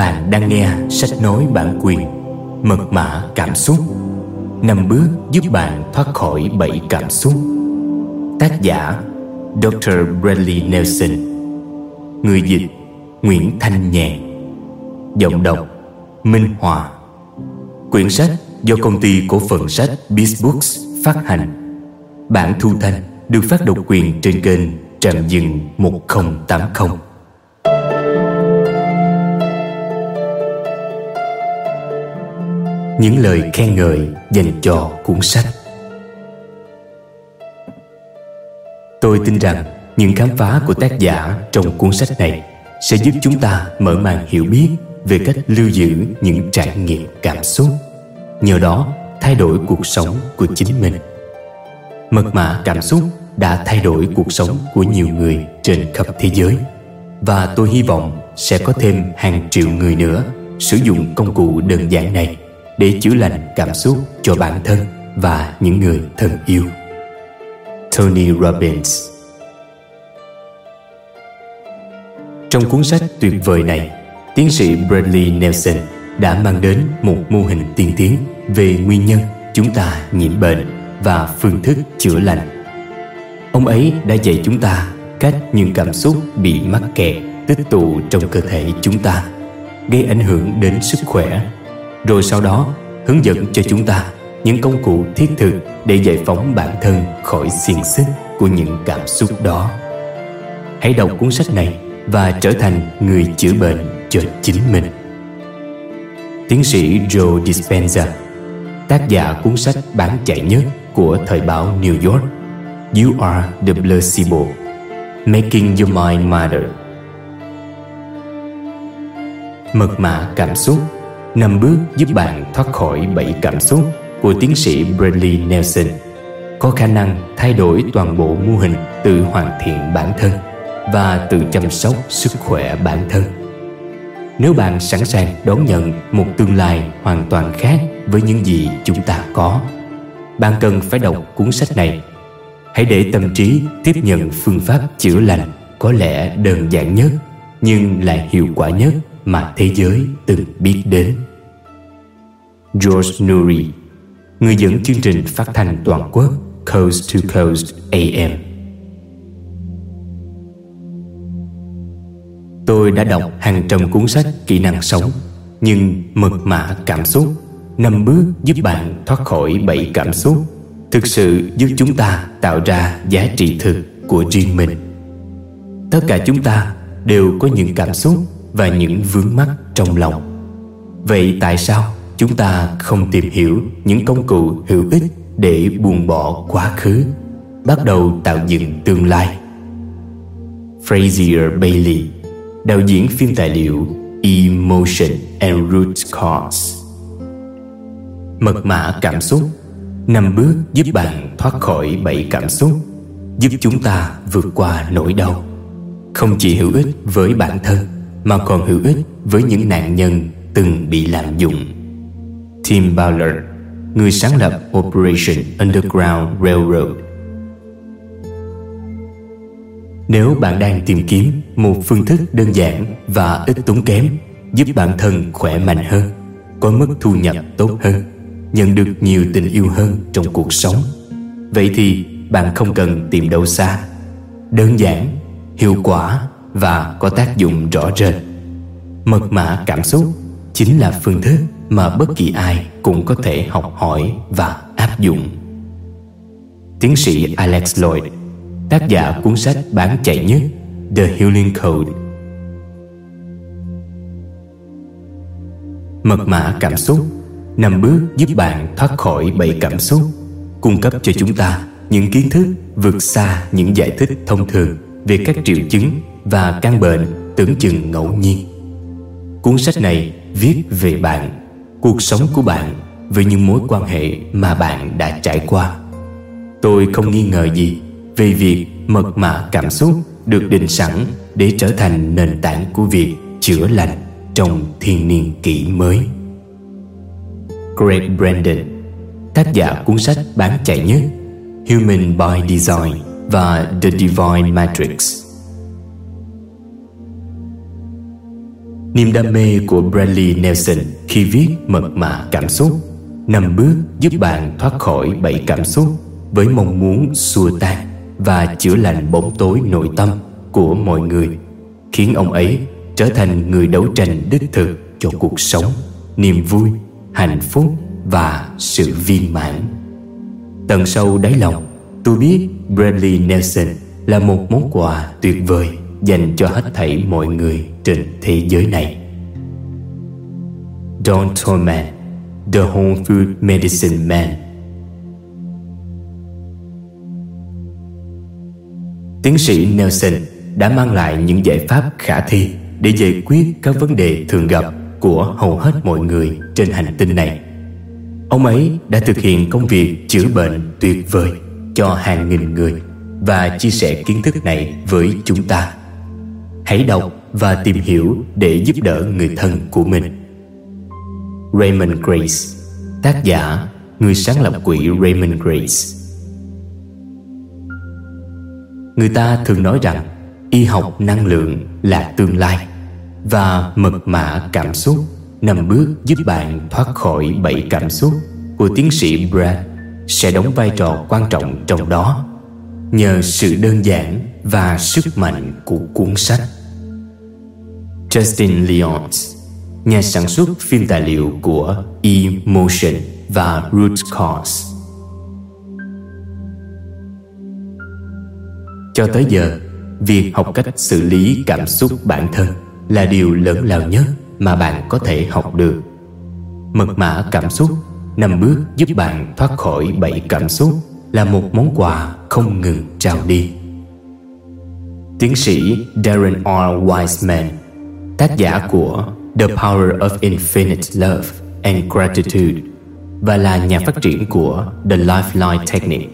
Bạn đang nghe sách nói bản quyền, Mật mã cảm xúc, năm bước giúp bạn thoát khỏi bảy cảm xúc. Tác giả Dr. Bradley Nelson. Người dịch, Nguyễn Thanh Nhàn Giọng đọc, Minh Hòa. Quyển sách do công ty cổ phần sách Beast phát hành. Bản thu thanh được phát độc quyền trên kênh Trạm Dừng 1080 Những lời khen ngợi dành cho cuốn sách. Tôi tin rằng những khám phá của tác giả trong cuốn sách này sẽ giúp chúng ta mở màn hiểu biết về cách lưu giữ những trải nghiệm cảm xúc, nhờ đó thay đổi cuộc sống của chính mình. Mật mã cảm xúc đã thay đổi cuộc sống của nhiều người trên khắp thế giới, và tôi hy vọng sẽ có thêm hàng triệu người nữa sử dụng công cụ đơn giản này để chữa lành cảm xúc cho bản thân và những người thân yêu Tony Robbins Trong cuốn sách tuyệt vời này, tiến sĩ Bradley Nelson đã mang đến một mô hình tiên tiến về nguyên nhân chúng ta nhiễm bệnh và phương thức chữa lành. Ông ấy đã dạy chúng ta cách những cảm xúc bị mắc kẹt tích tụ trong cơ thể chúng ta gây ảnh hưởng đến sức khỏe rồi sau đó, hướng dẫn cho chúng ta những công cụ thiết thực để giải phóng bản thân khỏi xiềng xích của những cảm xúc đó. Hãy đọc cuốn sách này và trở thành người chữa bệnh cho chính mình. Tiến sĩ joe dispenza, tác giả cuốn sách bán chạy nhất của thời báo new york, you are the placebo, making your mind matter. Mật mã cảm xúc năm bước giúp bạn thoát khỏi bảy cảm xúc của tiến sĩ Bradley Nelson có khả năng thay đổi toàn bộ mô hình tự hoàn thiện bản thân và tự chăm sóc sức khỏe bản thân. Nếu bạn sẵn sàng đón nhận một tương lai hoàn toàn khác với những gì chúng ta có, bạn cần phải đọc cuốn sách này. Hãy để tâm trí tiếp nhận phương pháp chữa lành có lẽ đơn giản nhất nhưng lại hiệu quả nhất mà thế giới từng biết đến. George Nuri, người dẫn chương trình phát thanh toàn quốc Coast to Coast AM. Tôi đã đọc hàng trăm cuốn sách kỹ năng sống, nhưng mật mã cảm xúc, năm bước giúp bạn thoát khỏi bảy cảm xúc, thực sự giúp chúng ta tạo ra giá trị thực của riêng mình. Tất cả chúng ta đều có những cảm xúc và những vướng mắc trong lòng. Vậy tại sao chúng ta không tìm hiểu những công cụ hữu ích để buông bỏ quá khứ, bắt đầu tạo dựng tương lai? Frazier Bailey đạo diễn phim tài liệu Emotion and Root Cause. Mật mã cảm xúc, năm bước giúp bạn thoát khỏi bảy cảm xúc, giúp chúng ta vượt qua nỗi đau, không chỉ hữu ích với bản thân mà còn hữu ích với những nạn nhân từng bị lạm dụng. Tim Ballard, người sáng lập Operation Underground Railroad. Nếu bạn đang tìm kiếm một phương thức đơn giản và ít tốn kém giúp bản thân khỏe mạnh hơn, có mức thu nhập tốt hơn, nhận được nhiều tình yêu hơn trong cuộc sống, vậy thì bạn không cần tìm đâu xa. Đơn giản, hiệu quả và có tác dụng rõ rệt. Mật mã cảm xúc chính là phương thức mà bất kỳ ai cũng có thể học hỏi và áp dụng. Tiến sĩ alex lloyd, tác giả cuốn sách bán chạy nhất, the healing code. Mật mã cảm xúc, năm bước giúp bạn thoát khỏi bảy cảm xúc, cung cấp cho chúng ta những kiến thức vượt xa những giải thích thông thường về các triệu chứng và căn bệnh tưởng chừng ngẫu nhiên. Cuốn sách này viết về bạn, cuộc sống của bạn với những mối quan hệ mà bạn đã trải qua. Tôi không nghi ngờ gì về việc mật mã cảm xúc được định sẵn để trở thành nền tảng của việc chữa lành trong thiên niên kỷ mới. Greg Brandon, tác giả cuốn sách bán chạy nhất, Human by Design và The Divine Matrix. Niềm đam mê của Bradley Nelson khi viết mật mã cảm xúc năm bước giúp bạn thoát khỏi bảy cảm xúc với mong muốn xua tan và chữa lành bóng tối nội tâm của mọi người, khiến ông ấy trở thành người đấu tranh đích thực cho cuộc sống, niềm vui, hạnh phúc và sự viên mãn. Tận sâu đáy lòng, tôi biết Bradley Nelson là một món quà tuyệt vời dành cho hết thảy mọi người trên thế giới này Don Tolman, the whole food medicine man Tiến sĩ Nelson đã mang lại những giải pháp khả thi để giải quyết các vấn đề thường gặp của hầu hết mọi người trên hành tinh này. Ông ấy đã thực hiện công việc chữa bệnh tuyệt vời cho hàng nghìn người và chia sẻ kiến thức này với chúng ta. Hãy đọc và tìm hiểu để giúp đỡ người thân của mình. Raymond Grace, tác giả, người sáng lập quỹ Raymond Grace. Người ta thường nói rằng y học năng lượng là tương lai và mật mã cảm xúc nằm bước giúp bạn thoát khỏi bảy cảm xúc của tiến sĩ Brad sẽ đóng vai trò quan trọng trong đó nhờ sự đơn giản và sức mạnh của cuốn sách. Justin Lyons, nhà sản xuất phim tài liệu của Emotion và Root Cause. Cho tới giờ, việc học cách xử lý cảm xúc bản thân là điều lớn lao nhất mà bạn có thể học được. Mật mã cảm xúc năm bước giúp bạn thoát khỏi bảy cảm xúc là một món quà không ngừng trao đi. Tiến sĩ Darren R. Wiseman, tác giả của The Power of Infinite Love and Gratitude và là nhà phát triển của The Lifeline Technique.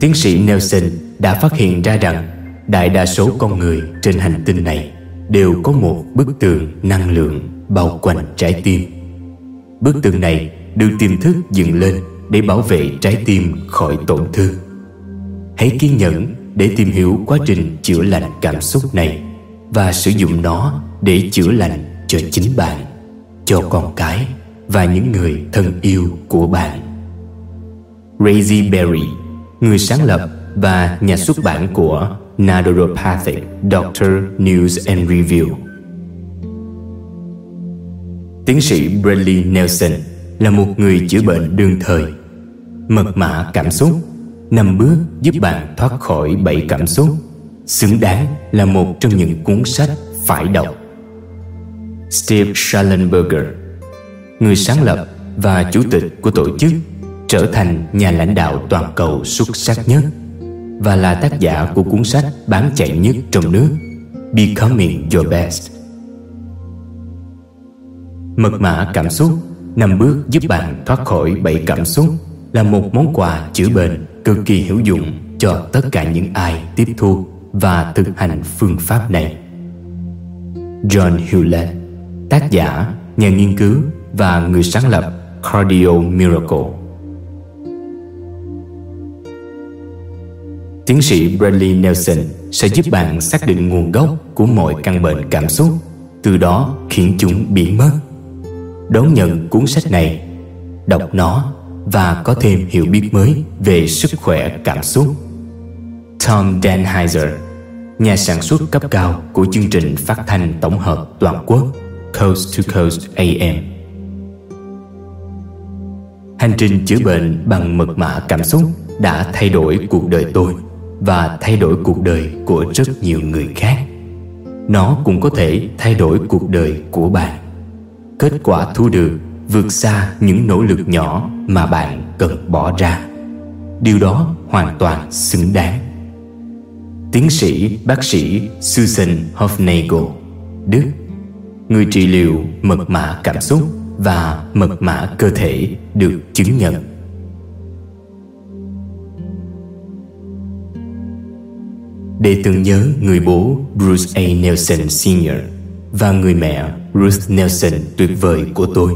Tiến sĩ Nelson đã phát hiện ra rằng đại đa số con người trên hành tinh này đều có một bức tường năng lượng bao quanh trái tim. Bức tường này được tiềm thức dựng lên để bảo vệ trái tim khỏi tổn thương. Hãy kiên nhẫn để tìm hiểu quá trình chữa lành cảm xúc này và sử dụng nó để chữa lành cho chính bạn, cho con cái và những người thân yêu của bạn. Razy Berry, người sáng lập và nhà xuất bản của Naturopathic Doctor News and Review. Tiến sĩ Bradley Nelson là một người chữa bệnh đương thời. Mật mã cảm xúc năm bước giúp bạn thoát khỏi bảy cảm xúc xứng đáng là một trong những cuốn sách phải đọc. Steve Schallenberger, người sáng lập và chủ tịch của tổ chức trở thành nhà lãnh đạo toàn cầu xuất sắc nhất và là tác giả của cuốn sách bán chạy nhất trong nước Becoming Your Best. Mật mã cảm xúc năm bước giúp bạn thoát khỏi bảy cảm xúc là một món quà chữa bệnh cực kỳ hữu dụng cho tất cả những ai tiếp thu và thực hành phương pháp này. John Hewlett, tác giả, nhà nghiên cứu và người sáng lập Cardio Miracle Tiến sĩ Bradley Nelson sẽ giúp bạn xác định nguồn gốc của mọi căn bệnh cảm xúc, từ đó khiến chúng biến mất. Đón nhận cuốn sách này, đọc nó và có thêm hiểu biết mới về sức khỏe cảm xúc. Tom Danheiser, nhà sản xuất cấp cao của chương trình phát thanh tổng hợp toàn quốc Coast to Coast AM. Hành trình chữa bệnh bằng mật mã cảm xúc đã thay đổi cuộc đời tôi và thay đổi cuộc đời của rất nhiều người khác nó cũng có thể thay đổi cuộc đời của bạn kết quả thu được vượt xa những nỗ lực nhỏ mà bạn cần bỏ ra điều đó hoàn toàn xứng đáng tiến sĩ bác sĩ susan hofnagel, đức, người trị liệu mật mã cảm xúc và mật mã cơ thể được chứng nhận để tưởng nhớ người bố Bruce A. Nelson Sr. và người mẹ Ruth Nelson tuyệt vời của tôi.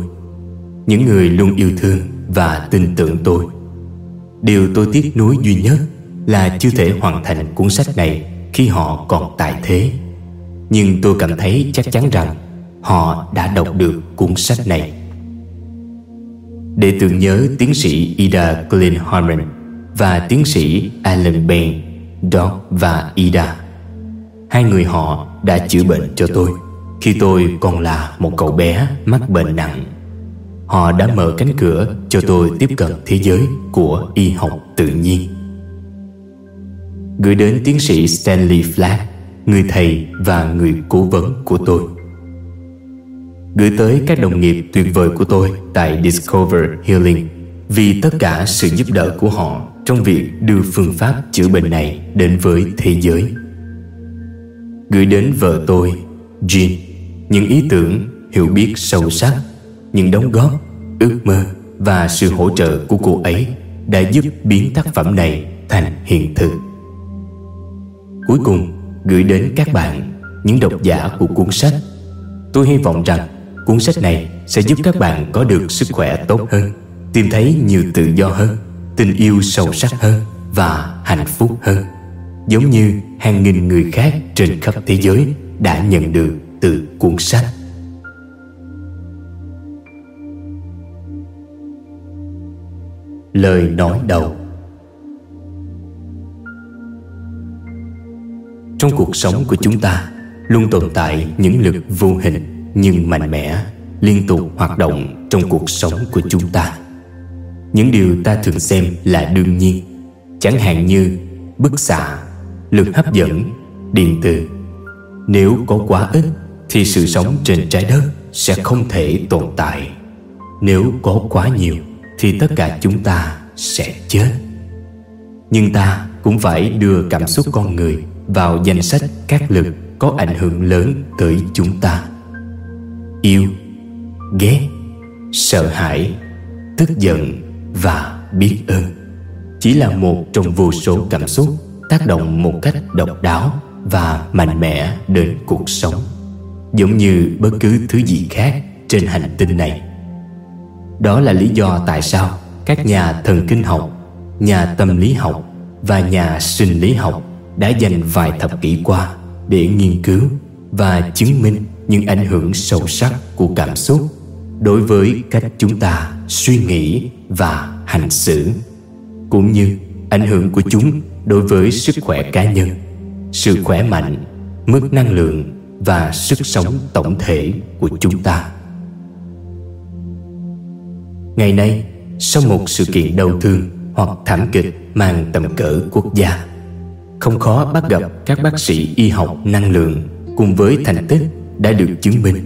Những người luôn yêu thương và tin tưởng tôi. Điều tôi tiếc nuối duy nhất là chưa thể hoàn thành cuốn sách này khi họ còn tại thế. Nhưng tôi cảm thấy chắc chắn rằng Họ đã đọc được cuốn sách này Để tưởng nhớ tiến sĩ Ida Glenn Và tiến sĩ Alan Bain, Doc và Ida, Hai người họ đã chữa bệnh cho tôi Khi tôi còn là một cậu bé mắc bệnh nặng Họ đã mở cánh cửa cho tôi tiếp cận thế giới của y học tự nhiên. Gửi đến tiến sĩ Stanley Flack Người thầy và người cố vấn của tôi. Gửi tới các đồng nghiệp tuyệt vời của tôi tại Discover Healing Vì tất cả sự giúp đỡ của họ trong việc đưa phương pháp chữa bệnh này đến với thế giới. Gửi đến vợ tôi, Jean Những ý tưởng, hiểu biết sâu sắc những đóng góp, ước mơ và sự hỗ trợ của cô ấy Đã giúp biến tác phẩm này thành hiện thực. Cuối cùng, gửi đến các bạn Những độc giả của cuốn sách. Tôi hy vọng rằng cuốn sách này sẽ giúp các bạn có được sức khỏe tốt hơn Tìm thấy nhiều tự do hơn Tình yêu sâu sắc hơn Và hạnh phúc hơn. Giống như hàng nghìn người khác trên khắp thế giới đã nhận được từ cuốn sách. Lời nói đầu Trong cuộc sống của chúng ta Luôn tồn tại những lực vô hình Nhưng mạnh mẽ Liên tục hoạt động trong cuộc sống của chúng ta Những điều ta thường xem là đương nhiên Chẳng hạn như bức xạ lực hấp dẫn, điện từ. Nếu có quá ít thì sự sống trên trái đất sẽ không thể tồn tại. Nếu có quá nhiều thì tất cả chúng ta sẽ chết. Nhưng ta cũng phải đưa cảm xúc con người vào danh sách các lực có ảnh hưởng lớn tới chúng ta. Yêu, ghét, sợ hãi, tức giận và biết ơn chỉ là một trong vô số cảm xúc tác động một cách độc đáo và mạnh mẽ đến cuộc sống giống như bất cứ thứ gì khác trên hành tinh này đó là lý do tại sao các nhà thần kinh học, nhà tâm lý học và nhà sinh lý học đã dành vài thập kỷ qua để nghiên cứu và chứng minh những ảnh hưởng sâu sắc của cảm xúc đối với cách chúng ta suy nghĩ và hành xử, cũng như ảnh hưởng của chúng đối với sức khỏe cá nhân, sự khỏe mạnh, mức năng lượng và sức sống tổng thể của chúng ta ngày nay sau một sự kiện đau thương hoặc thảm kịch mang tầm cỡ quốc gia không khó bắt gặp các bác sĩ y học năng lượng cùng với thành tích đã được chứng minh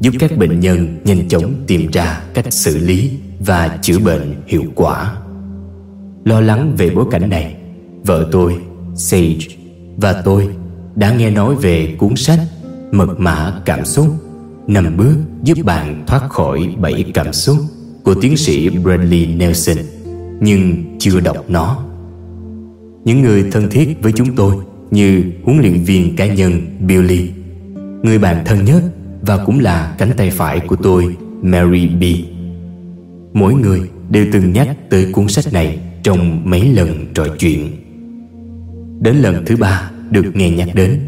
giúp các bệnh nhân nhanh chóng tìm ra cách xử lý và chữa bệnh hiệu quả. Lo lắng về bối cảnh này Vợ tôi, Sage và tôi đã nghe nói về cuốn sách Mật mã cảm xúc Năm bước giúp bạn thoát khỏi bảy cảm xúc của tiến sĩ Bradley Nelson nhưng chưa đọc nó. Những người thân thiết với chúng tôi như huấn luyện viên cá nhân Billy, người bạn thân nhất và cũng là cánh tay phải của tôi Mary B. Mỗi người đều từng nhắc tới cuốn sách này trong mấy lần trò chuyện. Đến lần thứ ba được nghe nhắc đến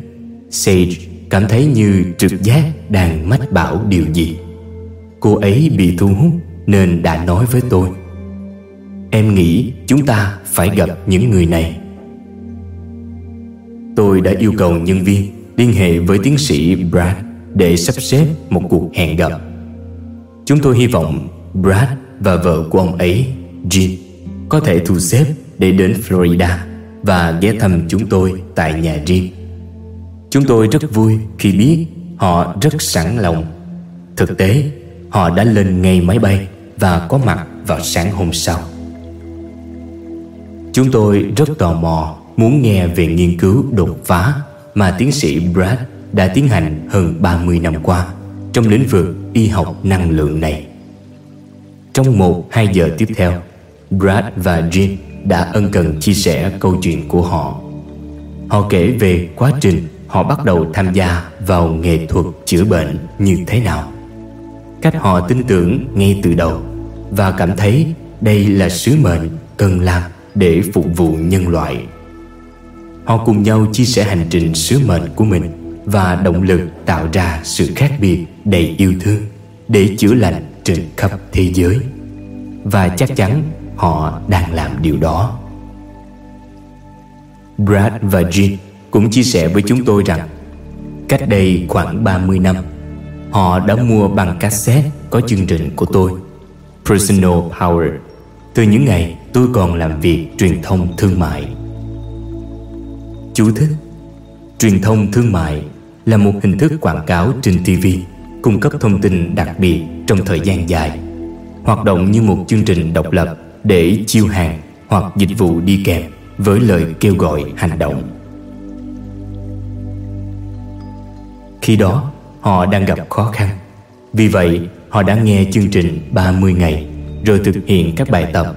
Sage cảm thấy như trực giác đang mách bảo điều gì Cô ấy bị thu hút nên đã nói với tôi Em nghĩ chúng ta phải gặp những người này Tôi đã yêu cầu nhân viên liên hệ với tiến sĩ Brad để sắp xếp một cuộc hẹn gặp Chúng tôi hy vọng Brad và vợ của ông ấy, Jean, có thể thu xếp để đến Florida và ghé thăm chúng tôi tại nhà riêng. Chúng tôi rất vui khi biết họ rất sẵn lòng. Thực tế, họ đã lên ngay máy bay và có mặt vào sáng hôm sau. Chúng tôi rất tò mò muốn nghe về nghiên cứu đột phá mà tiến sĩ Brad đã tiến hành hơn 30 năm qua trong lĩnh vực y học năng lượng này. Trong một hai giờ tiếp theo, Brad và Jean đã ân cần chia sẻ câu chuyện của họ Họ kể về quá trình họ bắt đầu tham gia vào nghệ thuật chữa bệnh như thế nào Cách họ tin tưởng ngay từ đầu Và cảm thấy đây là sứ mệnh cần làm để phục vụ nhân loại. Họ cùng nhau chia sẻ hành trình sứ mệnh của mình và động lực tạo ra sự khác biệt đầy yêu thương để chữa lành trên khắp thế giới. Và chắc chắn họ đang làm điều đó. Brad và Jean cũng chia sẻ với chúng tôi rằng cách đây khoảng 30 năm họ đã mua bằng cassette có chương trình của tôi, Personal Power. Từ những ngày tôi còn làm việc truyền thông thương mại. Chú thích, Truyền thông thương mại là một hình thức quảng cáo trên TV cung cấp thông tin đặc biệt trong thời gian dài, hoạt động như một chương trình độc lập để chiêu hàng hoặc dịch vụ đi kèm với lời kêu gọi hành động. Khi đó họ đang gặp khó khăn. Vì vậy, họ đã nghe chương trình 30 ngày, Rồi thực hiện các bài tập.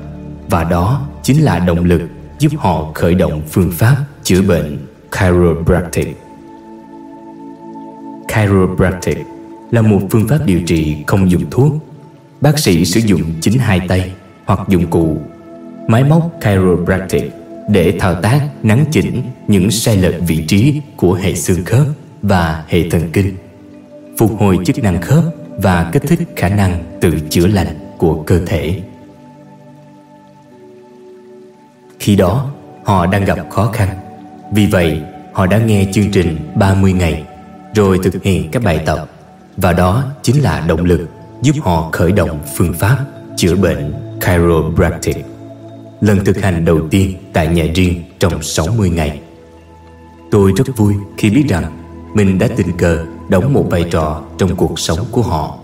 Và đó chính là động lực giúp họ khởi động phương pháp chữa bệnh chiropractic. Chiropractic là một phương pháp điều trị không dùng thuốc. Bác sĩ sử dụng chính hai tay hoặc dụng cụ, Máy móc chiropractic để thao tác, nắn chỉnh những sai lệch vị trí của hệ xương khớp và hệ thần kinh phục hồi chức năng khớp và kích thích khả năng tự chữa lành của cơ thể. Khi đó, họ đang gặp khó khăn. Vì vậy, họ đã nghe chương trình 30 ngày, rồi thực hiện các bài tập. Và đó chính là động lực giúp họ khởi động phương pháp chữa bệnh chiropractic, lần thực hành đầu tiên tại nhà riêng trong 60 ngày. Tôi rất vui khi biết rằng mình đã tình cờ đóng một vai trò trong cuộc sống của họ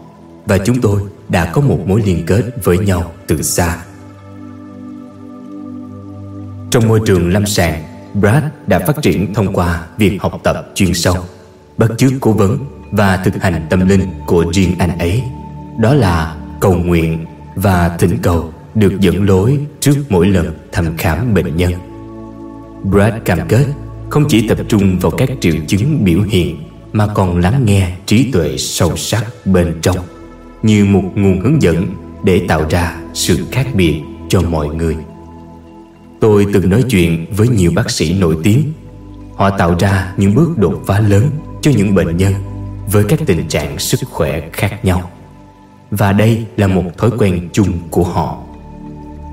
và chúng tôi đã có một mối liên kết với nhau từ xa. Trong môi trường lâm sàng, Brad đã phát triển thông qua việc học tập chuyên sâu, bắt chước cố vấn và thực hành tâm linh của riêng anh ấy. Đó là cầu nguyện và thỉnh cầu được dẫn lối trước mỗi lần thăm khám bệnh nhân. Brad cam kết không chỉ tập trung vào các triệu chứng biểu hiện mà còn lắng nghe trí tuệ sâu sắc bên trong, như một nguồn hướng dẫn để tạo ra sự khác biệt cho mọi người. Tôi từng nói chuyện với nhiều bác sĩ nổi tiếng. Họ tạo ra những bước đột phá lớn cho những bệnh nhân với các tình trạng sức khỏe khác nhau. Và đây là một thói quen chung của họ.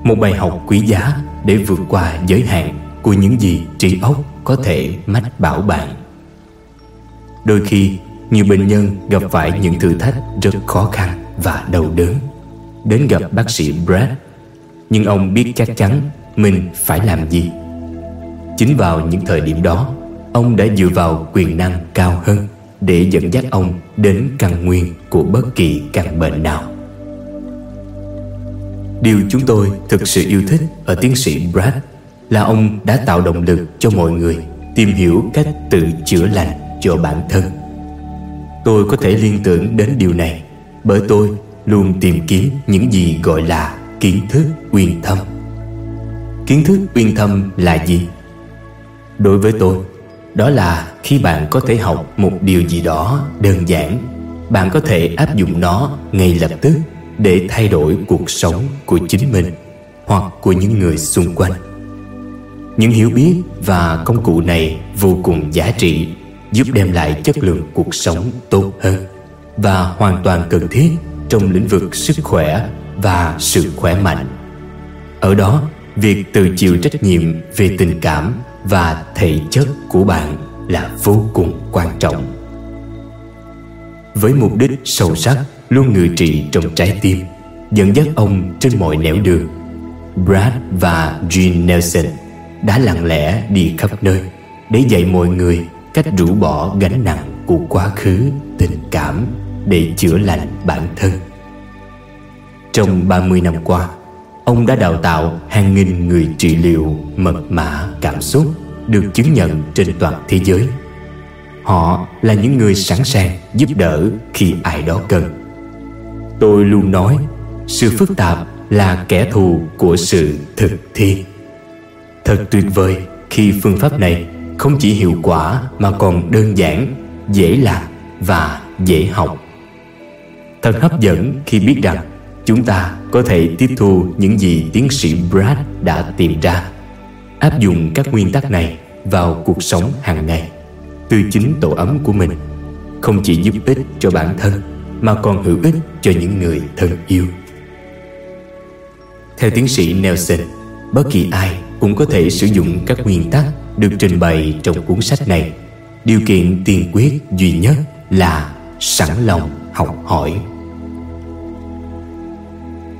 Một bài học quý giá để vượt qua giới hạn của những gì trí óc có thể mách bảo bạn. Đôi khi, nhiều bệnh nhân gặp phải những thử thách rất khó khăn và đau đớn. Đến gặp bác sĩ Brad, nhưng ông biết chắc chắn mình phải làm gì. Chính vào những thời điểm đó, ông đã dựa vào quyền năng cao hơn để dẫn dắt ông đến căn nguyên của bất kỳ căn bệnh nào. Điều chúng tôi thực sự yêu thích ở tiến sĩ Brad là ông đã tạo động lực cho mọi người tìm hiểu cách tự chữa lành cho bản thân. Tôi có thể liên tưởng đến điều này bởi tôi luôn tìm kiếm những gì gọi là kiến thức uyên thâm. Kiến thức uyên thâm là gì? Đối với tôi, đó là khi bạn có thể học một điều gì đó đơn giản, bạn có thể áp dụng nó ngay lập tức để thay đổi cuộc sống của chính mình hoặc của những người xung quanh những hiểu biết và công cụ này vô cùng giá trị giúp đem lại chất lượng cuộc sống tốt hơn và hoàn toàn cần thiết trong lĩnh vực sức khỏe và sự khỏe mạnh. Ở đó, việc tự chịu trách nhiệm về tình cảm và thể chất của bạn là vô cùng quan trọng. Với mục đích sâu sắc, luôn ngự trị trong trái tim, dẫn dắt ông trên mọi nẻo đường, Brad và Jean Nelson đã lặng lẽ đi khắp nơi để dạy mọi người cách rũ bỏ gánh nặng của quá khứ tình cảm để chữa lành bản thân. Trong 30 năm qua, ông đã đào tạo hàng nghìn người trị liệu mật mã cảm xúc được chứng nhận trên toàn thế giới. Họ là những người sẵn sàng giúp đỡ khi ai đó cần. Tôi luôn nói, sự phức tạp là kẻ thù của sự thực thi. Thật tuyệt vời khi phương pháp này không chỉ hiệu quả mà còn đơn giản, dễ làm và dễ học. Thật hấp dẫn khi biết rằng chúng ta có thể tiếp thu những gì tiến sĩ brad đã tìm ra, áp dụng các nguyên tắc này vào cuộc sống hàng ngày. Từ chính tổ ấm của mình, không chỉ giúp ích cho bản thân mà còn hữu ích cho những người thân yêu. Theo tiến sĩ Nelson, bất kỳ ai cũng có thể sử dụng các nguyên tắc được trình bày trong cuốn sách này. Điều kiện tiên quyết duy nhất là sẵn lòng học hỏi.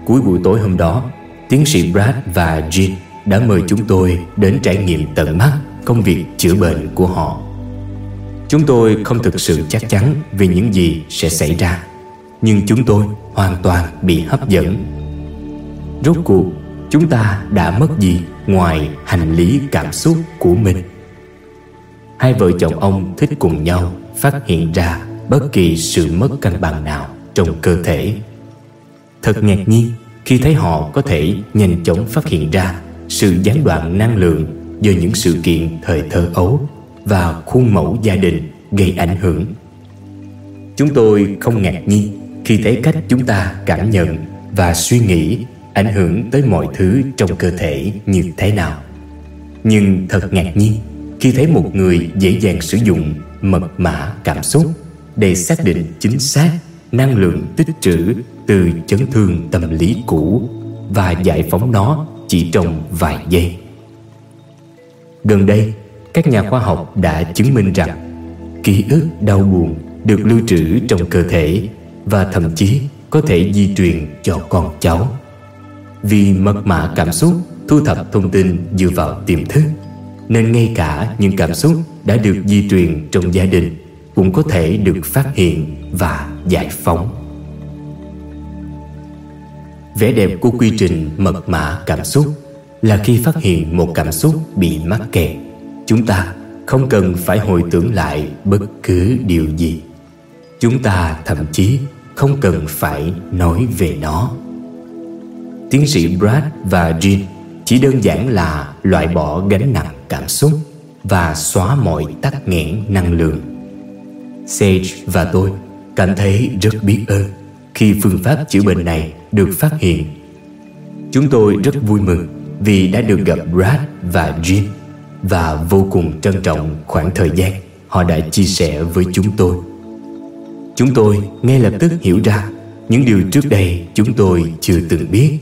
Cuối buổi tối hôm đó, tiến sĩ Brad và Jean đã mời chúng tôi đến trải nghiệm tận mắt công việc chữa bệnh của họ. Chúng tôi không thực sự chắc chắn về những gì sẽ xảy ra, nhưng chúng tôi hoàn toàn bị hấp dẫn. Rốt cuộc, chúng ta đã mất gì? Ngoài hành lý cảm xúc của mình. Hai vợ chồng ông thích cùng nhau phát hiện ra bất kỳ sự mất cân bằng nào trong cơ thể. Thật ngạc nhiên khi thấy họ có thể nhanh chóng phát hiện ra sự gián đoạn năng lượng do những sự kiện thời thơ ấu và khuôn mẫu gia đình gây ảnh hưởng. Chúng tôi không ngạc nhiên khi thấy cách chúng ta cảm nhận và suy nghĩ ảnh hưởng tới mọi thứ trong cơ thể như thế nào. Nhưng thật ngạc nhiên, khi thấy một người dễ dàng sử dụng mật mã cảm xúc để xác định chính xác năng lượng tích trữ từ chấn thương tâm lý cũ và giải phóng nó chỉ trong vài giây. Gần đây, các nhà khoa học đã chứng minh rằng ký ức đau buồn được lưu trữ trong cơ thể và thậm chí có thể di truyền cho con cháu vì mật mã cảm xúc, thu thập thông tin dựa vào tiềm thức, nên ngay cả những cảm xúc đã được di truyền trong gia đình cũng có thể được phát hiện và giải phóng. Vẻ đẹp của quy trình mật mã cảm xúc là khi phát hiện một cảm xúc bị mắc kẹt, chúng ta không cần phải hồi tưởng lại bất cứ điều gì. Chúng ta thậm chí không cần phải nói về nó tiến sĩ brad và jean chỉ đơn giản là loại bỏ gánh nặng cảm xúc và xóa mọi tắc nghẽn năng lượng. Sage và tôi cảm thấy rất biết ơn khi phương pháp chữa bệnh này được phát hiện. Chúng tôi rất vui mừng vì đã được gặp brad và jean và vô cùng trân trọng khoảng thời gian họ đã chia sẻ với chúng tôi. Chúng tôi ngay lập tức hiểu ra những điều trước đây chúng tôi chưa từng biết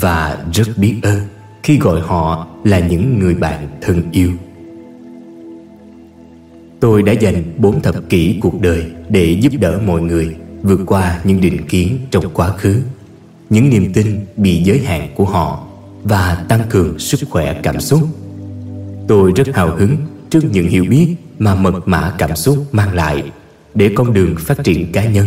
và rất biết ơn khi gọi họ là những người bạn thân yêu. Tôi đã dành bốn thập kỷ cuộc đời để giúp đỡ mọi người vượt qua những định kiến trong quá khứ, những niềm tin bị giới hạn của họ và tăng cường sức khỏe cảm xúc. Tôi rất hào hứng trước những hiểu biết mà mật mã cảm xúc mang lại để con đường phát triển cá nhân,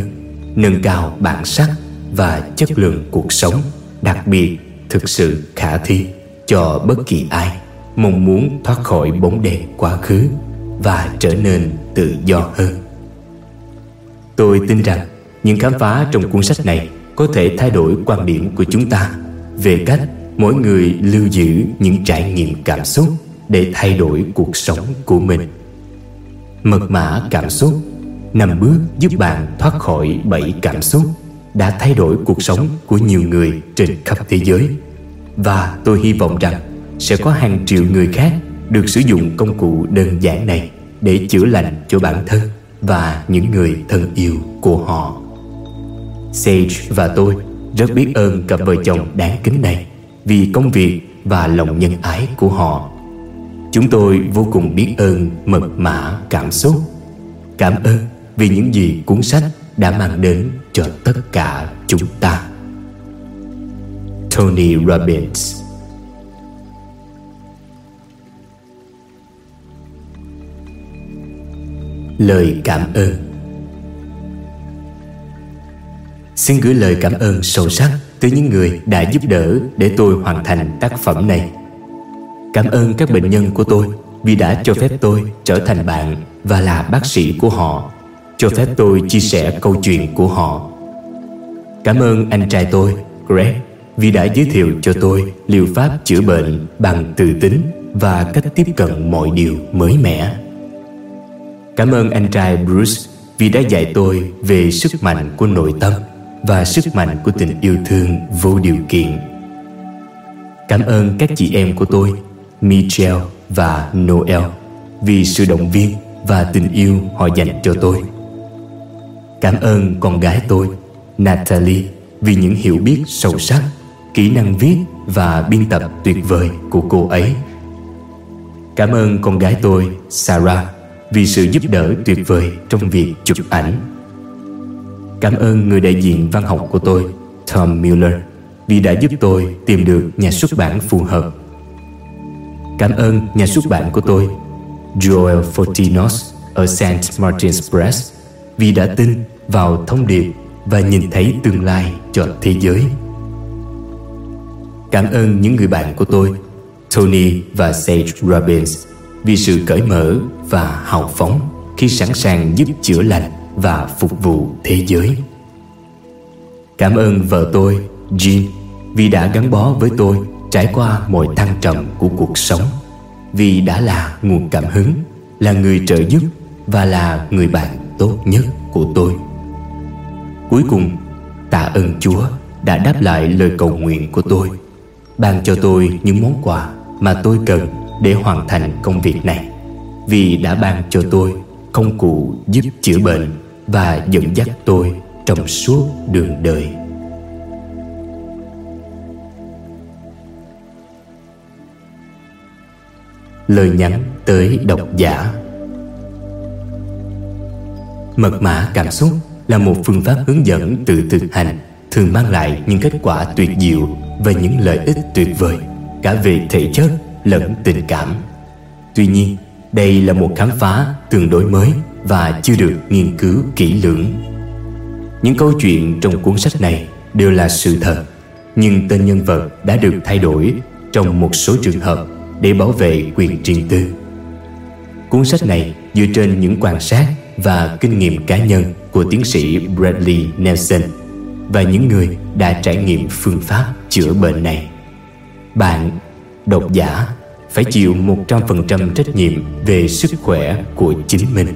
nâng cao bản sắc và chất lượng cuộc sống đặc biệt, thực sự khả thi cho bất kỳ ai mong muốn thoát khỏi bóng đèn quá khứ và trở nên tự do hơn. Tôi tin rằng những khám phá trong cuốn sách này có thể thay đổi quan điểm của chúng ta về cách mỗi người lưu giữ những trải nghiệm cảm xúc để thay đổi cuộc sống của mình. Mật mã cảm xúc, năm bước giúp bạn thoát khỏi bảy cảm xúc đã thay đổi cuộc sống của nhiều người trên khắp thế giới. Và tôi hy vọng rằng sẽ có hàng triệu người khác được sử dụng công cụ đơn giản này để chữa lành cho bản thân và những người thân yêu của họ. Sage và tôi rất biết ơn cặp vợ chồng đáng kính này vì công việc và lòng nhân ái của họ. Chúng tôi vô cùng biết ơn mật mã cảm xúc, cảm ơn vì những gì cuốn sách đã mang đến cho tất cả chúng ta. Tony Robbins. Lời cảm ơn. Xin gửi lời cảm ơn sâu sắc tới những người đã giúp đỡ để tôi hoàn thành tác phẩm này. Cảm ơn các bệnh nhân của tôi vì đã cho phép tôi trở thành bạn và là bác sĩ của họ, cho phép tôi chia sẻ câu chuyện của họ. Cảm ơn anh trai tôi, Greg, vì đã giới thiệu cho tôi liệu pháp chữa bệnh bằng từ tính và cách tiếp cận mọi điều mới mẻ. Cảm ơn anh trai Bruce vì đã dạy tôi về sức mạnh của nội tâm và sức mạnh của tình yêu thương vô điều kiện. Cảm ơn các chị em của tôi, Michelle và Noel, vì sự động viên và tình yêu họ dành cho tôi Cảm ơn con gái tôi, Natalie, vì những hiểu biết sâu sắc, Kỹ năng viết và biên tập tuyệt vời của cô ấy Cảm ơn con gái tôi, Sarah, vì sự giúp đỡ tuyệt vời trong việc chụp ảnh Cảm ơn người đại diện văn học của tôi, Tom Miller vì đã giúp tôi tìm được nhà xuất bản phù hợp Cảm ơn nhà xuất bản của tôi, Joel Fortinos ở St. Martin's Press vì đã tin vào thông điệp và nhìn thấy tương lai cho thế giới. Cảm ơn những người bạn của tôi, Tony và Sage Robbins, vì sự cởi mở và hào phóng khi sẵn sàng giúp chữa lành và phục vụ thế giới. Cảm ơn vợ tôi, Jean, vì đã gắn bó với tôi trải qua mọi thăng trầm của cuộc sống, vì đã là nguồn cảm hứng, là người trợ giúp và là người bạn tốt nhất của tôi. Cuối cùng, tạ ơn Chúa đã đáp lại lời cầu nguyện của tôi, ban cho tôi những món quà mà tôi cần để hoàn thành công việc này, vì đã ban cho tôi công cụ giúp chữa bệnh và dẫn dắt tôi trong suốt đường đời. Lời nhắn tới độc giả Mật mã cảm xúc là một phương pháp hướng dẫn tự thực hành thường mang lại những kết quả tuyệt diệu và những lợi ích tuyệt vời cả về thể chất lẫn tình cảm. Tuy nhiên, đây là một khám phá tương đối mới và chưa được nghiên cứu kỹ lưỡng. Những câu chuyện trong cuốn sách này đều là sự thật, nhưng tên nhân vật đã được thay đổi trong một số trường hợp để bảo vệ quyền riêng tư. Cuốn sách này dựa trên những quan sát và kinh nghiệm cá nhân của tiến sĩ Bradley Nelson và những người đã trải nghiệm phương pháp chữa bệnh này. Bạn, độc giả, phải chịu 100% trách nhiệm về sức khỏe của chính mình,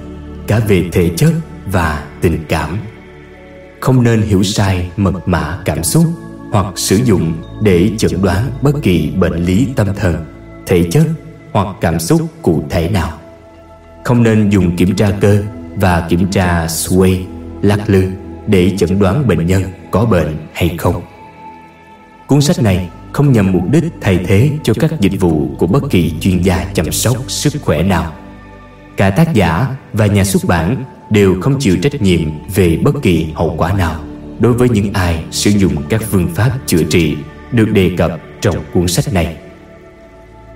cả về thể chất và tình cảm. Không nên hiểu sai mật mã cảm xúc hoặc sử dụng để chẩn đoán bất kỳ bệnh lý tâm thần, thể chất hoặc cảm xúc cụ thể nào. Không nên dùng kiểm tra cơ và kiểm tra sway, lắc lư để chẩn đoán bệnh nhân có bệnh hay không. Cuốn sách này không nhằm mục đích thay thế cho các dịch vụ của bất kỳ chuyên gia chăm sóc sức khỏe nào. Cả tác giả và nhà xuất bản đều không chịu trách nhiệm về bất kỳ hậu quả nào đối với những ai sử dụng các phương pháp chữa trị được đề cập trong cuốn sách này.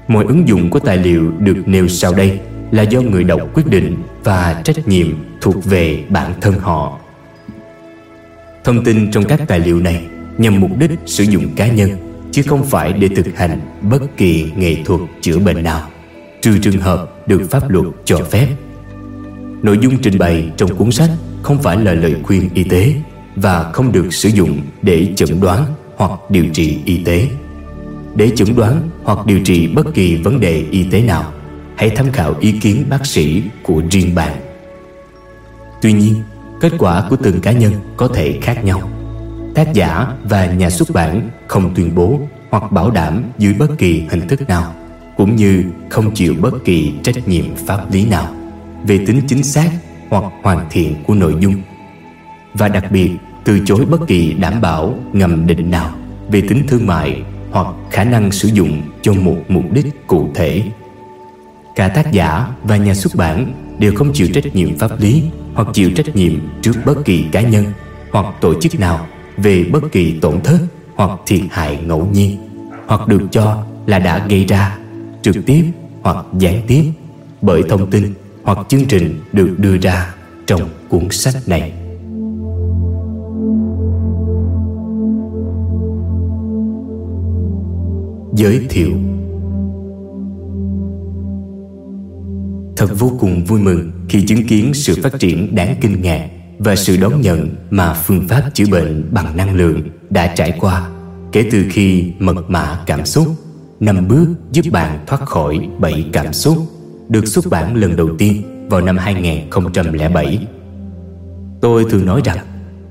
Mọi ứng dụng của tài liệu được nêu sau đây là do người đọc quyết định và trách nhiệm thuộc về bản thân họ. Thông tin trong các tài liệu này nhằm mục đích sử dụng cá nhân, chứ không phải để thực hành bất kỳ nghệ thuật chữa bệnh nào, trừ trường hợp được pháp luật cho phép. Nội dung trình bày trong cuốn sách không phải là lời khuyên y tế và không được sử dụng để chẩn đoán hoặc điều trị y tế. Để chẩn đoán hoặc điều trị bất kỳ vấn đề y tế nào hãy tham khảo ý kiến bác sĩ của riêng bạn. Tuy nhiên, kết quả của từng cá nhân có thể khác nhau. Tác giả và nhà xuất bản không tuyên bố hoặc bảo đảm dưới bất kỳ hình thức nào, cũng như không chịu bất kỳ trách nhiệm pháp lý nào về tính chính xác hoặc hoàn thiện của nội dung. Và đặc biệt, từ chối bất kỳ đảm bảo ngầm định nào về tính thương mại hoặc khả năng sử dụng cho một mục đích cụ thể Cả tác giả và nhà xuất bản đều không chịu trách nhiệm pháp lý hoặc chịu trách nhiệm trước bất kỳ cá nhân hoặc tổ chức nào về bất kỳ tổn thất hoặc thiệt hại ngẫu nhiên, hoặc được cho là đã gây ra trực tiếp hoặc gián tiếp bởi thông tin hoặc chương trình được đưa ra trong cuốn sách này. Giới thiệu Thật vô cùng vui mừng khi chứng kiến sự phát triển đáng kinh ngạc và sự đón nhận mà phương pháp chữa bệnh bằng năng lượng đã trải qua, kể từ khi mật mã cảm xúc, năm bước giúp bạn thoát khỏi bảy cảm xúc, được xuất bản lần đầu tiên vào năm 2007. Tôi thường nói rằng,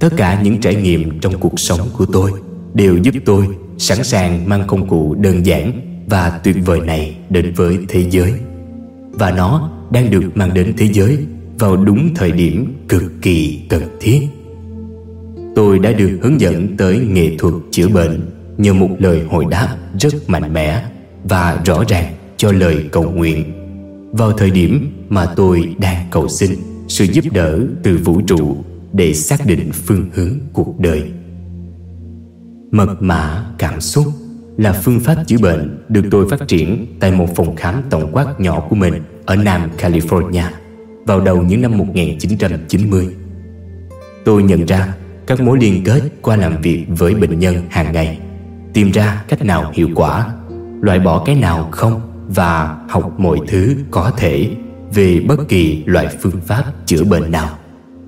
tất cả những trải nghiệm trong cuộc sống của tôi đều giúp tôi sẵn sàng mang công cụ đơn giản và tuyệt vời này đến với thế giới và nó đang được mang đến thế giới vào đúng thời điểm cực kỳ cần thiết. Tôi đã được hướng dẫn tới nghệ thuật chữa bệnh nhờ một lời hồi đáp rất mạnh mẽ và rõ ràng cho lời cầu nguyện vào thời điểm mà tôi đang cầu xin sự giúp đỡ từ vũ trụ để xác định phương hướng cuộc đời. Mật mã cảm xúc là phương pháp chữa bệnh được tôi phát triển tại một phòng khám tổng quát nhỏ của mình ở Nam California vào đầu những năm 1990. Tôi nhận ra các mối liên kết qua làm việc với bệnh nhân hàng ngày, tìm ra cách nào hiệu quả, loại bỏ cái nào không và học mọi thứ có thể về bất kỳ loại phương pháp chữa bệnh nào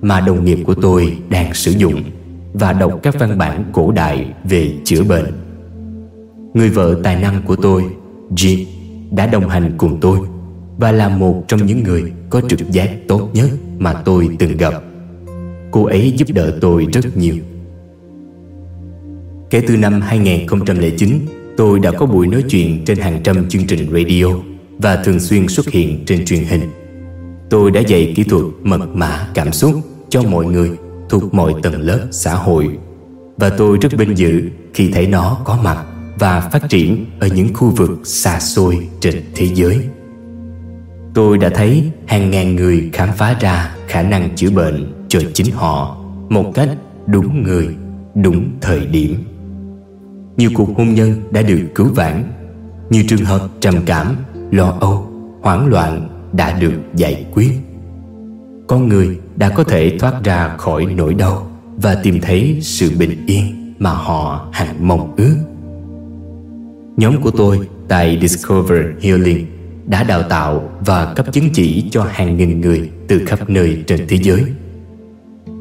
mà đồng nghiệp của tôi đang sử dụng và đọc các văn bản cổ đại về chữa bệnh. Người vợ tài năng của tôi, Jean, đã đồng hành cùng tôi và là một trong những người có trực giác tốt nhất mà tôi từng gặp. Cô ấy giúp đỡ tôi rất nhiều. Kể từ năm 2009, tôi đã có buổi nói chuyện trên hàng trăm chương trình radio và thường xuyên xuất hiện trên truyền hình. Tôi đã dạy kỹ thuật mật mã cảm xúc cho mọi người thuộc mọi tầng lớp xã hội và tôi rất vinh dự khi thấy nó có mặt và phát triển ở những khu vực xa xôi trên thế giới. Tôi đã thấy hàng ngàn người khám phá ra khả năng chữa bệnh cho chính họ một cách đúng người, đúng thời điểm. Nhiều cuộc hôn nhân đã được cứu vãn, nhiều trường hợp trầm cảm, lo âu, hoảng loạn đã được giải quyết. Con người đã có thể thoát ra khỏi nỗi đau và tìm thấy sự bình yên mà họ hằng mong ước. Nhóm của tôi tại Discover Healing đã đào tạo và cấp chứng chỉ cho hàng nghìn người từ khắp nơi trên thế giới.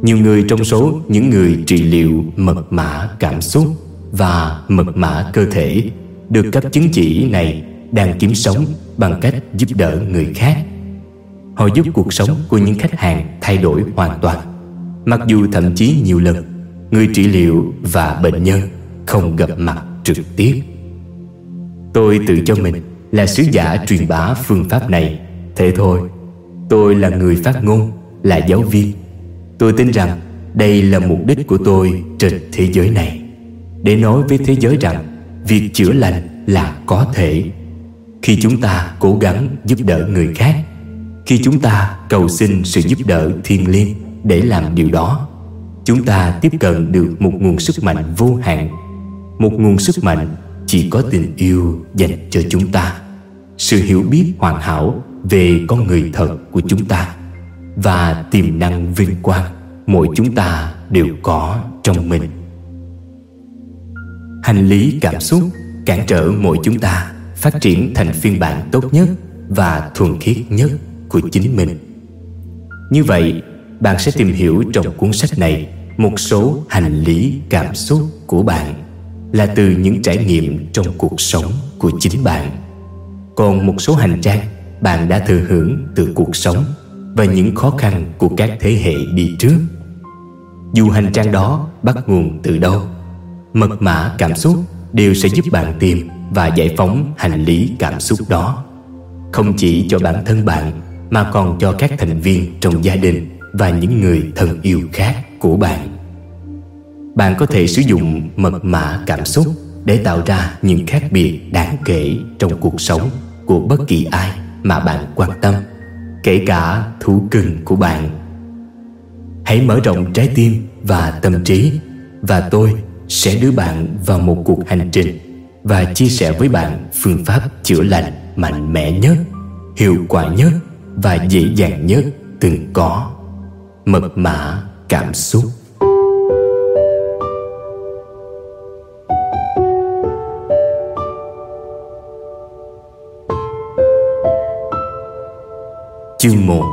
Nhiều người trong số những người trị liệu mật mã cảm xúc và mật mã cơ thể được cấp chứng chỉ này đang kiếm sống bằng cách giúp đỡ người khác. Họ giúp cuộc sống của những khách hàng thay đổi hoàn toàn. Mặc dù thậm chí nhiều lần, người trị liệu và bệnh nhân không gặp mặt trực tiếp. Tôi tự cho mình là sứ giả truyền bá phương pháp này. Thế thôi Tôi là người phát ngôn Là giáo viên. Tôi tin rằng đây là mục đích của tôi trên thế giới này. Để nói với thế giới rằng Việc chữa lành là có thể. Khi chúng ta cố gắng giúp đỡ người khác Khi chúng ta cầu xin sự giúp đỡ thiên liêng Để làm điều đó Chúng ta tiếp cận được một nguồn sức mạnh vô hạn. Một nguồn sức mạnh chỉ có tình yêu dành cho chúng ta sự hiểu biết hoàn hảo về con người thật của chúng ta và tiềm năng vinh quang mỗi chúng ta đều có trong mình. Hành lý cảm xúc cản trở mỗi chúng ta phát triển thành phiên bản tốt nhất và thuần khiết nhất của chính mình. Như vậy, bạn sẽ tìm hiểu trong cuốn sách này một số hành lý cảm xúc của bạn là từ những trải nghiệm trong cuộc sống của chính bạn còn một số hành trang bạn đã thừa hưởng từ cuộc sống và những khó khăn của các thế hệ đi trước. Dù hành trang đó bắt nguồn từ đâu, mật mã cảm xúc đều sẽ giúp bạn tìm và giải phóng hành lý cảm xúc đó. Không chỉ cho bản thân bạn, mà còn cho các thành viên trong gia đình và những người thân yêu khác của bạn. Bạn có thể sử dụng mật mã cảm xúc để tạo ra những khác biệt đáng kể trong cuộc sống của bất kỳ ai mà bạn quan tâm, kể cả thú cưng của bạn. Hãy mở rộng trái tim và tâm trí, và tôi sẽ đưa bạn vào một cuộc hành trình và chia sẻ với bạn phương pháp chữa lành mạnh mẽ nhất, hiệu quả nhất và dễ dàng nhất từng có. Mật mã cảm xúc. Chương 1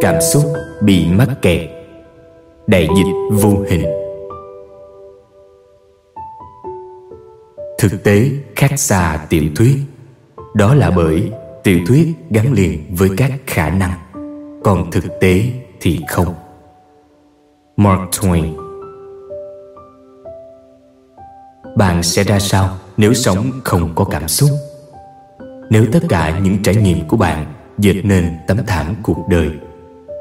Cảm xúc bị mắc kẹt. Đại dịch vô hình. Thực tế khác xa tiểu thuyết. Đó là bởi tiểu thuyết gắn liền với các khả năng. Còn thực tế thì không. Mark Twain. Bạn sẽ ra sao nếu sống không có cảm xúc? Nếu tất cả những trải nghiệm của bạn dệt nên tấm thảm cuộc đời,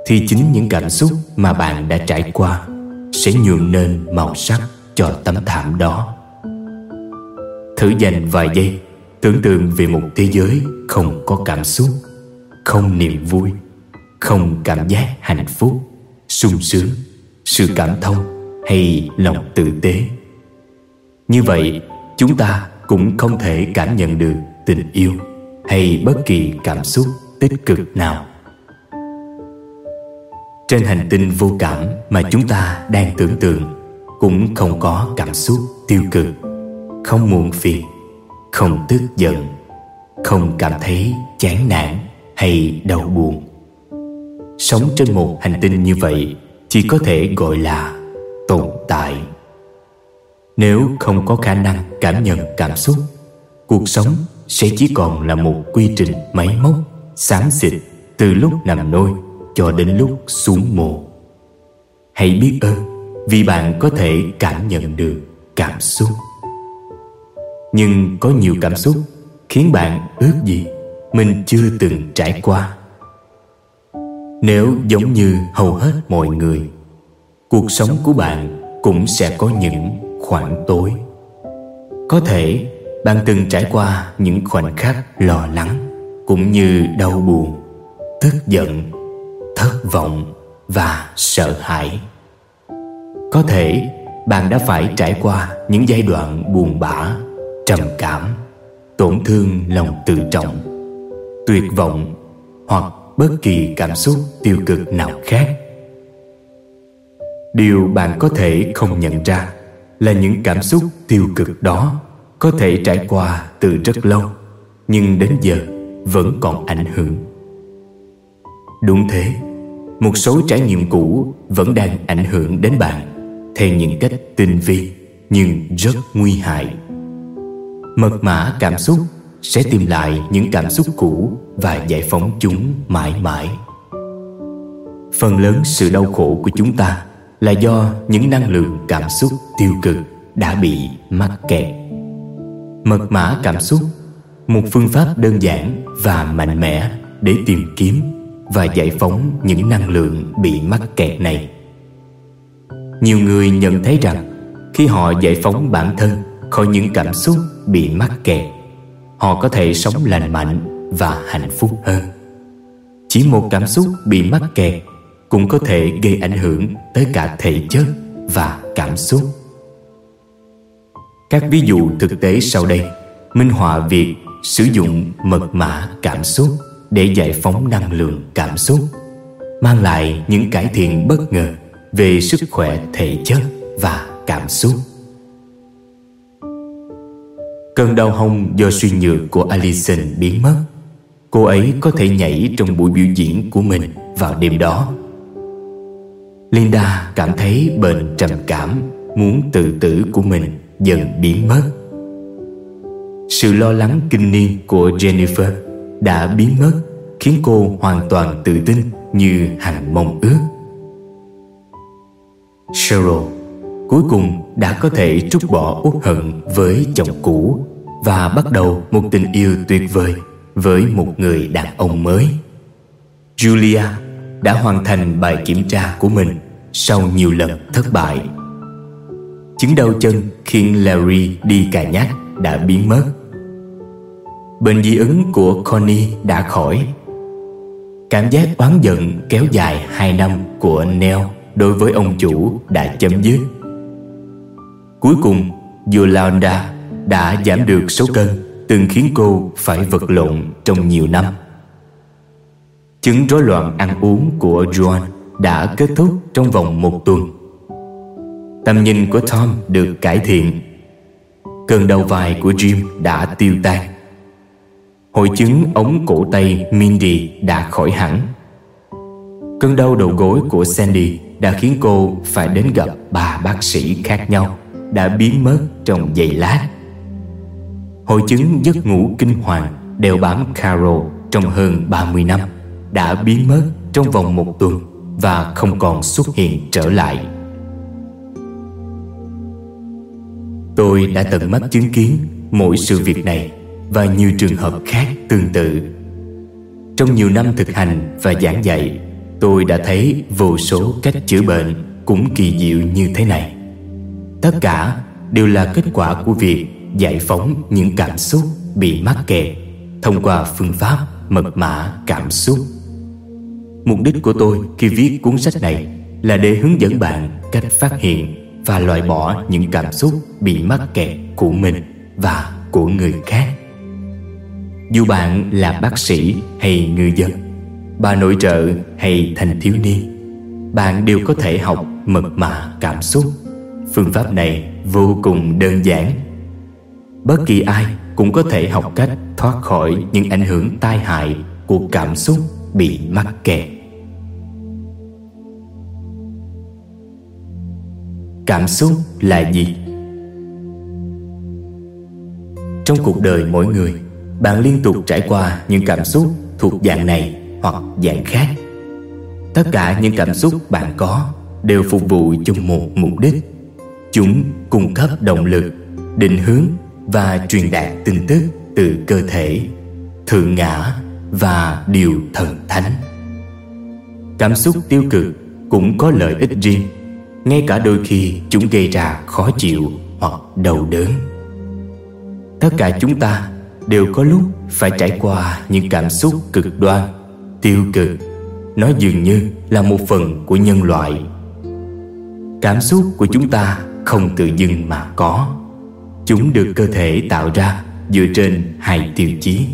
thì chính những cảm xúc mà bạn đã trải qua sẽ nhuộm nên màu sắc cho tấm thảm đó. Thử dành vài giây tưởng tượng về một thế giới không có cảm xúc, không niềm vui, không cảm giác hạnh phúc, sung sướng, sự cảm thông hay lòng tử tế. Như vậy, chúng ta cũng không thể cảm nhận được tình yêu hay bất kỳ cảm xúc tích cực nào? Trên hành tinh vô cảm mà chúng ta đang tưởng tượng, cũng không có cảm xúc tiêu cực, không muộn phiền, không tức giận, không cảm thấy chán nản hay đau buồn. Sống trên một hành tinh như vậy chỉ có thể gọi là tồn tại. Nếu không có khả năng cảm nhận cảm xúc, cuộc sống sẽ chỉ còn là một quy trình máy móc xám xịt từ lúc nằm nôi cho đến lúc xuống mồ. Hãy biết ơn, vì bạn có thể cảm nhận được cảm xúc. Nhưng có nhiều cảm xúc khiến bạn ước gì mình chưa từng trải qua. Nếu giống như hầu hết mọi người, cuộc sống của bạn cũng sẽ có những khoảng tối. Có thể bạn từng trải qua những khoảnh khắc lo lắng cũng như đau buồn, tức giận, thất vọng và sợ hãi. Có thể bạn đã phải trải qua những giai đoạn buồn bã, trầm cảm, tổn thương lòng tự trọng, tuyệt vọng hoặc bất kỳ cảm xúc tiêu cực nào khác. Điều bạn có thể không nhận ra là những cảm xúc tiêu cực đó có thể trải qua từ rất lâu, nhưng đến giờ vẫn còn ảnh hưởng. Đúng thế, một số trải nghiệm cũ vẫn đang ảnh hưởng đến bạn, theo những cách tinh vi nhưng rất nguy hại. Mật mã cảm xúc sẽ tìm lại những cảm xúc cũ và giải phóng chúng mãi mãi. Phần lớn sự đau khổ của chúng ta là do những năng lượng cảm xúc tiêu cực đã bị mắc kẹt. Mật mã cảm xúc một phương pháp đơn giản và mạnh mẽ để tìm kiếm và giải phóng những năng lượng bị mắc kẹt này. nhiều người nhận thấy rằng khi họ giải phóng bản thân khỏi những cảm xúc bị mắc kẹt họ có thể sống lành mạnh và hạnh phúc hơn. chỉ một cảm xúc bị mắc kẹt cũng có thể gây ảnh hưởng tới cả thể chất và cảm xúc. các ví dụ thực tế sau đây minh họa việc sử dụng mật mã cảm xúc để giải phóng năng lượng cảm xúc, mang lại những cải thiện bất ngờ về sức khỏe thể chất và cảm xúc. Cơn đau hông do suy nhược của Alison biến mất. Cô ấy có thể nhảy trong buổi biểu diễn của mình vào đêm đó. Linda cảm thấy bệnh trầm cảm, muốn tự tử của mình dần biến mất sự lo lắng kinh niên của Jennifer đã biến mất, khiến cô hoàn toàn tự tin như hằng mong ước. Cheryl cuối cùng đã có thể trút bỏ uất hận với chồng cũ và bắt đầu một tình yêu tuyệt vời với một người đàn ông mới. Julia đã hoàn thành bài kiểm tra của mình sau nhiều lần thất bại. Chứng đau chân khiến Larry đi cà nhắc đã biến mất. Bệnh dị ứng của Connie đã khỏi Cảm giác oán giận kéo dài 2 năm của Neil đối với ông chủ đã chấm dứt Cuối cùng, Yolanda đã giảm được số cân từng khiến cô phải vật lộn trong nhiều năm. Chứng rối loạn ăn uống của Joan đã kết thúc trong vòng một tuần. Tầm nhìn của Tom được cải thiện. Cơn đau vai của Jim đã tiêu tan. Hội chứng ống cổ tay Mindy đã khỏi hẳn. Cơn đau đầu gối của Sandy đã khiến cô phải đến gặp ba bác sĩ khác nhau đã biến mất trong giây lát. Hội chứng giấc ngủ kinh hoàng đeo bám Carol trong hơn 30 năm đã biến mất trong vòng một tuần và không còn xuất hiện trở lại. Tôi đã tận mắt chứng kiến mỗi sự việc này và nhiều trường hợp khác tương tự. Trong nhiều năm thực hành và giảng dạy, Tôi đã thấy vô số cách chữa bệnh Cũng kỳ diệu như thế này Tất cả đều là kết quả của việc giải phóng những cảm xúc bị mắc kẹt thông qua phương pháp mật mã cảm xúc. Mục đích của tôi khi viết cuốn sách này là để hướng dẫn bạn cách phát hiện và loại bỏ những cảm xúc bị mắc kẹt của mình và của người khác. Dù bạn là bác sĩ hay ngư dân, bà nội trợ hay thành thiếu niên, bạn đều có thể học mật mã cảm xúc. Phương pháp này vô cùng đơn giản. Bất kỳ ai cũng có thể học cách thoát khỏi những ảnh hưởng tai hại của cảm xúc bị mắc kẹt. Cảm xúc là gì? Trong cuộc đời mỗi người, bạn liên tục trải qua những cảm xúc thuộc dạng này hoặc dạng khác. Tất cả những cảm xúc bạn có đều phục vụ cho một mục đích. Chúng cung cấp động lực, định hướng và truyền đạt tin tức từ cơ thể, thượng ngã và điều thần thánh. Cảm xúc tiêu cực cũng có lợi ích riêng, ngay cả đôi khi chúng gây ra khó chịu hoặc đau đớn. Tất cả chúng ta đều có lúc phải trải qua những cảm xúc cực đoan, tiêu cực. Nó dường như là một phần của nhân loại. Cảm xúc của chúng ta không tự dưng mà có Chúng được cơ thể tạo ra dựa trên hai tiêu chí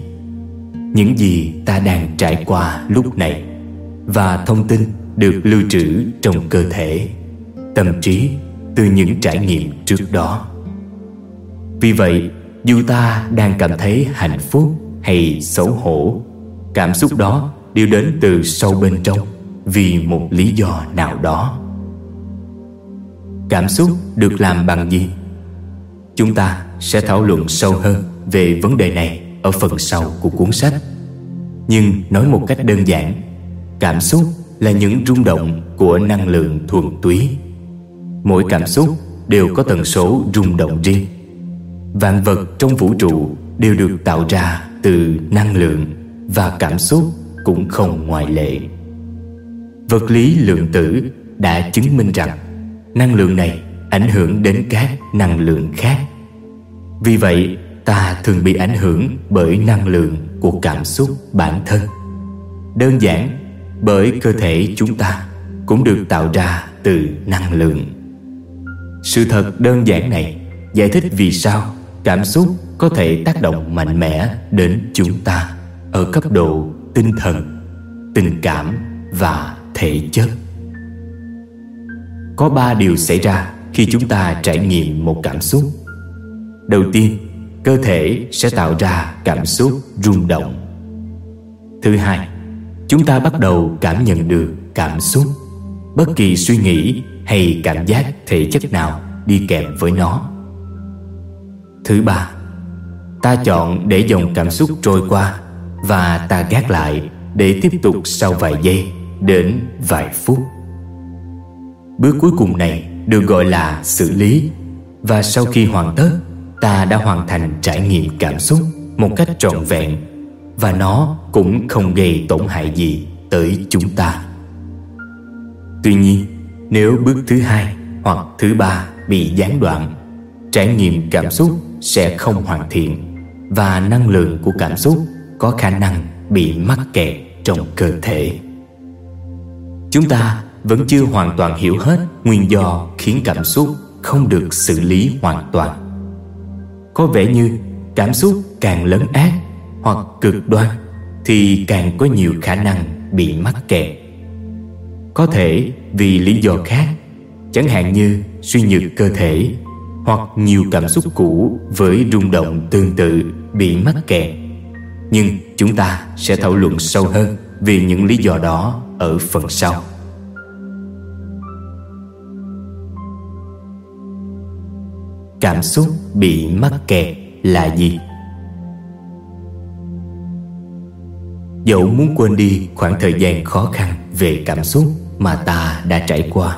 Những gì ta đang trải qua lúc này Và thông tin được lưu trữ trong cơ thể Tâm trí từ những trải nghiệm trước đó Vì vậy, dù ta đang cảm thấy hạnh phúc hay xấu hổ Cảm xúc đó đều đến từ sâu bên trong Vì một lý do nào đó Cảm xúc được làm bằng gì? Chúng ta sẽ thảo luận sâu hơn về vấn đề này ở phần sau của cuốn sách. Nhưng nói một cách đơn giản, cảm xúc là những rung động của năng lượng thuần túy. Mỗi cảm xúc đều có tần số rung động riêng. Vạn vật trong vũ trụ đều được tạo ra từ năng lượng và cảm xúc cũng không ngoại lệ. Vật lý lượng tử đã chứng minh rằng năng lượng này ảnh hưởng đến các năng lượng khác. Vì vậy, ta thường bị ảnh hưởng bởi năng lượng của cảm xúc bản thân. Đơn giản, bởi cơ thể chúng ta cũng được tạo ra từ năng lượng. Sự thật đơn giản này giải thích vì sao cảm xúc có thể tác động mạnh mẽ đến chúng ta ở cấp độ tinh thần, tình cảm và thể chất. Có ba điều xảy ra khi chúng ta trải nghiệm một cảm xúc. Đầu tiên, cơ thể sẽ tạo ra cảm xúc rung động. Thứ hai, chúng ta bắt đầu cảm nhận được cảm xúc. Bất kỳ suy nghĩ hay cảm giác thể chất nào đi kèm với nó thứ ba, ta chọn để dòng cảm xúc trôi qua và ta gác lại để tiếp tục sau vài giây đến vài phút. Bước cuối cùng này được gọi là xử lý và sau khi hoàn tất, ta đã hoàn thành trải nghiệm cảm xúc một cách trọn vẹn và nó cũng không gây tổn hại gì tới chúng ta. Tuy nhiên, nếu bước thứ hai hoặc thứ ba bị gián đoạn, trải nghiệm cảm xúc sẽ không hoàn thiện, và năng lượng của cảm xúc có khả năng bị mắc kẹt trong cơ thể. Chúng ta vẫn chưa hoàn toàn hiểu hết nguyên do khiến cảm xúc không được xử lý hoàn toàn. Có vẻ như cảm xúc càng lớn ác hoặc cực đoan thì càng có nhiều khả năng bị mắc kẹt. Có thể vì lý do khác, chẳng hạn như suy nhược cơ thể hoặc nhiều cảm xúc cũ với rung động tương tự bị mắc kẹt. Nhưng chúng ta sẽ thảo luận sâu hơn về những lý do đó ở phần sau. Cảm xúc bị mắc kẹt là gì? Dẫu muốn quên đi khoảng thời gian khó khăn về cảm xúc mà ta đã trải qua,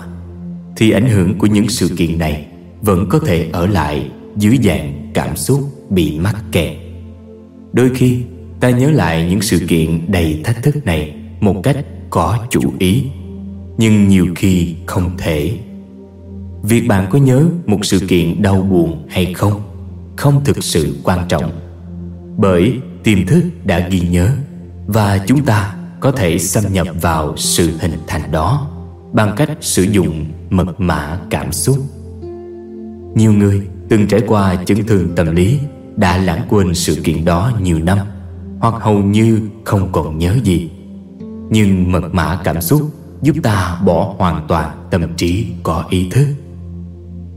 thì ảnh hưởng của những sự kiện này vẫn có thể ở lại dưới dạng cảm xúc bị mắc kẹt. Đôi khi, ta nhớ lại những sự kiện đầy thách thức này một cách có chủ ý, nhưng nhiều khi không thể. Việc bạn có nhớ một sự kiện đau buồn hay không? Không thực sự quan trọng, bởi tiềm thức đã ghi nhớ và chúng ta có thể xâm nhập vào sự hình thành đó bằng cách sử dụng mật mã cảm xúc nhiều người từng trải qua chấn thương tâm lý, đã lãng quên sự kiện đó nhiều năm, hoặc hầu như không còn nhớ gì. Nhưng mật mã cảm xúc giúp ta bỏ hoàn toàn tâm trí có ý thức.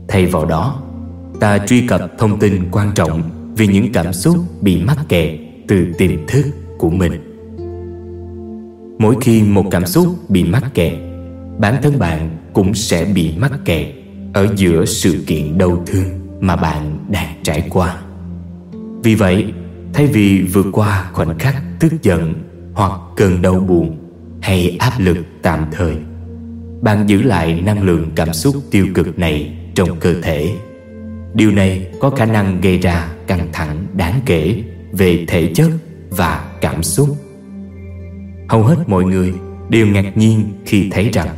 Thay vào đó, ta truy cập thông tin quan trọng về những cảm xúc bị mắc kẹt từ tiềm thức của mình. Mỗi khi một cảm xúc bị mắc kẹt, bản thân bạn cũng sẽ bị mắc kẹt ở giữa sự kiện đau thương mà bạn đang trải qua. Vì vậy, thay vì vượt qua khoảnh khắc tức giận hoặc cơn đau buồn hay áp lực tạm thời, bạn giữ lại năng lượng cảm xúc tiêu cực này trong cơ thể. Điều này có khả năng gây ra căng thẳng đáng kể về thể chất và cảm xúc. Hầu hết mọi người đều ngạc nhiên khi thấy rằng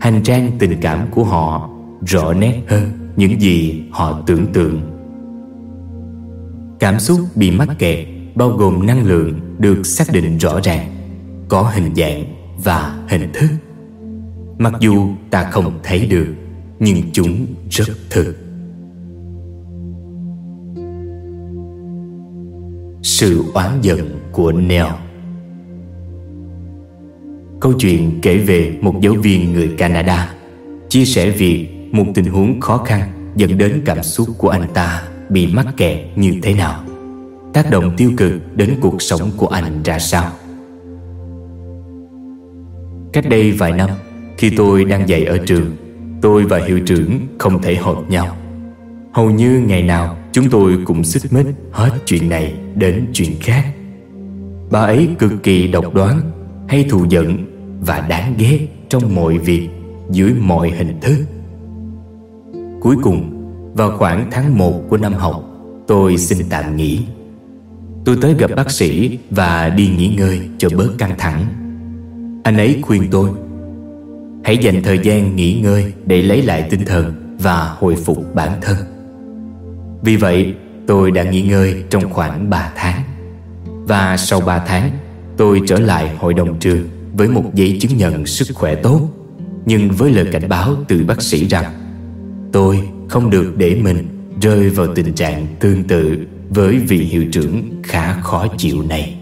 hành trang tình cảm của họ rõ nét hơn những gì họ tưởng tượng. Cảm xúc bị mắc kẹt bao gồm năng lượng được xác định rõ ràng, có hình dạng và hình thức. Mặc dù ta không thấy được, nhưng chúng rất thực. Sự oán giận của Neo. Câu chuyện kể về một giáo viên người Canada chia sẻ việc một tình huống khó khăn dẫn đến cảm xúc của anh ta bị mắc kẹt như thế nào? Tác động tiêu cực đến cuộc sống của anh ra sao? Cách đây vài năm, khi tôi đang dạy ở trường, tôi và hiệu trưởng không thể hợp nhau. Hầu như ngày nào, chúng tôi cũng xích mích hết chuyện này đến chuyện khác. Bà ấy cực kỳ độc đoán, hay thù giận và đáng ghét trong mọi việc dưới mọi hình thức cuối cùng, vào khoảng tháng 1 của năm học, tôi xin tạm nghỉ. Tôi tới gặp bác sĩ và đi nghỉ ngơi cho bớt căng thẳng. Anh ấy khuyên tôi, hãy dành thời gian nghỉ ngơi để lấy lại tinh thần và hồi phục bản thân. Vì vậy, tôi đã nghỉ ngơi trong khoảng 3 tháng. Và sau 3 tháng, tôi trở lại hội đồng trường với một giấy chứng nhận sức khỏe tốt, nhưng với lời cảnh báo từ bác sĩ rằng tôi không được để mình rơi vào tình trạng tương tự với vị hiệu trưởng khá khó chịu này.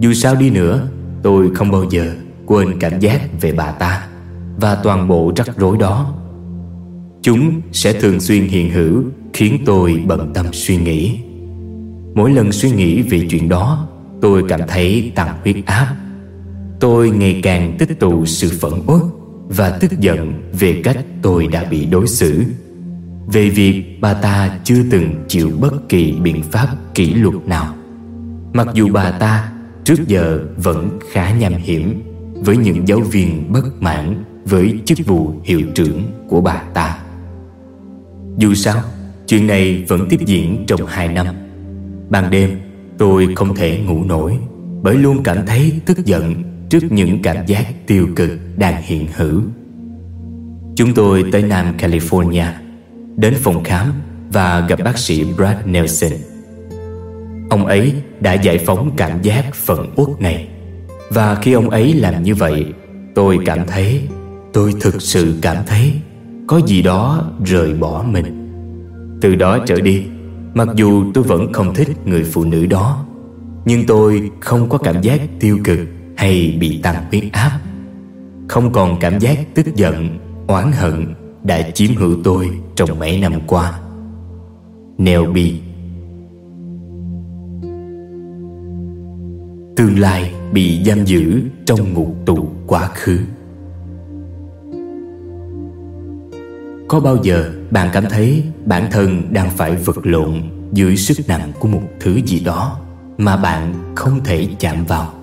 Dù sao đi nữa, tôi không bao giờ quên cảm giác về bà ta và toàn bộ rắc rối đó. Chúng sẽ thường xuyên hiện hữu, khiến tôi bận tâm suy nghĩ. Mỗi lần suy nghĩ về chuyện đó, tôi cảm thấy tăng huyết áp. Tôi ngày càng tích tụ sự phẫn uất và tức giận về cách tôi đã bị đối xử. Về việc bà ta chưa từng chịu bất kỳ biện pháp kỷ luật nào. Mặc dù bà ta trước giờ vẫn khá nham hiểm với những giáo viên bất mãn với chức vụ hiệu trưởng của bà ta. Dù sao, chuyện này vẫn tiếp diễn trong hai năm. Ban đêm, tôi không thể ngủ nổi bởi luôn cảm thấy tức giận trước những cảm giác tiêu cực đang hiện hữu. Chúng tôi tới nam california, đến phòng khám và gặp bác sĩ brad nelson. Ông ấy đã giải phóng cảm giác phận uất này. Và khi ông ấy làm như vậy, tôi cảm thấy, tôi thực sự cảm thấy có gì đó rời bỏ mình. Từ đó trở đi, mặc dù tôi vẫn không thích người phụ nữ đó, nhưng tôi không có cảm giác tiêu cực hay bị tăng huyết áp. Không còn cảm giác tức giận, oán hận đã chiếm hữu tôi trong mấy năm qua. Nelby Tương lai bị giam giữ trong ngục tù quá khứ. Có bao giờ bạn cảm thấy bản thân đang phải vật lộn dưới sức nặng của một thứ gì đó mà bạn không thể chạm vào?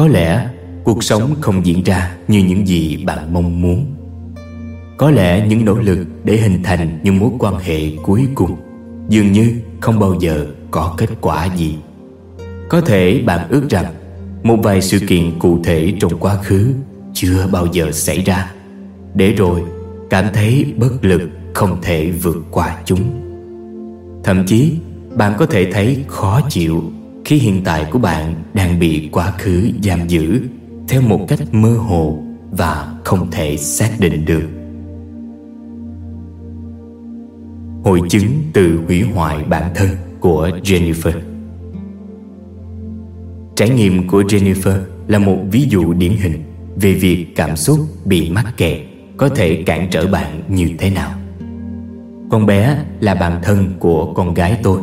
Có lẽ cuộc sống không diễn ra như những gì bạn mong muốn. Có lẽ những nỗ lực để hình thành những mối quan hệ cuối cùng dường như không bao giờ có kết quả gì. Có thể bạn ước rằng Một vài sự kiện cụ thể trong quá khứ Chưa bao giờ xảy ra, Để rồi cảm thấy bất lực Không thể vượt qua chúng Thậm chí, bạn có thể thấy khó chịu khi hiện tại của bạn đang bị quá khứ giam giữ Theo một cách mơ hồ Và không thể xác định được. Hội chứng từ hủy hoại bản thân của Jennifer. Trải nghiệm của Jennifer là một ví dụ điển hình về việc cảm xúc bị mắc kẹt có thể cản trở bạn như thế nào. Con bé là bạn thân của con gái tôi,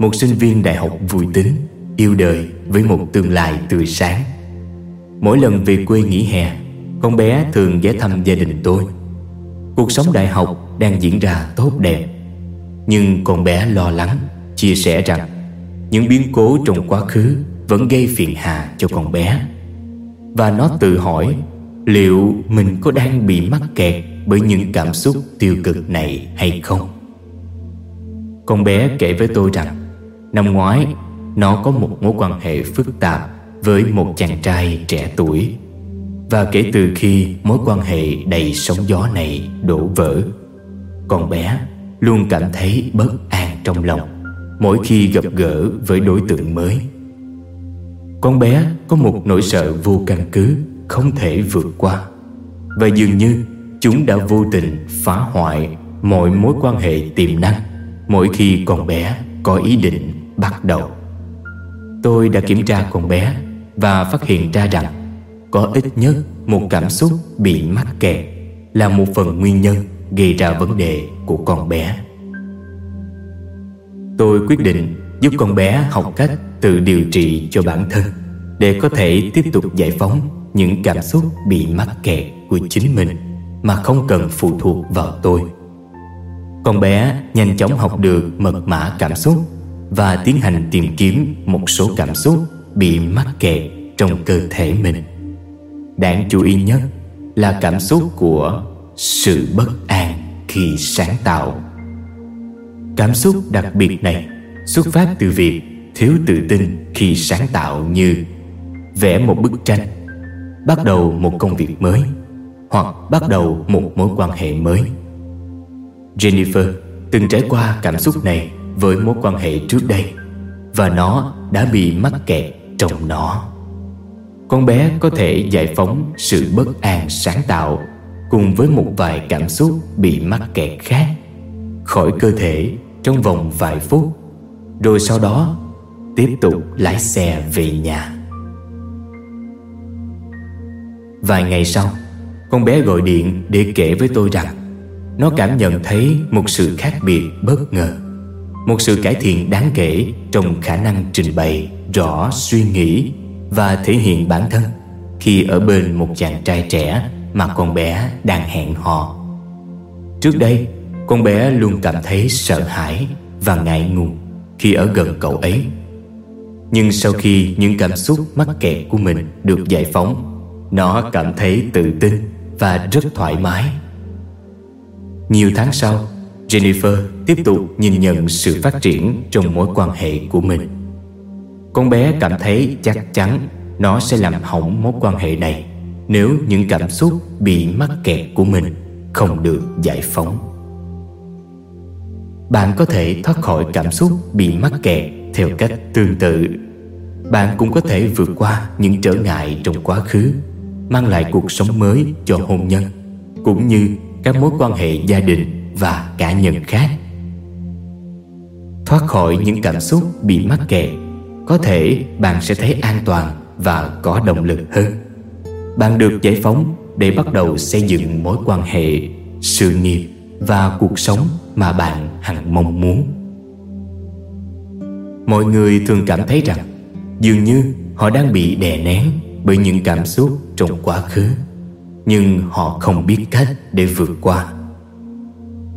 một sinh viên đại học vui tính, yêu đời với một tương lai tươi sáng. Mỗi lần về quê nghỉ hè, con bé thường ghé thăm gia đình tôi. Cuộc sống đại học đang diễn ra tốt đẹp, nhưng con bé lo lắng, chia sẻ rằng những biến cố trong quá khứ vẫn gây phiền hà cho con bé và nó tự hỏi liệu mình có đang bị mắc kẹt bởi những cảm xúc tiêu cực này hay không con bé kể với tôi rằng năm ngoái, nó có một mối quan hệ phức tạp với một chàng trai trẻ tuổi. Và kể từ khi mối quan hệ đầy sóng gió này đổ vỡ, con bé luôn cảm thấy bất an trong lòng mỗi khi gặp gỡ với đối tượng mới. Con bé có một nỗi sợ vô căn cứ Không thể vượt qua. Và dường như chúng đã vô tình phá hoại Mọi mối quan hệ tiềm năng Mỗi khi con bé có ý định bắt đầu Tôi đã kiểm tra con bé Và phát hiện ra rằng Có ít nhất một cảm xúc bị mắc kẹt Là một phần nguyên nhân gây ra vấn đề của con bé Tôi quyết định giúp con bé học cách tự điều trị cho bản thân để có thể tiếp tục giải phóng những cảm xúc bị mắc kẹt của chính mình mà không cần phụ thuộc vào tôi. Con bé nhanh chóng học được mật mã cảm xúc và tiến hành tìm kiếm một số cảm xúc bị mắc kẹt trong cơ thể mình. Đáng chú ý nhất là cảm xúc của sự bất an khi sáng tạo. Cảm xúc đặc biệt này xuất phát từ việc thiếu tự tin khi sáng tạo như vẽ một bức tranh, bắt đầu một công việc mới, hoặc bắt đầu một mối quan hệ mới jennifer từng trải qua cảm xúc này với mối quan hệ trước đây, và nó đã bị mắc kẹt trong nó. Con bé có thể giải phóng sự bất an sáng tạo cùng với một vài cảm xúc bị mắc kẹt khác khỏi cơ thể trong vòng vài phút, rồi sau đó tiếp tục lái xe về nhà. Vài ngày sau, Con bé gọi điện để kể với tôi rằng Nó cảm nhận thấy một sự khác biệt bất ngờ. Một sự cải thiện đáng kể Trong khả năng trình bày, Rõ suy nghĩ Và thể hiện bản thân Khi ở bên một chàng trai trẻ Mà con bé đang hẹn hò. Trước đây, Con bé luôn cảm thấy sợ hãi Và ngại ngùng Khi ở gần cậu ấy. Nhưng sau khi những cảm xúc mắc kẹt của mình Được giải phóng, nó cảm thấy tự tin và rất thoải mái. Nhiều tháng sau Jennifer tiếp tục nhìn nhận sự phát triển trong mối quan hệ của mình. Con bé cảm thấy chắc chắn nó sẽ làm hỏng mối quan hệ này Nếu những cảm xúc bị mắc kẹt của mình không được giải phóng. Bạn có thể thoát khỏi cảm xúc bị mắc kẹt theo cách tương tự. Bạn cũng có thể vượt qua những trở ngại trong quá khứ, mang lại cuộc sống mới cho hôn nhân, cũng như các mối quan hệ gia đình và cả nhân khác. Thoát khỏi những cảm xúc bị mắc kẹt, có thể bạn sẽ thấy an toàn và có động lực hơn. Bạn được giải phóng để bắt đầu xây dựng mối quan hệ, sự nghiệp và cuộc sống mà bạn hằng mong muốn. Mọi người thường cảm thấy rằng dường như họ đang bị đè nén bởi những cảm xúc trong quá khứ, nhưng họ không biết cách để vượt qua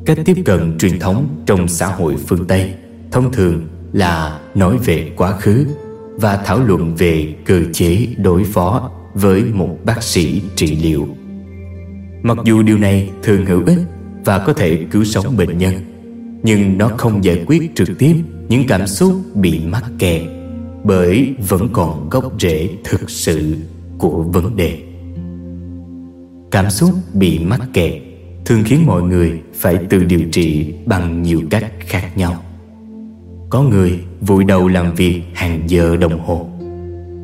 cách tiếp cận truyền thống trong xã hội phương tây, thông thường là nói về quá khứ và thảo luận về cơ chế đối phó với một bác sĩ trị liệu. Mặc dù điều này thường hữu ích và có thể cứu sống bệnh nhân, nhưng nó không giải quyết trực tiếp những cảm xúc bị mắc kẹt bởi vẫn còn gốc rễ thực sự của vấn đề. Cảm xúc bị mắc kẹt thường khiến mọi người phải tự điều trị bằng nhiều cách khác nhau. Có người vùi đầu làm việc hàng giờ đồng hồ.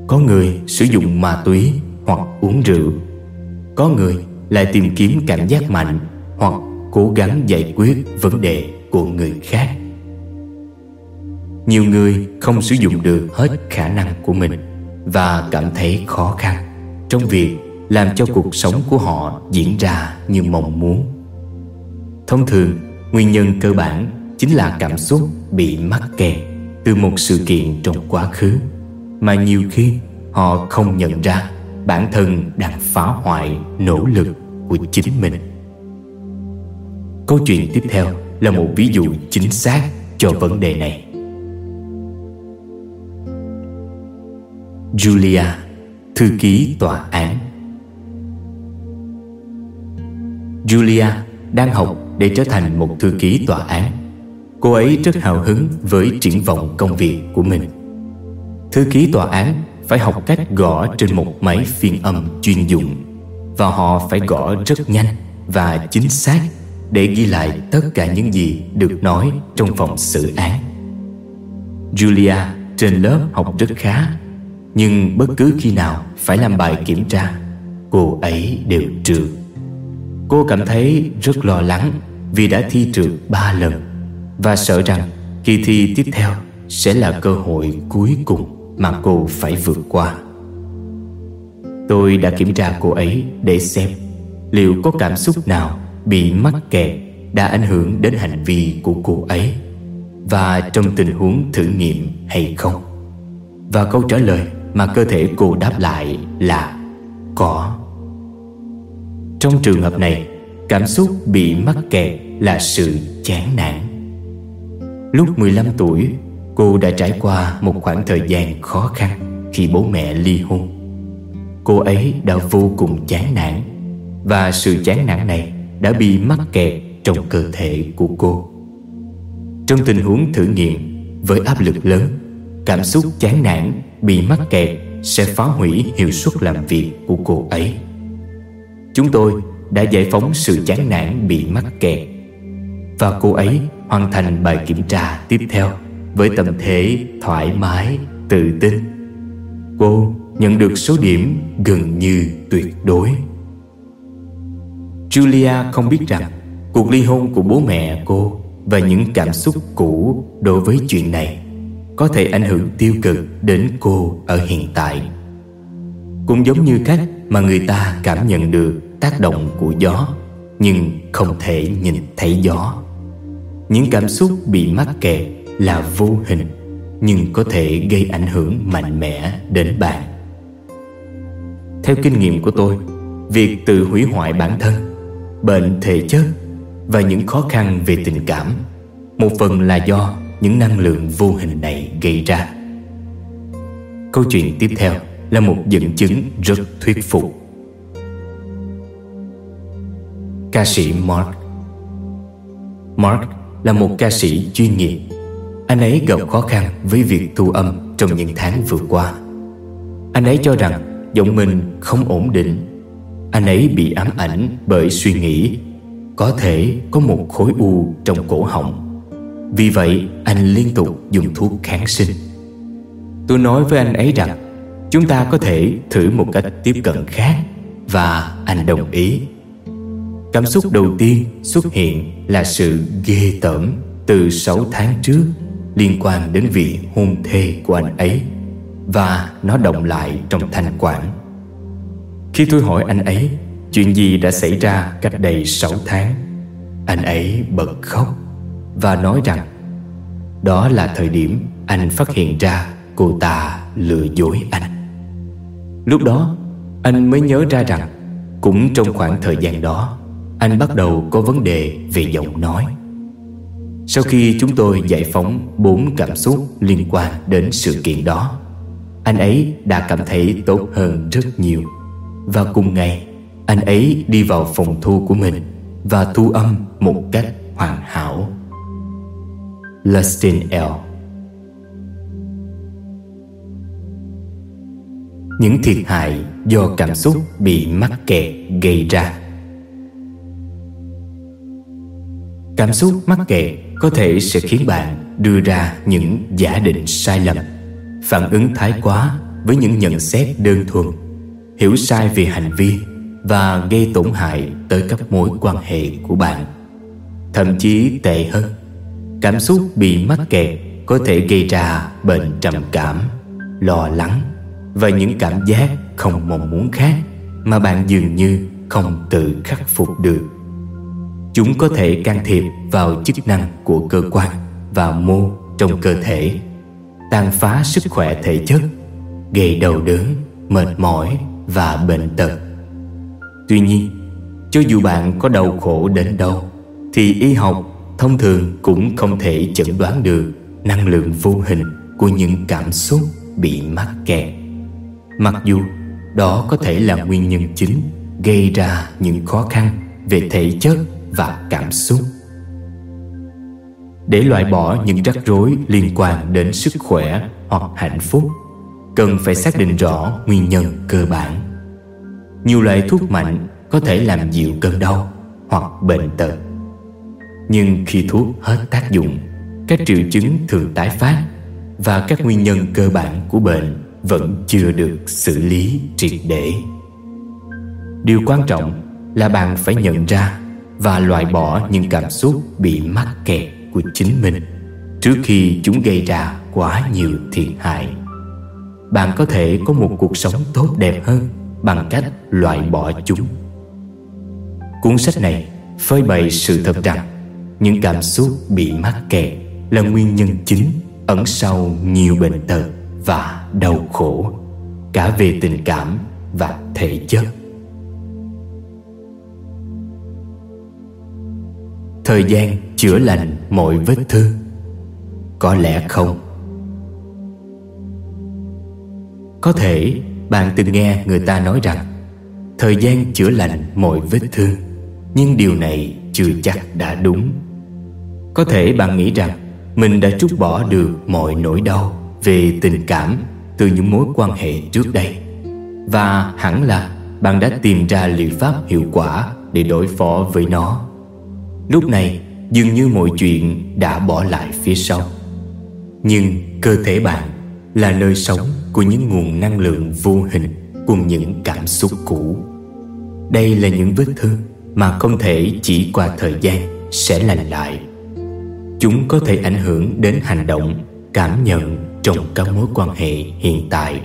Có người sử dụng ma túy hoặc uống rượu. Có người lại tìm kiếm cảm giác mạnh hoặc cố gắng giải quyết vấn đề của người khác. Nhiều người không sử dụng được hết khả năng của mình và cảm thấy khó khăn trong việc làm cho cuộc sống của họ diễn ra như mong muốn. Thông thường nguyên nhân cơ bản chính là cảm xúc bị mắc kẹt từ một sự kiện trong quá khứ mà nhiều khi họ không nhận ra bản thân đang phá hoại nỗ lực của chính mình. Câu chuyện tiếp theo là một ví dụ chính xác cho vấn đề này. Julia, thư ký tòa án. Julia đang học để trở thành một thư ký tòa án. Cô ấy rất hào hứng với triển vọng công việc của mình. Thư ký tòa án phải học cách gõ trên một máy phiên âm chuyên dụng Và họ phải gõ rất nhanh và chính xác Để ghi lại tất cả những gì được nói trong phòng xử án. Julia trên lớp học rất khá, Nhưng bất cứ khi nào phải làm bài kiểm tra, Cô ấy đều trượt. Cô cảm thấy rất lo lắng Vì đã thi trượt ba lần Và sợ rằng kỳ thi tiếp theo Sẽ là cơ hội cuối cùng mà cô phải vượt qua. Tôi đã kiểm tra cô ấy để xem Liệu có cảm xúc nào bị mắc kẹt đã ảnh hưởng đến hành vi của cô ấy Và trong tình huống thử nghiệm hay không. Và câu trả lời mà cơ thể cô đáp lại là có. Trong trường hợp này, Cảm xúc bị mắc kẹt là sự chán nản. Lúc 15 tuổi, Cô đã trải qua một khoảng thời gian khó khăn khi bố mẹ ly hôn. Cô ấy đã vô cùng chán nản Và sự chán nản này đã bị mắc kẹt trong cơ thể của cô. Trong tình huống thử nghiệm với áp lực lớn, Cảm xúc chán nản bị mắc kẹt sẽ phá hủy hiệu suất làm việc của cô ấy. Chúng tôi đã giải phóng sự chán nản bị mắc kẹt Và cô ấy hoàn thành bài kiểm tra tiếp theo với tâm thế thoải mái, tự tin. Cô nhận được số điểm gần như tuyệt đối. Julia không biết rằng cuộc ly hôn của bố mẹ cô và những cảm xúc cũ đối với chuyện này có thể ảnh hưởng tiêu cực đến cô ở hiện tại. Cũng giống như cách mà người ta cảm nhận được tác động của gió, nhưng không thể nhìn thấy gió. Những cảm xúc bị mắc kẹt là vô hình, nhưng có thể gây ảnh hưởng mạnh mẽ đến bạn. Theo kinh nghiệm của tôi, việc tự hủy hoại bản thân, bệnh thể chất và những khó khăn về tình cảm, một phần là do những năng lượng vô hình này gây ra. Câu chuyện tiếp theo là một dẫn chứng rất thuyết phục. Ca sĩ mark. Mark là một ca sĩ chuyên nghiệp. Anh ấy gặp khó khăn với việc thu âm trong những tháng vừa qua. Anh ấy cho rằng giọng mình không ổn định. Anh ấy bị ám ảnh bởi suy nghĩ, Có thể có một khối u trong cổ họng. Vì vậy, anh liên tục dùng thuốc kháng sinh. Tôi nói với anh ấy rằng Chúng ta có thể thử một cách tiếp cận khác Và anh đồng ý Cảm xúc đầu tiên xuất hiện là sự ghê tởm từ 6 tháng trước liên quan đến vị hôn thê của anh ấy và nó động lại trong thanh quản. Khi tôi hỏi anh ấy chuyện gì đã xảy ra cách đây 6 tháng, anh ấy bật khóc và nói rằng đó là thời điểm anh phát hiện ra cô ta lừa dối anh. Lúc đó, anh mới nhớ ra rằng cũng trong khoảng thời gian đó, anh bắt đầu có vấn đề về giọng nói. Sau khi chúng tôi giải phóng bốn cảm xúc liên quan đến sự kiện đó Anh ấy đã cảm thấy tốt hơn rất nhiều. Và cùng ngày anh ấy đi vào phòng thu của mình Và thu âm một cách hoàn hảo. Lustin L. những thiệt hại do cảm xúc bị mắc kẹt gây ra. Cảm xúc mắc kẹt có thể sẽ khiến bạn đưa ra những giả định sai lầm, phản ứng thái quá với những nhận xét đơn thuần, hiểu sai về hành vi và gây tổn hại tới các mối quan hệ của bạn. Thậm chí tệ hơn, cảm xúc bị mắc kẹt có thể gây ra bệnh trầm cảm, lo lắng và những cảm giác không mong muốn khác mà bạn dường như không tự khắc phục được. Chúng có thể can thiệp vào chức năng của cơ quan và mô trong cơ thể, tàn phá sức khỏe thể chất, gây đau đớn, mệt mỏi và bệnh tật. Tuy nhiên, cho dù bạn có đau khổ đến đâu, thì y học thông thường cũng không thể chẩn đoán được năng lượng vô hình của những cảm xúc bị mắc kẹt mặc dù đó có thể là nguyên nhân chính gây ra những khó khăn về thể chất và cảm xúc. Để loại bỏ những rắc rối liên quan đến sức khỏe hoặc hạnh phúc, cần phải xác định rõ nguyên nhân cơ bản. Nhiều loại thuốc mạnh có thể làm dịu cơn đau hoặc bệnh tật. Nhưng khi thuốc hết tác dụng, các triệu chứng thường tái phát và các nguyên nhân cơ bản của bệnh vẫn chưa được xử lý triệt để. Điều quan trọng là bạn phải nhận ra và loại bỏ những cảm xúc bị mắc kẹt của chính mình trước khi chúng gây ra quá nhiều thiệt hại. Bạn có thể có một cuộc sống tốt đẹp hơn bằng cách loại bỏ chúng. Cuốn sách này phơi bày sự thật rằng những cảm xúc bị mắc kẹt là nguyên nhân chính ẩn sau nhiều bệnh tật và đau khổ, cả về tình cảm và thể chất. Thời gian chữa lành mọi vết thương, có lẽ không? Có thể bạn từng nghe người ta nói rằng, thời gian chữa lành mọi vết thương, nhưng điều này chưa chắc đã đúng. Có thể bạn nghĩ rằng, mình đã trút bỏ được mọi nỗi đau về tình cảm từ những mối quan hệ trước đây. Và hẳn là bạn đã tìm ra liệu pháp hiệu quả để đối phó với nó. Lúc này, dường như mọi chuyện đã bỏ lại phía sau. Nhưng cơ thể bạn là nơi sống của những nguồn năng lượng vô hình cùng những cảm xúc cũ. Đây là những vết thương mà không thể chỉ qua thời gian sẽ lành lại. Chúng có thể ảnh hưởng đến hành động, cảm nhận trong các mối quan hệ hiện tại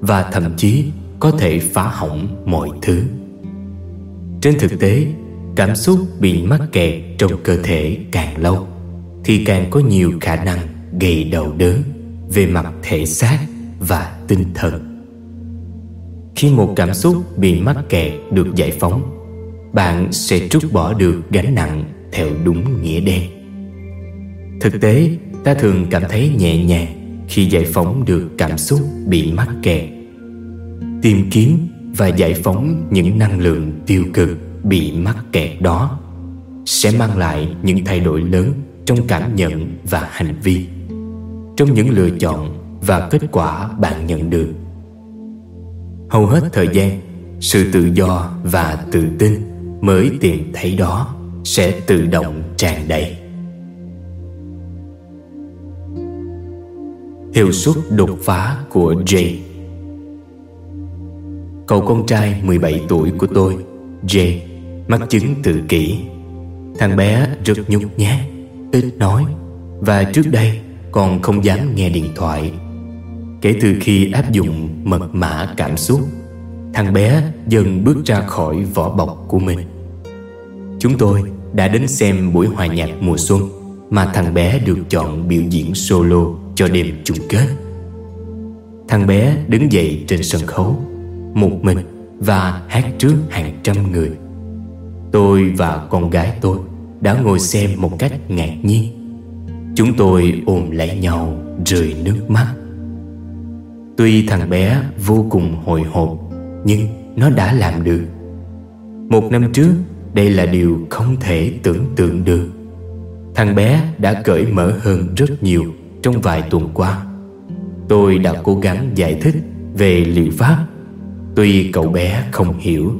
và thậm chí có thể phá hỏng mọi thứ. Trên thực tế, cảm xúc bị mắc kẹt trong cơ thể càng lâu thì càng có nhiều khả năng gây đau đớn về mặt thể xác và tinh thần. Khi một cảm xúc bị mắc kẹt được giải phóng, bạn sẽ trút bỏ được gánh nặng theo đúng nghĩa đen. Thực tế, ta thường cảm thấy nhẹ nhàng khi giải phóng được cảm xúc bị mắc kẹt. Tìm kiếm và giải phóng những năng lượng tiêu cực bị mắc kẹt đó sẽ mang lại những thay đổi lớn trong cảm nhận và hành vi, trong những lựa chọn và kết quả bạn nhận được. Hầu hết thời gian, sự tự do và tự tin mới tìm thấy đó sẽ tự động tràn đầy. Hiệu suất đột phá của Jay Cậu con trai 17 tuổi của tôi, Jay, mắc chứng tự kỷ. Thằng bé rất nhút nhát, ít nói và trước đây còn không dám nghe điện thoại. Kể từ khi áp dụng mật mã cảm xúc, thằng bé dần bước ra khỏi vỏ bọc của mình. Chúng tôi đã đến xem buổi hòa nhạc mùa xuân mà thằng bé được chọn biểu diễn solo cho đêm chung kết. Thằng bé đứng dậy trên sân khấu, một mình và hát trước hàng trăm người. Tôi và con gái tôi đã ngồi xem một cách ngạc nhiên. Chúng tôi ôm lấy nhau rơi nước mắt. Tuy thằng bé vô cùng hồi hộp nhưng nó đã làm được. Một năm trước, đây là điều không thể tưởng tượng được. Thằng bé đã cởi mở hơn rất nhiều trong vài tuần qua. Tôi đã cố gắng giải thích về liệu pháp. Tuy cậu bé không hiểu,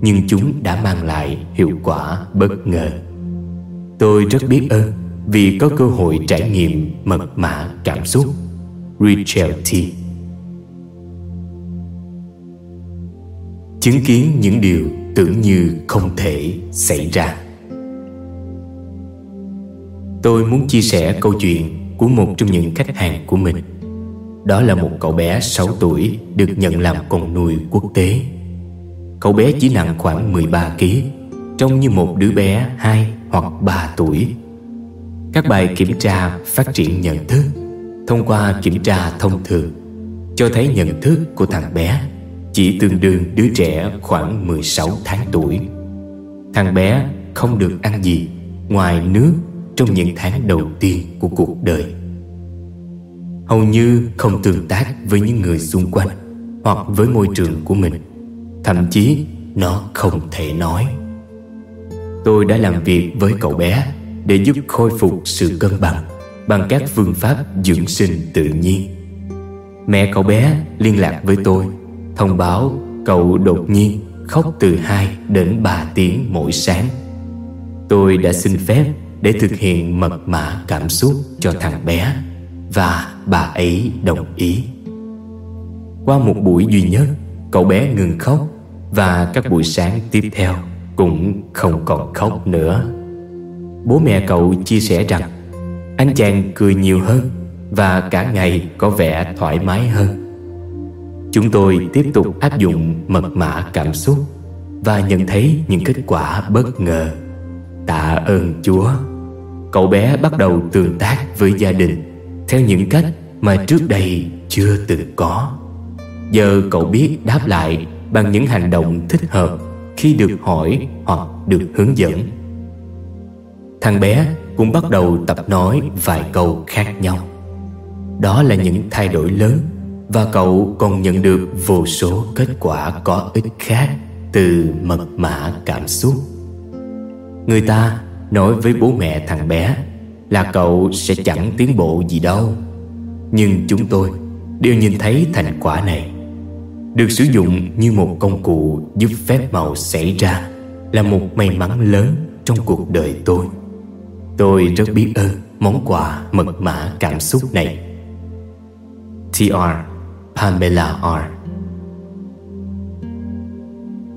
Nhưng chúng đã mang lại hiệu quả bất ngờ. Tôi rất biết ơn Vì có cơ hội trải nghiệm mật mã cảm xúc Rachel T Chứng kiến những điều tưởng như không thể xảy ra. Tôi muốn chia sẻ câu chuyện của một trong những khách hàng của mình. Đó là một cậu bé 6 tuổi, được nhận làm con nuôi quốc tế. Cậu bé chỉ nặng khoảng 13 kg Trông như một đứa bé 2 hoặc 3 tuổi. Các bài kiểm tra phát triển nhận thức, Thông qua kiểm tra thông thường, Cho thấy nhận thức của thằng bé Chỉ tương đương đứa trẻ khoảng 16 tháng tuổi. Thằng bé không được ăn gì Ngoài nước trong những tháng đầu tiên của cuộc đời. Hầu như không tương tác với những người xung quanh hoặc với môi trường của mình. Thậm chí, nó không thể nói. Tôi đã làm việc với cậu bé để giúp khôi phục sự cân bằng bằng các phương pháp dưỡng sinh tự nhiên. Mẹ cậu bé liên lạc với tôi, thông báo cậu đột nhiên khóc từ 2 đến 3 tiếng mỗi sáng. Tôi đã xin phép để thực hiện mật mã cảm xúc cho thằng bé và bà ấy đồng ý. Qua một buổi duy nhất, cậu bé ngừng khóc và các buổi sáng tiếp theo cũng không còn khóc nữa. Bố mẹ cậu chia sẻ rằng anh chàng cười nhiều hơn và cả ngày có vẻ thoải mái hơn. Chúng tôi tiếp tục áp dụng mật mã cảm xúc và nhận thấy những kết quả bất ngờ tạ ơn chúa. Cậu bé bắt đầu tương tác với gia đình theo những cách mà trước đây chưa từng có. Giờ cậu biết đáp lại bằng những hành động thích hợp khi được hỏi hoặc được hướng dẫn. Thằng bé cũng bắt đầu tập nói vài câu khác nhau. Đó là những thay đổi lớn và cậu còn nhận được vô số kết quả có ích khác từ mật mã cảm xúc người ta nói với bố mẹ thằng bé là cậu sẽ chẳng tiến bộ gì đâu. Nhưng chúng tôi đều nhìn thấy thành quả này. Được sử dụng như một công cụ giúp phép màu xảy ra là một may mắn lớn trong cuộc đời tôi. Tôi rất biết ơn món quà mật mã cảm xúc này. TR Pamela R.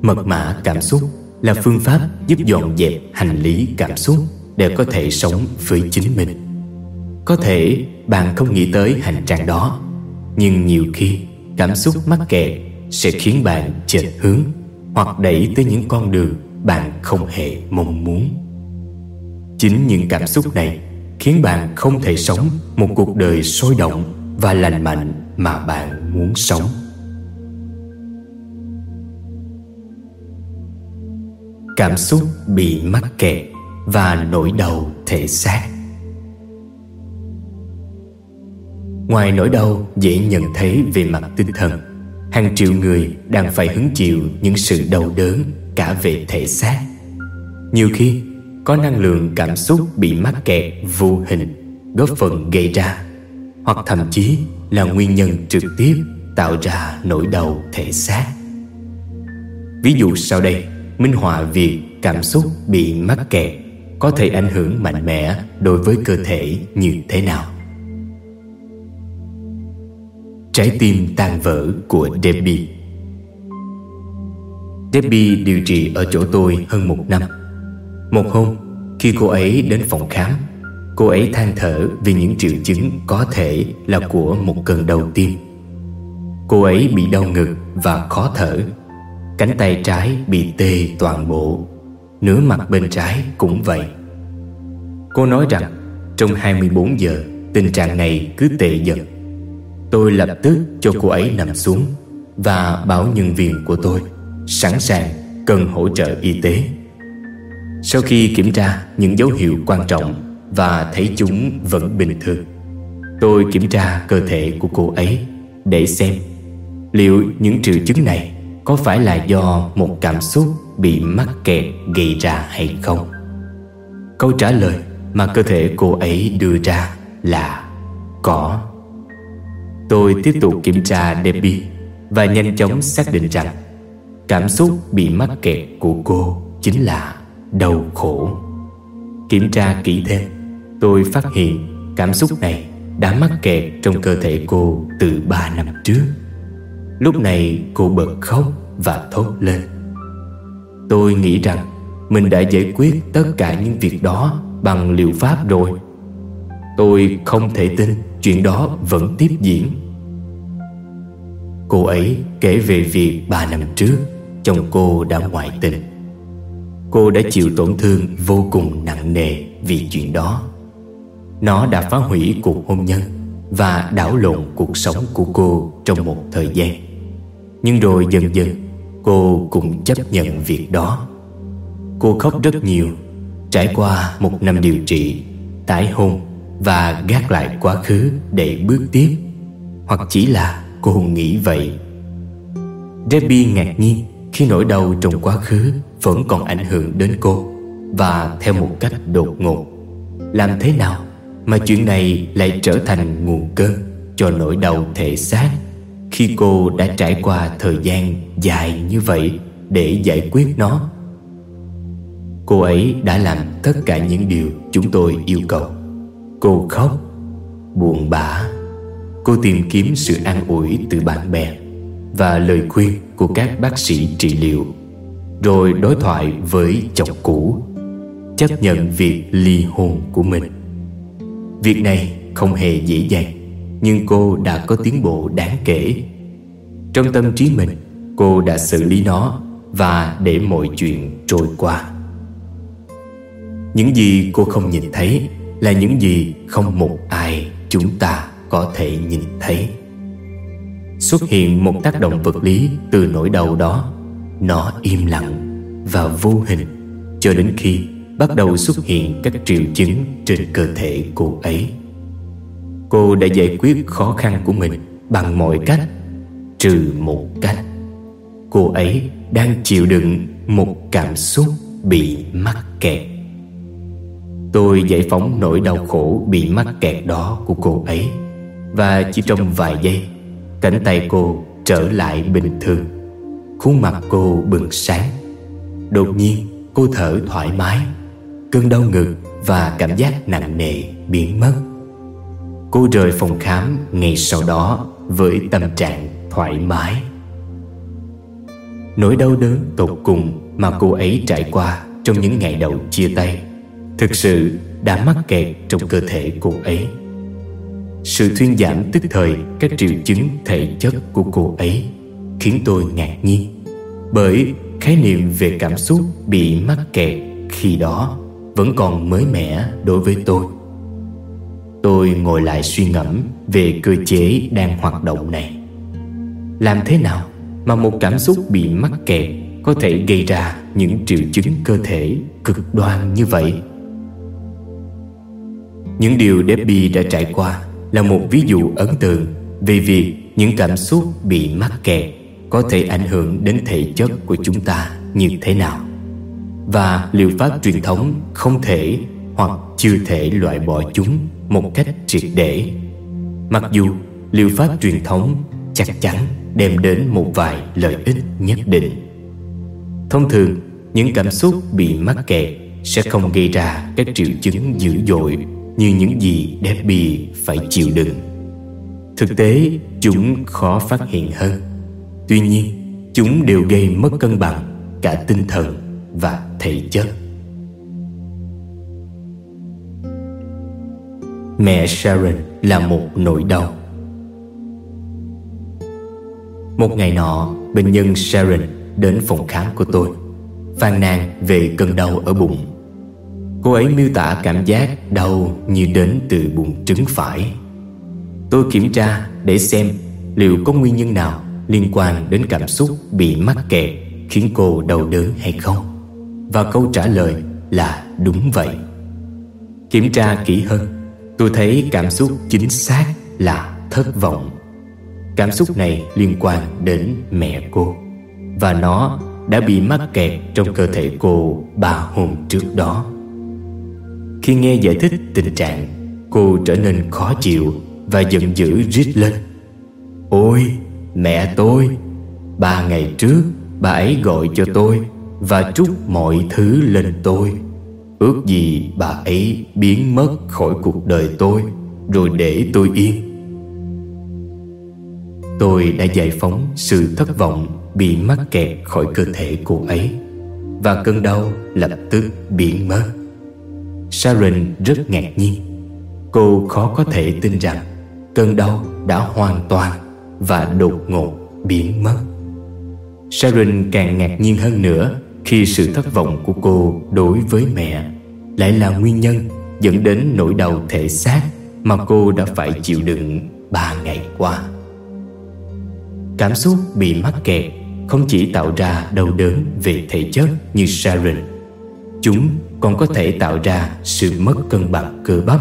Mật mã cảm xúc là phương pháp giúp dọn dẹp hành lý cảm xúc để có thể sống với chính mình. Có thể bạn không nghĩ tới hành trang đó nhưng nhiều khi cảm xúc mắc kẹt sẽ khiến bạn chệch hướng hoặc đẩy tới những con đường bạn không hề mong muốn. Chính những cảm xúc này khiến bạn không thể sống một cuộc đời sôi động và lành mạnh mà bạn muốn sống cảm xúc bị mắc kẹt và nỗi đau thể xác. Ngoài nỗi đau dễ nhận thấy về mặt tinh thần, hàng triệu người đang phải hứng chịu những sự đau đớn cả về thể xác. Nhiều khi, có năng lượng cảm xúc bị mắc kẹt vô hình, góp phần gây ra, hoặc thậm chí là nguyên nhân trực tiếp tạo ra nỗi đau thể xác. Ví dụ sau đây minh họa việc cảm xúc bị mắc kẹt có thể ảnh hưởng mạnh mẽ đối với cơ thể như thế nào? Trái tim tan vỡ của Debbie. Debbie điều trị ở chỗ tôi hơn một năm. Một hôm, khi cô ấy đến phòng khám, Cô ấy than thở vì những triệu chứng có thể là của một cơn đau tim. Cô ấy bị đau ngực và khó thở. Cánh tay trái bị tê toàn bộ, Nửa mặt bên trái cũng vậy. Cô nói rằng, Trong 24 giờ, Tình trạng này cứ tệ dần. Tôi lập tức cho cô ấy nằm xuống Và bảo nhân viên của tôi, Sẵn sàng, cần hỗ trợ y tế. Sau khi kiểm tra những dấu hiệu quan trọng Và thấy chúng vẫn bình thường, Tôi kiểm tra cơ thể của cô ấy Để xem Liệu những triệu chứng này có phải là do một cảm xúc bị mắc kẹt gây ra hay không? Câu trả lời mà cơ thể cô ấy đưa ra là có. Tôi tiếp tục kiểm tra Debbie Và nhanh chóng xác định rằng Cảm xúc bị mắc kẹt của cô Chính là đau khổ. Kiểm tra kỹ thêm, Tôi phát hiện cảm xúc này Đã mắc kẹt trong cơ thể cô Từ 3 năm trước. Lúc này cô bật khóc và thốt lên. Tôi nghĩ rằng Mình đã giải quyết tất cả những việc đó Bằng liệu pháp rồi. Tôi không thể tin Chuyện đó vẫn tiếp diễn. Cô ấy kể về việc ba năm trước, Chồng cô đã ngoại tình. Cô đã chịu tổn thương vô cùng nặng nề vì chuyện đó. Nó đã phá hủy cuộc hôn nhân Và đảo lộn cuộc sống của cô trong một thời gian. Nhưng rồi dần dần, Cô cũng chấp nhận việc đó. Cô khóc rất nhiều, Trải qua một năm điều trị, Tái hôn Và gác lại quá khứ để bước tiếp. Hoặc chỉ là cô nghĩ vậy. Debbie ngạc nhiên khi nỗi đau trong quá khứ vẫn còn ảnh hưởng đến cô và theo một cách đột ngột. Làm thế nào mà chuyện này lại trở thành nguồn cơn cho nỗi đau thể xác? Khi cô đã trải qua thời gian dài như vậy để giải quyết nó? Cô ấy đã làm tất cả những điều chúng tôi yêu cầu. Cô khóc, buồn bã. Cô tìm kiếm sự an ủi từ bạn bè và lời khuyên của các bác sĩ trị liệu rồi đối thoại với chồng cũ chấp nhận việc ly hôn của mình việc này không hề dễ dàng nhưng cô đã có tiến bộ đáng kể. Trong tâm trí mình, cô đã xử lý nó và để mọi chuyện trôi qua. Những gì cô không nhìn thấy là những gì không một ai chúng ta có thể nhìn thấy. Xuất hiện một tác động vật lý từ nỗi đau đó, nó im lặng và vô hình cho đến khi bắt đầu xuất hiện các triệu chứng trên cơ thể cô ấy cô đã giải quyết khó khăn của mình bằng mọi cách, trừ một cách. Cô ấy đang chịu đựng một cảm xúc bị mắc kẹt. Tôi giải phóng nỗi đau khổ bị mắc kẹt đó của cô ấy, và chỉ trong vài giây, Cánh tay cô trở lại bình thường. Khuôn mặt cô bừng sáng. Đột nhiên, cô thở thoải mái, Cơn đau ngực và cảm giác nặng nề biến mất. Cô rời phòng khám ngay sau đó Với tâm trạng thoải mái. Nỗi đau đớn tột cùng mà cô ấy trải qua Trong những ngày đầu chia tay, Thực sự đã mắc kẹt trong cơ thể cô ấy. Sự thuyên giảm tức thời các triệu chứng thể chất của cô ấy khiến tôi ngạc nhiên, bởi khái niệm về cảm xúc bị mắc kẹt khi đó vẫn còn mới mẻ đối với tôi tôi ngồi lại suy ngẫm về cơ chế đang hoạt động này. Làm thế nào mà một cảm xúc bị mắc kẹt có thể gây ra những triệu chứng cơ thể cực đoan như vậy? Những điều Debbie đã trải qua là một ví dụ ấn tượng về việc những cảm xúc bị mắc kẹt có thể ảnh hưởng đến thể chất của chúng ta như thế nào và liệu pháp truyền thống không thể hoặc chưa thể loại bỏ chúng một cách triệt để mặc dù liệu pháp truyền thống chắc chắn đem đến một vài lợi ích nhất định thông thường những cảm xúc bị mắc kẹt sẽ không gây ra các triệu chứng dữ dội như những gì Debbie phải chịu đựng. Thực tế, chúng khó phát hiện hơn. Tuy nhiên, chúng đều gây mất cân bằng cả tinh thần và thể chất. Mẹ Sharon là một nỗi đau. Một ngày nọ, bệnh nhân Sharon đến phòng khám của tôi, phàn nàn về cơn đau ở bụng. Cô ấy miêu tả cảm giác đau như đến từ bụng trứng phải. Tôi kiểm tra để xem liệu có nguyên nhân nào liên quan đến cảm xúc bị mắc kẹt khiến cô đau đớn hay không. Và câu trả lời là đúng vậy. Kiểm tra kỹ hơn. Tôi thấy cảm xúc chính xác là thất vọng. Cảm xúc này liên quan đến mẹ cô. Và nó đã bị mắc kẹt trong cơ thể cô ba hôm trước đó. Khi nghe giải thích tình trạng, Cô trở nên khó chịu Và giận dữ rít lên. Ôi, Mẹ tôi, Ba ngày trước Bà ấy gọi cho tôi Và trút mọi thứ lên tôi. Ước gì bà ấy biến mất khỏi cuộc đời tôi, Rồi để tôi yên. Tôi đã giải phóng sự thất vọng Bị mắc kẹt khỏi cơ thể cô ấy, Và cơn đau lập tức biến mất. Sharon rất ngạc nhiên. Cô khó có thể tin rằng Cơn đau đã hoàn toàn Và đột ngột biến mất. Sharon càng ngạc nhiên hơn nữa khi sự thất vọng của cô đối với mẹ Lại là nguyên nhân dẫn đến nỗi đau thể xác Mà cô đã phải chịu đựng ba ngày qua. Cảm xúc bị mắc kẹt Không chỉ tạo ra đau đớn về thể chất như Sharon Chúng còn có thể tạo ra sự mất cân bằng cơ bắp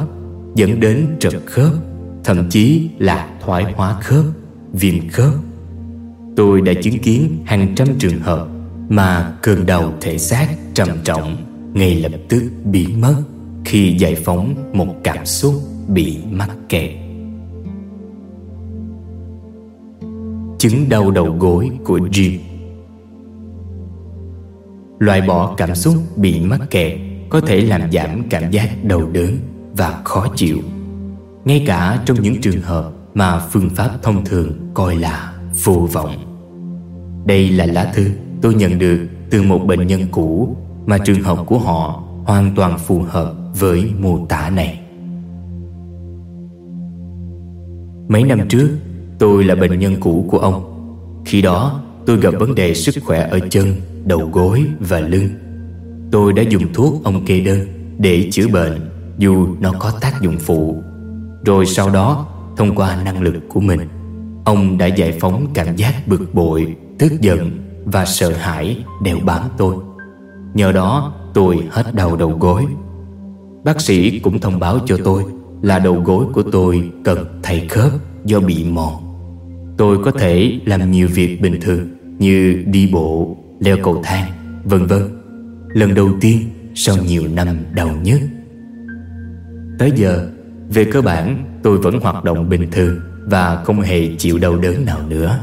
Dẫn đến trật khớp Thậm chí là thoái hóa khớp, viêm khớp. Tôi đã chứng kiến hàng trăm trường hợp mà cơn đau thể xác trầm trọng, Ngay lập tức biến mất Khi giải phóng một cảm xúc bị mắc kẹt. Chứng đau đầu gối của Jim. Loại bỏ cảm xúc bị mắc kẹt Có thể làm giảm cảm giác đau đớn và khó chịu. Ngay cả trong những trường hợp mà phương pháp thông thường coi là vô vọng. Đây là lá thư tôi nhận được từ một bệnh nhân cũ Mà trường hợp của họ hoàn toàn phù hợp với mô tả này. Mấy năm trước Tôi là bệnh nhân cũ của ông. Khi đó tôi gặp vấn đề sức khỏe ở chân, đầu gối và lưng. Tôi đã dùng thuốc ông kê đơn để chữa bệnh dù nó có tác dụng phụ. Rồi sau đó thông qua năng lực của mình Ông đã giải phóng cảm giác bực bội, tức giận và sợ hãi đều bám tôi Nhờ đó tôi hết đau đầu gối Bác sĩ cũng thông báo cho tôi là đầu gối của tôi cần thay khớp do bị mòn Tôi có thể làm nhiều việc bình thường như đi bộ, leo cầu thang, vân vân. Lần đầu tiên sau nhiều năm đau nhức. Tới giờ, về cơ bản tôi vẫn hoạt động bình thường và không hề chịu đau đớn nào nữa.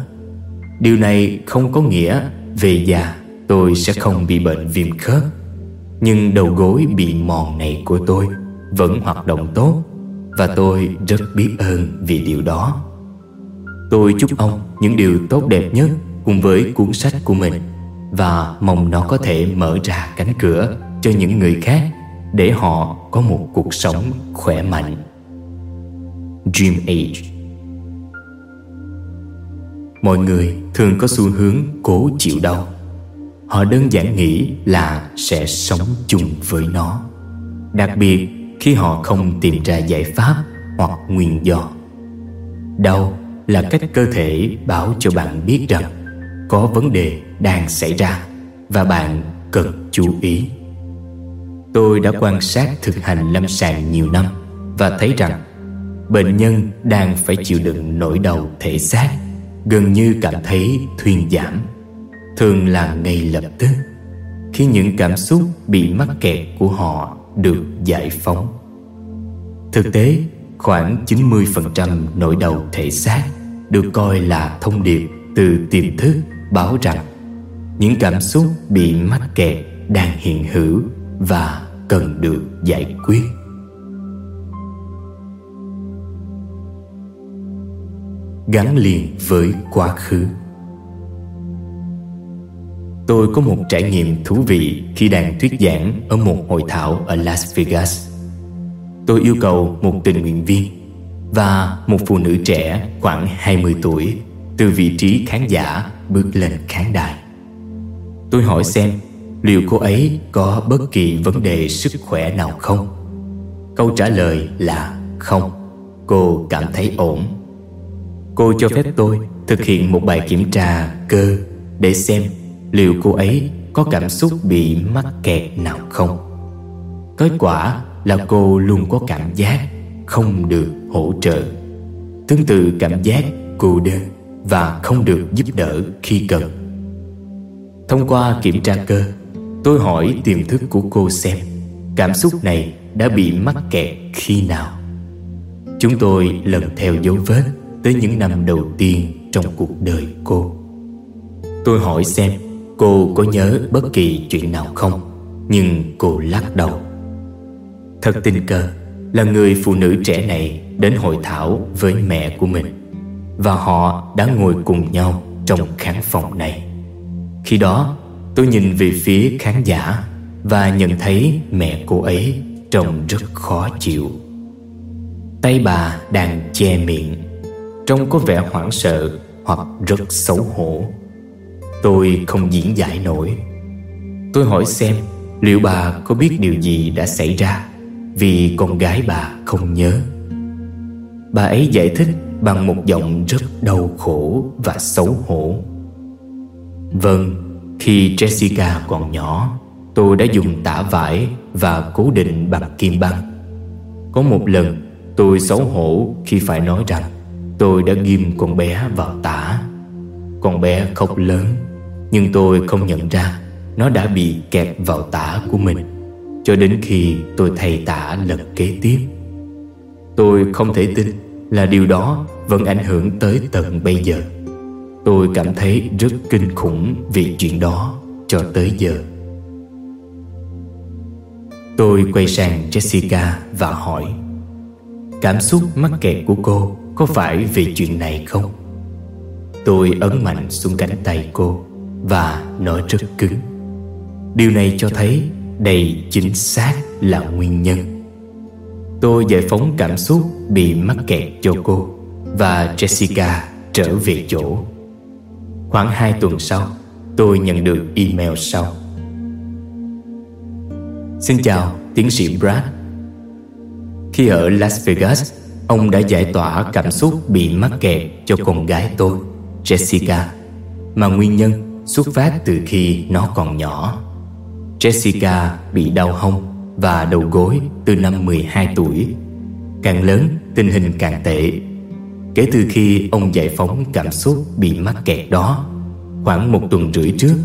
Điều này không có nghĩa về già tôi sẽ không bị bệnh viêm khớp. Nhưng đầu gối bị mòn này của tôi vẫn hoạt động tốt và tôi rất biết ơn vì điều đó. Tôi chúc ông những điều tốt đẹp nhất cùng với cuốn sách của mình và mong nó có thể mở ra cánh cửa cho những người khác để họ có một cuộc sống khỏe mạnh. Dream Age Mọi người thường có xu hướng cố chịu đau. Họ đơn giản nghĩ là sẽ sống chung với nó. Đặc biệt, khi họ không tìm ra giải pháp hoặc nguyên do. Đau là cách cơ thể báo cho bạn biết rằng có vấn đề đang xảy ra và bạn cần chú ý. Tôi đã quan sát thực hành lâm sàng nhiều năm và thấy rằng bệnh nhân đang phải chịu đựng nỗi đau thể xác gần như cảm thấy thuyên giảm. Thường là ngay lập tức, khi những cảm xúc bị mắc kẹt của họ được giải phóng. Thực tế, khoảng 90% nỗi đau thể xác được coi là thông điệp từ tiềm thức báo rằng những cảm xúc bị mắc kẹt đang hiện hữu và cần được giải quyết. Gắn liền với quá khứ tôi có một trải nghiệm thú vị khi đang thuyết giảng ở một hội thảo ở las vegas tôi yêu cầu một tình nguyện viên và một phụ nữ trẻ khoảng 20 tuổi từ vị trí khán giả bước lên khán đài. Tôi hỏi xem liệu cô ấy có bất kỳ vấn đề sức khỏe nào không? Câu trả lời là không. Cô cảm thấy ổn. Cô cho phép tôi thực hiện một bài kiểm tra cơ để xem liệu cô ấy có cảm xúc bị mắc kẹt nào không. Kết quả là cô luôn có cảm giác không được hỗ trợ. Tương tự cảm giác cô đơn và không được giúp đỡ khi cần. Thông qua kiểm tra cơ, Tôi hỏi tiềm thức của cô xem Cảm xúc này đã bị mắc kẹt khi nào. Chúng tôi lần theo dấu vết Tới những năm đầu tiên trong cuộc đời cô. Tôi hỏi xem cô có nhớ bất kỳ chuyện nào không, Nhưng cô lắc đầu. Thật tình cờ, là người phụ nữ trẻ này đến hội thảo với mẹ của mình, Và họ đã ngồi cùng nhau trong khán phòng này. Khi đó, tôi nhìn về phía khán giả Và nhận thấy mẹ cô ấy trông rất khó chịu. Tay bà đang che miệng. Trông có vẻ hoảng sợ hoặc rất xấu hổ. Tôi không diễn giải nổi. Tôi hỏi xem liệu bà có biết điều gì đã xảy ra Vì con gái bà không nhớ. Bà ấy giải thích bằng một giọng rất đau khổ và xấu hổ. Vâng, khi Jessica còn nhỏ Tôi đã dùng tả vải và cố định bằng kim băng. Có một lần tôi xấu hổ khi phải nói rằng Tôi đã ghim con bé vào tả. Con bé khóc lớn, Nhưng tôi không nhận ra Nó đã bị kẹt vào tả của mình. Cho đến khi tôi thay tả lần kế tiếp, Tôi không thể tin là điều đó vẫn ảnh hưởng tới tận bây giờ. Tôi cảm thấy rất kinh khủng vì chuyện đó cho tới giờ. Tôi quay sang Jessica và hỏi, Cảm xúc mắc kẹt của cô có phải vì chuyện này không? Tôi ấn mạnh xuống cánh tay cô Và nói rất cứng. Điều này cho thấy đây chính xác là nguyên nhân. Tôi giải phóng cảm xúc bị mắc kẹt cho cô Và Jessica trở về chỗ. Khoảng 2 tuần sau Tôi nhận được email sau. Xin chào, tiến sĩ Brad. Khi ở Las Vegas Ông đã giải tỏa cảm xúc bị mắc kẹt cho con gái tôi, Jessica. Mà nguyên nhân xuất phát từ khi nó còn nhỏ. Jessica bị đau hông và đầu gối từ năm 12 tuổi. Càng lớn, tình hình càng tệ. Kể từ khi ông giải phóng cảm xúc bị mắc kẹt đó Khoảng một tuần rưỡi trước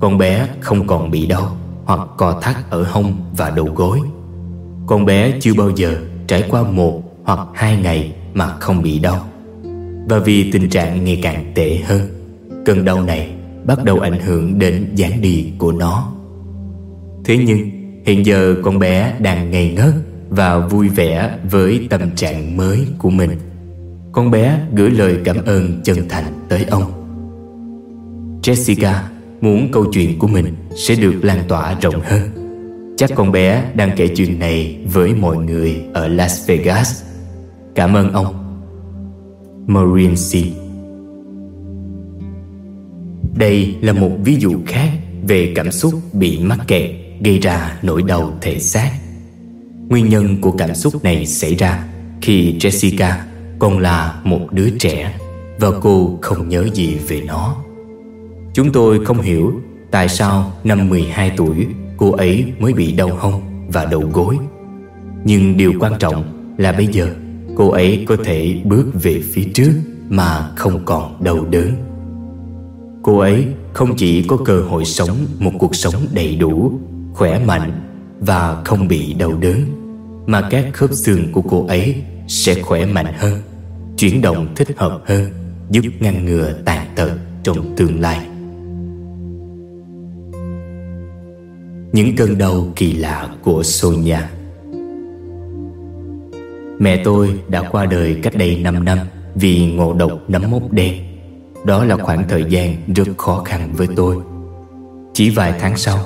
Con bé không còn bị đau hoặc co thắt ở hông và đầu gối. Con bé chưa bao giờ trải qua một hoặc hai ngày mà không bị đau. Và vì tình trạng ngày càng tệ hơn, Cơn đau này bắt đầu ảnh hưởng đến dáng đi của nó. Thế nhưng, hiện giờ con bé đang ngây ngất và vui vẻ với tâm trạng mới của mình. Con bé gửi lời cảm ơn chân thành tới ông. Jessica muốn câu chuyện của mình sẽ được lan tỏa rộng hơn. Chắc con bé đang kể chuyện này với mọi người ở Las Vegas. Cảm ơn ông Maureen C Đây là một ví dụ khác về cảm xúc bị mắc kẹt gây ra nỗi đau thể xác Nguyên nhân của cảm xúc này xảy ra khi Jessica còn là một đứa trẻ và cô không nhớ gì về nó. Chúng tôi không hiểu tại sao năm 12 tuổi cô ấy mới bị đau hông và đầu gối. Nhưng điều quan trọng là bây giờ cô ấy có thể bước về phía trước mà không còn đau đớn. Cô ấy không chỉ có cơ hội sống một cuộc sống đầy đủ, khỏe mạnh và không bị đau đớn, mà các khớp xương của cô ấy sẽ khỏe mạnh hơn, chuyển động thích hợp hơn, giúp ngăn ngừa tàn tật trong tương lai. Những cơn đau kỳ lạ của Sonia Mẹ tôi đã qua đời cách đây 5 năm vì ngộ độc nấm mốc đen. Đó là khoảng thời gian rất khó khăn với tôi. Chỉ vài tháng sau,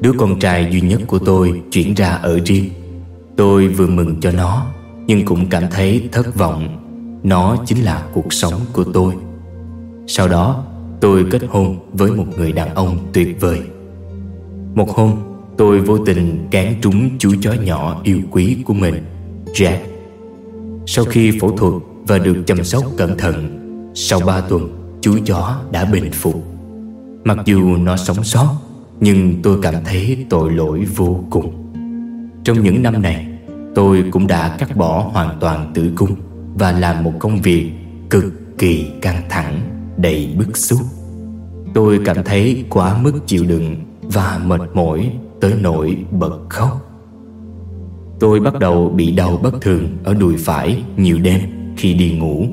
đứa con trai duy nhất của tôi chuyển ra ở riêng. Tôi vừa mừng cho nó, nhưng cũng cảm thấy thất vọng. Nó chính là cuộc sống của tôi. Sau đó, tôi kết hôn với một người đàn ông tuyệt vời. Một hôm, tôi vô tình cán trúng chú chó nhỏ yêu quý của mình, Jack. Sau khi phẫu thuật và được chăm sóc cẩn thận, Sau 3 tuần, chú chó đã bình phục. Mặc dù nó sống sót, Nhưng tôi cảm thấy tội lỗi vô cùng. Trong những năm này, Tôi cũng đã cắt bỏ hoàn toàn tử cung Và làm một công việc cực kỳ căng thẳng, Đầy bức xúc. Tôi cảm thấy quá mức chịu đựng Và mệt mỏi tới nỗi bật khóc. Tôi bắt đầu bị đau bất thường ở đùi phải nhiều đêm khi đi ngủ.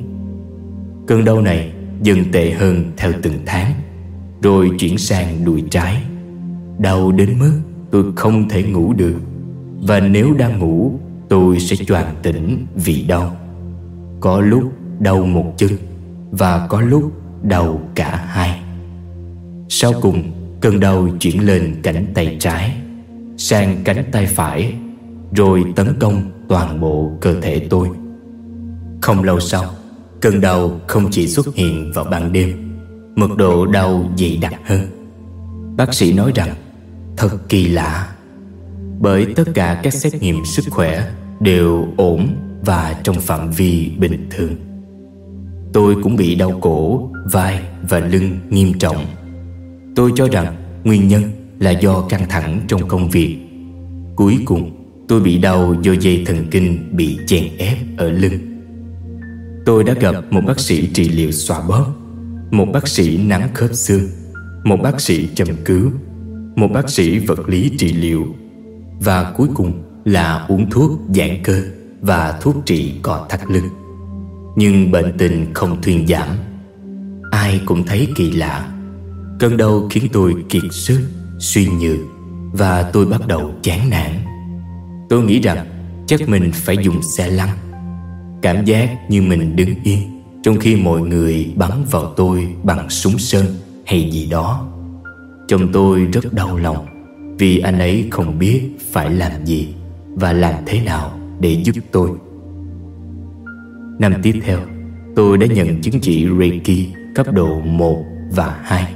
Cơn đau này dần tệ hơn theo từng tháng, Rồi chuyển sang đùi trái. Đau đến mức tôi không thể ngủ được, Và nếu đang ngủ, tôi sẽ choàng tỉnh vì đau. Có lúc đau một chân, Và có lúc đau cả hai. Sau cùng, cơn đau chuyển lên cánh tay trái, Sang cánh tay phải rồi tấn công toàn bộ cơ thể tôi. Không lâu sau Cơn đau không chỉ xuất hiện vào ban đêm mức độ đau dày đặc hơn. Bác sĩ nói rằng Thật kỳ lạ. Bởi tất cả các xét nghiệm sức khỏe Đều ổn và trong phạm vi bình thường. Tôi cũng bị đau cổ, vai và lưng nghiêm trọng. Tôi cho rằng nguyên nhân là do căng thẳng trong công việc. Cuối cùng tôi bị đau do dây thần kinh bị chèn ép ở lưng. Tôi đã gặp một bác sĩ trị liệu xoa bóp Một bác sĩ nắng khớp xương Một bác sĩ châm cứu Một bác sĩ vật lý trị liệu Và cuối cùng là uống thuốc giãn cơ Và thuốc trị cò thắt lưng. Nhưng bệnh tình không thuyên giảm. Ai cũng thấy kỳ lạ. Cơn đau khiến tôi kiệt sức, suy nhược Và tôi bắt đầu chán nản. Tôi nghĩ rằng chắc mình phải dùng xe lăn. Cảm giác như mình đứng yên, Trong khi mọi người bắn vào tôi bằng súng sơn hay gì đó. Chồng tôi rất đau lòng, Vì anh ấy không biết phải làm gì Và làm thế nào để giúp tôi. Năm tiếp theo, Tôi đã nhận chứng chỉ Reiki cấp độ 1 và 2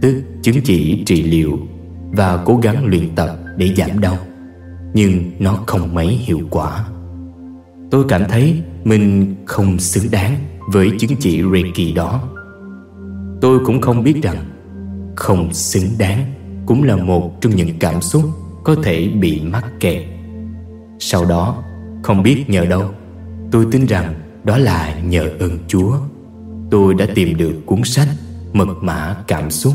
Tức chứng chỉ trị liệu Và cố gắng luyện tập để giảm đau. Nhưng nó không mấy hiệu quả. Tôi cảm thấy mình không xứng đáng với chứng chỉ Reiki đó. Tôi cũng không biết rằng Không xứng đáng cũng là một trong những cảm xúc có thể bị mắc kẹt. Sau đó, không biết nhờ đâu Tôi tin rằng đó là nhờ ơn Chúa. Tôi đã tìm được cuốn sách Mật mã cảm xúc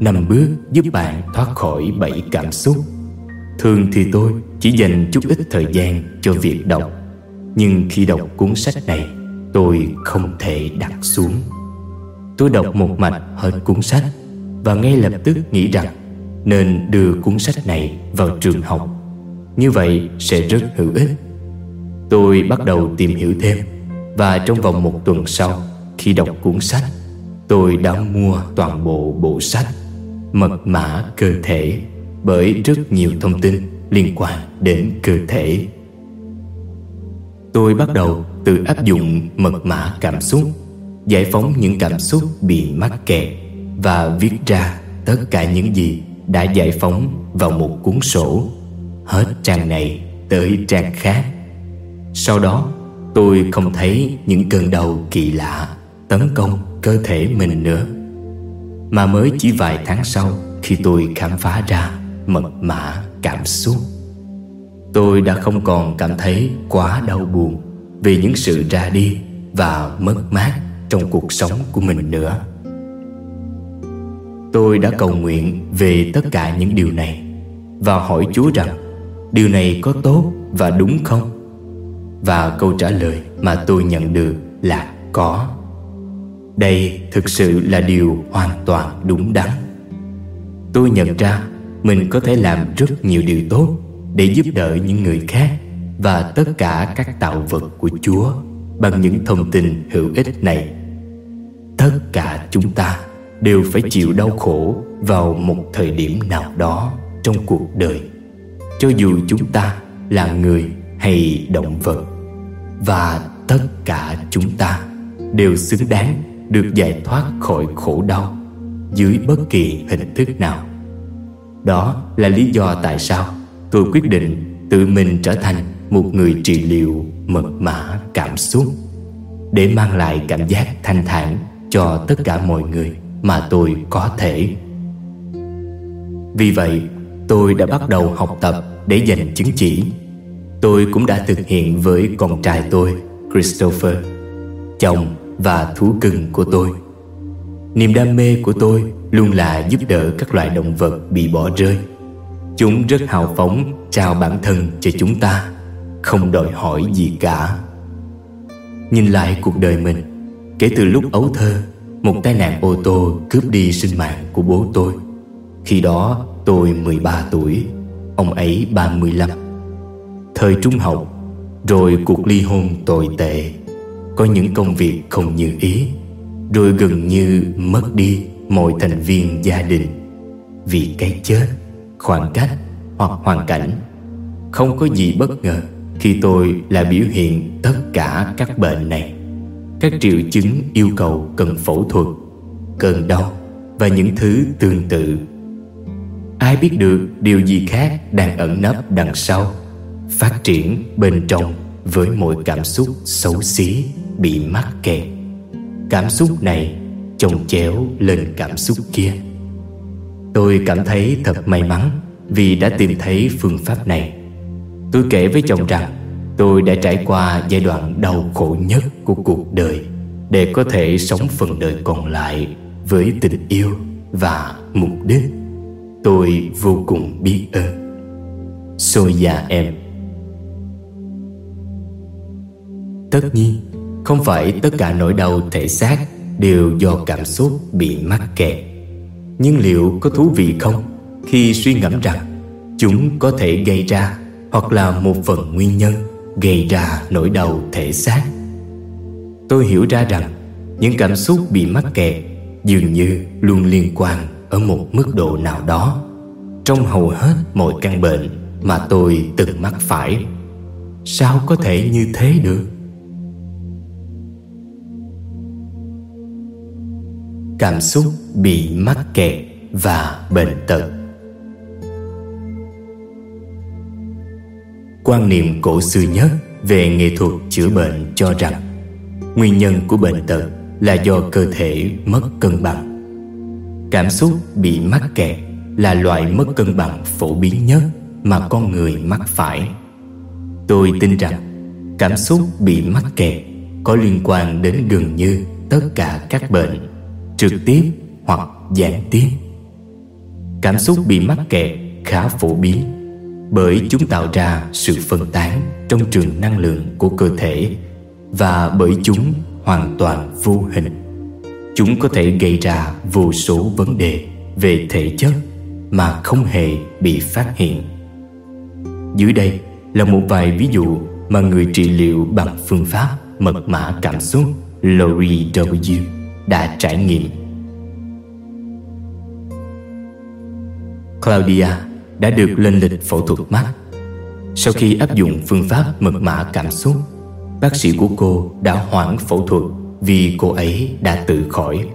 Năm bước giúp bạn thoát khỏi bảy cảm xúc. Thường thì tôi chỉ dành chút ít thời gian cho việc đọc. Nhưng khi đọc cuốn sách này, Tôi không thể đặt xuống. Tôi đọc một mạch hết cuốn sách, Và ngay lập tức nghĩ rằng Nên đưa cuốn sách này vào trường học. Như vậy sẽ rất hữu ích. Tôi bắt đầu tìm hiểu thêm, Và trong vòng một tuần sau, Khi đọc cuốn sách, Tôi đã mua toàn bộ bộ sách Mật mã cơ thể. Bởi rất nhiều thông tin liên quan đến cơ thể. Tôi bắt đầu tự áp dụng mật mã cảm xúc, Giải phóng những cảm xúc bị mắc kẹt Và viết ra tất cả những gì đã giải phóng vào một cuốn sổ, Hết trang này tới trang khác. Sau đó, tôi không thấy những cơn đau kỳ lạ Tấn công cơ thể mình nữa, Mà mới chỉ vài tháng sau Khi tôi khám phá ra mật mã cảm xúc. Tôi đã không còn cảm thấy quá đau buồn Vì những sự ra đi và mất mát trong cuộc sống của mình nữa. Tôi đã cầu nguyện về tất cả những điều này Và hỏi Chúa rằng, Điều này có tốt và đúng không? Và câu trả lời mà tôi nhận được là có. Đây thực sự là điều hoàn toàn đúng đắn. Tôi nhận ra mình có thể làm rất nhiều điều tốt để giúp đỡ những người khác và tất cả các tạo vật của Chúa bằng những thông tin hữu ích này. Tất cả chúng ta đều phải chịu đau khổ vào một thời điểm nào đó trong cuộc đời, cho dù chúng ta là người hay động vật. Và tất cả chúng ta đều xứng đáng được giải thoát khỏi khổ đau dưới bất kỳ hình thức nào. Đó là lý do tại sao tôi quyết định tự mình trở thành một người trị liệu mật mã cảm xúc để mang lại cảm giác thanh thản cho tất cả mọi người mà tôi có thể. Vì vậy, tôi đã bắt đầu học tập để giành chứng chỉ. Tôi cũng đã thực hiện với con trai tôi, Christopher, chồng và thú cưng của tôi. Niềm đam mê của tôi luôn là giúp đỡ các loài động vật bị bỏ rơi. Chúng rất hào phóng trao bản thân cho chúng ta, Không đòi hỏi gì cả. Nhìn lại cuộc đời mình, Kể từ lúc ấu thơ, Một tai nạn ô tô cướp đi sinh mạng của bố tôi. Khi đó, tôi 13 tuổi, Ông ấy 35 Thời trung học, Rồi cuộc ly hôn tồi tệ, Có những công việc không như ý, Rồi gần như mất đi mọi thành viên gia đình Vì cái chết, khoảng cách hoặc hoàn cảnh Không có gì bất ngờ khi tôi là biểu hiện tất cả các bệnh này. Các triệu chứng yêu cầu cần phẫu thuật Cơn đau và những thứ tương tự. Ai biết được điều gì khác đang ẩn nấp đằng sau Phát triển bên trong với mọi cảm xúc xấu xí bị mắc kẹt. Cảm xúc này chồng chéo lên cảm xúc kia Tôi cảm thấy thật may mắn vì đã tìm thấy phương pháp này Tôi kể với chồng rằng tôi đã trải qua giai đoạn đau khổ nhất của cuộc đời để có thể sống phần đời còn lại với tình yêu và mục đích. Tôi vô cùng biết ơn. Soya em Tất nhiên, không phải tất cả nỗi đau thể xác đều do cảm xúc bị mắc kẹt. Nhưng liệu có thú vị không? Khi suy ngẫm rằng chúng có thể gây ra hoặc là một phần nguyên nhân gây ra nỗi đau thể xác, tôi hiểu ra rằng những cảm xúc bị mắc kẹt dường như luôn liên quan ở một mức độ nào đó trong hầu hết mọi căn bệnh mà tôi từng mắc phải. Sao có thể như thế được? Cảm xúc bị mắc kẹt và bệnh tật. Quan niệm cổ xưa nhất về nghệ thuật chữa bệnh cho rằng nguyên nhân của bệnh tật là do cơ thể mất cân bằng. Cảm xúc bị mắc kẹt là loại mất cân bằng phổ biến nhất mà con người mắc phải. Tôi tin rằng cảm xúc bị mắc kẹt có liên quan đến gần như tất cả các bệnh trực tiếp hoặc gián tiếp. Cảm xúc bị mắc kẹt khá phổ biến bởi chúng tạo ra sự phân tán trong trường năng lượng của cơ thể và bởi chúng hoàn toàn vô hình. Chúng có thể gây ra vô số vấn đề về thể chất mà không hề bị phát hiện. Dưới đây là một vài ví dụ mà người trị liệu bằng phương pháp mật mã cảm xúc Lori W đã trải nghiệm Claudia đã được lên lịch phẫu thuật mắt. Sau khi áp dụng phương pháp mật mã cảm xúc, bác sĩ của cô đã hoãn phẫu thuật vì cô ấy đã tự khỏi.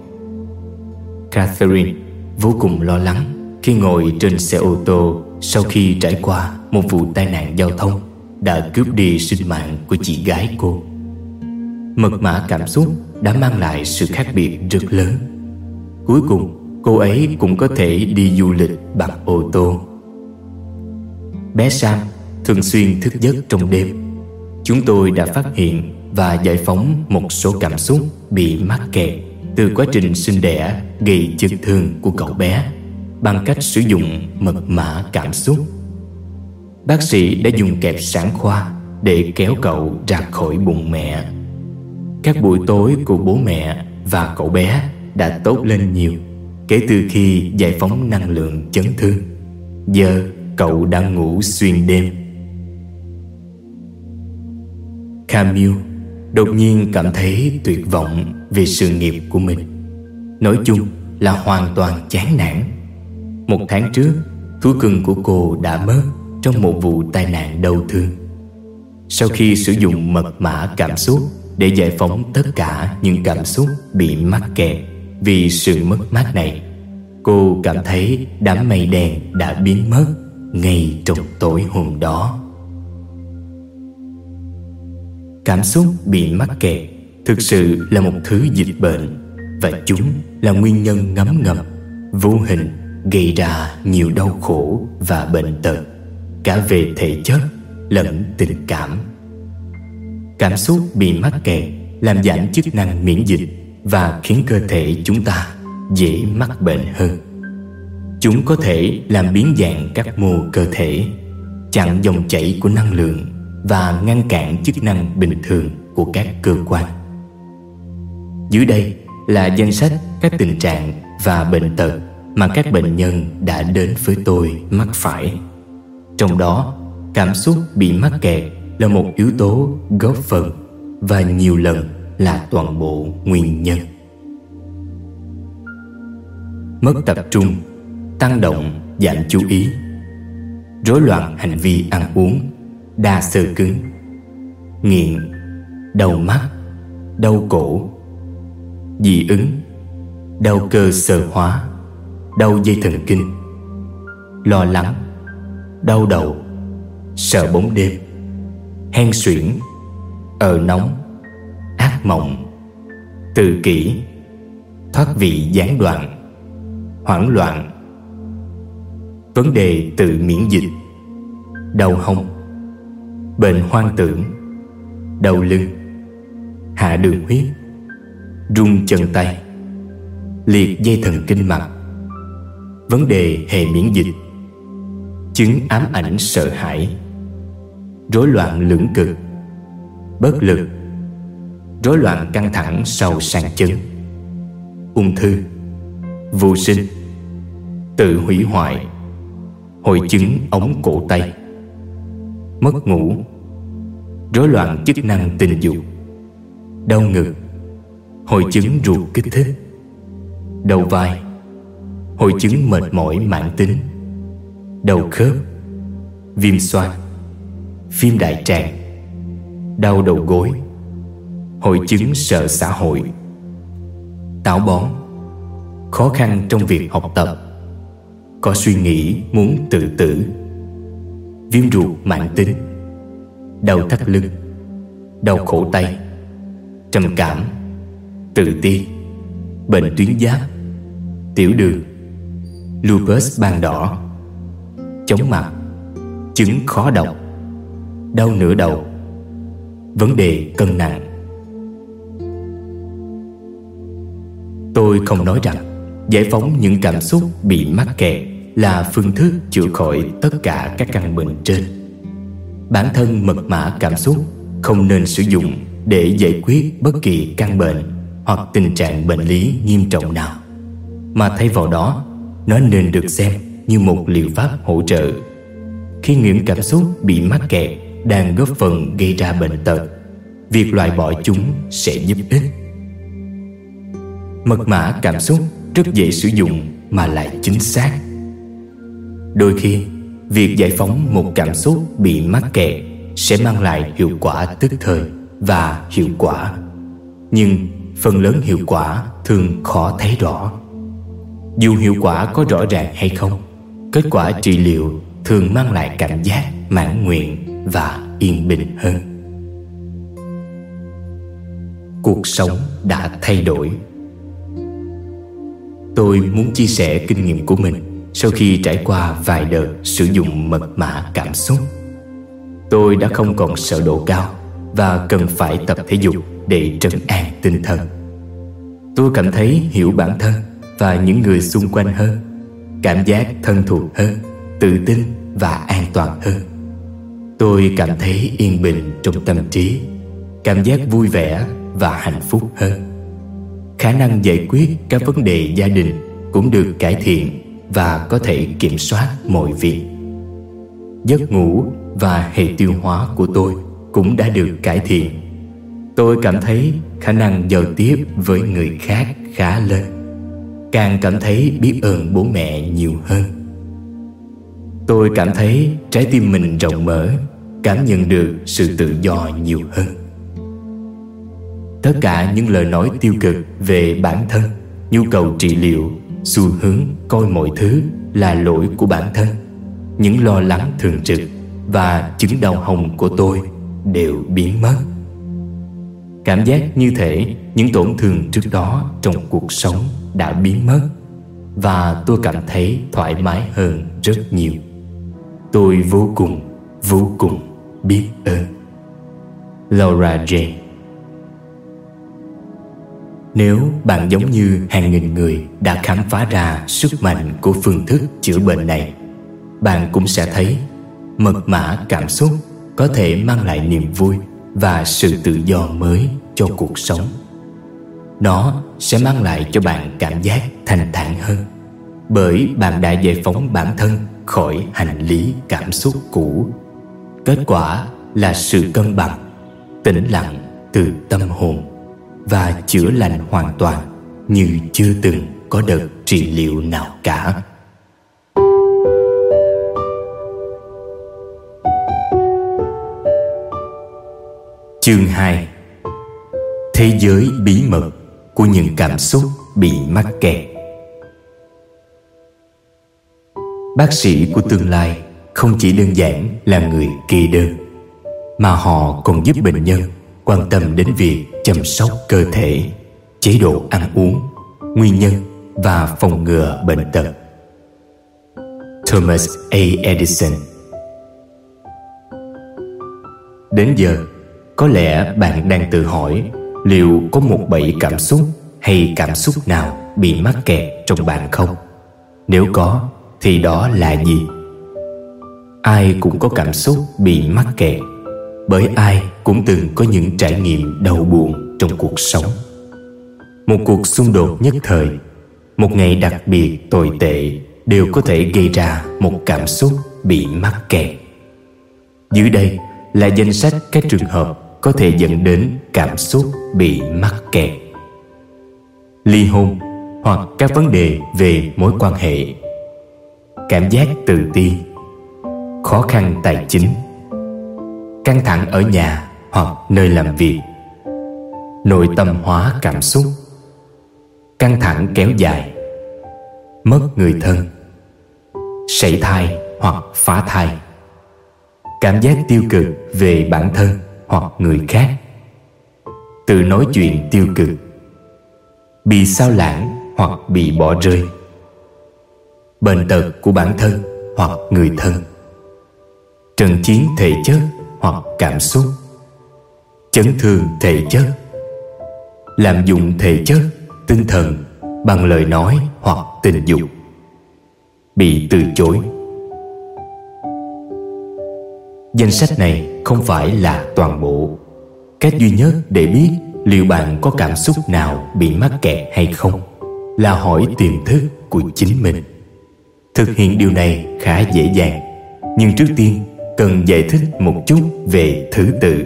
Catherine vô cùng lo lắng khi ngồi trên xe ô tô sau khi trải qua một vụ tai nạn giao thông đã cướp đi sinh mạng của chị gái cô. Mật mã cảm xúc đã mang lại sự khác biệt rất lớn. Cuối cùng, cô ấy cũng có thể đi du lịch bằng ô tô Bé Sam thường xuyên thức giấc trong đêm Chúng tôi đã phát hiện và giải phóng một số cảm xúc bị mắc kẹt từ quá trình sinh đẻ gây chấn thương của cậu bé bằng cách sử dụng mật mã cảm xúc. Bác sĩ đã dùng kẹp sản khoa để kéo cậu ra khỏi bụng mẹ. Các buổi tối của bố mẹ và cậu bé đã tốt lên nhiều kể từ khi giải phóng năng lượng chấn thương. Giờ cậu đang ngủ xuyên đêm. Camille đột nhiên cảm thấy tuyệt vọng về sự nghiệp của mình. Nói chung là hoàn toàn chán nản. Một tháng trước, thú cưng của cô đã mất trong một vụ tai nạn đau thương. Sau khi sử dụng mật mã cảm xúc để giải phóng tất cả những cảm xúc bị mắc kẹt vì sự mất mát này. Cô cảm thấy đám mây đen đã biến mất ngay trong tối hôm đó. Cảm xúc bị mắc kẹt thực sự là một thứ dịch bệnh và chúng là nguyên nhân ngấm ngầm, vô hình gây ra nhiều đau khổ và bệnh tật, cả về thể chất lẫn tình cảm cảm xúc bị mắc kẹt làm giảm chức năng miễn dịch và khiến cơ thể chúng ta dễ mắc bệnh hơn Chúng có thể làm biến dạng các mô cơ thể Chặn dòng chảy của năng lượng Và ngăn cản chức năng bình thường của các cơ quan Dưới đây là danh sách các tình trạng và bệnh tật mà các bệnh nhân đã đến với tôi mắc phải. Trong đó, cảm xúc bị mắc kẹt là một yếu tố góp phần và nhiều lần là toàn bộ nguyên nhân. Mất tập trung, tăng động, giảm chú ý, rối loạn hành vi ăn uống, đa sơ cứng, nghiện, đau mắt, đau cổ, dị ứng, đau cơ sờ hóa, đau dây thần kinh, lo lắng, đau đầu, sợ bóng đêm, hen suyễn, ở nóng, ác mộng, tự kỷ, thoát vị gián đoạn, hoảng loạn, vấn đề tự miễn dịch, đau hông, bệnh hoang tưởng, đau lưng, hạ đường huyết, rung chân tay, liệt dây thần kinh mặt, vấn đề hệ miễn dịch, chứng ám ảnh sợ hãi, rối loạn lưỡng cực, bất lực, rối loạn căng thẳng sau sàn chấn, ung thư, vô sinh, tự hủy hoại, hội chứng ống cổ tay, mất ngủ, rối loạn chức năng tình dục, đau ngực, hội chứng ruột kích thích, đầu vai, hội chứng mệt mỏi mãn tính, đầu khớp, viêm xoang, phim đại tràng, đau đầu gối, hội chứng sợ xã hội, táo bón, khó khăn trong việc học tập, có suy nghĩ muốn tự tử, viêm ruột mãn tính, đau thắt lưng, đau khổ tay, trầm cảm, tự ti, bệnh tuyến giáp, tiểu đường, lupus ban đỏ, chóng mặt, chứng khó đọc đau nửa đầu, vấn đề cân nặng. Tôi không nói rằng giải phóng những cảm xúc bị mắc kẹt là phương thức chữa khỏi tất cả các căn bệnh trên. Bản thân mật mã cảm xúc không nên sử dụng để giải quyết bất kỳ căn bệnh hoặc tình trạng bệnh lý nghiêm trọng nào, mà thay vào đó, nó nên được xem như một liệu pháp hỗ trợ. Khi những cảm xúc bị mắc kẹt đang góp phần gây ra bệnh tật, việc loại bỏ chúng sẽ giúp ích. Mật mã cảm xúc rất dễ sử dụng mà lại chính xác. Đôi khi, việc giải phóng một cảm xúc bị mắc kẹt sẽ mang lại hiệu quả tức thời và hiệu quả. Nhưng phần lớn hiệu quả thường khó thấy rõ. Dù hiệu quả có rõ ràng hay không, kết quả trị liệu thường mang lại cảm giác mãn nguyện và yên bình hơn. Cuộc sống đã thay đổi. Tôi muốn chia sẻ kinh nghiệm của mình sau khi trải qua vài đợt sử dụng mật mã cảm xúc. Tôi đã không còn sợ độ cao và cần phải tập thể dục để trấn an tinh thần. Tôi cảm thấy hiểu bản thân và những người xung quanh hơn, cảm giác thân thuộc hơn, tự tin và an toàn hơn. Tôi cảm thấy yên bình trong tâm trí, cảm giác vui vẻ và hạnh phúc hơn. Khả năng giải quyết các vấn đề gia đình cũng được cải thiện và có thể kiểm soát mọi việc. Giấc ngủ và hệ tiêu hóa của tôi cũng đã được cải thiện. Tôi cảm thấy khả năng giao tiếp với người khác khá lên. Càng cảm thấy biết ơn bố mẹ nhiều hơn. Tôi cảm thấy trái tim mình rộng mở, cảm nhận được sự tự do nhiều hơn. Tất cả những lời nói tiêu cực về bản thân, nhu cầu trị liệu, xu hướng coi mọi thứ là lỗi của bản thân, những lo lắng thường trực và chứng đau hồng của tôi đều biến mất. Cảm giác như thể những tổn thương trước đó trong cuộc sống đã biến mất và tôi cảm thấy thoải mái hơn rất nhiều. Tôi vô cùng, vô cùng biết ơn. Laura Jane Nếu bạn giống như hàng nghìn người đã khám phá ra sức mạnh của phương thức chữa bệnh này, bạn cũng sẽ thấy mật mã cảm xúc có thể mang lại niềm vui và sự tự do mới cho cuộc sống. Nó sẽ mang lại cho bạn cảm giác thanh thản hơn bởi bạn đã giải phóng bản thân khỏi hành lý cảm xúc cũ. Kết quả là sự cân bằng, tĩnh lặng từ tâm hồn và chữa lành hoàn toàn như chưa từng có đợt trị liệu nào cả. Chương 2 Thế giới bí mật của những cảm xúc bị mắc kẹt. Bác sĩ của tương lai không chỉ đơn giản là người kê đơn Mà họ còn giúp bệnh nhân quan tâm đến việc chăm sóc cơ thể, chế độ ăn uống, nguyên nhân và phòng ngừa bệnh tật. Thomas A. Edison Đến giờ, có lẽ bạn đang tự hỏi liệu có một bẫy cảm xúc hay cảm xúc nào bị mắc kẹt trong bạn không? Nếu có, thì đó là gì? Ai cũng có cảm xúc bị mắc kẹt bởi ai cũng từng có những trải nghiệm đau buồn trong cuộc sống. Một cuộc xung đột nhất thời, một ngày đặc biệt tồi tệ đều có thể gây ra một cảm xúc bị mắc kẹt. Dưới đây là danh sách các trường hợp có thể dẫn đến cảm xúc bị mắc kẹt ly hôn hoặc các vấn đề về mối quan hệ cảm giác tự ti khó khăn tài chính, căng thẳng ở nhà hoặc nơi làm việc, nội tâm hóa cảm xúc, căng thẳng kéo dài, mất người thân, sảy thai hoặc phá thai, cảm giác tiêu cực về bản thân hoặc người khác, tự nói chuyện tiêu cực, bị sao lãng hoặc bị bỏ rơi bệnh tật của bản thân hoặc người thân. Trận chiến thể chất hoặc cảm xúc. Chấn thương thể chất. Lạm dụng thể chất, tinh thần bằng lời nói hoặc tình dục. Bị từ chối. Danh sách này không phải là toàn bộ. Cách duy nhất để biết liệu bạn có cảm xúc nào bị mắc kẹt hay không Là hỏi tiềm thức của chính mình. Thực hiện điều này khá dễ dàng. Nhưng trước tiên, cần giải thích một chút về thứ tự.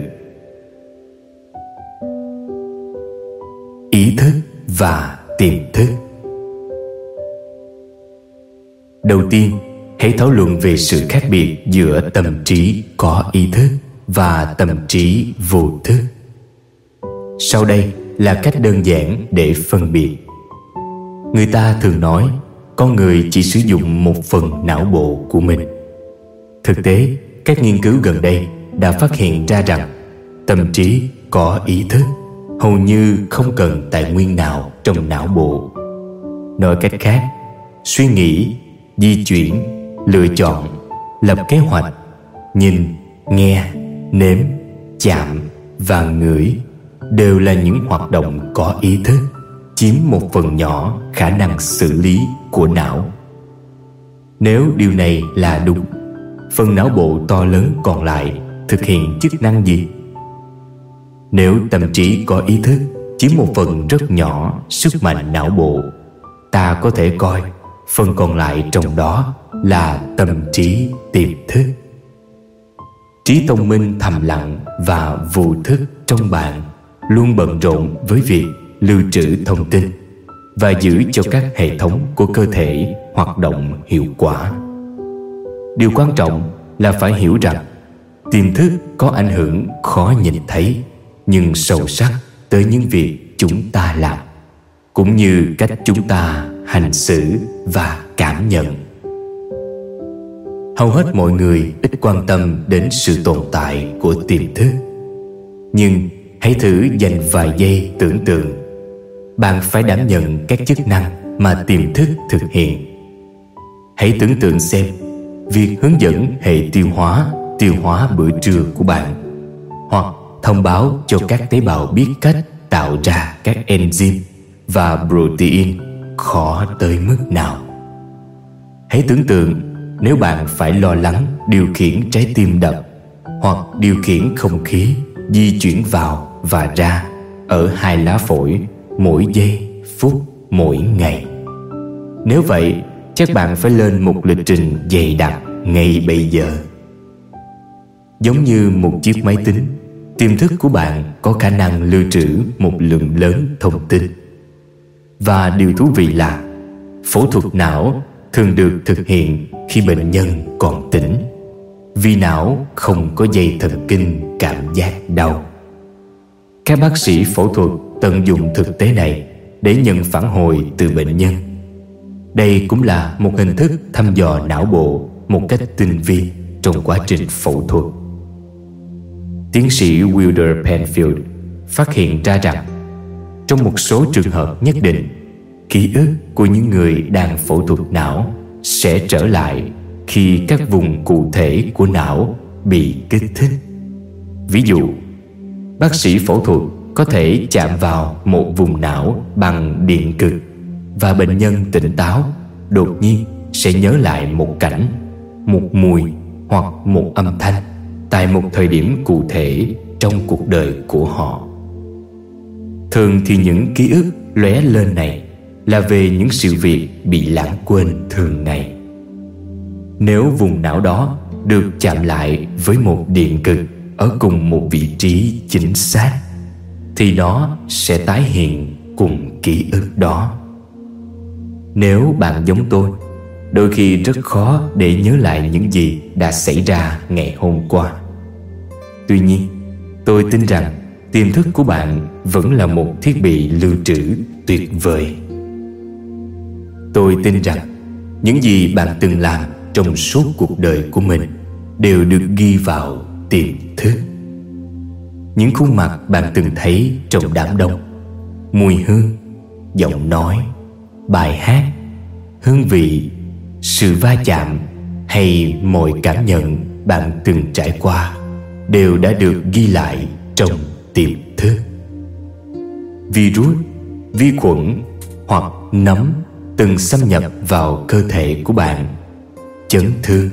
Ý thức và tiềm thức. Đầu tiên, hãy thảo luận về sự khác biệt giữa tâm trí có ý thức và tâm trí vô thức. Sau đây là cách đơn giản để phân biệt. Người ta thường nói con người chỉ sử dụng một phần não bộ của mình. Thực tế, các nghiên cứu gần đây đã phát hiện ra rằng tâm trí có ý thức hầu như không cần tài nguyên nào trong não bộ. Nói cách khác, suy nghĩ, di chuyển, lựa chọn, lập kế hoạch, nhìn, nghe, nếm, chạm và ngửi đều là những hoạt động có ý thức, chiếm một phần nhỏ khả năng xử lý của não. Nếu điều này là đúng, phần não bộ to lớn còn lại thực hiện chức năng gì? Nếu tâm trí có ý thức, chiếm một phần rất nhỏ sức mạnh não bộ, ta có thể coi phần còn lại trong đó là tâm trí tiềm thức. Trí thông minh, thầm lặng và vô thức trong bạn luôn bận rộn với việc lưu trữ thông tin và giữ cho các hệ thống của cơ thể hoạt động hiệu quả. Điều quan trọng là phải hiểu rằng, tiềm thức có ảnh hưởng khó nhìn thấy, nhưng sâu sắc tới những việc chúng ta làm, cũng như cách chúng ta hành xử và cảm nhận. Hầu hết mọi người ít quan tâm đến sự tồn tại của tiềm thức, nhưng hãy thử dành vài giây tưởng tượng bạn phải đảm nhận các chức năng mà tiềm thức thực hiện. Hãy tưởng tượng xem việc hướng dẫn hệ tiêu hóa tiêu hóa bữa trưa của bạn hoặc thông báo cho các tế bào biết cách tạo ra các enzyme và protein khó tới mức nào. Hãy tưởng tượng nếu bạn phải lo lắng điều khiển trái tim đập hoặc điều khiển không khí di chuyển vào và ra ở hai lá phổi mỗi giây, phút, mỗi ngày. Nếu vậy, chắc bạn phải lên một lịch trình dày đặc ngay bây giờ. Giống như một chiếc máy tính, Tiềm thức của bạn có khả năng lưu trữ một lượng lớn thông tin. Và điều thú vị là, Phẫu thuật não thường được thực hiện khi bệnh nhân còn tỉnh, Vì não không có dây thần kinh cảm giác đau. Các bác sĩ phẫu thuật tận dụng thực tế này để nhận phản hồi từ bệnh nhân. Đây cũng là một hình thức thăm dò não bộ một cách tinh vi trong quá trình phẫu thuật. Tiến sĩ wilder penfield phát hiện ra rằng, trong một số trường hợp nhất định, ký ức của những người đang phẫu thuật não sẽ trở lại khi các vùng cụ thể của não bị kích thích. Ví dụ bác sĩ phẫu thuật có thể chạm vào một vùng não bằng điện cực và bệnh nhân tỉnh táo đột nhiên sẽ nhớ lại một cảnh, một mùi hoặc một âm thanh tại một thời điểm cụ thể trong cuộc đời của họ. Thường thì những ký ức lóe lên này là về những sự việc bị lãng quên thường ngày. Nếu vùng não đó được chạm lại với một điện cực ở cùng một vị trí chính xác, thì nó sẽ tái hiện cùng ký ức đó. Nếu bạn giống tôi, đôi khi rất khó để nhớ lại những gì đã xảy ra ngày hôm qua. Tuy nhiên, tôi tin rằng tiềm thức của bạn vẫn là một thiết bị lưu trữ tuyệt vời. Tôi tin rằng những gì bạn từng làm trong suốt cuộc đời của mình đều được ghi vào tiềm thức những khuôn mặt bạn từng thấy trong đám đông, mùi hương, giọng nói, bài hát, hương vị, sự va chạm hay mọi cảm nhận bạn từng trải qua đều đã được ghi lại trong tiềm thức. Virus, vi khuẩn hoặc nấm từng xâm nhập vào cơ thể của bạn. Chấn thương,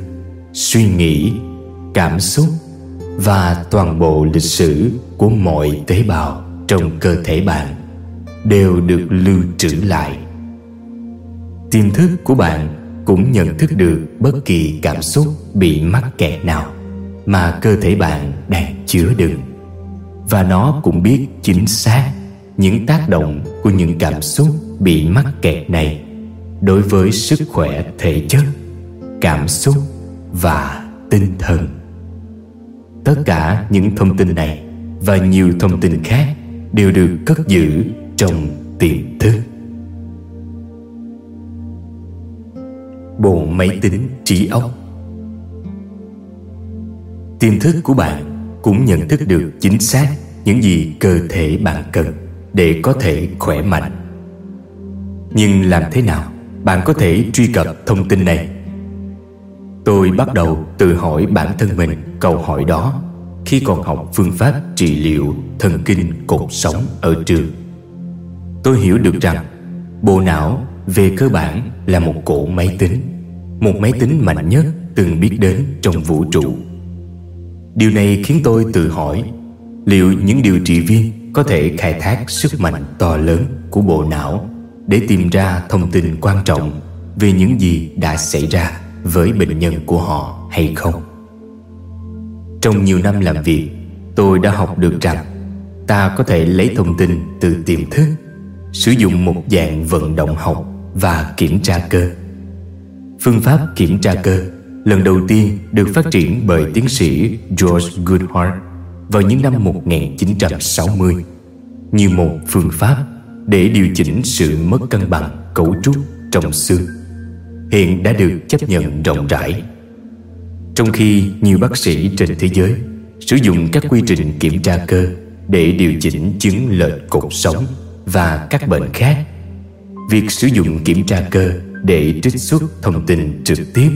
suy nghĩ, cảm xúc và toàn bộ lịch sử của mọi tế bào trong cơ thể bạn đều được lưu trữ lại. Tiềm thức của bạn cũng nhận thức được bất kỳ cảm xúc bị mắc kẹt nào mà cơ thể bạn đang chứa đựng. Và nó cũng biết chính xác những tác động của những cảm xúc bị mắc kẹt này đối với sức khỏe thể chất, cảm xúc và tinh thần tất cả những thông tin này và nhiều thông tin khác đều được cất giữ trong tiềm thức. Bộ máy tính trí óc. Tiềm thức của bạn cũng nhận thức được chính xác những gì cơ thể bạn cần để có thể khỏe mạnh. Nhưng làm thế nào bạn có thể truy cập thông tin này? Tôi bắt đầu tự hỏi bản thân mình câu hỏi đó, khi còn học phương pháp trị liệu thần kinh cột sống ở trường, tôi hiểu được rằng bộ não về cơ bản là một cỗ máy tính, một máy tính mạnh nhất từng biết đến trong vũ trụ. Điều này khiến tôi tự hỏi, liệu những điều trị viên có thể khai thác sức mạnh to lớn của bộ não để tìm ra thông tin quan trọng về những gì đã xảy ra với bệnh nhân của họ hay không? Trong nhiều năm làm việc, tôi đã học được rằng ta có thể lấy thông tin từ tiềm thức, sử dụng một dạng vận động học và kiểm tra cơ. Phương pháp kiểm tra cơ lần đầu tiên được phát triển bởi tiến sĩ George Goodhart vào những năm 1960 như một phương pháp để điều chỉnh sự mất cân bằng cấu trúc trong xương. Hiện đã được chấp nhận rộng rãi trong khi nhiều bác sĩ trên thế giới sử dụng các quy trình kiểm tra cơ để điều chỉnh chứng lệch cột sống và các bệnh khác, việc sử dụng kiểm tra cơ để trích xuất thông tin trực tiếp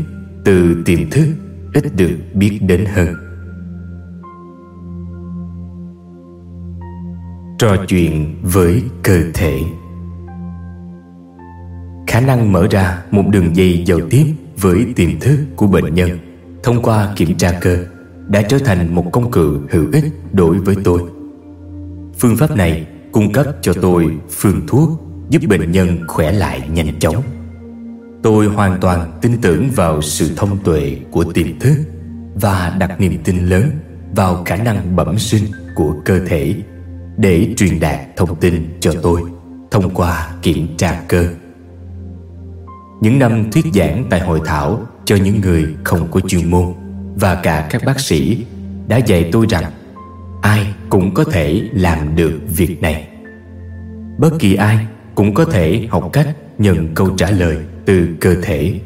từ tiềm thức ít được biết đến hơn. Trò chuyện với cơ thể. Khả năng mở ra một đường dây giao tiếp với tiềm thức của bệnh nhân thông qua kiểm tra cơ, đã trở thành một công cụ hữu ích đối với tôi. Phương pháp này cung cấp cho tôi phương thuốc giúp bệnh nhân khỏe lại nhanh chóng. Tôi hoàn toàn tin tưởng vào sự thông tuệ của tiềm thức và đặt niềm tin lớn vào khả năng bẩm sinh của cơ thể để truyền đạt thông tin cho tôi thông qua kiểm tra cơ. Những năm thuyết giảng tại hội thảo cho những người không có chuyên môn. Và cả các bác sĩ đã dạy tôi rằng ai cũng có thể làm được việc này. Bất kỳ ai cũng có thể học cách nhận câu trả lời từ cơ thể.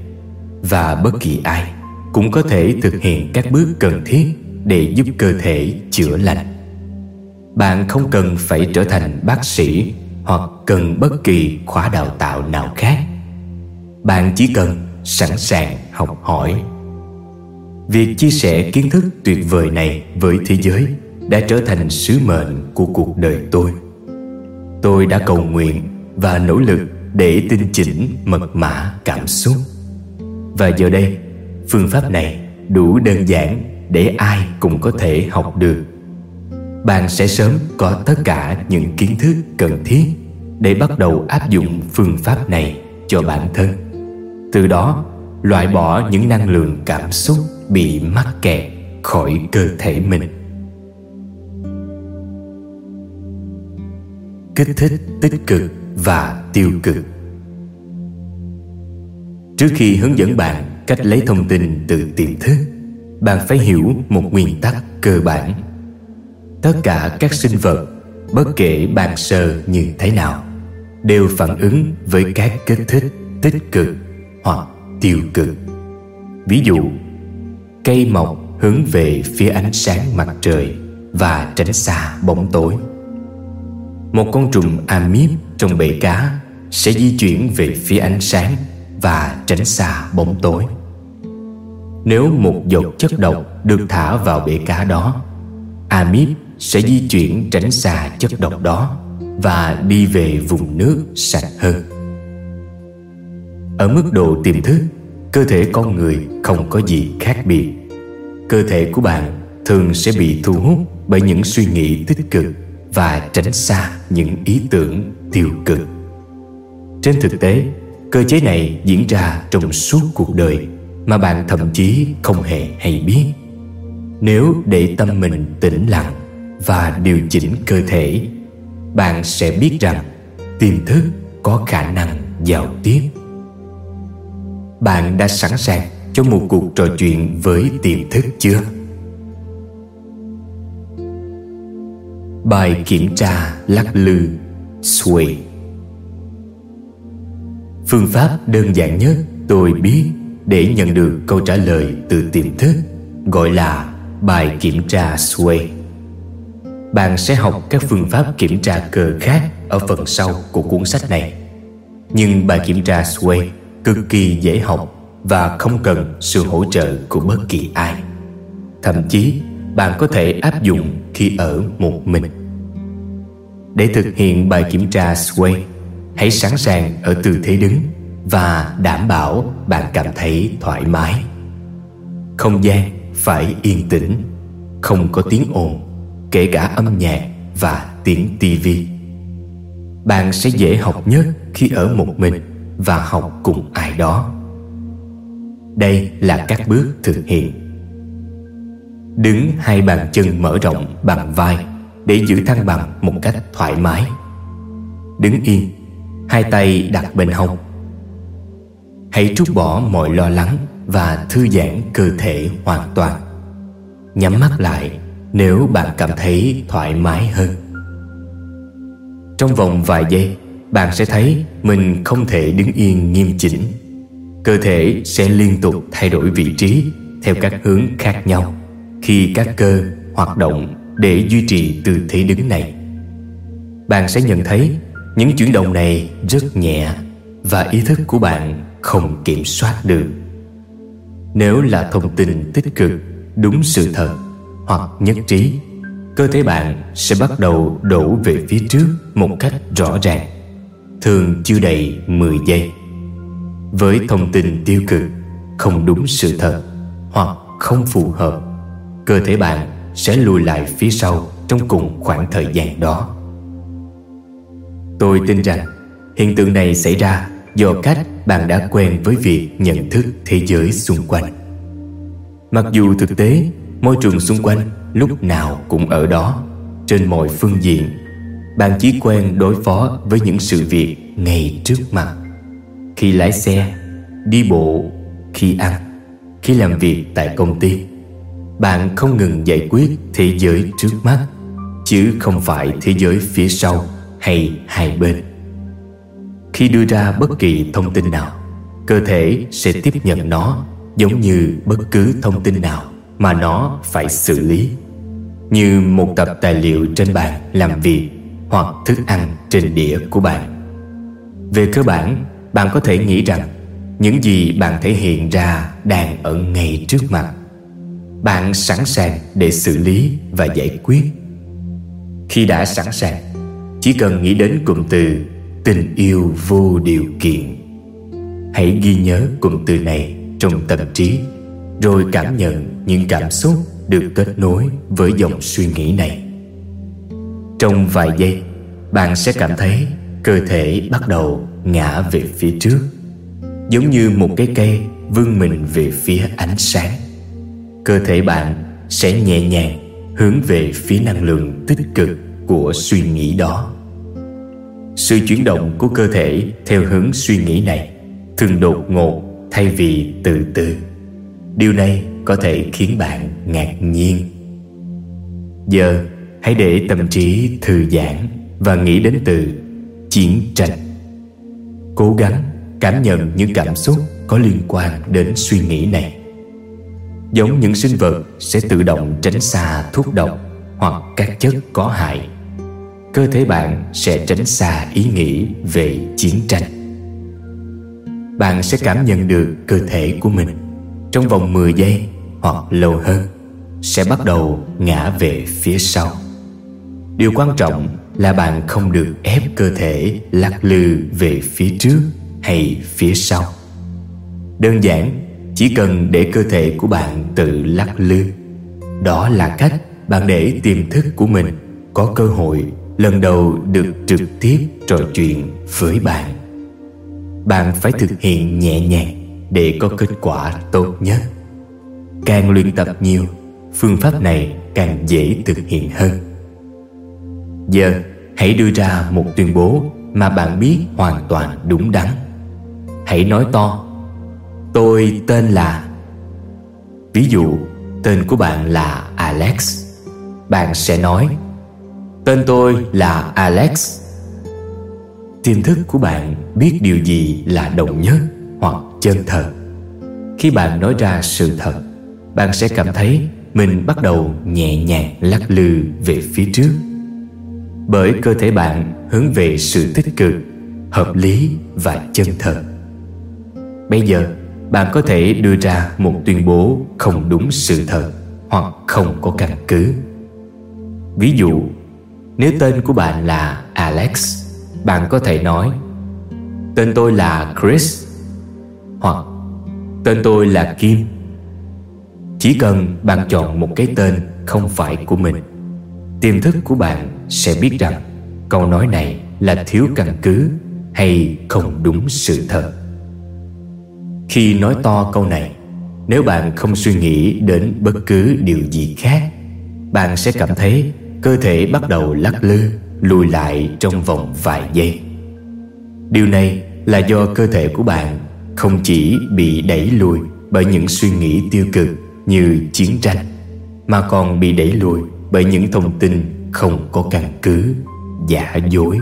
Và bất kỳ ai cũng có thể thực hiện các bước cần thiết để giúp cơ thể chữa lành. Bạn không cần phải trở thành bác sĩ hoặc cần bất kỳ khóa đào tạo nào khác. Bạn chỉ cần sẵn sàng học hỏi. Việc chia sẻ kiến thức tuyệt vời này với thế giới đã trở thành sứ mệnh của cuộc đời tôi. Tôi đã cầu nguyện và nỗ lực để tinh chỉnh, mật mã cảm xúc. Và giờ đây, phương pháp này đủ đơn giản để ai cũng có thể học được. Bạn sẽ sớm có tất cả những kiến thức cần thiết để bắt đầu áp dụng phương pháp này cho bản thân. Từ đó loại bỏ những năng lượng cảm xúc bị mắc kẹt khỏi cơ thể mình. Kích thích tích cực và tiêu cực. Trước khi hướng dẫn bạn cách lấy thông tin từ tiềm thức, bạn phải hiểu một nguyên tắc cơ bản. Tất cả các sinh vật, bất kể bạn sơ như thế nào, đều phản ứng với các kích thích tích cực hoặc tiêu cực. Ví dụ, cây mọc hướng về phía ánh sáng mặt trời và tránh xa bóng tối. Một con trùng amip trong bể cá sẽ di chuyển về phía ánh sáng và tránh xa bóng tối. Nếu một giọt chất độc được thả vào bể cá đó, amip sẽ di chuyển tránh xa chất độc đó và đi về vùng nước sạch hơn ở mức độ tiềm thức, cơ thể con người không có gì khác biệt. Cơ thể của bạn thường sẽ bị thu hút bởi những suy nghĩ tích cực và tránh xa những ý tưởng tiêu cực. Trên thực tế, cơ chế này diễn ra trong suốt cuộc đời mà bạn thậm chí không hề hay biết. Nếu để tâm mình tĩnh lặng và điều chỉnh cơ thể, bạn sẽ biết rằng tiềm thức có khả năng giao tiếp bạn đã sẵn sàng cho một cuộc trò chuyện với tiềm thức chưa? Bài kiểm tra lắc lư sway phương pháp đơn giản nhất tôi biết để nhận được câu trả lời từ tiềm thức gọi là bài kiểm tra sway bạn sẽ học các phương pháp kiểm tra cơ khác ở phần sau của cuốn sách này. Nhưng bài kiểm tra sway cực kỳ dễ học và không cần sự hỗ trợ của bất kỳ ai. Thậm chí, bạn có thể áp dụng khi ở một mình. Để thực hiện bài kiểm tra sway, hãy sẵn sàng ở tư thế đứng và đảm bảo bạn cảm thấy thoải mái. Không gian phải yên tĩnh, không có tiếng ồn, kể cả âm nhạc và tiếng tivi bạn sẽ dễ học nhất khi ở một mình và học cùng ai đó. Đây là các bước thực hiện. Đứng hai bàn chân mở rộng bằng vai để giữ thăng bằng một cách thoải mái. Đứng yên, hai tay đặt bên hông. Hãy trút bỏ mọi lo lắng và thư giãn cơ thể hoàn toàn. Nhắm mắt lại nếu bạn cảm thấy thoải mái hơn. Trong vòng vài giây bạn sẽ thấy mình không thể đứng yên nghiêm chỉnh. Cơ thể sẽ liên tục thay đổi vị trí theo các hướng khác nhau khi các cơ hoạt động để duy trì tư thế đứng này. Bạn sẽ nhận thấy những chuyển động này rất nhẹ và ý thức của bạn không kiểm soát được. Nếu là thông tin tích cực, đúng sự thật hoặc nhất trí, cơ thể bạn sẽ bắt đầu đổ về phía trước một cách rõ ràng thường chưa đầy 10 giây. Với thông tin tiêu cực, không đúng sự thật hoặc không phù hợp, cơ thể bạn sẽ lùi lại phía sau trong cùng khoảng thời gian đó. Tôi tin rằng hiện tượng này xảy ra do cách bạn đã quen với việc nhận thức thế giới xung quanh. Mặc dù thực tế, môi trường xung quanh lúc nào cũng ở đó, trên mọi phương diện bạn chỉ quen đối phó với những sự việc ngay trước mặt. Khi lái xe, đi bộ, khi ăn, khi làm việc tại công ty, bạn không ngừng giải quyết thế giới trước mắt, chứ không phải thế giới phía sau hay hai bên. Khi đưa ra bất kỳ thông tin nào, cơ thể sẽ tiếp nhận nó giống như bất cứ thông tin nào mà nó phải xử lý. Như một tập tài liệu trên bàn làm việc hoặc thức ăn trên đĩa của bạn. Về cơ bản, bạn có thể nghĩ rằng những gì bạn thể hiện ra đang ở ngay trước mặt. Bạn sẵn sàng để xử lý và giải quyết. Khi đã sẵn sàng, chỉ cần nghĩ đến cụm từ tình yêu vô điều kiện. Hãy ghi nhớ cụm từ này trong tâm trí, rồi cảm nhận những cảm xúc được kết nối với dòng suy nghĩ này trong vài giây, bạn sẽ cảm thấy cơ thể bắt đầu ngã về phía trước, giống như một cái cây vươn mình về phía ánh sáng. Cơ thể bạn sẽ nhẹ nhàng hướng về phía năng lượng tích cực của suy nghĩ đó. Sự chuyển động của cơ thể theo hướng suy nghĩ này thường đột ngột thay vì từ từ. Điều này có thể khiến bạn ngạc nhiên. Giờ hãy để tâm trí thư giãn và nghĩ đến từ chiến tranh. Cố gắng cảm nhận những cảm xúc có liên quan đến suy nghĩ này. Giống những sinh vật sẽ tự động tránh xa thuốc độc hoặc các chất có hại. Cơ thể bạn sẽ tránh xa ý nghĩ về chiến tranh. Bạn sẽ cảm nhận được cơ thể của mình trong vòng 10 giây hoặc lâu hơn sẽ bắt đầu ngã về phía sau điều quan trọng là bạn không được ép cơ thể lắc lư về phía trước hay phía sau. Đơn giản, chỉ cần để cơ thể của bạn tự lắc lư. Đó là cách bạn để tiềm thức của mình có cơ hội lần đầu được trực tiếp trò chuyện với bạn. Bạn phải thực hiện nhẹ nhàng để có kết quả tốt nhất. Càng luyện tập nhiều, phương pháp này càng dễ thực hiện hơn giờ, hãy đưa ra một tuyên bố mà bạn biết hoàn toàn đúng đắn. Hãy nói to, tôi tên là ví dụ, tên của bạn là alex. Bạn sẽ nói, tên tôi là alex. Tiềm thức của bạn biết điều gì là đồng nhất hoặc chân thật. Khi bạn nói ra sự thật, bạn sẽ cảm thấy mình bắt đầu nhẹ nhàng lắc lư về phía trước bởi cơ thể bạn hướng về sự tích cực, hợp lý và chân thật. Bây giờ, bạn có thể đưa ra một tuyên bố không đúng sự thật hoặc không có căn cứ. Ví dụ, nếu tên của bạn là alex, bạn có thể nói, tên tôi là chris hoặc, tên tôi là kim. Chỉ cần bạn chọn một cái tên không phải của mình, tiềm thức của bạn sẽ biết rằng câu nói này là thiếu căn cứ hay không đúng sự thật. Khi nói to câu này, nếu bạn không suy nghĩ đến bất cứ điều gì khác, bạn sẽ cảm thấy cơ thể bắt đầu lắc lư, lùi lại trong vòng vài giây. Điều này là do cơ thể của bạn không chỉ bị đẩy lùi bởi những suy nghĩ tiêu cực như chiến tranh, mà còn bị đẩy lùi bởi những thông tin không có căn cứ, giả dối.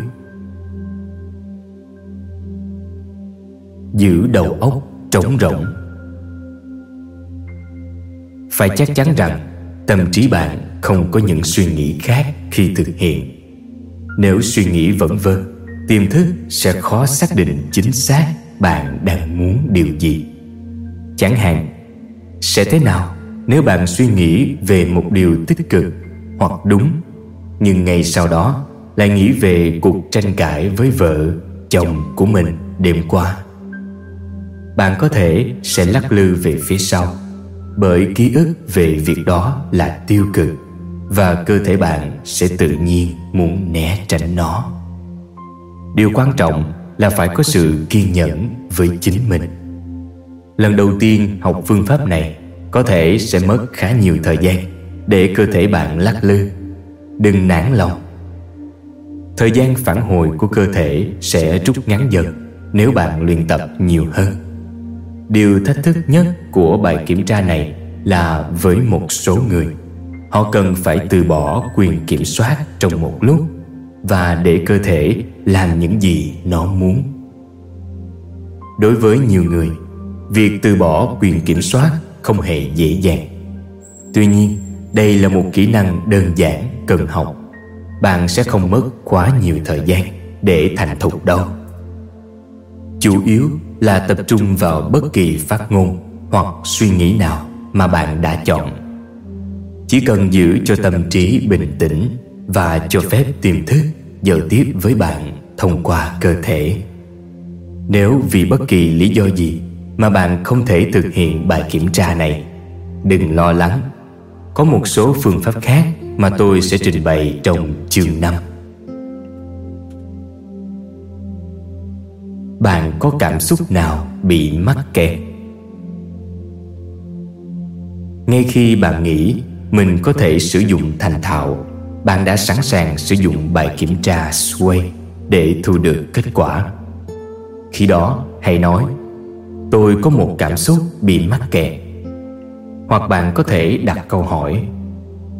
Giữ đầu óc trống rỗng. Phải chắc chắn rằng, tâm trí bạn không có những suy nghĩ khác khi thực hiện. Nếu suy nghĩ vẩn vơ, tiềm thức sẽ khó xác định chính xác bạn đang muốn điều gì. Chẳng hạn, sẽ thế nào nếu bạn suy nghĩ về một điều tích cực hoặc đúng? Nhưng ngay sau đó, lại nghĩ về cuộc tranh cãi với vợ, chồng của mình đêm qua. Bạn có thể sẽ lắc lư về phía sau, bởi ký ức về việc đó là tiêu cực và cơ thể bạn sẽ tự nhiên muốn né tránh nó. Điều quan trọng là phải có sự kiên nhẫn với chính mình. Lần đầu tiên học phương pháp này có thể sẽ mất khá nhiều thời gian để cơ thể bạn lắc lư đừng nản lòng. Thời gian phản hồi của cơ thể sẽ rút ngắn dần nếu bạn luyện tập nhiều hơn. Điều thách thức nhất của bài kiểm tra này là với một số người, họ cần phải từ bỏ quyền kiểm soát trong một lúc và để cơ thể làm những gì nó muốn. Đối với nhiều người, việc từ bỏ quyền kiểm soát không hề dễ dàng. Tuy nhiên đây là một kỹ năng đơn giản, cần học. Bạn sẽ không mất quá nhiều thời gian để thành thục đâu. Chủ yếu là tập trung vào bất kỳ phát ngôn hoặc suy nghĩ nào mà bạn đã chọn. Chỉ cần giữ cho tâm trí bình tĩnh và cho phép tiềm thức giao tiếp với bạn thông qua cơ thể. Nếu vì bất kỳ lý do gì mà bạn không thể thực hiện bài kiểm tra này, đừng lo lắng có một số phương pháp khác mà tôi sẽ trình bày trong chương 5 bạn có cảm xúc nào bị mắc kẹt? Ngay khi bạn nghĩ mình có thể sử dụng thành thạo, bạn đã sẵn sàng sử dụng bài kiểm tra sway để thu được kết quả. Khi đó, hãy nói, tôi có một cảm xúc bị mắc kẹt hoặc bạn có thể đặt câu hỏi,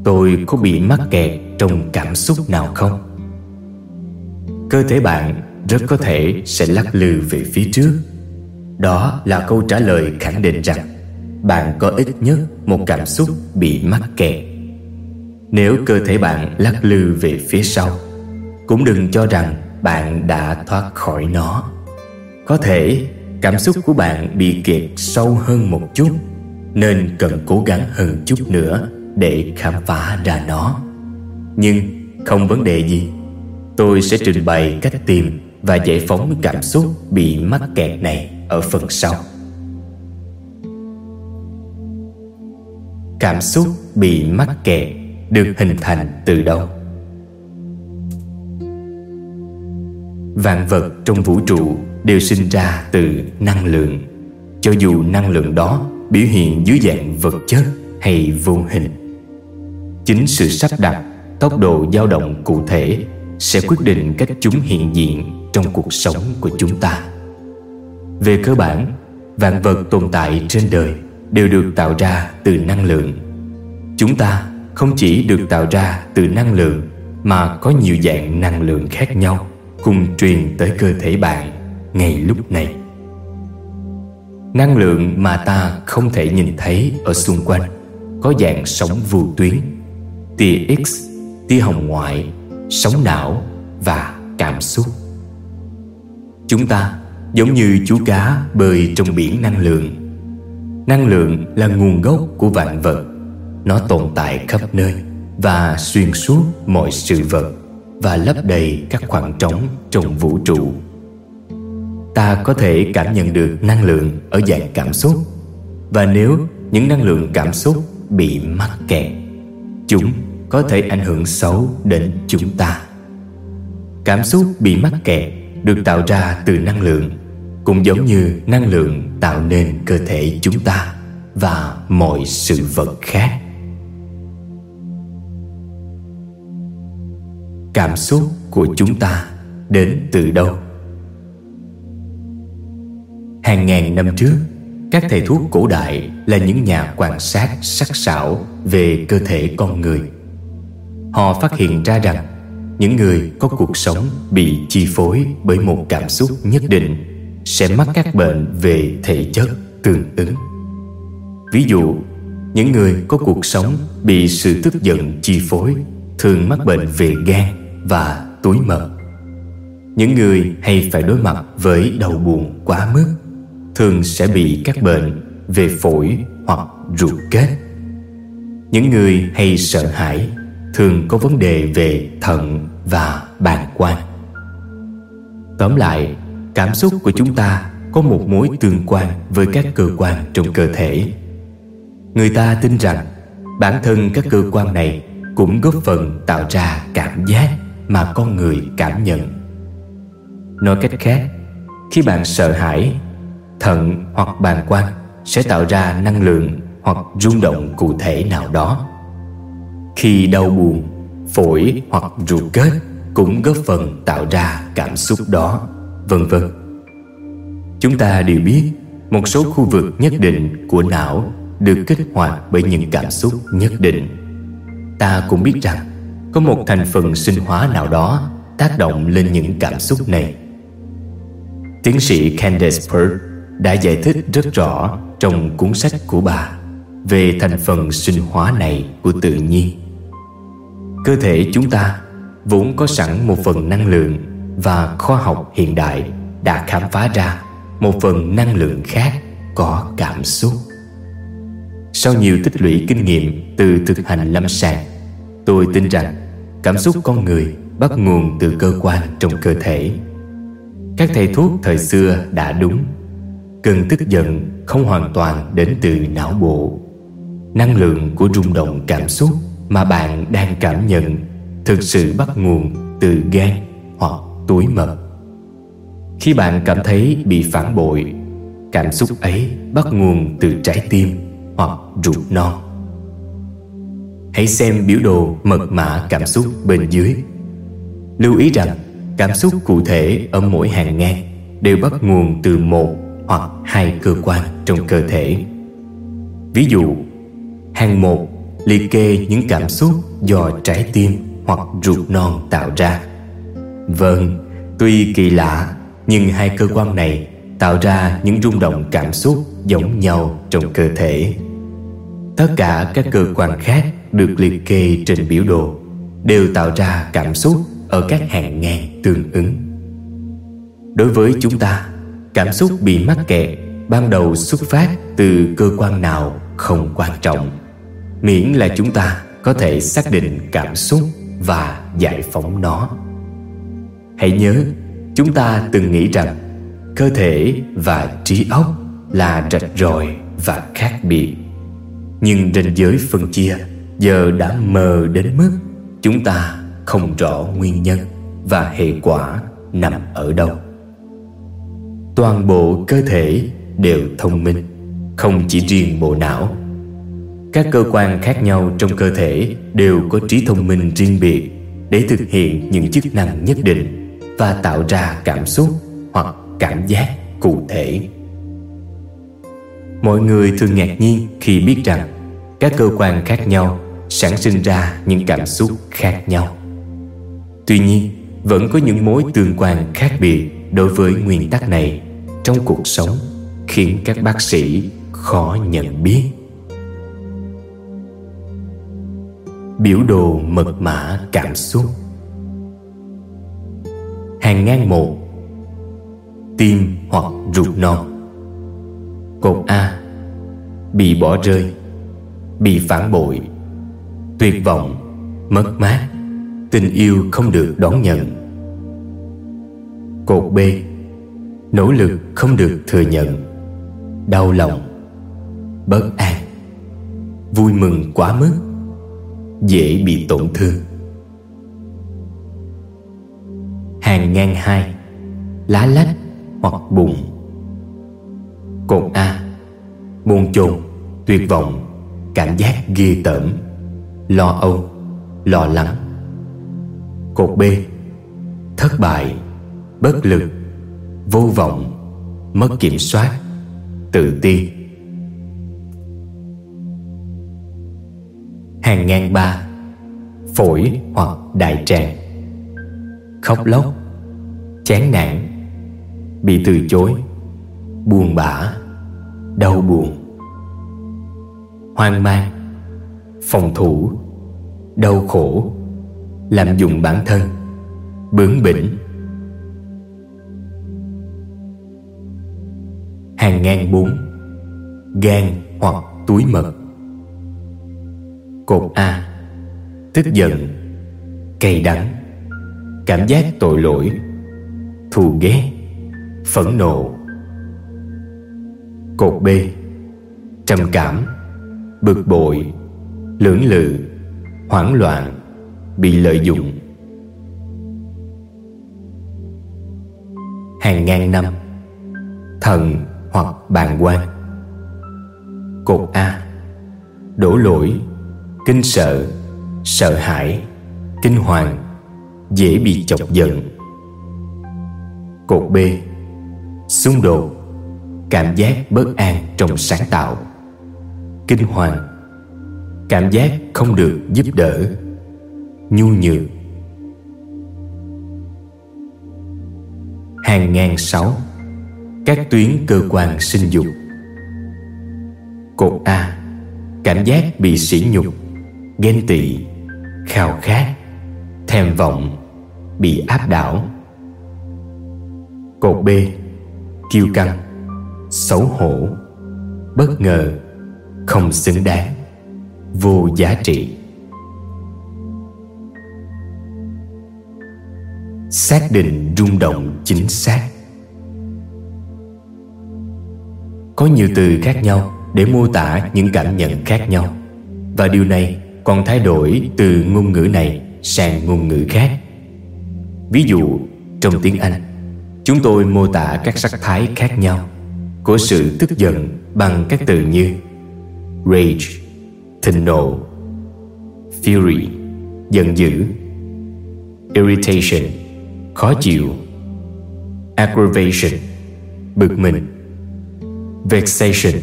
tôi có bị mắc kẹt trong cảm xúc nào không? Cơ thể bạn rất có thể sẽ lắc lư về phía trước. Đó là câu trả lời khẳng định rằng bạn có ít nhất một cảm xúc bị mắc kẹt. Nếu cơ thể bạn lắc lư về phía sau, cũng đừng cho rằng bạn đã thoát khỏi nó. Có thể, cảm xúc của bạn bị kẹt sâu hơn một chút nên cần cố gắng hơn chút nữa để khám phá ra nó. Nhưng không vấn đề gì. Tôi sẽ trình bày cách tìm và giải phóng cảm xúc bị mắc kẹt này ở phần sau. Cảm xúc bị mắc kẹt được hình thành từ đâu? Vạn vật trong vũ trụ đều sinh ra từ năng lượng. Cho dù năng lượng đó biểu hiện dưới dạng vật chất hay vô hình. Chính sự sắp đặt, tốc độ dao động cụ thể sẽ quyết định cách chúng hiện diện trong cuộc sống của chúng ta. Về cơ bản, vạn vật tồn tại trên đời đều được tạo ra từ năng lượng. Chúng ta không chỉ được tạo ra từ năng lượng mà có nhiều dạng năng lượng khác nhau cùng truyền tới cơ thể bạn ngay lúc này năng lượng mà ta không thể nhìn thấy ở xung quanh, có dạng sóng vô tuyến, tia x, tia hồng ngoại, sóng não và cảm xúc. Chúng ta giống như chú cá bơi trong biển năng lượng. Năng lượng là nguồn gốc của vạn vật. Nó tồn tại khắp nơi và xuyên suốt mọi sự vật và lấp đầy các khoảng trống trong vũ trụ ta có thể cảm nhận được năng lượng ở dạng cảm xúc. Và nếu những năng lượng cảm xúc bị mắc kẹt, chúng có thể ảnh hưởng xấu đến chúng ta. Cảm xúc bị mắc kẹt được tạo ra từ năng lượng, cũng giống như năng lượng tạo nên cơ thể chúng ta và mọi sự vật khác. Cảm xúc của chúng ta đến từ đâu? Hàng ngàn năm trước, các thầy thuốc cổ đại là những nhà quan sát sắc sảo về cơ thể con người. Họ phát hiện ra rằng, những người có cuộc sống bị chi phối bởi một cảm xúc nhất định sẽ mắc các bệnh về thể chất tương ứng. Ví dụ, những người có cuộc sống bị sự tức giận chi phối thường mắc bệnh về gan và túi mật. Những người hay phải đối mặt với đau buồn quá mức thường sẽ bị các bệnh về phổi hoặc ruột kết. Những người hay sợ hãi thường có vấn đề về thận và bàn quang tóm lại, cảm xúc của chúng ta có một mối tương quan với các cơ quan trong cơ thể. Người ta tin rằng bản thân các cơ quan này cũng góp phần tạo ra cảm giác mà con người cảm nhận. Nói cách khác, Khi bạn sợ hãi Thận hoặc bàn quang Sẽ tạo ra năng lượng Hoặc rung động cụ thể nào đó. Khi đau buồn, Phổi hoặc ruột kết Cũng góp phần tạo ra cảm xúc đó, Vân vân. Chúng ta đều biết Một số khu vực nhất định của não Được kích hoạt bởi những cảm xúc nhất định. Ta cũng biết rằng Có một thành phần sinh hóa nào đó Tác động lên những cảm xúc này. Tiến sĩ Candace Pert đã giải thích rất rõ trong cuốn sách của bà về thành phần sinh hóa này của tự nhiên. Cơ thể chúng ta vốn có sẵn một phần năng lượng và khoa học hiện đại đã khám phá ra một phần năng lượng khác có cảm xúc. Sau nhiều tích lũy kinh nghiệm từ thực hành lâm sàng, tôi tin rằng cảm xúc con người bắt nguồn từ cơ quan trong cơ thể các thầy thuốc thời xưa đã đúng Cơn tức giận không hoàn toàn đến từ não bộ. Năng lượng của rung động cảm xúc mà bạn đang cảm nhận Thực sự bắt nguồn từ gan hoặc túi mật. Khi bạn cảm thấy bị phản bội, Cảm xúc ấy bắt nguồn từ trái tim hoặc ruột non. Hãy xem biểu đồ mật mã cảm xúc bên dưới. Lưu ý rằng, Cảm xúc cụ thể ở mỗi hàng ngang đều bắt nguồn từ một hoặc hai cơ quan trong cơ thể. Ví dụ, hàng một liệt kê những cảm xúc do trái tim hoặc ruột non tạo ra. Vâng, tuy kỳ lạ, nhưng hai cơ quan này tạo ra những rung động cảm xúc giống nhau trong cơ thể. Tất cả các cơ quan khác được liệt kê trên biểu đồ đều tạo ra cảm xúc ở các hàng ngang tương ứng đối với chúng ta cảm xúc bị mắc kẹt, ban đầu xuất phát từ cơ quan nào không quan trọng. Miễn là chúng ta có thể xác định cảm xúc và giải phóng nó. Hãy nhớ, chúng ta từng nghĩ rằng cơ thể và trí óc là rạch ròi và khác biệt. Nhưng ranh giới phân chia, giờ đã mờ đến mức chúng ta không rõ nguyên nhân và hệ quả nằm ở đâu toàn bộ cơ thể đều thông minh không chỉ riêng bộ não. Các cơ quan khác nhau trong cơ thể đều có trí thông minh riêng biệt để thực hiện những chức năng nhất định và tạo ra cảm xúc hoặc cảm giác cụ thể. Mọi người thường ngạc nhiên khi biết rằng các cơ quan khác nhau sản sinh ra những cảm xúc khác nhau. Tuy nhiên, vẫn có những mối tương quan khác biệt đối với nguyên tắc này trong cuộc sống khiến các bác sĩ khó nhận biết. Biểu đồ mật mã cảm xúc. Hàng ngang một. Tim hoặc ruột non. Cột A. Bị bỏ rơi. Bị phản bội. Tuyệt vọng, Mất mát. Tình yêu không được đón nhận. Cột B. Nỗ lực không được thừa nhận. Đau lòng. Bất an. Vui mừng quá mức. Dễ bị tổn thương. Hàng ngang hai. Lá lách hoặc bụng. Cột A. Buồn chồn, Tuyệt vọng, Cảm giác ghê tởm, Lo âu, Lo lắng. Cột B. Thất bại. Bất lực, Vô vọng, Mất kiểm soát, Tự ti. Hàng ngang ba Phổi hoặc đại tràng, Khóc lóc, Chán nản, Bị từ chối, Buồn bã, Đau buồn. Hoang mang, Phòng thủ, Đau khổ làm dụng bản thân, bướng bỉnh. Hàng ngang bốn gan hoặc túi mật. Cột a, tức giận, cay đắng, cảm giác tội lỗi, thù ghét, phẫn nộ. Cột b, trầm cảm, bực bội, lưỡng lự, hoảng loạn, bị lợi dụng. Hàng ngang năm thận hoặc bàng quan. cột A. Đổ lỗi, kinh sợ sợ hãi, kinh hoàng, dễ bị chọc giận. Cột B. Xung đột, cảm giác bất an trong sáng tạo. Kinh hoàng, cảm giác không được giúp đỡ. Nhu nhược. Hàng ngàn sáu các tuyến cơ quan sinh dục. Cột A, cảm giác bị sỉ nhục, ghen tị, khao khát thèm vọng, bị áp đảo. Cột B, kiêu căng, xấu hổ, bất ngờ, không xứng đáng, vô giá trị. Xác định rung động chính xác. Có nhiều từ khác nhau để mô tả những cảm nhận khác nhau. Và điều này còn thay đổi từ ngôn ngữ này sang ngôn ngữ khác. Ví dụ, trong tiếng anh, chúng tôi mô tả các sắc thái khác nhau của sự tức giận bằng các từ như rage, thịnh nộ, fury, giận dữ, irritation, khó chịu, aggravation, bực mình vexation.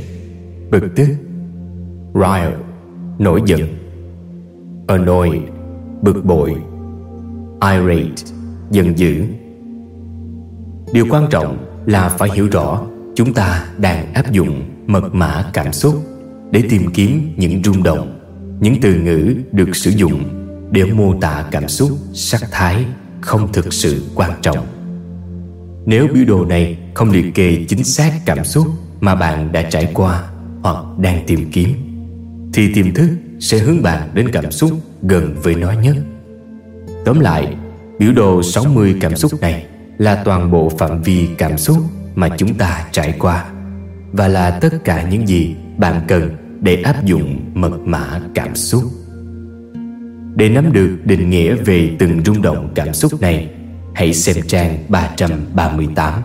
Bực tức. Rile. Nổi giận. Annoyed. Bực bội. Irate. Giận dữ. Điều quan trọng là phải hiểu rõ chúng ta đang áp dụng mật mã cảm xúc để tìm kiếm những rung động, những từ ngữ được sử dụng để mô tả cảm xúc, sắc thái không thực sự quan trọng. Nếu biểu đồ này không liệt kê chính xác cảm xúc mà bạn đã trải qua hoặc đang tìm kiếm, thì tiềm thức sẽ hướng bạn đến cảm xúc gần với nó nhất tóm lại, biểu đồ 60 cảm xúc này là toàn bộ phạm vi cảm xúc mà chúng ta trải qua và là tất cả những gì bạn cần để áp dụng mật mã cảm xúc. Để nắm được định nghĩa về từng rung động cảm xúc này, hãy xem trang 338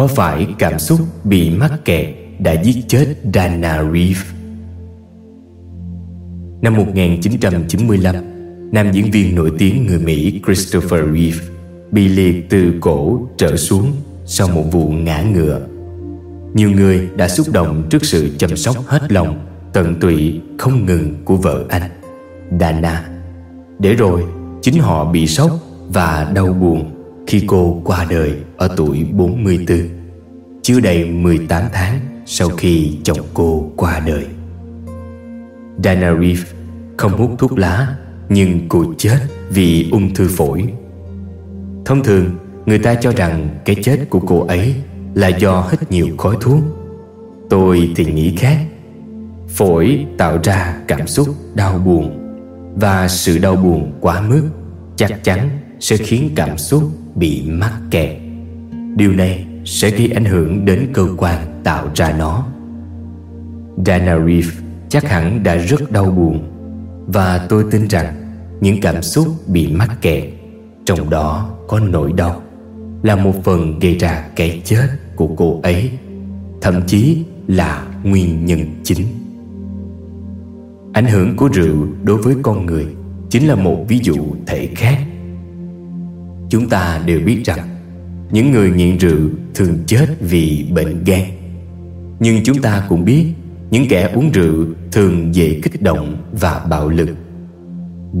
Có phải cảm xúc bị mắc kẹt đã giết chết Dana Reeve? Năm 1995, nam diễn viên nổi tiếng người Mỹ Christopher Reeve bị liệt từ cổ trở xuống sau một vụ ngã ngựa. Nhiều người đã xúc động trước sự chăm sóc hết lòng, tận tụy không ngừng của vợ anh, Dana. Để rồi, chính họ bị sốc và đau buồn khi cô qua đời ở tuổi 44 Chưa đầy 18 tháng sau khi chồng cô qua đời. Dana Reeve không hút thuốc lá, Nhưng cô chết vì ung thư phổi. Thông thường, người ta cho rằng cái chết của cô ấy là do hít nhiều khói thuốc. Tôi thì nghĩ khác. Phổi tạo ra cảm xúc đau buồn, Và sự đau buồn quá mức chắc chắn sẽ khiến cảm xúc bị mắc kẹt. Điều này sẽ gây ảnh hưởng đến cơ quan tạo ra nó. Dana reef chắc hẳn đã rất đau buồn, và tôi tin rằng những cảm xúc bị mắc kẹt, trong đó có nỗi đau, là một phần gây ra cái chết của cô ấy, thậm chí là nguyên nhân chính. Ảnh hưởng của rượu đối với con người chính là một ví dụ thể khác. Chúng ta đều biết rằng, Những người nghiện rượu thường chết vì bệnh gan. Nhưng chúng ta cũng biết, Những kẻ uống rượu thường dễ kích động và bạo lực.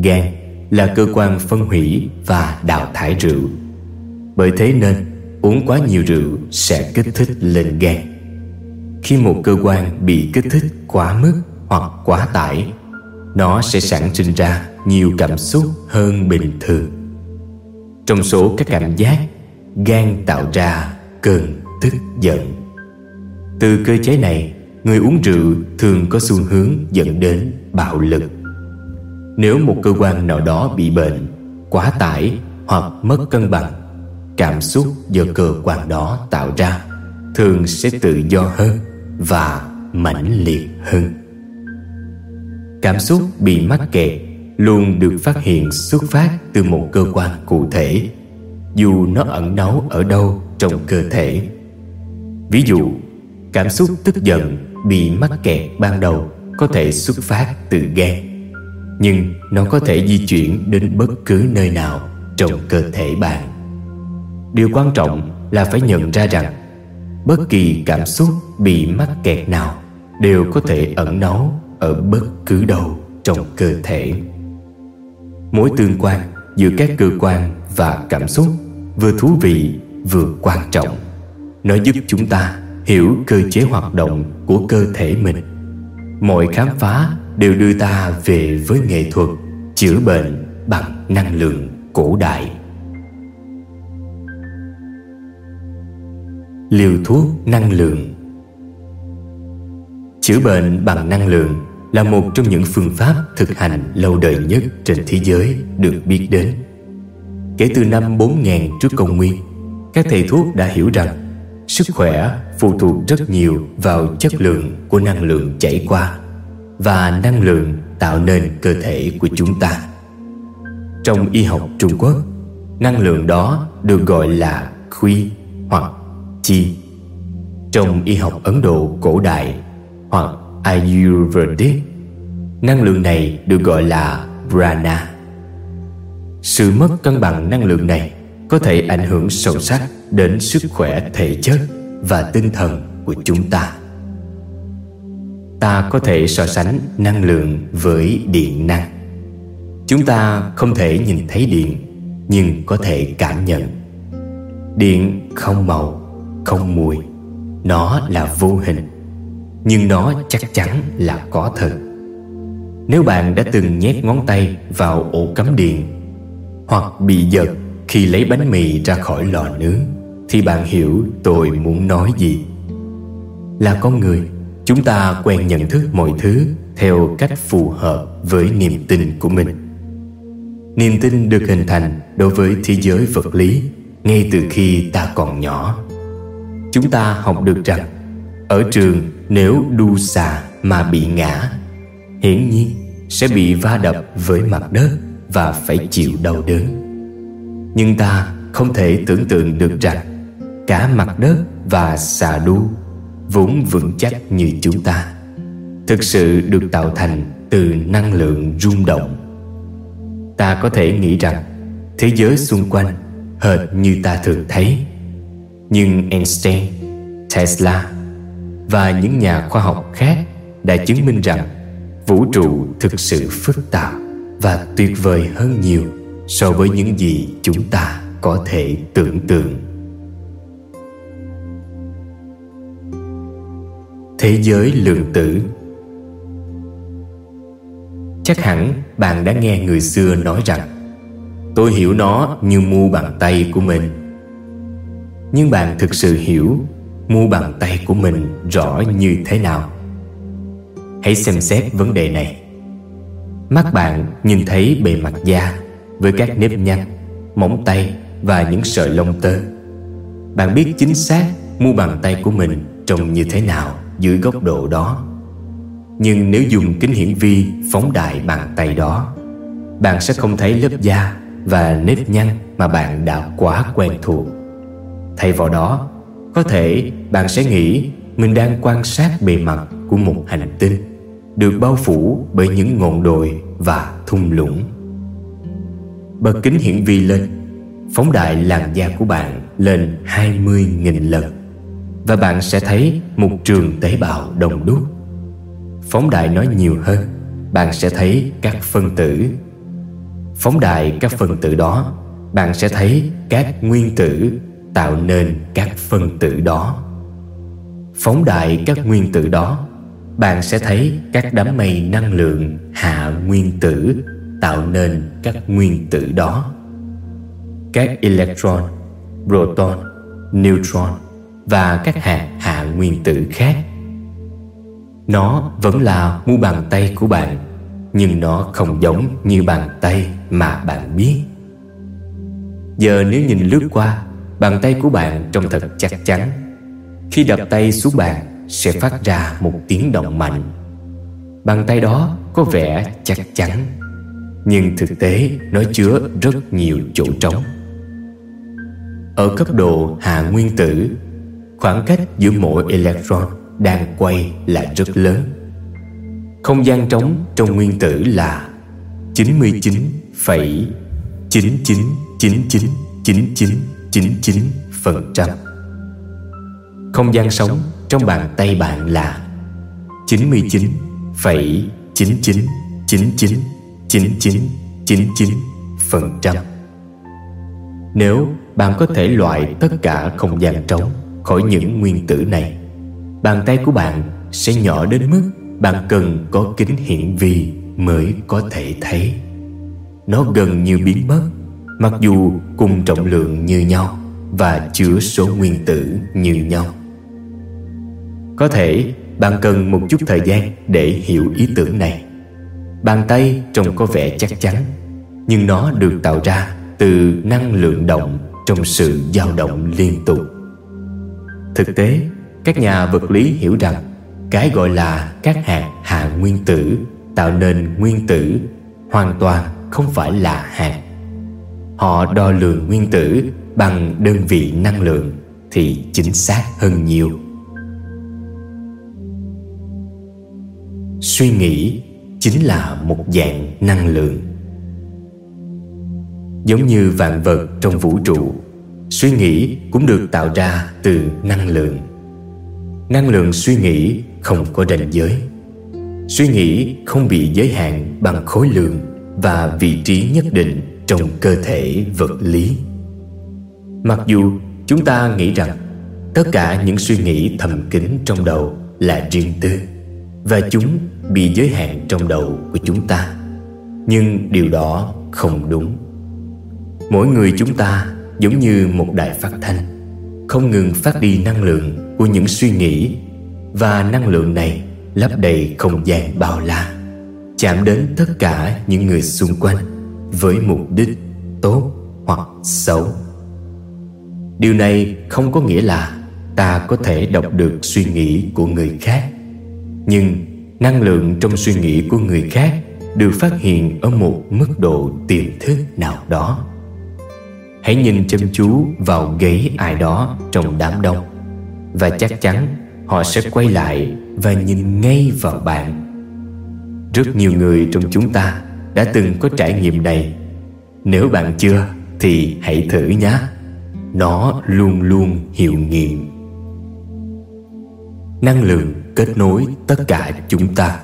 Gan là cơ quan phân hủy và đào thải rượu. Bởi thế nên, uống quá nhiều rượu sẽ kích thích lên gan. Khi một cơ quan bị kích thích quá mức hoặc quá tải, Nó sẽ sản sinh ra nhiều cảm xúc hơn bình thường trong số các cảm giác Gan tạo ra cơn tức giận. Từ cơ chế này Người uống rượu thường có xu hướng dẫn đến bạo lực. Nếu một cơ quan nào đó bị bệnh Quá tải hoặc mất cân bằng Cảm xúc do cơ quan đó tạo ra Thường sẽ tự do hơn Và mãnh liệt hơn. Cảm xúc bị mắc kẹt luôn được phát hiện xuất phát từ một cơ quan cụ thể, dù nó ẩn náu ở đâu trong cơ thể. Ví dụ, cảm xúc tức giận bị mắc kẹt ban đầu có thể xuất phát từ gan nhưng nó có thể di chuyển đến bất cứ nơi nào trong cơ thể bạn. Điều quan trọng là phải nhận ra rằng, bất kỳ cảm xúc bị mắc kẹt nào đều có thể ẩn náu ở bất cứ đâu trong cơ thể mối tương quan giữa các cơ quan và cảm xúc vừa thú vị vừa quan trọng. Nó giúp chúng ta hiểu cơ chế hoạt động của cơ thể mình. Mọi khám phá đều đưa ta về với nghệ thuật chữa bệnh bằng năng lượng cổ đại. Liều thuốc năng lượng. Chữa bệnh bằng năng lượng là một trong những phương pháp thực hành lâu đời nhất trên thế giới được biết đến. Kể từ năm 4000 trước công nguyên, các thầy thuốc đã hiểu rằng sức khỏe phụ thuộc rất nhiều vào chất lượng của năng lượng chảy qua và năng lượng tạo nên cơ thể của chúng ta. Trong y học Trung Quốc, năng lượng đó được gọi là khuy hoặc chi. Trong y học Ấn Độ cổ đại hoặc Ayurvedic. Năng lượng này được gọi là prana. Sự mất cân bằng năng lượng này có thể ảnh hưởng sâu sắc đến sức khỏe thể chất và tinh thần của chúng ta. Ta có thể so sánh năng lượng với điện năng. Chúng ta không thể nhìn thấy điện, nhưng có thể cảm nhận. Điện không màu, không mùi. Nó là vô hình nhưng nó chắc chắn là có thật. Nếu bạn đã từng nhét ngón tay vào ổ cắm điện, hoặc bị giật khi lấy bánh mì ra khỏi lò nướng, thì bạn hiểu tôi muốn nói gì. Là con người, chúng ta quen nhận thức mọi thứ theo cách phù hợp với niềm tin của mình. Niềm tin được hình thành đối với thế giới vật lý ngay từ khi ta còn nhỏ. Chúng ta học được rằng, ở trường nếu đu xà mà bị ngã Hiển nhiên sẽ bị va đập với mặt đất Và phải chịu đau đớn. Nhưng ta không thể tưởng tượng được rằng Cả mặt đất và xà đu Vốn vững chắc như chúng ta Thực sự được tạo thành từ năng lượng rung động. Ta có thể nghĩ rằng Thế giới xung quanh hệt như ta thường thấy Nhưng Einstein, Tesla và những nhà khoa học khác đã chứng minh rằng vũ trụ thực sự phức tạp và tuyệt vời hơn nhiều so với những gì chúng ta có thể tưởng tượng. Thế giới lượng tử. Chắc hẳn bạn đã nghe người xưa nói rằng, tôi hiểu nó như mu bàn tay của mình. Nhưng bạn thực sự hiểu mu bàn tay của mình rõ như thế nào? Hãy xem xét vấn đề này. Mắt bạn nhìn thấy bề mặt da với các nếp nhăn, móng tay và những sợi lông tơ. Bạn biết chính xác mu bàn tay của mình trông như thế nào dưới góc độ đó. Nhưng nếu dùng kính hiển vi phóng đại bàn tay đó, bạn sẽ không thấy lớp da và nếp nhăn mà bạn đã quá quen thuộc. Thay vào đó có thể bạn sẽ nghĩ mình đang quan sát bề mặt của một hành tinh được bao phủ bởi những ngọn đồi và thung lũng. Bật kính hiển vi lên, phóng đại làn da của bạn lên 20.000 lần và bạn sẽ thấy một trường tế bào đồng đúc. Phóng đại nói nhiều hơn, bạn sẽ thấy các phân tử. Phóng đại các phân tử đó, bạn sẽ thấy các nguyên tử tạo nên các phân tử đó. Phóng đại các nguyên tử đó, bạn sẽ thấy các đám mây năng lượng hạ nguyên tử tạo nên các nguyên tử đó. Các electron, proton, neutron và các hạt hạ nguyên tử khác. Nó vẫn là mu bàn tay của bạn, nhưng nó không giống như bàn tay mà bạn biết. Giờ nếu nhìn lướt qua Bàn tay của bạn trông thật chắc chắn. Khi đập tay xuống bàn, Sẽ phát ra một tiếng động mạnh. Bàn tay đó có vẻ chắc chắn, Nhưng thực tế nó chứa rất nhiều chỗ trống. Ở cấp độ hạ nguyên tử, Khoảng cách giữa mỗi electron đang quay là rất lớn. Không gian trống trong nguyên tử là 99% Không gian sống trong bàn tay bạn là 99,99999999% Nếu bạn có thể loại tất cả không gian trống khỏi những nguyên tử này Bàn tay của bạn sẽ nhỏ đến mức bạn cần có kính hiển vi mới có thể thấy. Nó gần như biến mất. Mặc dù cùng trọng lượng như nhau Và chứa số nguyên tử như nhau. Có thể bạn cần một chút thời gian để hiểu ý tưởng này. Bàn tay trông có vẻ chắc chắn Nhưng nó được tạo ra từ năng lượng động trong sự dao động liên tục. Thực tế, các nhà vật lý hiểu rằng cái gọi là các hạt hạ nguyên tử tạo nên nguyên tử hoàn toàn không phải là hạt. Họ đo lường nguyên tử bằng đơn vị năng lượng thì chính xác hơn nhiều. Suy nghĩ chính là một dạng năng lượng. Giống như vạn vật trong vũ trụ, Suy nghĩ cũng được tạo ra từ năng lượng Năng lượng suy nghĩ không có ranh giới Suy nghĩ không bị giới hạn bằng khối lượng Và vị trí nhất định trong cơ thể vật lý. Mặc dù chúng ta nghĩ rằng Tất cả những suy nghĩ thầm kín trong đầu là riêng tư Và chúng bị giới hạn trong đầu của chúng ta, Nhưng điều đó không đúng. Mỗi người chúng ta giống như một đài phát thanh, không ngừng phát đi năng lượng của những suy nghĩ và năng lượng này lấp đầy không gian bao la, chạm đến tất cả những người xung quanh với mục đích tốt hoặc xấu. Điều này không có nghĩa là ta có thể đọc được suy nghĩ của người khác, nhưng năng lượng trong suy nghĩ của người khác được phát hiện ở một mức độ tiềm thức nào đó. Hãy nhìn chăm chú vào gáy ai đó trong đám đông, Và chắc chắn họ sẽ quay lại và nhìn ngay vào bạn. Rất nhiều người trong chúng ta đã từng có trải nghiệm này. Nếu bạn chưa thì hãy thử nhé. Nó luôn luôn hiệu nghiệm. Năng lượng kết nối tất cả chúng ta.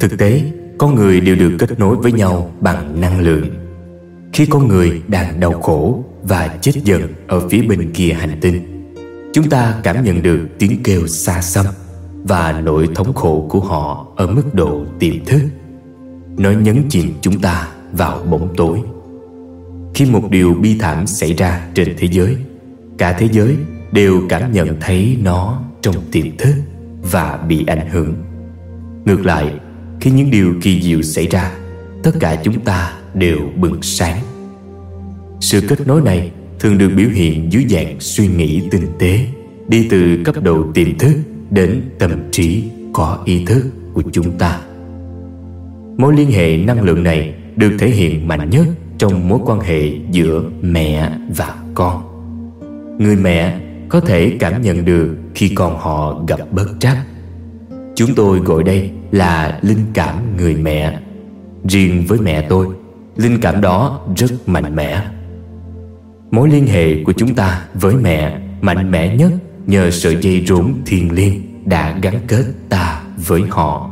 Thực tế, con người đều được kết nối với nhau bằng năng lượng. Khi con người đang đau khổ và chết dần ở phía bên kia hành tinh chúng ta cảm nhận được tiếng kêu xa xăm và nỗi thống khổ của họ ở mức độ tiềm thức. Nó nhấn chìm chúng ta vào bóng tối. Khi một điều bi thảm xảy ra trên thế giới, cả thế giới đều cảm nhận thấy nó trong tiềm thức và bị ảnh hưởng. Ngược lại, khi những điều kỳ diệu xảy ra, tất cả chúng ta đều bừng sáng. Sự kết nối này thường được biểu hiện dưới dạng suy nghĩ tinh tế, đi từ cấp độ tiềm thức đến tâm trí có ý thức của chúng ta. Mối liên hệ năng lượng này được thể hiện mạnh nhất trong mối quan hệ giữa mẹ và con. Người mẹ có thể cảm nhận được khi con họ gặp bất trắc. Chúng tôi gọi đây là linh cảm người mẹ. Riêng với mẹ tôi, linh cảm đó rất mạnh mẽ. Mối liên hệ của chúng ta với mẹ mạnh mẽ nhất nhờ sợi dây rốn thiền liêng đã gắn kết ta với họ.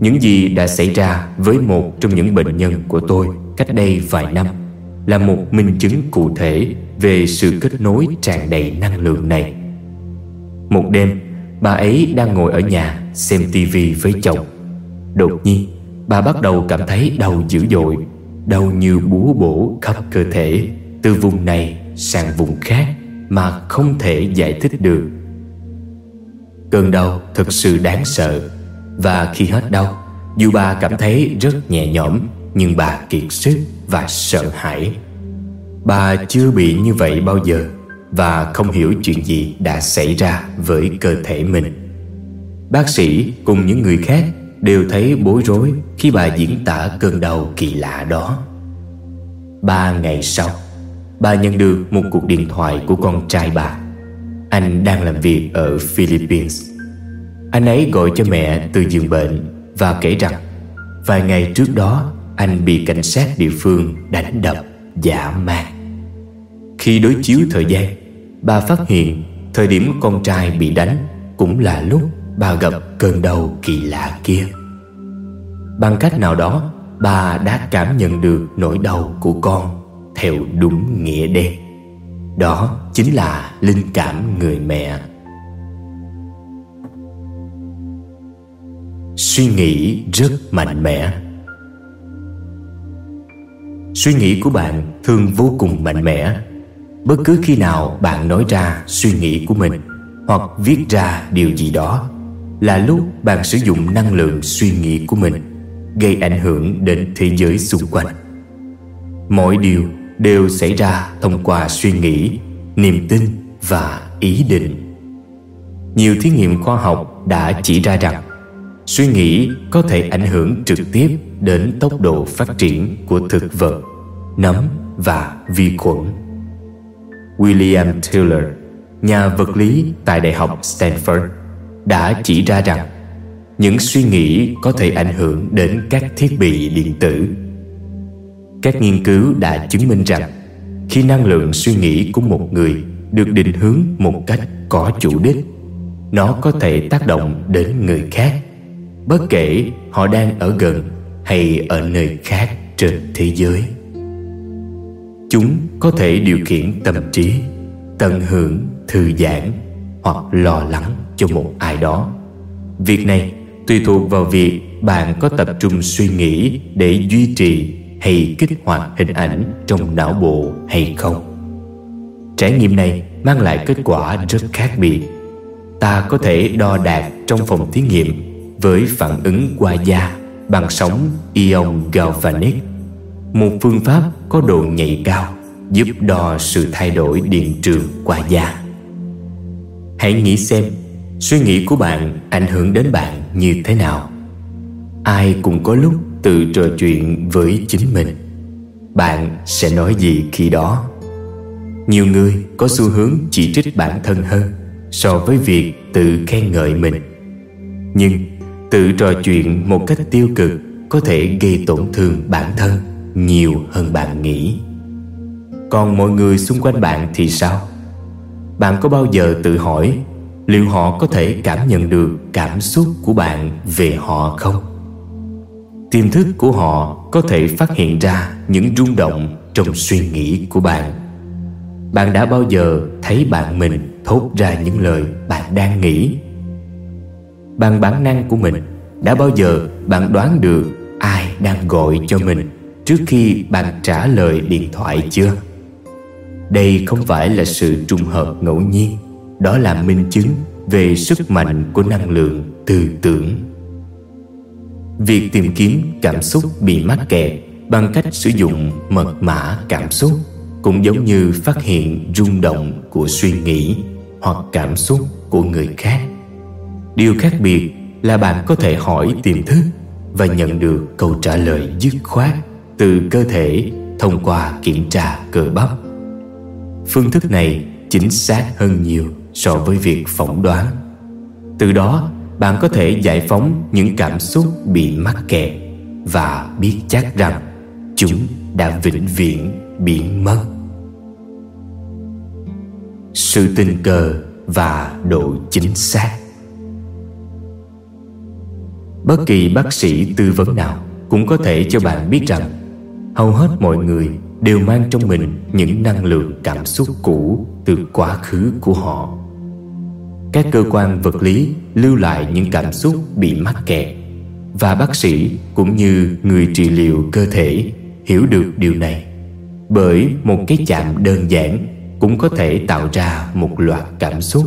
Những gì đã xảy ra với một trong những bệnh nhân của tôi cách đây vài năm là một minh chứng cụ thể về sự kết nối tràn đầy năng lượng này. Một đêm, bà ấy đang ngồi ở nhà xem tivi với chồng. Đột nhiên, bà bắt đầu cảm thấy đau dữ dội, đau như búa bổ khắp cơ thể từ vùng này sang vùng khác mà không thể giải thích được. Cơn đau thực sự đáng sợ, và khi hết đau dù bà cảm thấy rất nhẹ nhõm, nhưng bà kiệt sức và sợ hãi. Bà chưa bị như vậy bao giờ, và không hiểu chuyện gì đã xảy ra với cơ thể mình. Bác sĩ cùng những người khác đều thấy bối rối khi bà diễn tả cơn đau kỳ lạ đó. Ba ngày sau Bà nhận được một cuộc điện thoại của con trai bà. Anh đang làm việc ở Philippines. Anh ấy gọi cho mẹ từ giường bệnh Và kể rằng, Vài ngày trước đó, Anh bị cảnh sát địa phương đánh đập, Giả man Khi đối chiếu thời gian, Bà phát hiện Thời điểm con trai bị đánh Cũng là lúc bà gặp cơn đau kỳ lạ kia. Bằng cách nào đó, Bà đã cảm nhận được nỗi đau của con. Theo đúng nghĩa đen Đó chính là linh cảm người mẹ. Suy nghĩ rất mạnh mẽ. Suy nghĩ của bạn thường vô cùng mạnh mẽ. Bất cứ khi nào bạn nói ra suy nghĩ của mình Hoặc viết ra điều gì đó Là lúc bạn sử dụng năng lượng suy nghĩ của mình Gây ảnh hưởng đến thế giới xung quanh. Mọi điều đều xảy ra thông qua suy nghĩ, niềm tin và ý định Nhiều thí nghiệm khoa học đã chỉ ra rằng Suy nghĩ có thể ảnh hưởng trực tiếp đến tốc độ phát triển của thực vật, nấm và vi khuẩn William Taylor, nhà vật lý tại Đại học Stanford, đã chỉ ra rằng những suy nghĩ có thể ảnh hưởng đến các thiết bị điện tử. Các nghiên cứu đã chứng minh rằng khi năng lượng suy nghĩ của một người được định hướng một cách có chủ đích, nó có thể tác động đến người khác, bất kể họ đang ở gần hay ở nơi khác trên thế giới. Chúng có thể điều khiển tâm trí Tận hưởng, thư giãn Hoặc lo lắng cho một ai đó Việc này tùy thuộc vào việc bạn có tập trung suy nghĩ để duy trì hay kích hoạt hình ảnh trong não bộ hay không. Trải nghiệm này mang lại kết quả rất khác biệt. Ta có thể đo đạt trong phòng thí nghiệm với phản ứng qua da bằng sóng ion galvanic một phương pháp có độ nhạy cao giúp đo sự thay đổi điện trường qua da hãy nghĩ xem, suy nghĩ của bạn ảnh hưởng đến bạn như thế nào ai cũng có lúc tự trò chuyện với chính mình. Bạn sẽ nói gì khi đó? Nhiều người có xu hướng chỉ trích bản thân hơn so với việc tự khen ngợi mình. Nhưng tự trò chuyện một cách tiêu cực có thể gây tổn thương bản thân nhiều hơn bạn nghĩ. Còn mọi người xung quanh bạn thì sao? Bạn có bao giờ tự hỏi liệu họ có thể cảm nhận được cảm xúc của bạn về họ không? Tiềm thức của họ có thể phát hiện ra những rung động trong suy nghĩ của bạn. Bạn đã bao giờ thấy bạn mình thốt ra những lời bạn đang nghĩ? Bằng bản năng của mình đã bao giờ bạn đoán được ai đang gọi cho mình trước khi bạn trả lời điện thoại chưa? Đây không phải là sự trùng hợp ngẫu nhiên, đó là minh chứng về sức mạnh của năng lượng tư tưởng việc tìm kiếm cảm xúc bị mắc kẹt bằng cách sử dụng mật mã cảm xúc cũng giống như phát hiện rung động của suy nghĩ hoặc cảm xúc của người khác. Điều khác biệt là bạn có thể hỏi tiềm thức và nhận được câu trả lời dứt khoát từ cơ thể thông qua kiểm tra cơ bắp. Phương thức này chính xác hơn nhiều so với việc phỏng đoán. Từ đó bạn có thể giải phóng những cảm xúc bị mắc kẹt và biết chắc rằng chúng đã vĩnh viễn biến mất. Sự tình cờ và độ chính xác. Bất kỳ bác sĩ tư vấn nào cũng có thể cho bạn biết rằng hầu hết mọi người đều mang trong mình những năng lượng cảm xúc cũ từ quá khứ của họ các cơ quan vật lý lưu lại những cảm xúc bị mắc kẹt. Và bác sĩ cũng như người trị liệu cơ thể hiểu được điều này. Bởi một cái chạm đơn giản cũng có thể tạo ra một loạt cảm xúc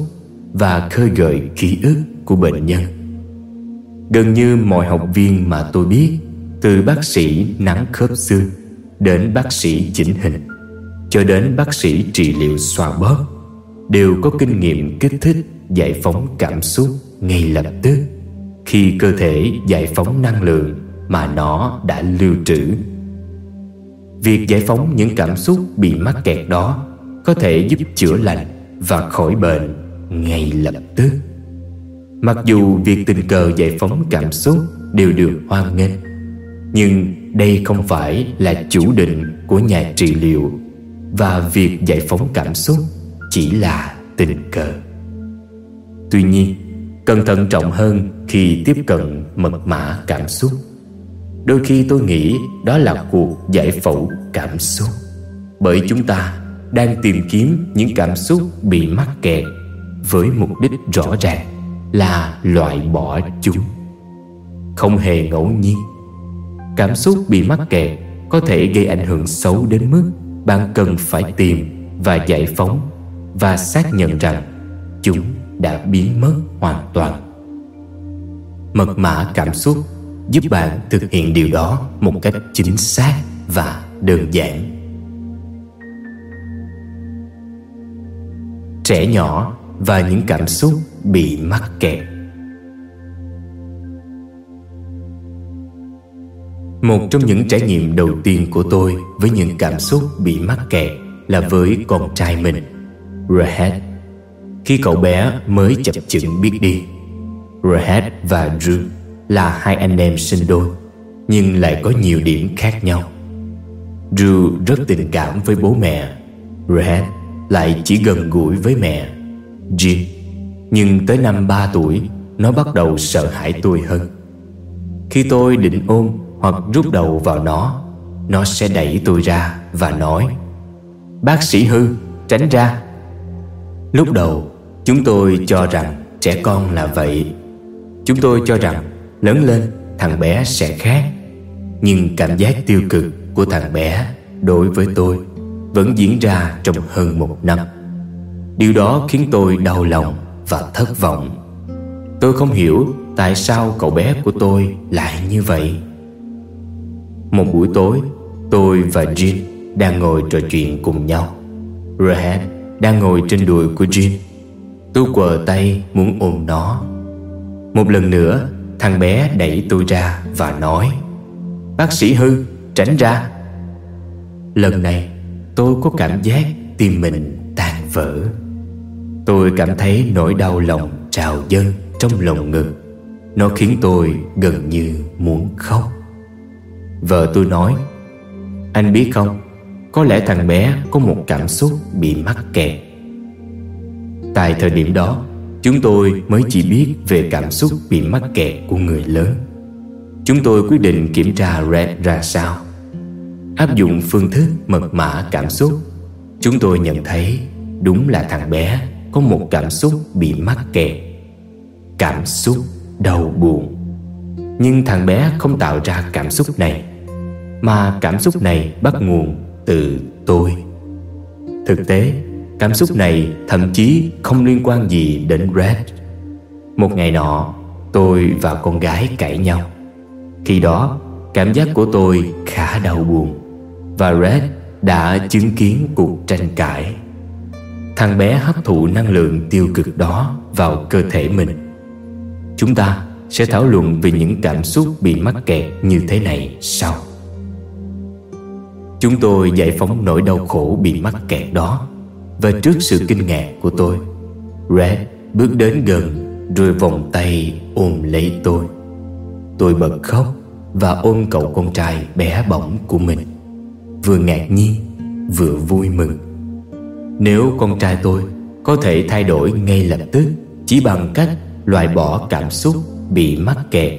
và khơi gợi ký ức của bệnh nhân. Gần như mọi học viên mà tôi biết, từ bác sĩ nắng khớp xương đến bác sĩ chỉnh hình, cho đến bác sĩ trị liệu xoa bóp, đều có kinh nghiệm kích thích giải phóng cảm xúc ngay lập tức. Khi cơ thể giải phóng năng lượng mà nó đã lưu trữ, Việc giải phóng những cảm xúc bị mắc kẹt đó Có thể giúp chữa lành và khỏi bệnh ngay lập tức. Mặc dù việc tình cờ giải phóng cảm xúc đều được hoan nghênh, Nhưng đây không phải là chủ định của nhà trị liệu Và việc giải phóng cảm xúc chỉ là tình cờ. Tuy nhiên, cần thận trọng hơn khi tiếp cận mật mã cảm xúc. Đôi khi tôi nghĩ đó là cuộc giải phẫu cảm xúc. Bởi chúng ta đang tìm kiếm những cảm xúc bị mắc kẹt Với mục đích rõ ràng là loại bỏ chúng. Không hề ngẫu nhiên Cảm xúc bị mắc kẹt có thể gây ảnh hưởng xấu đến mức bạn cần phải tìm và giải phóng và xác nhận rằng chúng đã biến mất hoàn toàn. Mật mã cảm xúc giúp bạn thực hiện điều đó một cách chính xác và đơn giản. Trẻ nhỏ và những cảm xúc bị mắc kẹt Một trong những trải nghiệm đầu tiên của tôi với những cảm xúc bị mắc kẹt là với con trai mình, Rahat. Khi cậu bé mới chập chững biết đi, Rahat và Drew là hai anh em sinh đôi, nhưng lại có nhiều điểm khác nhau. Drew rất tình cảm với bố mẹ, Rahat lại chỉ gần gũi với mẹ, Jim. Nhưng tới năm 3 tuổi, nó bắt đầu sợ hãi tôi hơn. Khi tôi định ôm hoặc rút đầu vào nó Nó sẽ đẩy tôi ra và nói Bác sĩ hư, tránh ra Lúc đầu chúng tôi cho rằng trẻ con là vậy. Chúng tôi cho rằng lớn lên, thằng bé sẽ khác. Nhưng cảm giác tiêu cực của thằng bé đối với tôi Vẫn diễn ra trong hơn một năm. Điều đó khiến tôi đau lòng và thất vọng. Tôi không hiểu tại sao cậu bé của tôi lại như vậy. Một buổi tối, Tôi và Jin đang ngồi trò chuyện cùng nhau. Rahat đang ngồi trên đùi của Jin Tôi quờ tay muốn ôm nó. Một lần nữa, Thằng bé đẩy tôi ra và nói, Bác sĩ hư, Tránh ra. Lần này, tôi có cảm giác tim mình tan vỡ. Tôi cảm thấy nỗi đau lòng trào dâng trong lồng ngực. Nó khiến tôi gần như muốn khóc. Vợ tôi nói, Anh biết không, Có lẽ thằng bé có một cảm xúc bị mắc kẹt. Tại thời điểm đó, Chúng tôi mới chỉ biết về cảm xúc bị mắc kẹt của người lớn. Chúng tôi quyết định kiểm tra Red ra sao. Áp dụng phương thức mật mã cảm xúc, Chúng tôi nhận thấy Đúng là thằng bé Có một cảm xúc bị mắc kẹt. Cảm xúc đau buồn. Nhưng thằng bé không tạo ra cảm xúc này, mà cảm xúc này bắt nguồn từ tôi. Thực tế cảm xúc này, thậm chí không liên quan gì đến red một ngày nọ, tôi và con gái cãi nhau. Khi đó, cảm giác của tôi khá đau buồn và red đã chứng kiến cuộc tranh cãi. Thằng bé hấp thụ năng lượng tiêu cực đó vào cơ thể mình. Chúng ta sẽ thảo luận về những cảm xúc bị mắc kẹt như thế này sau. Chúng tôi giải phóng nỗi đau khổ bị mắc kẹt đó. Và trước sự kinh ngạc của tôi, Red bước đến gần Rồi vòng tay ôm lấy tôi. Tôi bật khóc Và ôm cậu con trai bé bỏng của mình. Vừa ngạc nhiên, Vừa vui mừng. Nếu con trai tôi Có thể thay đổi ngay lập tức Chỉ bằng cách loại bỏ cảm xúc Bị mắc kẹt,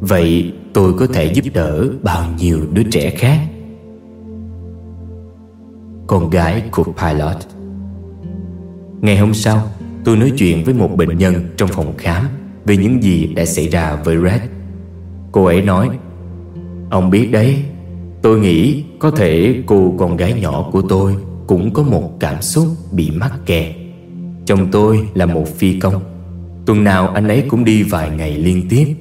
Vậy tôi có thể giúp đỡ bao nhiêu đứa trẻ khác? Con gái của Pilot Ngày hôm sau, Tôi nói chuyện với một bệnh nhân trong phòng khám Về những gì đã xảy ra với Red. Cô ấy nói, Ông biết đấy, Tôi nghĩ có thể cô con gái nhỏ của tôi Cũng có một cảm xúc bị mắc kẹt. Chồng tôi là một phi công, Tuần nào anh ấy cũng đi vài ngày liên tiếp.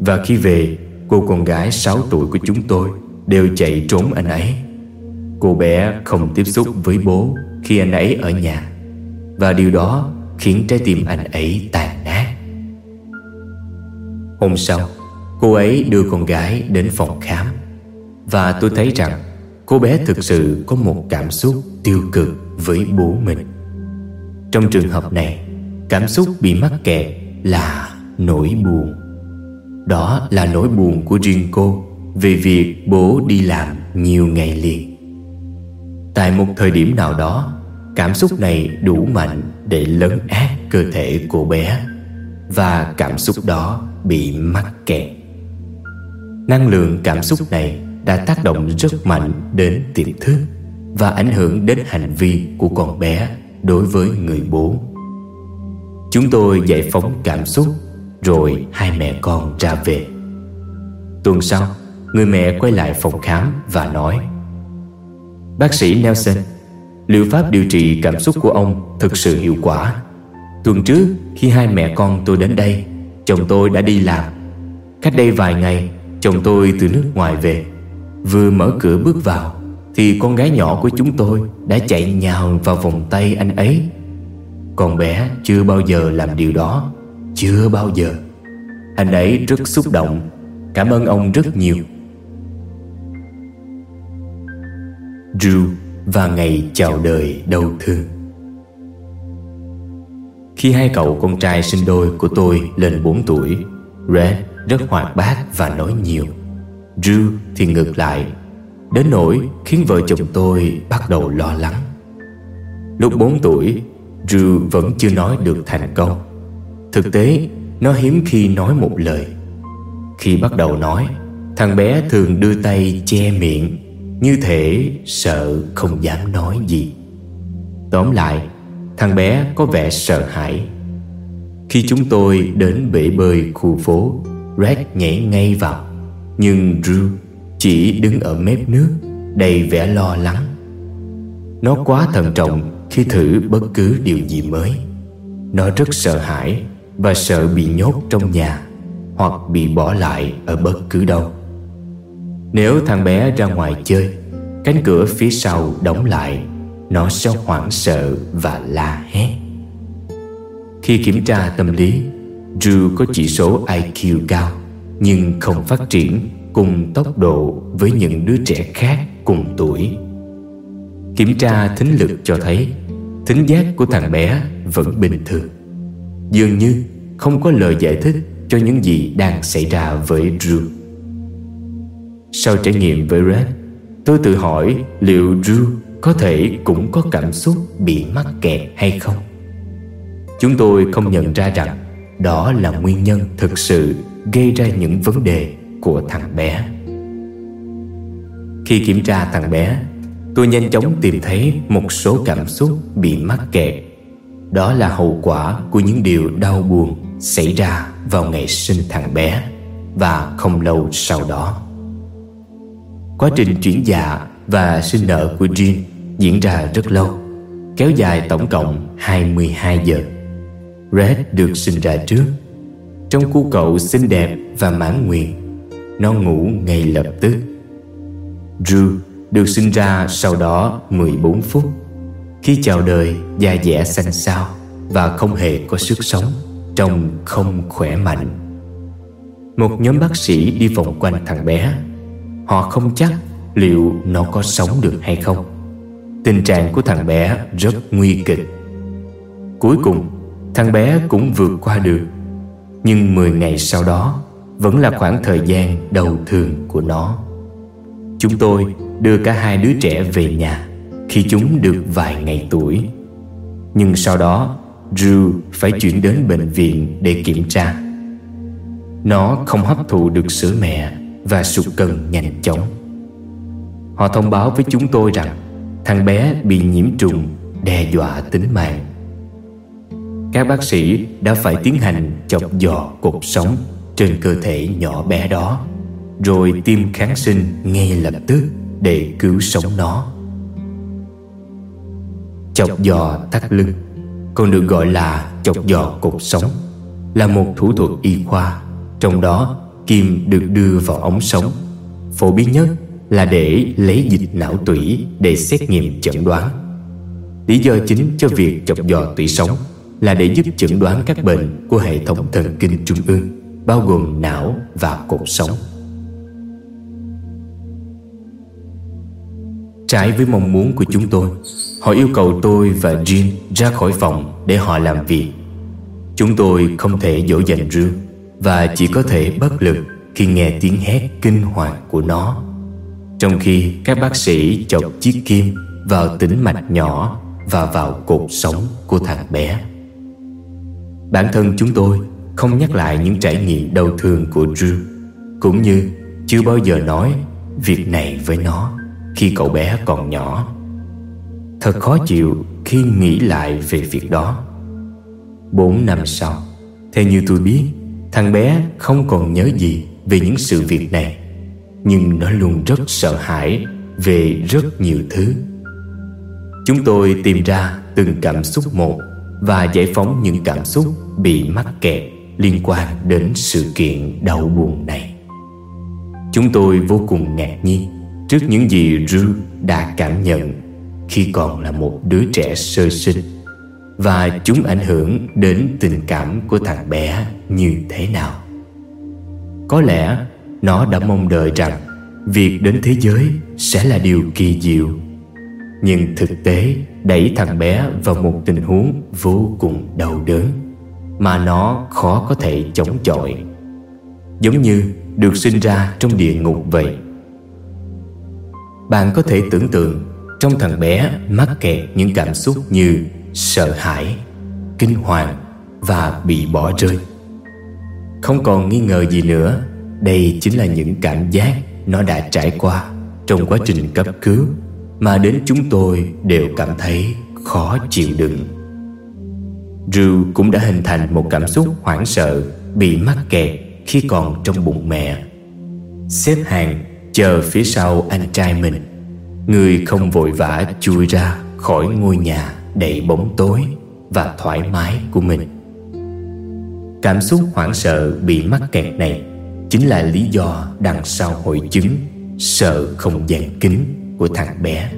Và khi về, Cô con gái 6 tuổi của chúng tôi Đều chạy trốn anh ấy. Cô bé không tiếp xúc với bố khi anh ấy ở nhà. Và điều đó khiến trái tim anh ấy tàn nát. Hôm sau, Cô ấy đưa con gái đến phòng khám. Và tôi thấy rằng cô bé thực sự có một cảm xúc tiêu cực với bố mình. Trong trường hợp này, cảm xúc bị mắc kẹt là nỗi buồn. Đó là nỗi buồn của riêng cô về việc bố đi làm nhiều ngày liền. Tại một thời điểm nào đó cảm xúc này đủ mạnh để lấn át cơ thể của bé và cảm xúc đó bị mắc kẹt. Năng lượng cảm xúc này đã tác động rất mạnh đến tiềm thức và ảnh hưởng đến hành vi của con bé đối với người bố. Chúng tôi giải phóng cảm xúc, rồi hai mẹ con ra về. Tuần sau, người mẹ quay lại phòng khám và nói, bác sĩ nelson liệu pháp điều trị cảm xúc của ông thực sự hiệu quả? Tuần trước, khi hai mẹ con tôi đến đây, chồng tôi đã đi làm. Cách đây vài ngày, chồng tôi từ nước ngoài về. Vừa mở cửa bước vào, thì con gái nhỏ của chúng tôi đã chạy nhào vào vòng tay anh ấy. Con bé chưa bao giờ làm điều đó, chưa bao giờ. Anh ấy rất xúc động. Cảm ơn ông rất nhiều. Drew và ngày chào đời đau thương. Khi hai cậu con trai sinh đôi của tôi lên 4 tuổi, Red rất hoạt bát và nói nhiều. Drew thì ngược lại. Đến nỗi khiến vợ chồng tôi bắt đầu lo lắng. Lúc 4 tuổi, Drew vẫn chưa nói được thành công. Thực tế, Nó hiếm khi nói một lời. Khi bắt đầu nói, Thằng bé thường đưa tay che miệng như thể sợ không dám nói gì. Tóm lại, Thằng bé có vẻ sợ hãi. Khi chúng tôi đến bể bơi khu phố Red nhảy ngay vào. Nhưng Drew chỉ đứng ở mép nước, Đầy vẻ lo lắng. Nó quá thận trọng khi thử bất cứ điều gì mới. Nó rất sợ hãi Và sợ bị nhốt trong nhà Hoặc bị bỏ lại ở bất cứ đâu. Nếu thằng bé ra ngoài chơi, Cánh cửa phía sau đóng lại, Nó sẽ hoảng sợ và la hét. Khi kiểm tra tâm lý, Drew có chỉ số IQ cao, Nhưng không phát triển cùng tốc độ với những đứa trẻ khác cùng tuổi. Kiểm tra thính lực cho thấy, Thính giác của thằng bé vẫn bình thường. Dường như không có lời giải thích cho những gì đang xảy ra với Drew. Sau trải nghiệm với Red, Tôi tự hỏi liệu Drew có thể cũng có cảm xúc bị mắc kẹt hay không. Chúng tôi không nhận ra rằng đó là nguyên nhân thực sự gây ra những vấn đề của thằng bé. Khi kiểm tra thằng bé, Tôi nhanh chóng tìm thấy một số cảm xúc bị mắc kẹt. Đó là hậu quả của những điều đau buồn xảy ra vào ngày sinh thằng bé Và không lâu sau đó. Quá trình chuyển dạ và sinh nở của Jean diễn ra rất lâu, Kéo dài tổng cộng 22 giờ. Red được sinh ra trước. Trong cu cậu xinh đẹp và mãn nguyện, Nó ngủ ngay lập tức. Drew được sinh ra sau đó 14 phút. Khi chào đời, da dẻ xanh xao Và không hề có sức sống, Trông không khỏe mạnh. Một nhóm bác sĩ đi vòng quanh thằng bé. Họ không chắc liệu nó có sống được hay không. Tình trạng của thằng bé rất nguy kịch. Cuối cùng thằng bé cũng vượt qua được. Nhưng 10 ngày sau đó Vẫn là khoảng thời gian đầu thường của nó. Chúng tôi đưa cả hai đứa trẻ về nhà khi chúng được vài ngày tuổi. Nhưng sau đó, Drew phải chuyển đến bệnh viện để kiểm tra. Nó không hấp thụ được sữa mẹ và sụt cân nhanh chóng. Họ thông báo với chúng tôi rằng thằng bé bị nhiễm trùng, đe dọa tính mạng. Các bác sĩ đã phải tiến hành chọc dò cột sống trên cơ thể nhỏ bé đó, rồi tiêm kháng sinh ngay lập tức để cứu sống nó chọc giò thắt lưng, còn được gọi là chọc giò cột sống, là một thủ thuật y khoa, trong đó kim được đưa vào ống sống. Phổ biến nhất là để lấy dịch não tủy để xét nghiệm chẩn đoán. Lý do chính cho việc chọc dò tủy sống là để giúp chẩn đoán các bệnh của hệ thống thần kinh trung ương, bao gồm não và cột sống. Trái với mong muốn của chúng tôi, Họ yêu cầu tôi và Jim ra khỏi phòng để họ làm việc. Chúng tôi không thể dỗ dành rương và chỉ có thể bất lực khi nghe tiếng hét kinh hoàng của nó. Trong khi các bác sĩ chọc chiếc kim vào tĩnh mạch nhỏ Và vào cột sống của thằng bé. Bản thân chúng tôi không nhắc lại những trải nghiệm đau thương của Drew, Cũng như chưa bao giờ nói việc này với nó khi cậu bé còn nhỏ. Thật khó chịu khi nghĩ lại về việc đó. Bốn năm sau, Theo như tôi biết Thằng bé không còn nhớ gì về những sự việc này, Nhưng nó luôn rất sợ hãi về rất nhiều thứ. Chúng tôi tìm ra từng cảm xúc một Và giải phóng những cảm xúc bị mắc kẹt liên quan đến sự kiện đau buồn này. Chúng tôi vô cùng ngạc nhiên trước những gì Drew đã cảm nhận khi còn là một đứa trẻ sơ sinh và chúng ảnh hưởng đến tình cảm của thằng bé như thế nào. Có lẽ nó đã mong đợi rằng việc đến thế giới sẽ là điều kỳ diệu. Nhưng thực tế đẩy thằng bé vào một tình huống vô cùng đau đớn mà nó khó có thể chống chọi. Giống như được sinh ra trong địa ngục vậy. Bạn có thể tưởng tượng trong thằng bé mắc kẹt những cảm xúc như sợ hãi, kinh hoàng và bị bỏ rơi. Không còn nghi ngờ gì nữa, đây chính là những cảm giác nó đã trải qua trong quá trình cấp cứu mà đến chúng tôi đều cảm thấy khó chịu đựng. Drew cũng đã hình thành một cảm xúc hoảng sợ, bị mắc kẹt khi còn trong bụng mẹ. Xếp hàng chờ phía sau anh trai mình, Người không vội vã chui ra khỏi ngôi nhà đầy bóng tối và thoải mái của mình. Cảm xúc hoảng sợ bị mắc kẹt này Chính là lý do đằng sau hội chứng Sợ không gian kính của thằng bé.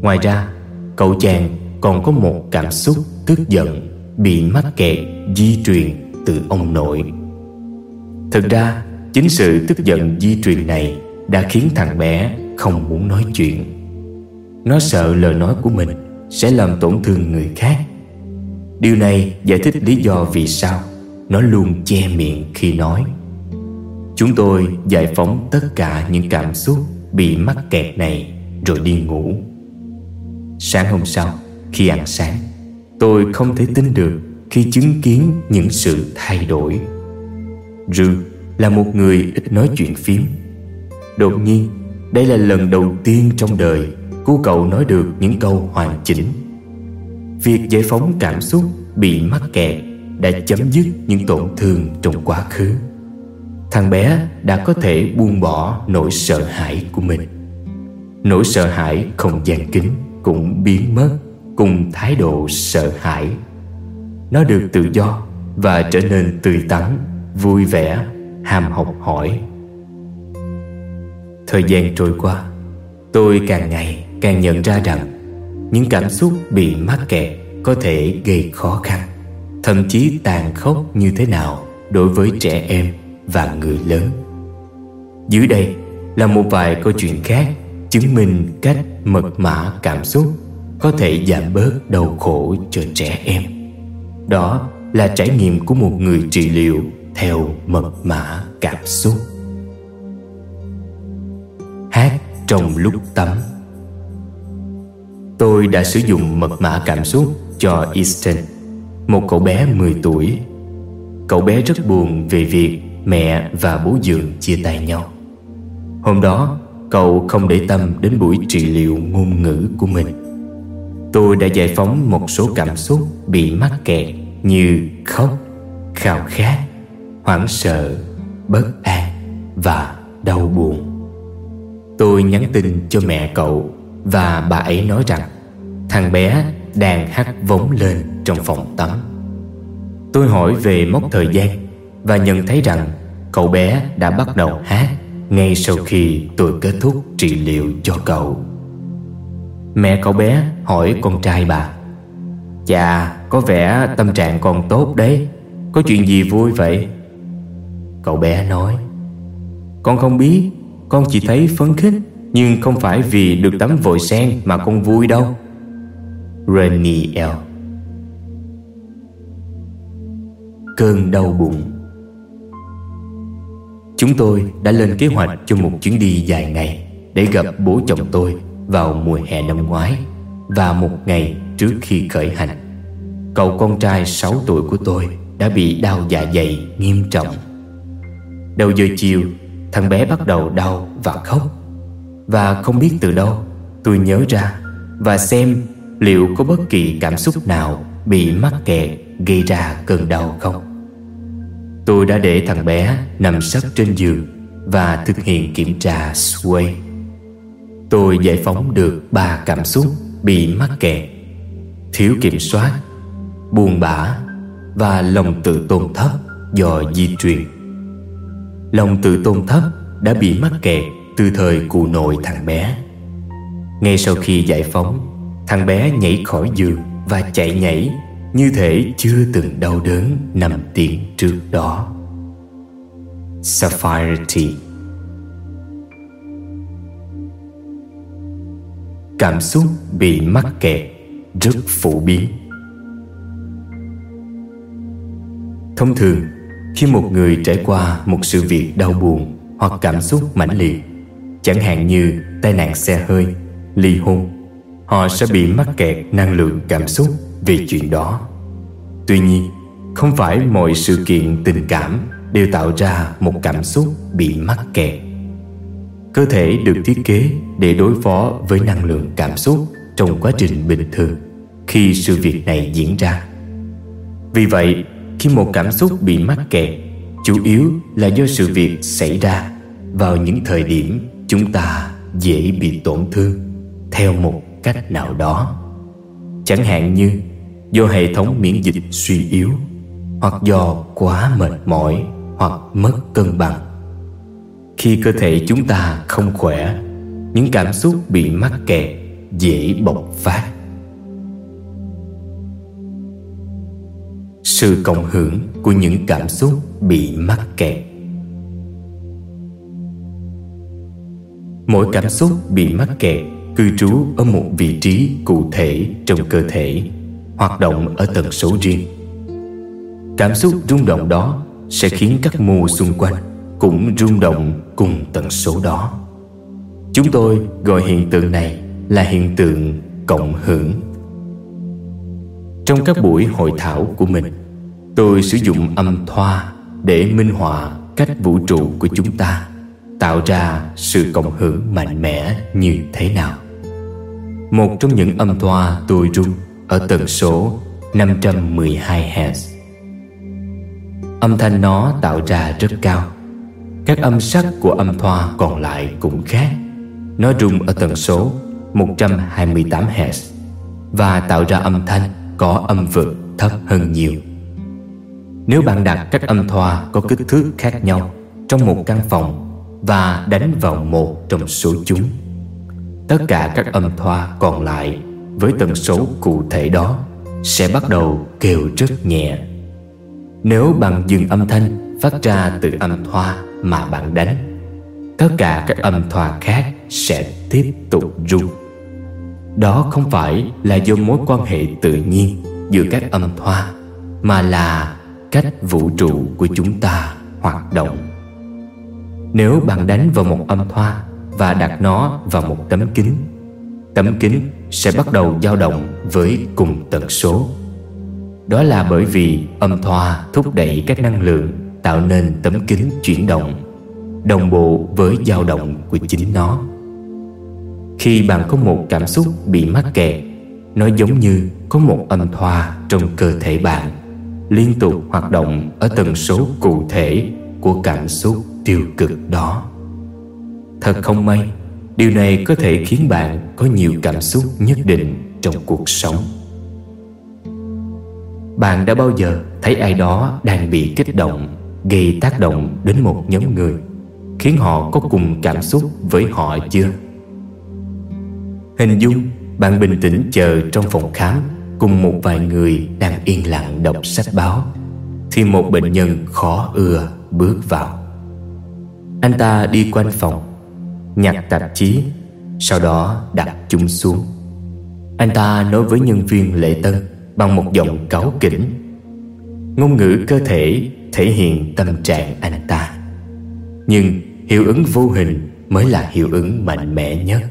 Ngoài ra, Cậu chàng còn có một cảm xúc tức giận Bị mắc kẹt di truyền từ ông nội. Thực ra, Chính sự tức giận di truyền này Đã khiến thằng bé không muốn nói chuyện. Nó sợ lời nói của mình sẽ làm tổn thương người khác. Điều này giải thích lý do vì sao Nó luôn che miệng khi nói. Chúng tôi giải phóng tất cả những cảm xúc Bị mắc kẹt này Rồi đi ngủ. Sáng hôm sau, Khi ăn sáng, Tôi không thể tin được Khi chứng kiến những sự thay đổi. Rư là một người ít nói chuyện phím. Đột nhiên, Đây là lần đầu tiên trong đời Cô cậu nói được những câu hoàn chỉnh. Việc giải phóng cảm xúc bị mắc kẹt Đã chấm dứt những tổn thương trong quá khứ. Thằng bé đã có thể buông bỏ nỗi sợ hãi của mình. Nỗi sợ hãi không gian kính cũng biến mất Cùng thái độ sợ hãi. Nó được tự do và trở nên tươi tắn, vui vẻ ham học hỏi. Thời gian trôi qua Tôi càng ngày càng nhận ra rằng Những cảm xúc bị mắc kẹt Có thể gây khó khăn, Thậm chí tàn khốc như thế nào Đối với trẻ em và người lớn. Dưới đây là một vài câu chuyện khác Chứng minh cách mật mã cảm xúc Có thể giảm bớt đau khổ cho trẻ em. Đó là trải nghiệm của một người trị liệu theo mật mã cảm xúc. Hát trong lúc tắm tôi đã sử dụng mật mã cảm xúc cho Easton, một cậu bé 10 tuổi. Cậu bé rất buồn về việc mẹ và bố dượng chia tay nhau. Hôm đó, cậu không để tâm đến buổi trị liệu ngôn ngữ của mình. Tôi đã giải phóng một số cảm xúc bị mắc kẹt như khóc, khao khát, hoảng sợ, bất an và đau buồn. Tôi nhắn tin cho mẹ cậu và bà ấy nói rằng, thằng bé đang hắt vống lên trong phòng tắm. Tôi hỏi về mốc thời gian và nhận thấy rằng cậu bé đã bắt đầu hát ngay sau khi tôi kết thúc trị liệu cho cậu. Mẹ cậu bé hỏi con trai bà, chà, có vẻ tâm trạng còn tốt đấy, có chuyện gì vui vậy? Cậu bé nói, Con không biết, Con chỉ thấy phấn khích. Nhưng không phải vì được tắm vội sen mà con vui đâu. Reniel. Cơn đau bụng. Chúng tôi đã lên kế hoạch cho một chuyến đi dài ngày Để gặp bố chồng tôi vào mùa hè năm ngoái Và một ngày trước khi khởi hành. Cậu con trai 6 tuổi của tôi đã bị đau dạ dày nghiêm trọng. Đầu giờ chiều, Thằng bé bắt đầu đau và khóc. Và không biết từ đâu, Tôi nhớ ra Và xem liệu có bất kỳ cảm xúc nào Bị mắc kẹt gây ra cơn đau không. Tôi đã để thằng bé nằm sấp trên giường Và thực hiện kiểm tra sway Tôi giải phóng được ba cảm xúc bị mắc kẹt, Thiếu kiểm soát, Buồn bã Và lòng tự tôn thấp do di truyền. Lòng tự tôn thấp đã bị mắc kẹt từ thời cụ nội thằng bé. Ngay sau khi giải phóng, Thằng bé nhảy khỏi giường và chạy nhảy, Như thể chưa từng đau đớn nằm tiện trước đó. Sapphire Tea. Cảm xúc bị mắc kẹt rất phổ biến. Thông thường, khi một người trải qua một sự việc đau buồn hoặc cảm xúc mãnh liệt chẳng hạn như tai nạn xe hơi, ly hôn. Họ sẽ bị mắc kẹt năng lượng cảm xúc vì chuyện đó. Tuy nhiên không phải mọi sự kiện tình cảm đều tạo ra một cảm xúc bị mắc kẹt. Cơ thể được thiết kế để đối phó với năng lượng cảm xúc trong quá trình bình thường khi sự việc này diễn ra. Vì vậy khi một cảm xúc bị mắc kẹt chủ yếu là do sự việc xảy ra vào những thời điểm chúng ta dễ bị tổn thương theo một cách nào đó. Chẳng hạn như do hệ thống miễn dịch suy yếu hoặc do quá mệt mỏi hoặc mất cân bằng. Khi cơ thể chúng ta không khỏe, những cảm xúc bị mắc kẹt dễ bộc phát. Sự cộng hưởng của những cảm xúc bị mắc kẹt mỗi cảm xúc bị mắc kẹt, cư trú ở một vị trí cụ thể trong cơ thể, hoạt động ở tần số riêng. Cảm xúc rung động đó sẽ khiến các mô xung quanh cũng rung động cùng tần số đó. Chúng tôi gọi hiện tượng này là hiện tượng cộng hưởng. Trong các buổi hội thảo của mình, Tôi sử dụng âm thoa để minh họa cách vũ trụ của chúng ta tạo ra sự cộng hưởng mạnh mẽ như thế nào. Một trong những âm thoa tôi rung ở tần số 512 Hz. Âm thanh nó tạo ra rất cao. Các âm sắc của âm thoa còn lại cũng khác. Nó rung ở tần số 128 Hz và tạo ra âm thanh có âm vực thấp hơn nhiều. Nếu bạn đặt các âm thoa có kích thước khác nhau trong một căn phòng và đánh vào một trong số chúng, tất cả các âm thoa còn lại với tần số cụ thể đó sẽ bắt đầu kêu rất nhẹ. Nếu bạn dừng âm thanh phát ra từ âm thoa mà bạn đánh, tất cả các âm thoa khác sẽ tiếp tục rung. Đó không phải là do mối quan hệ tự nhiên giữa các âm thoa mà là cách vũ trụ của chúng ta hoạt động nếu bạn đánh vào một âm thoa và đặt nó vào một tấm kính tấm kính sẽ bắt đầu dao động với cùng tần số. Đó là bởi vì âm thoa thúc đẩy các năng lượng tạo nên tấm kính chuyển động, đồng bộ với dao động của chính nó. Khi bạn có một cảm xúc bị mắc kẹt, nó giống như có một âm thoa trong cơ thể bạn, liên tục hoạt động ở tần số cụ thể của cảm xúc tiêu cực đó. Thật không may, điều này có thể khiến bạn có nhiều cảm xúc nhất định trong cuộc sống. Bạn đã bao giờ thấy ai đó đang bị kích động, gây tác động đến một nhóm người, khiến họ có cùng cảm xúc với họ chưa? Hình dung, bạn bình tĩnh chờ trong phòng khám cùng một vài người đang yên lặng đọc sách báo, thì một bệnh nhân khó ưa bước vào anh ta đi quanh phòng, nhặt tạp chí, Sau đó đặt chúng xuống. Anh ta nói với nhân viên lễ tân Bằng một giọng cáu kỉnh, Ngôn ngữ cơ thể thể hiện tâm trạng anh ta. Nhưng hiệu ứng vô hình mới là hiệu ứng mạnh mẽ nhất.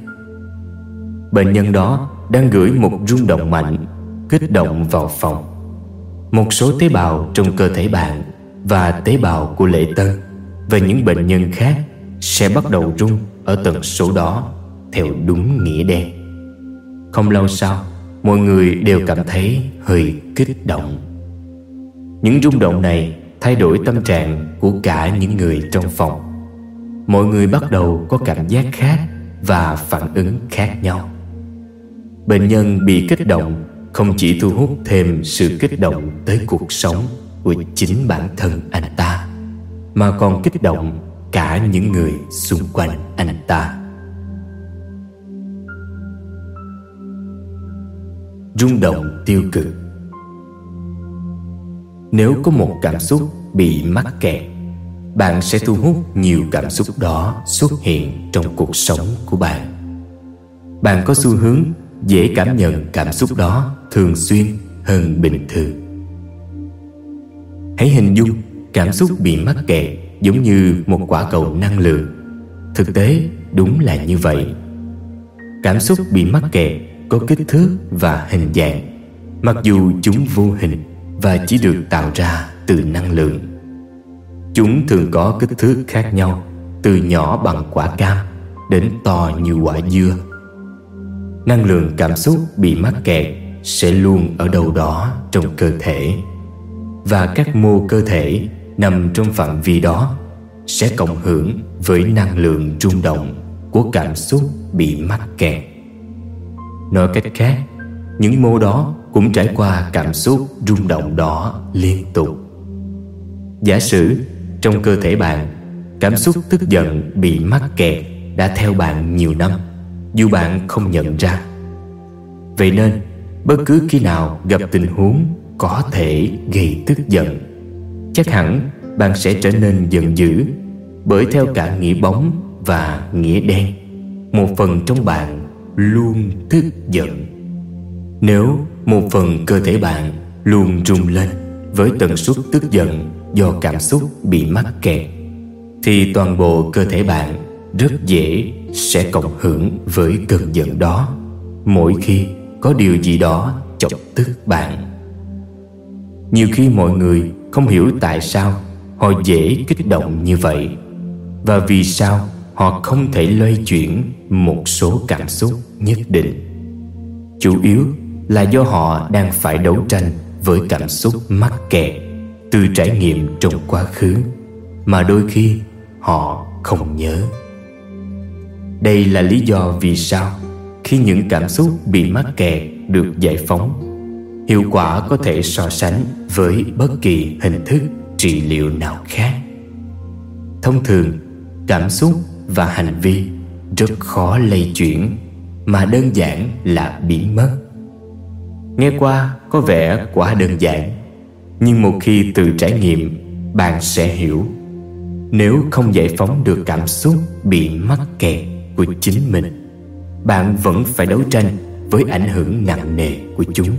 Bệnh nhân đó đang gửi một rung động mạnh, Kích động vào phòng. Một số tế bào trong cơ thể bạn Và tế bào của lễ tân và những bệnh nhân khác Sẽ bắt đầu rung ở tần số đó Theo đúng nghĩa đen. Không lâu sau, Mọi người đều cảm thấy hơi kích động. Những rung động này thay đổi tâm trạng của cả những người trong phòng. Mọi người bắt đầu có cảm giác khác Và phản ứng khác nhau. Bệnh nhân bị kích động Không chỉ thu hút thêm sự kích động tới cuộc sống Của chính bản thân anh ta. Mà còn kích động cả những người xung quanh anh ta. Rung động tiêu cực. Nếu có một cảm xúc bị mắc kẹt, bạn sẽ thu hút nhiều cảm xúc đó xuất hiện trong cuộc sống của bạn. Bạn có xu hướng dễ cảm nhận cảm xúc đó thường xuyên hơn bình thường. Hãy hình dung cảm xúc bị mắc kẹt, giống như một quả cầu năng lượng. Thực tế, đúng là như vậy. Cảm xúc bị mắc kẹt có kích thước và hình dạng, mặc dù chúng vô hình và chỉ được tạo ra từ năng lượng. Chúng thường có kích thước khác nhau, từ nhỏ bằng quả cam đến to như quả dưa. Năng lượng cảm xúc bị mắc kẹt sẽ luôn ở đâu đó trong cơ thể và các mô cơ thể nằm trong phạm vi đó, sẽ cộng hưởng với năng lượng rung động của cảm xúc bị mắc kẹt. Nói cách khác, Những mô đó cũng trải qua cảm xúc rung động đó liên tục. Giả sử, trong cơ thể bạn, Cảm xúc tức giận bị mắc kẹt đã theo bạn nhiều năm, Dù bạn không nhận ra. Vậy nên, bất cứ khi nào gặp tình huống có thể gây tức giận Chắc hẳn bạn sẽ trở nên giận dữ Bởi theo cả nghĩa bóng và nghĩa đen. Một phần trong bạn luôn tức giận. Nếu một phần cơ thể bạn luôn rung lên Với tần suất tức giận do cảm xúc bị mắc kẹt, Thì toàn bộ cơ thể bạn rất dễ sẽ cộng hưởng với cơn giận đó. Mỗi khi có điều gì đó chọc tức bạn, Nhiều khi mọi người không hiểu tại sao họ dễ kích động như vậy. Và vì sao họ không thể loay chuyển một số cảm xúc nhất định. Chủ yếu là do họ đang phải đấu tranh với cảm xúc mắc kẹt từ trải nghiệm trong quá khứ mà đôi khi họ không nhớ. Đây là lý do vì sao khi những cảm xúc bị mắc kẹt được giải phóng hiệu quả có thể so sánh với bất kỳ hình thức trị liệu nào khác. Thông thường, cảm xúc và hành vi rất khó lây chuyển, mà đơn giản là biến mất. Nghe qua có vẻ quá đơn giản, nhưng một khi từ trải nghiệm, bạn sẽ hiểu. Nếu không giải phóng được cảm xúc bị mắc kẹt của chính mình, bạn vẫn phải đấu tranh với ảnh hưởng nặng nề của chúng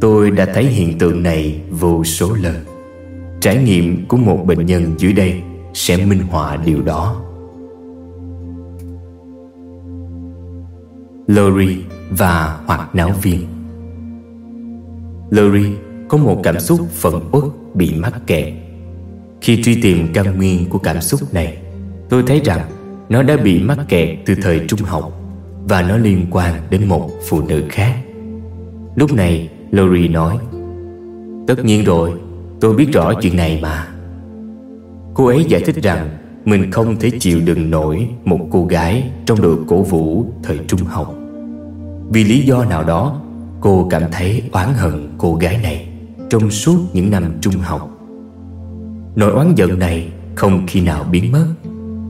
tôi đã thấy hiện tượng này vô số lần. Trải nghiệm của một bệnh nhân dưới đây sẽ minh họa điều đó. Lori và hoạt náo viên. Lori có một cảm xúc phẫn uất bị mắc kẹt. Khi truy tìm căn nguyên của cảm xúc này, Tôi thấy rằng nó đã bị mắc kẹt từ thời trung học Và nó liên quan đến một phụ nữ khác. Lúc này Lori nói, Tất nhiên rồi, Tôi biết rõ chuyện này mà. Cô ấy giải thích rằng Mình không thể chịu đựng nổi Một cô gái trong đội cổ vũ Thời trung học. Vì lý do nào đó, Cô cảm thấy oán hận cô gái này Trong suốt những năm trung học. Nỗi oán giận này Không khi nào biến mất,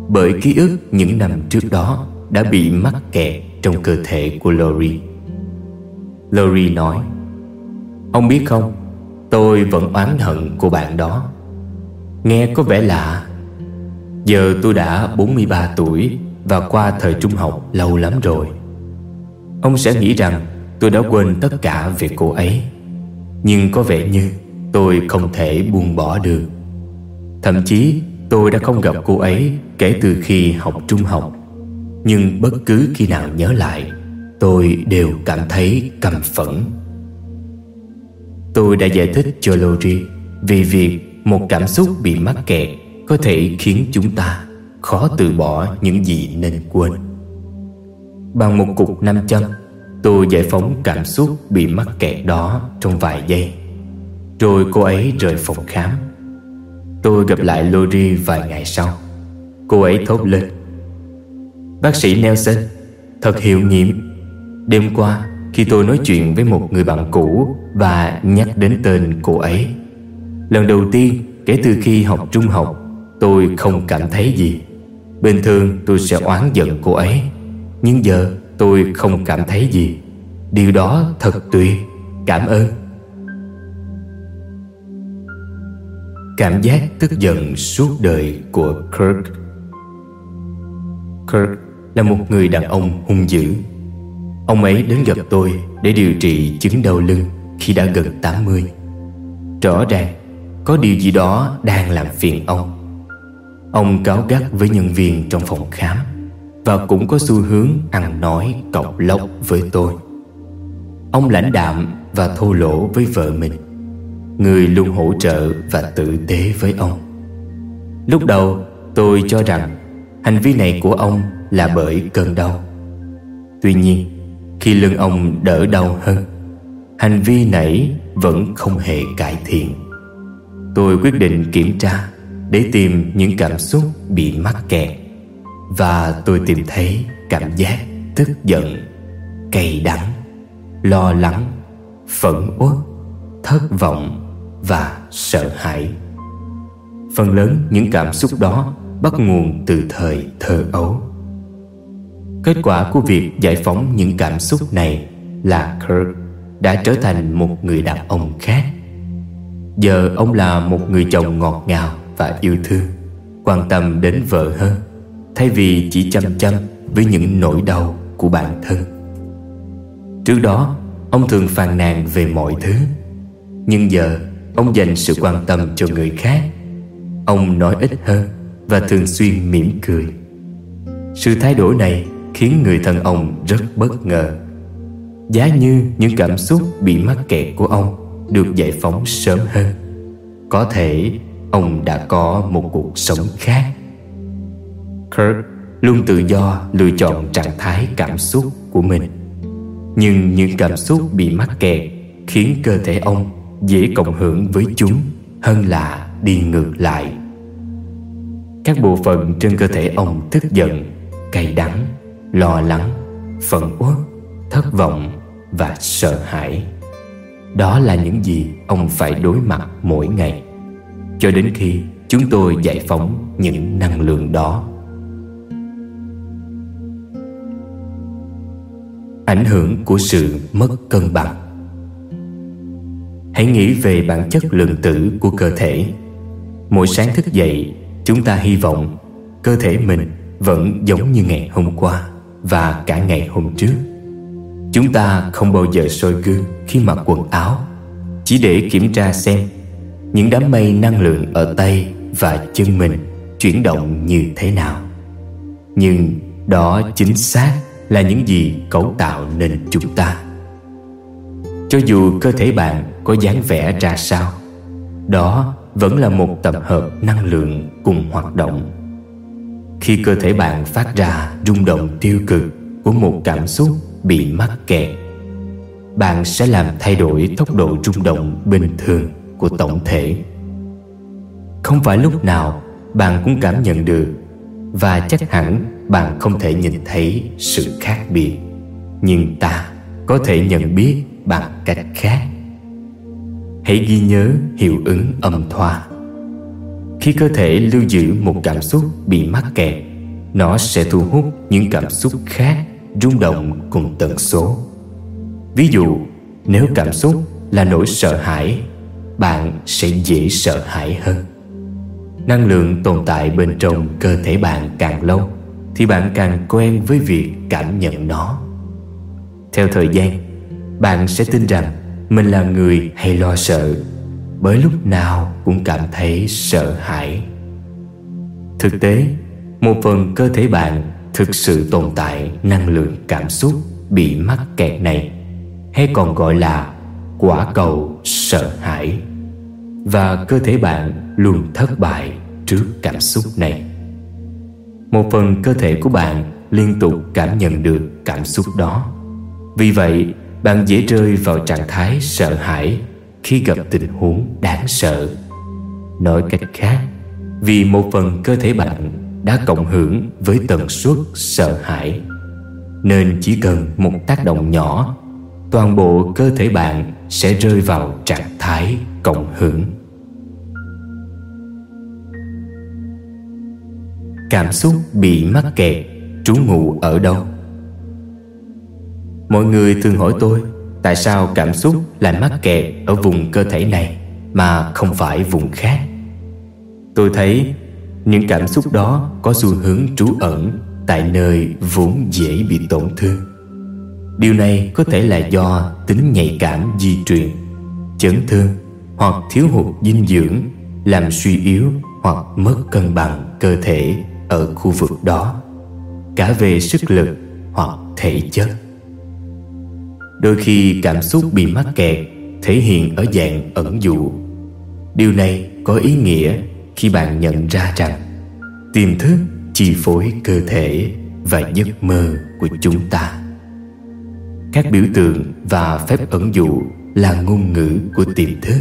Bởi ký ức những năm trước đó Đã bị mắc kẹt trong cơ thể của Lori. Lori nói Ông biết không? Tôi vẫn oán hận cô bạn đó. Nghe có vẻ lạ. Giờ tôi đã 43 tuổi và qua thời trung học lâu lắm rồi. Ông sẽ nghĩ rằng tôi đã quên tất cả về cô ấy. Nhưng có vẻ như tôi không thể buông bỏ được. Thậm chí, tôi đã không gặp cô ấy kể từ khi học trung học. Nhưng bất cứ khi nào nhớ lại, Tôi đều cảm thấy căm phẫn. Tôi đã giải thích cho Lori Vì việc một cảm xúc bị mắc kẹt Có thể khiến chúng ta khó từ bỏ những gì nên quên. Bằng một cục nam châm, Tôi giải phóng cảm xúc bị mắc kẹt đó trong vài giây. Rồi cô ấy rời phòng khám. Tôi gặp lại Lori vài ngày sau. Cô ấy thốt lên. Bác sĩ Nelson, Thật hiệu nghiệm. Đêm qua khi tôi nói chuyện với một người bạn cũ Và nhắc đến tên cô ấy. Lần đầu tiên, kể từ khi học trung học, Tôi không cảm thấy gì. Bình thường, tôi sẽ oán giận cô ấy, Nhưng giờ tôi không cảm thấy gì. Điều đó thật tuyệt. Cảm ơn. Cảm giác tức giận suốt đời của Kirk. Kirk là một người đàn ông hung dữ. Ông ấy đến gặp tôi để điều trị chứng đau lưng khi đã gần 80 Rõ ràng, có điều gì đó đang làm phiền ông. Ông cáo gắt với nhân viên trong phòng khám Và cũng có xu hướng ăn nói cọc lóc với tôi. Ông lãnh đạm và thô lỗ với vợ mình, Người luôn hỗ trợ và tử tế với ông. Lúc đầu, tôi cho rằng Hành vi này của ông là bởi cơn đau. Tuy nhiên khi lưng ông đỡ đau hơn. Hành vi nãy vẫn không hề cải thiện. Tôi quyết định kiểm tra Để tìm những cảm xúc bị mắc kẹt. Và tôi tìm thấy cảm giác tức giận, Cay đắng, Lo lắng, Phẫn uất, Thất vọng Và sợ hãi. Phần lớn những cảm xúc đó Bắt nguồn từ thời thơ ấu. Kết quả của việc giải phóng những cảm xúc này là Kirk đã trở thành một người đàn ông khác. Giờ ông là một người chồng ngọt ngào và yêu thương, quan tâm đến vợ hơn, thay vì chỉ chăm chăm với những nỗi đau của bản thân. Trước đó, ông thường phàn nàn về mọi thứ, nhưng giờ ông dành sự quan tâm cho người khác. Ông nói ít hơn và thường xuyên mỉm cười. Sự thay đổi này khiến người thân ông rất bất ngờ. Giá như những cảm xúc bị mắc kẹt của ông được giải phóng sớm hơn, có thể ông đã có một cuộc sống khác. Kirk luôn tự do lựa chọn trạng thái cảm xúc của mình. Nhưng những cảm xúc bị mắc kẹt khiến cơ thể ông dễ cộng hưởng với chúng hơn là đi ngược lại. Các bộ phận trên cơ thể ông tức giận, cay đắng lo lắng, phẫn uất, thất vọng và sợ hãi. Đó là những gì ông phải đối mặt mỗi ngày. Cho đến khi chúng tôi giải phóng những năng lượng đó. Ảnh hưởng của sự mất cân bằng. Hãy nghĩ về bản chất lượng tử của cơ thể. Mỗi sáng thức dậy, chúng ta hy vọng cơ thể mình vẫn giống như ngày hôm qua và cả ngày hôm trước. Chúng ta không bao giờ soi gương khi mặc quần áo. Chỉ để kiểm tra xem Những đám mây năng lượng ở tay và chân mình chuyển động như thế nào. Nhưng đó chính xác là những gì cấu tạo nên chúng ta. Cho dù cơ thể bạn có dáng vẻ ra sao, Đó vẫn là một tập hợp năng lượng cùng hoạt động khi cơ thể bạn phát ra rung động tiêu cực của một cảm xúc bị mắc kẹt, bạn sẽ làm thay đổi tốc độ rung động bình thường của tổng thể. Không phải lúc nào bạn cũng cảm nhận được, và chắc hẳn bạn không thể nhìn thấy sự khác biệt. Nhưng ta có thể nhận biết bằng cách khác. Hãy ghi nhớ hiệu ứng âm thoa khi cơ thể lưu giữ một cảm xúc bị mắc kẹt, Nó sẽ thu hút những cảm xúc khác rung động cùng tần số. Ví dụ, nếu cảm xúc là nỗi sợ hãi, Bạn sẽ dễ sợ hãi hơn. Năng lượng tồn tại bên trong cơ thể bạn càng lâu, Thì bạn càng quen với việc cảm nhận nó. Theo thời gian, Bạn sẽ tin rằng Mình là người hay lo sợ. Bởi lúc nào cũng cảm thấy sợ hãi. Thực tế, Một phần cơ thể bạn Thực sự tồn tại năng lượng cảm xúc Bị mắc kẹt này, Hay còn gọi là quả cầu sợ hãi. Và cơ thể bạn luôn thất bại trước cảm xúc này. Một phần cơ thể của bạn liên tục cảm nhận được cảm xúc đó. Vì vậy, bạn dễ rơi vào trạng thái sợ hãi khi gặp tình huống đáng sợ. Nói cách khác, vì một phần cơ thể bạn đã cộng hưởng với tần suất sợ hãi, nên chỉ cần một tác động nhỏ, toàn bộ cơ thể bạn sẽ rơi vào trạng thái cộng hưởng. Cảm xúc bị mắc kẹt, trú ngụ ở đâu? Mọi người thường hỏi tôi tại sao cảm xúc lại mắc kẹt ở vùng cơ thể này mà không phải vùng khác? Tôi thấy những cảm xúc đó có xu hướng trú ẩn tại nơi vốn dễ bị tổn thương. Điều này có thể là do tính nhạy cảm di truyền, chấn thương hoặc thiếu hụt dinh dưỡng làm suy yếu hoặc mất cân bằng cơ thể ở khu vực đó, cả về sức lực hoặc thể chất đôi khi cảm xúc bị mắc kẹt, thể hiện ở dạng ẩn dụ. Điều này có ý nghĩa khi bạn nhận ra rằng tiềm thức chi phối cơ thể và giấc mơ của chúng ta. Các biểu tượng và phép ẩn dụ là ngôn ngữ của tiềm thức.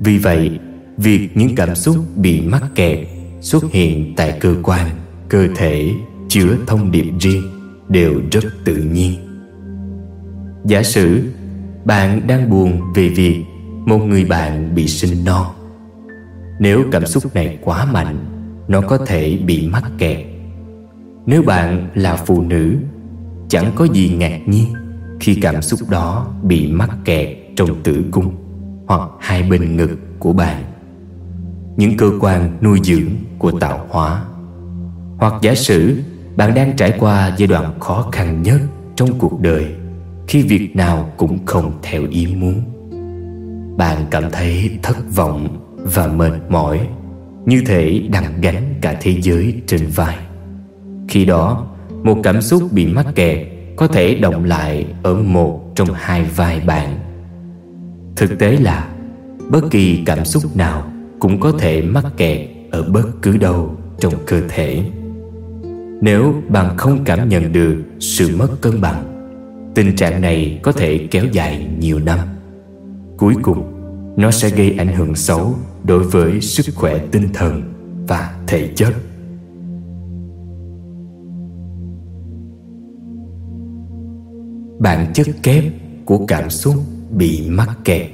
Vì vậy, việc những cảm xúc bị mắc kẹt xuất hiện tại cơ quan, cơ thể chứa thông điệp riêng đều rất tự nhiên giả sử, bạn đang buồn về việc một người bạn bị sinh non. Nếu cảm xúc này quá mạnh, nó có thể bị mắc kẹt. Nếu bạn là phụ nữ, chẳng có gì ngạc nhiên khi cảm xúc đó bị mắc kẹt trong tử cung hoặc hai bên ngực của bạn. Những cơ quan nuôi dưỡng của tạo hóa. Hoặc giả sử, bạn đang trải qua giai đoạn khó khăn nhất trong cuộc đời khi việc nào cũng không theo ý muốn. Bạn cảm thấy thất vọng và mệt mỏi, như thể đang gánh cả thế giới trên vai. Khi đó, một cảm xúc bị mắc kẹt có thể động lại ở một trong hai vai bạn. Thực tế là, bất kỳ cảm xúc nào cũng có thể mắc kẹt ở bất cứ đâu trong cơ thể. Nếu bạn không cảm nhận được sự mất cân bằng tình trạng này có thể kéo dài nhiều năm. Cuối cùng, nó sẽ gây ảnh hưởng xấu đối với sức khỏe tinh thần và thể chất. Bản chất kép của cảm xúc bị mắc kẹt.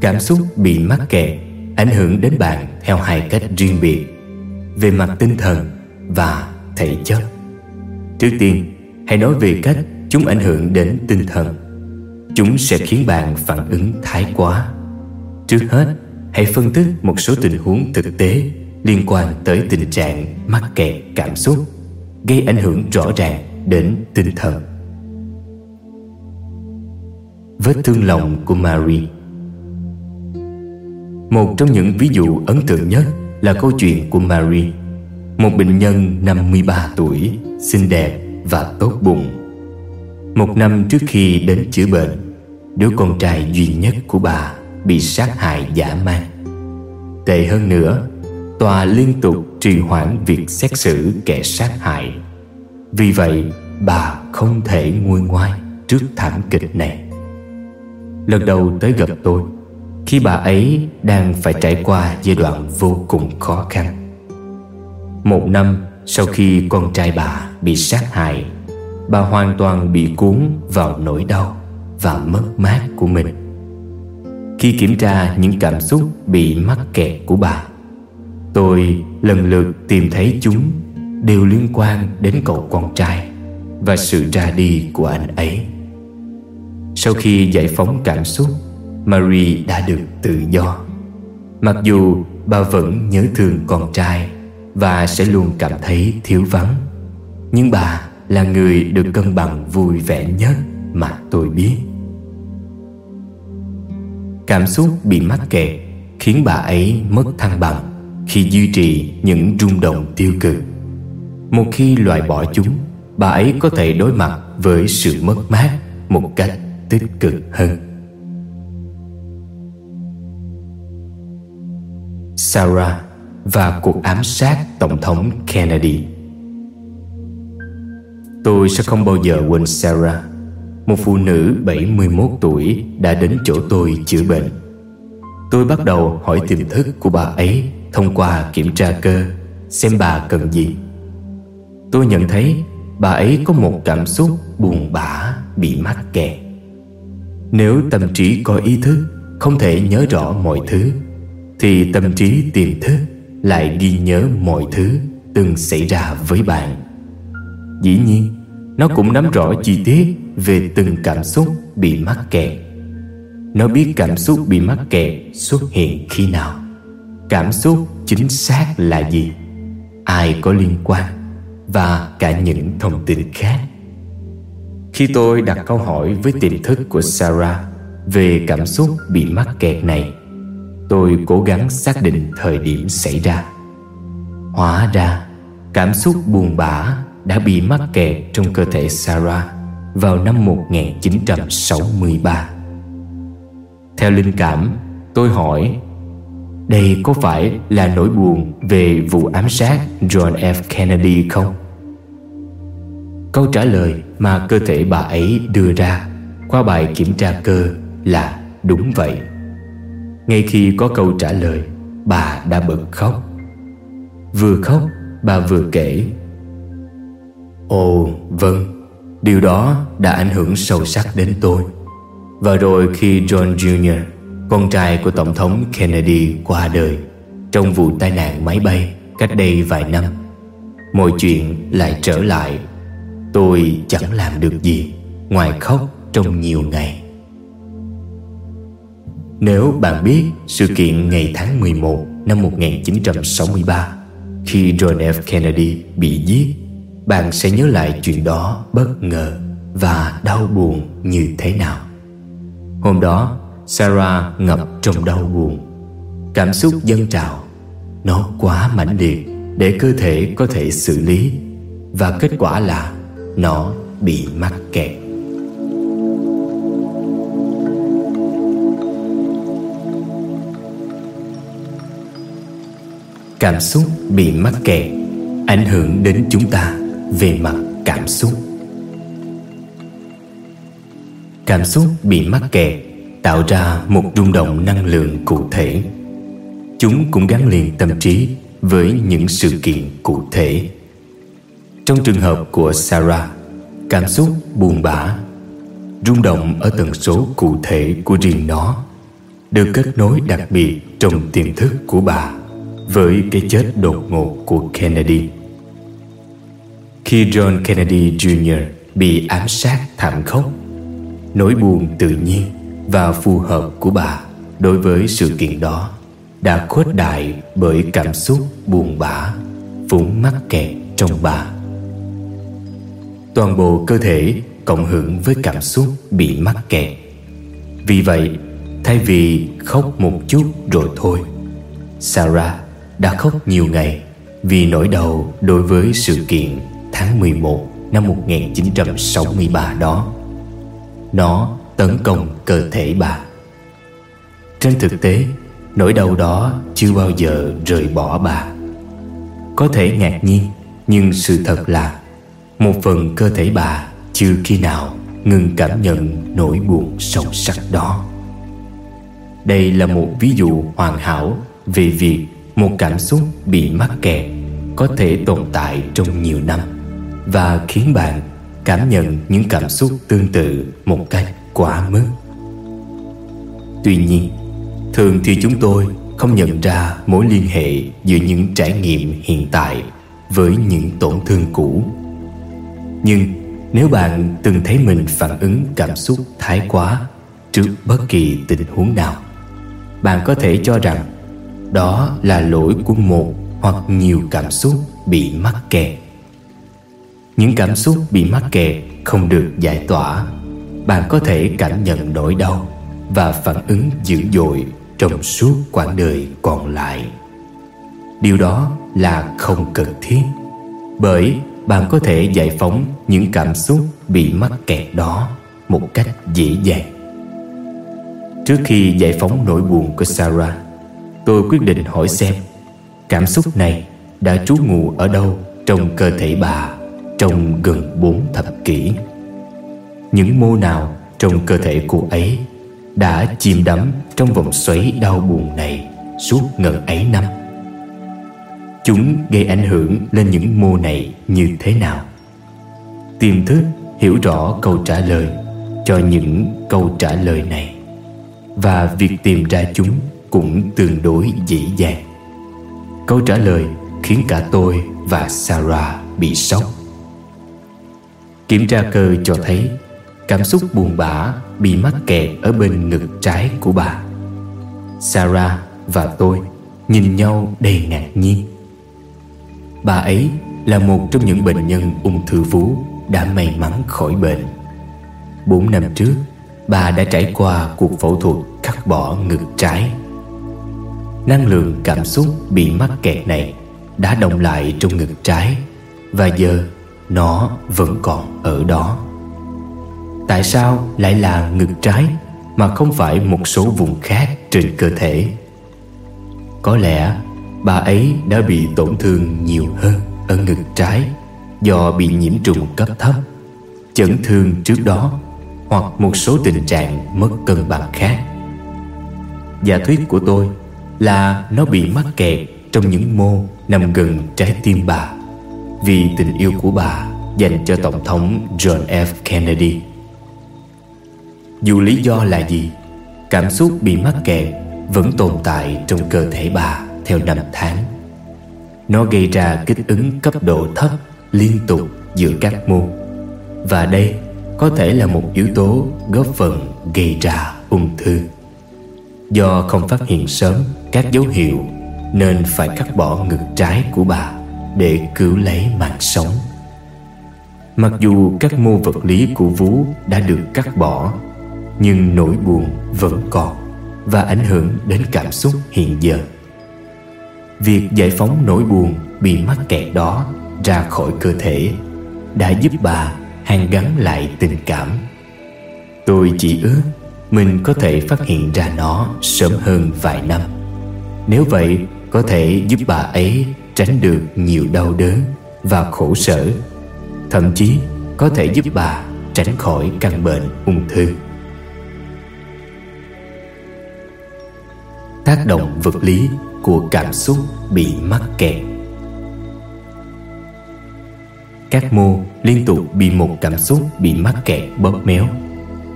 Cảm xúc bị mắc kẹt ảnh hưởng đến bạn theo hai cách riêng biệt về mặt tinh thần và thể chất. Trước tiên hãy nói về cách chúng ảnh hưởng đến tinh thần. Chúng sẽ khiến bạn phản ứng thái quá. Trước hết hãy phân tích một số tình huống thực tế liên quan tới tình trạng mắc kẹt cảm xúc gây ảnh hưởng rõ ràng đến tinh thần. Vết thương lòng của Marie một trong những ví dụ ấn tượng nhất là câu chuyện của Marie Một bệnh nhân 53 tuổi, xinh đẹp và tốt bụng. Một năm trước khi đến chữa bệnh, Đứa con trai duy nhất của bà bị sát hại giả man. Tệ hơn nữa, Tòa liên tục trì hoãn việc xét xử kẻ sát hại. Vì vậy, bà không thể nguôi ngoai trước thảm kịch này. Lần đầu tới gặp tôi, khi bà ấy đang phải trải qua giai đoạn vô cùng khó khăn. Một năm sau khi con trai bà bị sát hại, bà hoàn toàn bị cuốn vào nỗi đau và mất mát của mình. Khi kiểm tra những cảm xúc bị mắc kẹt của bà, tôi lần lượt tìm thấy chúng đều liên quan đến cậu con trai và sự ra đi của anh ấy. Sau khi giải phóng cảm xúc, Marie đã được tự do. Mặc dù bà vẫn nhớ thương con trai và sẽ luôn cảm thấy thiếu vắng. Nhưng bà là người được cân bằng vui vẻ nhất mà tôi biết. Cảm xúc bị mắc kẹt khiến bà ấy mất thăng bằng khi duy trì những rung động tiêu cực. Một khi loại bỏ chúng, bà ấy có thể đối mặt với sự mất mát một cách tích cực hơn. Sarah và cuộc ám sát Tổng thống Kennedy. Tôi sẽ không bao giờ quên Sarah, Một phụ nữ 71 tuổi đã đến chỗ tôi chữa bệnh. Tôi bắt đầu hỏi tiềm thức của bà ấy Thông qua kiểm tra cơ, Xem bà cần gì. Tôi nhận thấy bà ấy có một cảm xúc buồn bã, bị mắc kẹt. Nếu tâm trí có ý thức, Không thể nhớ rõ mọi thứ, Thì tâm trí tiềm thức lại ghi nhớ mọi thứ từng xảy ra với bạn. Dĩ nhiên, Nó cũng nắm rõ chi tiết về từng cảm xúc bị mắc kẹt. Nó biết cảm xúc bị mắc kẹt xuất hiện khi nào. Cảm xúc chính xác là gì? Ai có liên quan? Và cả những thông tin khác. Khi tôi đặt câu hỏi với tiềm thức của Sarah Về cảm xúc bị mắc kẹt này Tôi cố gắng xác định thời điểm xảy ra Hóa ra Cảm xúc buồn bã đã bị mắc kẹt trong cơ thể Sarah vào năm 1963. Theo linh cảm, tôi hỏi Đây có phải là nỗi buồn về vụ ám sát John F. Kennedy không? Câu trả lời mà cơ thể bà ấy đưa ra qua bài kiểm tra cơ là đúng vậy. Ngay khi có câu trả lời, bà đã bật khóc. Vừa khóc, bà vừa kể Ồ, vâng, điều đó đã ảnh hưởng sâu sắc đến tôi. Và rồi khi John Jr., con trai của Tổng thống Kennedy qua đời trong vụ tai nạn máy bay cách đây vài năm, mọi chuyện lại trở lại. Tôi chẳng làm được gì ngoài khóc trong nhiều ngày. Nếu bạn biết sự kiện ngày tháng 11 năm 1963 khi John F. Kennedy bị giết, bạn sẽ nhớ lại chuyện đó bất ngờ và đau buồn như thế nào. Hôm đó, sarah ngập trong đau buồn. Cảm xúc dâng trào. Nó quá mãnh liệt để cơ thể có thể xử lý và kết quả là nó bị mắc kẹt. Cảm xúc bị mắc kẹt, ảnh hưởng đến chúng ta về mặt cảm xúc. Cảm xúc bị mắc kẹt tạo ra một rung động năng lượng cụ thể. Chúng cũng gắn liền tâm trí với những sự kiện cụ thể. Trong trường hợp của sarah, cảm xúc buồn bã, rung động ở tần số cụ thể của riêng nó, được kết nối đặc biệt trong tiềm thức của bà với cái chết đột ngột của kennedy khi John Kennedy Jr. bị ám sát thảm khốc, Nỗi buồn tự nhiên và phù hợp của bà đối với sự kiện đó đã khuếch đại bởi cảm xúc buồn bã vốn mắc kẹt trong bà toàn bộ cơ thể cộng hưởng với cảm xúc bị mắc kẹt vì vậy, thay vì khóc một chút rồi thôi, sarah đã khóc nhiều ngày vì nỗi đau đối với sự kiện tháng 11 năm 1963 đó. Nó tấn công cơ thể bà. Trên thực tế, Nỗi đau đó chưa bao giờ rời bỏ bà. Có thể ngạc nhiên, Nhưng sự thật là Một phần cơ thể bà chưa khi nào ngừng cảm nhận nỗi buồn sâu sắc đó. Đây là một ví dụ hoàn hảo về việc một cảm xúc bị mắc kẹt có thể tồn tại trong nhiều năm và khiến bạn cảm nhận những cảm xúc tương tự một cách quá mức. Tuy nhiên, thường thì chúng tôi không nhận ra mối liên hệ giữa những trải nghiệm hiện tại với những tổn thương cũ. Nhưng nếu bạn từng thấy mình phản ứng cảm xúc thái quá trước bất kỳ tình huống nào, bạn có thể cho rằng đó là lỗi của một hoặc nhiều cảm xúc bị mắc kẹt. Những cảm xúc bị mắc kẹt không được giải tỏa. Bạn có thể cảm nhận nỗi đau và phản ứng dữ dội trong suốt quãng đời còn lại. Điều đó là không cần thiết, bởi bạn có thể giải phóng những cảm xúc bị mắc kẹt đó một cách dễ dàng. Trước khi giải phóng nỗi buồn của sarah tôi quyết định hỏi xem, cảm xúc này đã trú ngụ ở đâu trong cơ thể bà trong gần bốn thập kỷ? Những mô nào trong cơ thể cô ấy đã chìm đắm trong vòng xoáy đau buồn này suốt ngần ấy năm? Chúng gây ảnh hưởng lên những mô này như thế nào? Tiềm thức hiểu rõ câu trả lời cho những câu trả lời này. Và việc tìm ra chúng cũng tương đối dễ dàng. Câu trả lời khiến cả tôi và sarah bị sốc. Kiểm tra cơ cho thấy cảm xúc buồn bã bị mắc kẹt ở bên ngực trái của bà. Sarah và tôi nhìn nhau đầy ngạc nhiên. Bà ấy là một trong những bệnh nhân ung thư vú đã may mắn khỏi bệnh. Bốn năm trước, bà đã trải qua cuộc phẫu thuật cắt bỏ ngực trái năng lượng cảm xúc bị mắc kẹt này đã động lại trong ngực trái, và giờ nó vẫn còn ở đó. Tại sao lại là ngực trái mà không phải một số vùng khác trên cơ thể? Có lẽ bà ấy đã bị tổn thương nhiều hơn ở ngực trái do bị nhiễm trùng cấp thấp, chấn thương trước đó, hoặc một số tình trạng mất cân bằng khác. Giả thuyết của tôi là nó bị mắc kẹt trong những mô nằm gần trái tim bà vì tình yêu của bà dành cho Tổng thống John F. Kennedy. Dù lý do là gì, cảm xúc bị mắc kẹt vẫn tồn tại trong cơ thể bà theo năm tháng. Nó gây ra kích ứng cấp độ thấp liên tục giữa các mô và đây có thể là một yếu tố góp phần gây ra ung thư. Do không phát hiện sớm các dấu hiệu, nên phải cắt bỏ ngực trái của bà để cứu lấy mạng sống. Mặc dù các mô vật lý của vú đã được cắt bỏ, nhưng nỗi buồn vẫn còn và ảnh hưởng đến cảm xúc hiện giờ. Việc giải phóng nỗi buồn bị mắc kẹt đó ra khỏi cơ thể đã giúp bà hàn gắn lại tình cảm. Tôi chỉ ước mình có thể phát hiện ra nó sớm hơn vài năm. Nếu vậy, có thể giúp bà ấy tránh được nhiều đau đớn và khổ sở. Thậm chí có thể giúp bà tránh khỏi căn bệnh ung thư. Tác động vật lý của cảm xúc bị mắc kẹt Các mô liên tục bị một cảm xúc bị mắc kẹt bóp méo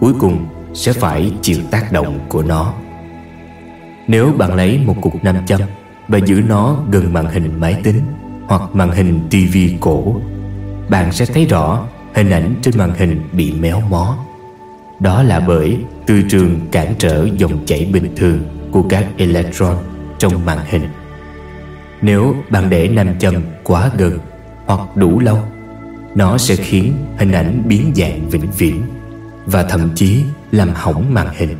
Cuối cùng sẽ phải chịu tác động của nó. Nếu bạn lấy một cục nam châm Và giữ nó gần màn hình máy tính Hoặc màn hình tivi cổ, Bạn sẽ thấy rõ hình ảnh trên màn hình bị méo mó. Đó là bởi từ trường cản trở dòng chảy bình thường của các electron trong màn hình. Nếu bạn để nam châm quá gần hoặc đủ lâu, Nó sẽ khiến hình ảnh biến dạng vĩnh viễn Và thậm chí làm hỏng màn hình.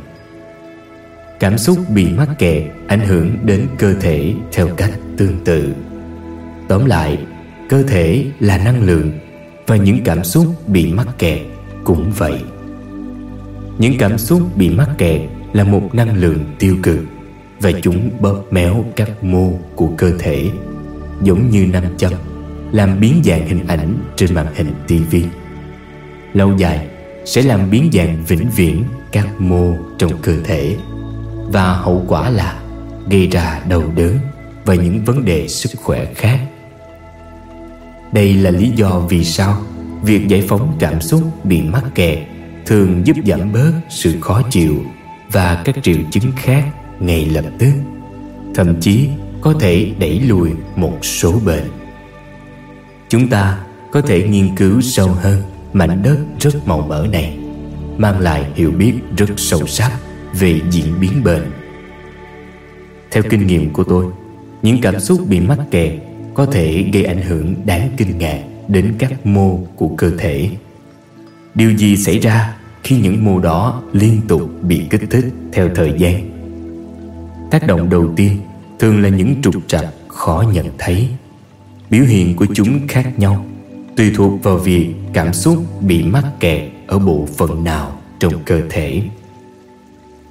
Cảm xúc bị mắc kẹt ảnh hưởng đến cơ thể theo cách tương tự. Tóm lại, cơ thể là năng lượng Và những cảm xúc bị mắc kẹt cũng vậy. Những cảm xúc bị mắc kẹt là một năng lượng tiêu cực và chúng bóp méo các mô của cơ thể giống như nam châm làm biến dạng hình ảnh trên màn hình tivi lâu dài sẽ làm biến dạng vĩnh viễn các mô trong cơ thể. Và hậu quả là gây ra đau đớn và những vấn đề sức khỏe khác. Đây là lý do vì sao việc giải phóng cảm xúc bị mắc kẹt thường giúp giảm bớt sự khó chịu và các triệu chứng khác ngay lập tức, thậm chí có thể đẩy lùi một số bệnh. Chúng ta có thể nghiên cứu sâu hơn mảnh đất rất màu mỡ này mang lại hiểu biết rất sâu sắc về diễn biến bệnh theo kinh nghiệm của tôi những cảm xúc bị mắc kẹt có thể gây ảnh hưởng đáng kinh ngạc đến các mô của cơ thể. Điều gì xảy ra khi những mô đó liên tục bị kích thích theo thời gian? Tác động đầu tiên thường là những trục trặc khó nhận thấy. Biểu hiện của chúng khác nhau, tùy thuộc vào việc cảm xúc bị mắc kẹt ở bộ phận nào trong cơ thể.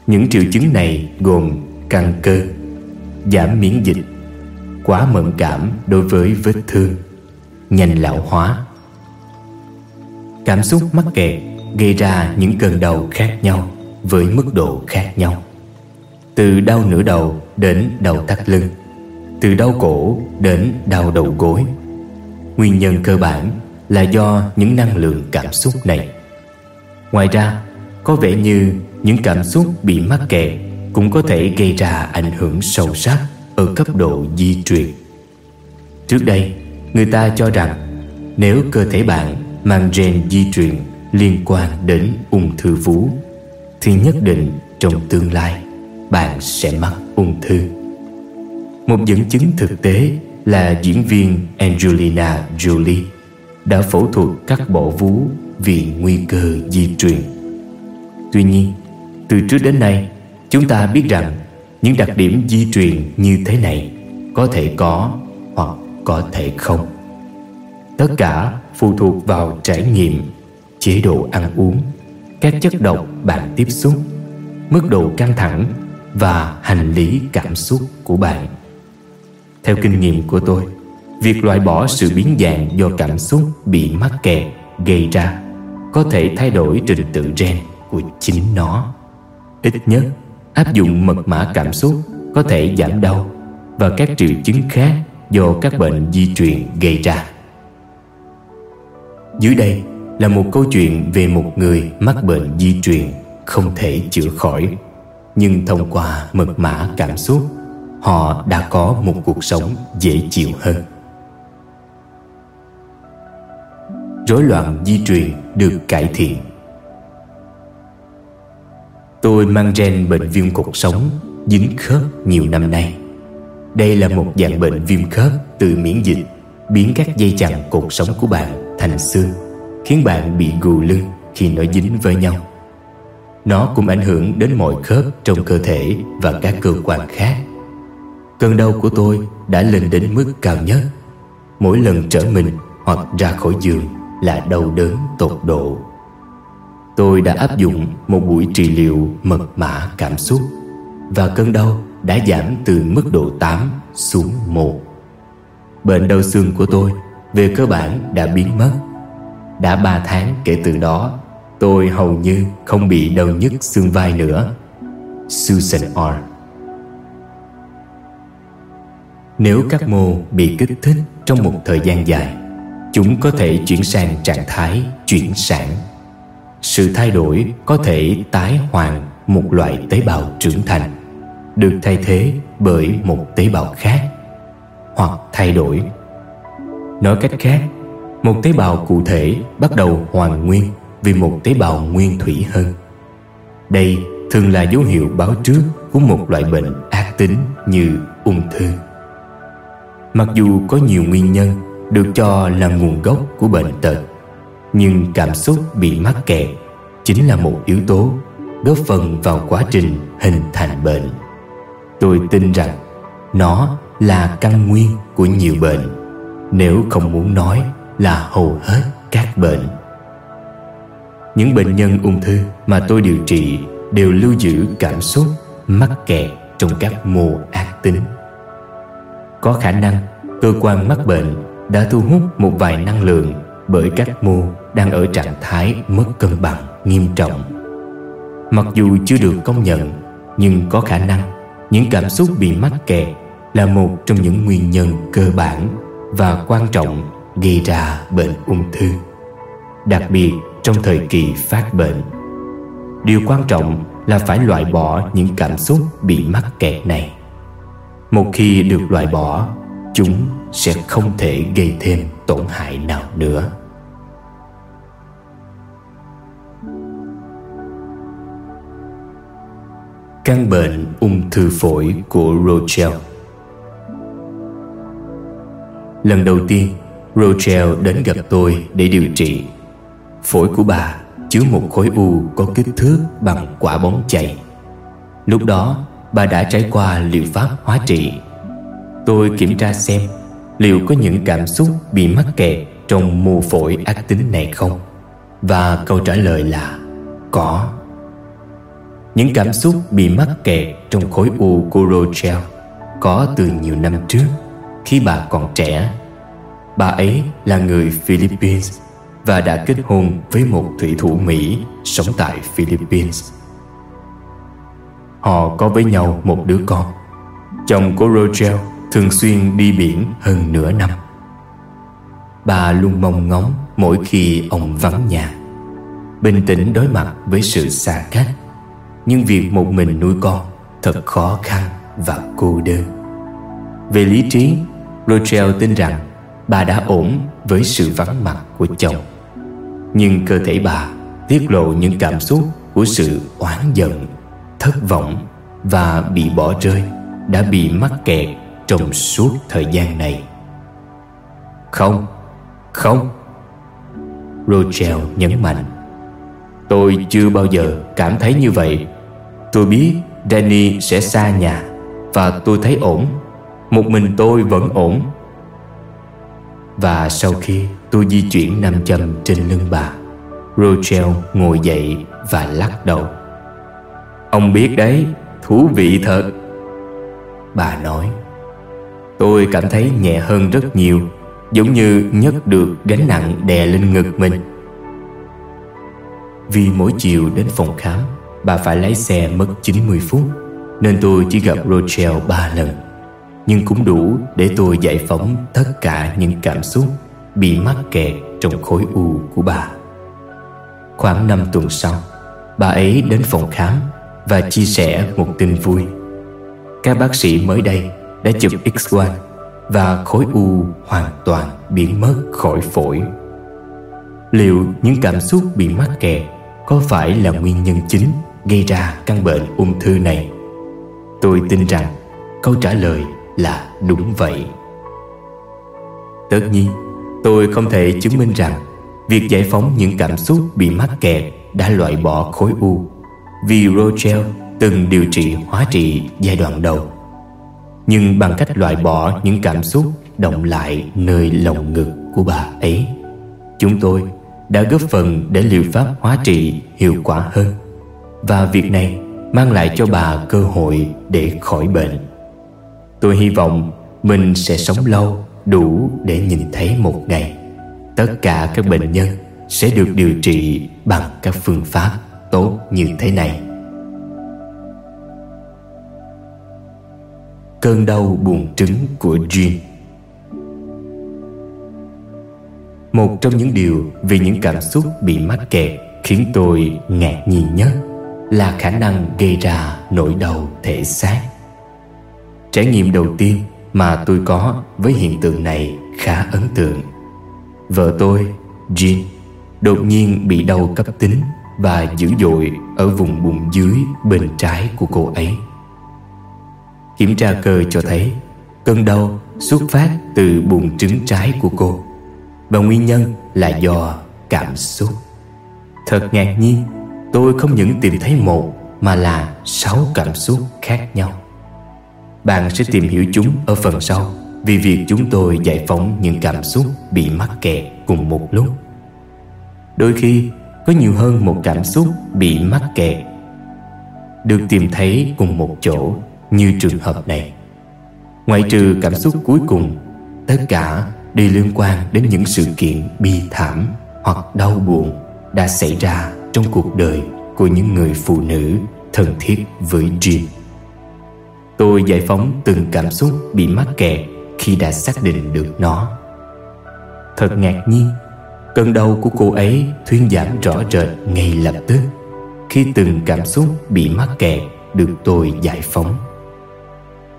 Những triệu chứng này gồm căng cơ, giảm miễn dịch, quá mẫn cảm đối với vết thương, nhanh lão hóa. Cảm xúc mắc kẹt gây ra những cơn đau khác nhau với mức độ khác nhau. Từ đau nửa đầu đến đau thắt lưng, từ đau cổ đến đau đầu gối. Nguyên nhân cơ bản là do những năng lượng cảm xúc này. Ngoài ra, có vẻ như những cảm xúc bị mắc kẹt cũng có thể gây ra ảnh hưởng sâu sắc ở cấp độ di truyền. Trước đây, người ta cho rằng nếu cơ thể bạn mang gen di truyền liên quan đến ung thư vú thì nhất định trong tương lai bạn sẽ mắc ung thư. Một dẫn chứng thực tế là diễn viên Angelina Jolie đã phẫu thuật cắt bỏ vú vì nguy cơ di truyền. Tuy nhiên, từ trước đến nay, chúng ta biết rằng những đặc điểm di truyền như thế này có thể có hoặc có thể không. Tất cả phụ thuộc vào trải nghiệm, chế độ ăn uống, các chất độc bạn tiếp xúc, mức độ căng thẳng và hành lý cảm xúc của bạn. Theo kinh nghiệm của tôi, việc loại bỏ sự biến dạng do cảm xúc bị mắc kẹt gây ra có thể thay đổi trình tự gen của chính nó. Ít nhất, áp dụng mật mã cảm xúc có thể giảm đau và các triệu chứng khác do các bệnh di truyền gây ra. Dưới đây là một câu chuyện về một người mắc bệnh di truyền không thể chữa khỏi nhưng thông qua mật mã cảm xúc họ đã có một cuộc sống dễ chịu hơn. Rối loạn di truyền được cải thiện. Tôi mang gen bệnh viêm cột sống dính khớp nhiều năm nay. Đây là một dạng bệnh viêm khớp từ miễn dịch, biến các dây chằng cột sống của bạn thành xương, khiến bạn bị gù lưng khi nó dính với nhau. Nó cũng ảnh hưởng đến mọi khớp trong cơ thể và các cơ quan khác. Cơn đau của tôi đã lên đến mức cao nhất. Mỗi lần trở mình hoặc ra khỏi giường là đau đớn tột độ. Tôi đã áp dụng một buổi trị liệu mật mã cảm xúc Và cơn đau đã giảm từ mức độ 8 xuống 1 Bệnh đau xương của tôi về cơ bản đã biến mất. Đã 3 tháng kể từ đó, Tôi hầu như không bị đau nhức xương vai nữa. Susan R. Nếu các mô bị kích thích trong một thời gian dài, Chúng có thể chuyển sang trạng thái chuyển sản Sự thay đổi có thể tái hoàn một loại tế bào trưởng thành, Được thay thế bởi một tế bào khác Hoặc thay đổi Nói cách khác, Một tế bào cụ thể bắt đầu hoàn nguyên vì một tế bào nguyên thủy hơn. Đây thường là dấu hiệu báo trước của một loại bệnh ác tính như ung thư. Mặc dù có nhiều nguyên nhân được cho là nguồn gốc của bệnh tật, nhưng cảm xúc bị mắc kẹt chính là một yếu tố góp phần vào quá trình hình thành bệnh. Tôi tin rằng nó là căn nguyên của nhiều bệnh, nếu không muốn nói là hầu hết các bệnh. Những bệnh nhân ung thư mà tôi điều trị đều lưu giữ cảm xúc mắc kẹt trong các mô ác tính. Có khả năng cơ quan mắc bệnh đã thu hút một vài năng lượng bởi các mô đang ở trạng thái mất cân bằng nghiêm trọng. Mặc dù chưa được công nhận, nhưng có khả năng những cảm xúc bị mắc kẹt là một trong những nguyên nhân cơ bản và quan trọng gây ra bệnh ung thư. Đặc biệt trong thời kỳ phát bệnh điều quan trọng là phải loại bỏ những cảm xúc bị mắc kẹt này một khi được loại bỏ, chúng sẽ không thể gây thêm tổn hại nào nữa. Căn bệnh ung thư phổi của Rochelle. Lần đầu tiên, Rochelle đến gặp tôi để điều trị. Phổi của bà chứa một khối u có kích thước bằng quả bóng chày. Lúc đó bà đã trải qua liệu pháp hóa trị. Tôi kiểm tra xem liệu có những cảm xúc bị mắc kẹt trong mô phổi ác tính này không? Và câu trả lời là có. Những cảm xúc bị mắc kẹt trong khối u của Có từ nhiều năm trước, khi bà còn trẻ. Bà ấy là người Philippines Và đã kết hôn với một thủy thủ Mỹ sống tại Philippines. Họ có với nhau một đứa con. Chồng của Rochelle thường xuyên đi biển hơn nửa năm. Bà luôn mong ngóng mỗi khi ông vắng nhà. Bình tĩnh đối mặt với sự xa cách Nhưng việc một mình nuôi con thật khó khăn và cô đơn. Về lý trí, Rochelle tin rằng bà đã ổn với sự vắng mặt của chồng. Nhưng cơ thể bà tiết lộ những cảm xúc của sự oán giận, thất vọng và bị bỏ rơi đã bị mắc kẹt trong suốt thời gian này. Không, không. Rochelle nhấn mạnh Tôi chưa bao giờ cảm thấy như vậy. Tôi biết Danny sẽ xa nhà Và tôi thấy ổn. Một mình tôi vẫn ổn. Và sau khi tôi di chuyển nam châm trên lưng bà Rochelle ngồi dậy và lắc đầu. Ông biết đấy, thú vị thật. Bà nói Tôi cảm thấy nhẹ hơn rất nhiều Giống như nhấc được gánh nặng đè lên ngực mình. Vì mỗi chiều đến phòng khám Bà phải lái xe mất 90 phút Nên tôi chỉ gặp Rochelle ba lần. Nhưng cũng đủ để tôi giải phóng tất cả những cảm xúc Bị mắc kẹt trong khối u của bà. Khoảng 5 tuần sau Bà ấy đến phòng khám. Và chia sẻ một tin vui Các bác sĩ mới đây đã chụp x-quang và khối u hoàn toàn biến mất khỏi phổi. Liệu những cảm xúc bị mắc kẹt có phải là nguyên nhân chính gây ra căn bệnh ung thư này? Tôi tin rằng câu trả lời là đúng vậy. Tất nhiên, tôi không thể chứng minh rằng việc giải phóng những cảm xúc bị mắc kẹt đã loại bỏ khối u vì Rochelle từng điều trị hóa trị giai đoạn đầu. Nhưng bằng cách loại bỏ những cảm xúc động lại nơi lòng ngực của bà ấy, Chúng tôi đã góp phần để liệu pháp hóa trị hiệu quả hơn. Và việc này mang lại cho bà cơ hội để khỏi bệnh. Tôi hy vọng mình sẽ sống lâu đủ để nhìn thấy một ngày Tất cả các bệnh nhân sẽ được điều trị bằng các phương pháp tốt như thế này Cơn đau buồn trứng của Jean Một trong những điều vì những cảm xúc bị mắc kẹt khiến tôi ngạc nhiên nhất là khả năng gây ra nỗi đau thể xác. Trải nghiệm đầu tiên mà tôi có với hiện tượng này khá ấn tượng. Vợ tôi, Jean, đột nhiên bị đau cấp tính và dữ dội ở vùng bụng dưới bên trái của cô ấy. Kiểm tra cơ cho thấy Cơn đau xuất phát từ buồng trứng trái của cô Và nguyên nhân là do cảm xúc. Thật ngạc nhiên, Tôi không những tìm thấy một Mà là sáu cảm xúc khác nhau. Bạn sẽ tìm hiểu chúng ở phần sau Vì việc chúng tôi giải phóng những cảm xúc bị mắc kẹt cùng một lúc. Đôi khi có nhiều hơn một cảm xúc bị mắc kẹt Được tìm thấy cùng một chỗ như trường hợp này Ngoại trừ cảm xúc cuối cùng Tất cả đều liên quan đến những sự kiện bi thảm hoặc đau buồn đã xảy ra trong cuộc đời của những người phụ nữ thân thiết với Jim. Tôi giải phóng từng cảm xúc bị mắc kẹt khi đã xác định được nó. Thật ngạc nhiên, cơn đau của cô ấy thuyên giảm rõ rệt ngay lập tức. Khi từng cảm xúc bị mắc kẹt, được tôi giải phóng.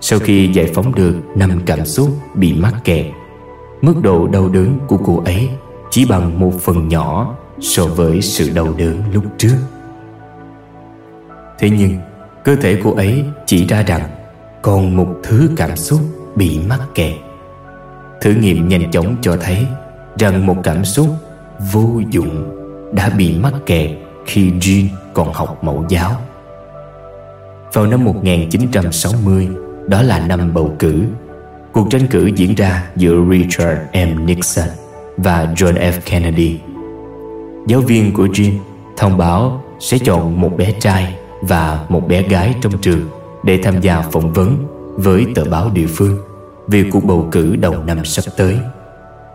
Sau khi giải phóng được, năm cảm xúc bị mắc kẹt, Mức độ đau đớn của cô ấy chỉ bằng một phần nhỏ so với sự đau đớn lúc trước. Thế nhưng, cơ thể cô ấy chỉ ra rằng còn một thứ cảm xúc bị mắc kẹt. Thử nghiệm nhanh chóng cho thấy Rằng một cảm xúc vô dụng Đã bị mắc kẹt khi Jean còn học mẫu giáo Vào năm 1960 Đó là năm bầu cử, Cuộc tranh cử diễn ra giữa Richard M. Nixon và John F. Kennedy Giáo viên của Jean thông báo sẽ chọn một bé trai và một bé gái trong trường để tham gia phỏng vấn với tờ báo địa phương về cuộc bầu cử đầu năm sắp tới.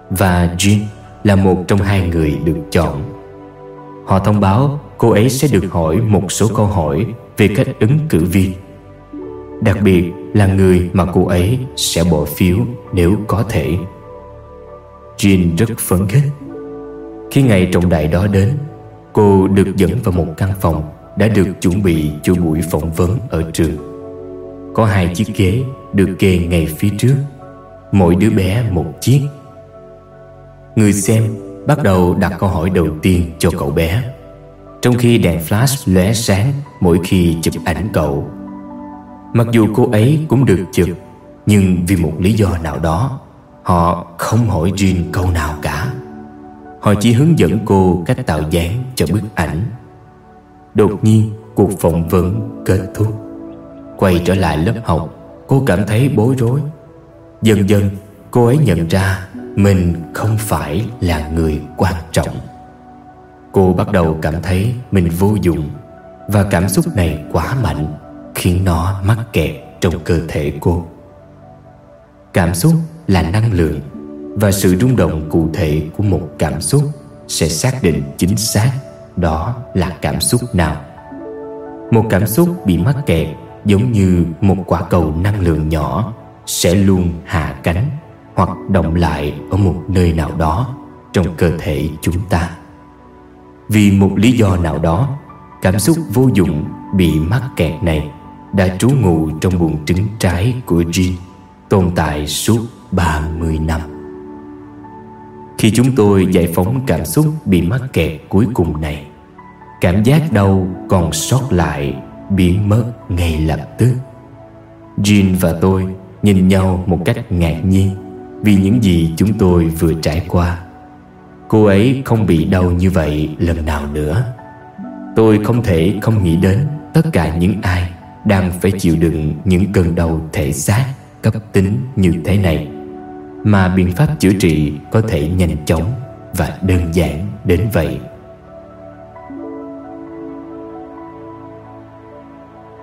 Và Jean là một trong hai người được chọn. Họ thông báo cô ấy sẽ được hỏi một số câu hỏi về cách ứng cử viên. Đặc biệt là người mà cô ấy sẽ bỏ phiếu nếu có thể. Jean rất phấn khích. Khi ngày trọng đại đó đến, cô được dẫn vào một căn phòng đã được chuẩn bị cho buổi phỏng vấn ở trường. Có hai chiếc ghế được kê ngay phía trước, mỗi đứa bé một chiếc. Người xem bắt đầu đặt câu hỏi đầu tiên cho cậu bé. Trong khi đèn flash lóe sáng mỗi khi chụp ảnh cậu. Mặc dù cô ấy cũng được chụp, nhưng vì một lý do nào đó, họ không hỏi riêng câu nào cả. Họ chỉ hướng dẫn cô cách tạo dáng cho bức ảnh Đột nhiên cuộc phỏng vấn kết thúc Quay trở lại lớp học Cô cảm thấy bối rối Dần dần cô ấy nhận ra mình không phải là người quan trọng. Cô bắt đầu cảm thấy mình vô dụng Và cảm xúc này quá mạnh, Khiến nó mắc kẹt trong cơ thể cô. Cảm xúc là năng lượng Và sự rung động cụ thể của một cảm xúc Sẽ xác định chính xác đó là cảm xúc nào. Một cảm xúc bị mắc kẹt giống như một quả cầu năng lượng nhỏ sẽ luôn hạ cánh hoặc động lại ở một nơi nào đó trong cơ thể chúng ta. Vì một lý do nào đó, cảm xúc vô dụng bị mắc kẹt này đã trú ngụ trong buồng trứng trái của Jean tồn tại suốt 30 năm. Khi chúng tôi giải phóng cảm xúc bị mắc kẹt cuối cùng này, Cảm giác đau còn sót lại biến mất ngay lập tức. Jean và tôi nhìn nhau một cách ngạc nhiên. Vì những gì chúng tôi vừa trải qua. Cô ấy không bị đau như vậy lần nào nữa. Tôi không thể không nghĩ đến tất cả những ai Đang phải chịu đựng những cơn đau thể xác, cấp tính như thế này, Mà biện pháp chữa trị có thể nhanh chóng và đơn giản đến vậy.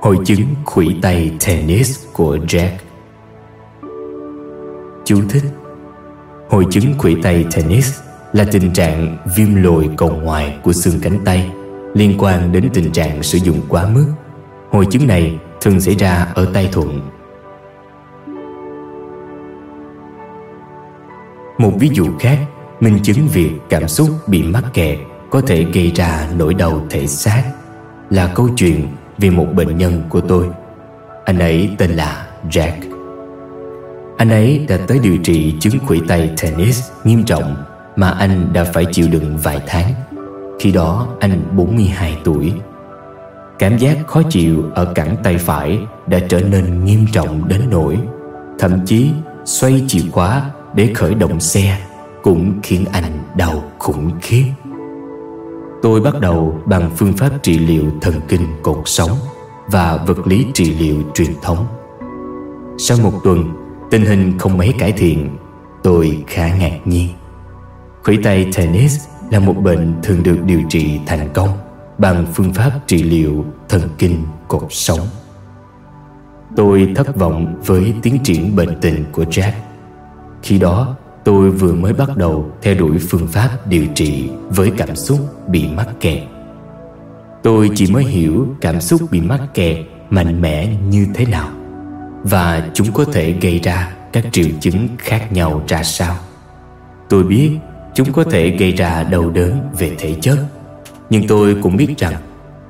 Hội chứng khủy tay tennis của Jack Chú thích Hội chứng khuỷu tay tennis là tình trạng viêm lồi cầu ngoài của xương cánh tay, liên quan đến tình trạng sử dụng quá mức. Hội chứng này thường xảy ra ở tay thuận. Một ví dụ khác, minh chứng việc cảm xúc bị mắc kẹt có thể gây ra nỗi đau thể xác là câu chuyện về một bệnh nhân của tôi Anh ấy tên là Jack anh ấy đã tới điều trị chứng khuỷu tay tennis nghiêm trọng Mà anh đã phải chịu đựng vài tháng. Khi đó anh 42 tuổi. Cảm giác khó chịu ở cẳng tay phải đã trở nên nghiêm trọng đến nỗi Thậm chí xoay chìa khóa để khởi động xe Cũng khiến anh đau khủng khiếp. Tôi bắt đầu bằng phương pháp trị liệu thần kinh cột sống và vật lý trị liệu truyền thống. Sau một tuần, tình hình không mấy cải thiện, tôi khá ngạc nhiên. Khuỷu tay tennis là một bệnh thường được điều trị thành công bằng phương pháp trị liệu thần kinh cột sống. Tôi thất vọng với tiến triển bệnh tình của Jack. Khi đó, Tôi vừa mới bắt đầu theo đuổi phương pháp điều trị với cảm xúc bị mắc kẹt. Tôi chỉ mới hiểu cảm xúc bị mắc kẹt mạnh mẽ như thế nào và chúng có thể gây ra các triệu chứng khác nhau ra sao. Tôi biết chúng có thể gây ra đau đớn về thể chất, nhưng tôi cũng biết rằng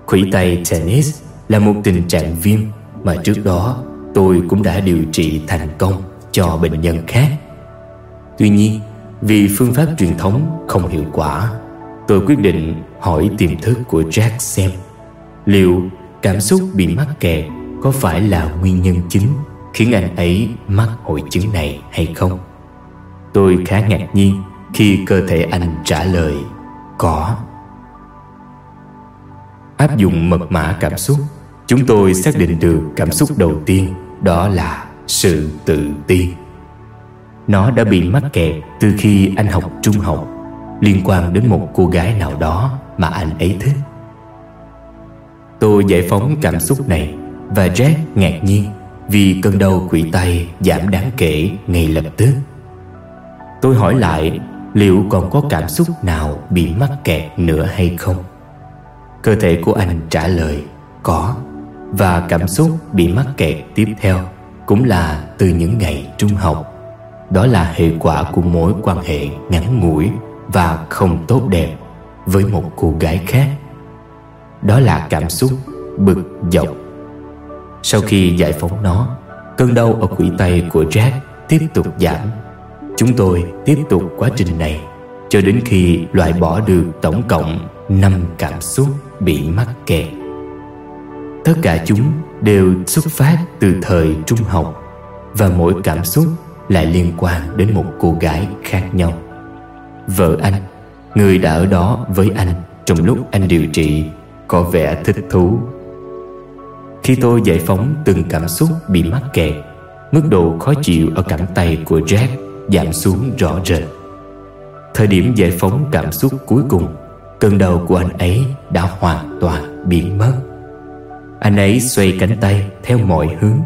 khuỷu tay tennis là một tình trạng viêm mà trước đó tôi cũng đã điều trị thành công cho bệnh nhân khác Tuy nhiên vì phương pháp truyền thống không hiệu quả Tôi quyết định hỏi tiềm thức của Jack xem Liệu cảm xúc bị mắc kẹt có phải là nguyên nhân chính Khiến anh ấy mắc hội chứng này hay không? Tôi khá ngạc nhiên khi cơ thể anh trả lời, Có. Áp dụng mật mã cảm xúc, Chúng tôi xác định được cảm xúc đầu tiên, Đó là sự tự ti. Nó đã bị mắc kẹt từ khi anh học trung học, Liên quan đến một cô gái nào đó mà anh ấy thích. Tôi giải phóng cảm xúc này và Jack ngạc nhiên Vì cơn đau quỷ tay giảm đáng kể ngay lập tức. Tôi hỏi lại, liệu còn có cảm xúc nào bị mắc kẹt nữa hay không? Cơ thể của anh trả lời, có. Và cảm xúc bị mắc kẹt tiếp theo Cũng là từ những ngày trung học. Đó là hệ quả của mối quan hệ ngắn ngủi Và không tốt đẹp Với một cô gái khác. Đó là cảm xúc bực dọc. Sau khi giải phóng nó Cơn đau ở quỷ tay của Jack tiếp tục giảm. Chúng tôi tiếp tục quá trình này Cho đến khi loại bỏ được tổng cộng 5 cảm xúc bị mắc kẹt. Tất cả chúng đều xuất phát từ thời trung học Và mỗi cảm xúc lại liên quan đến một cô gái khác nhau. Vợ anh, người đã ở đó với anh trong lúc anh điều trị Có vẻ thích thú. Khi tôi giải phóng từng cảm xúc bị mắc kẹt, Mức độ khó chịu ở cẳng tay của Jack giảm xuống rõ rệt. Thời điểm giải phóng cảm xúc cuối cùng, Cơn đau của anh ấy đã hoàn toàn biến mất. Anh ấy xoay cánh tay theo mọi hướng,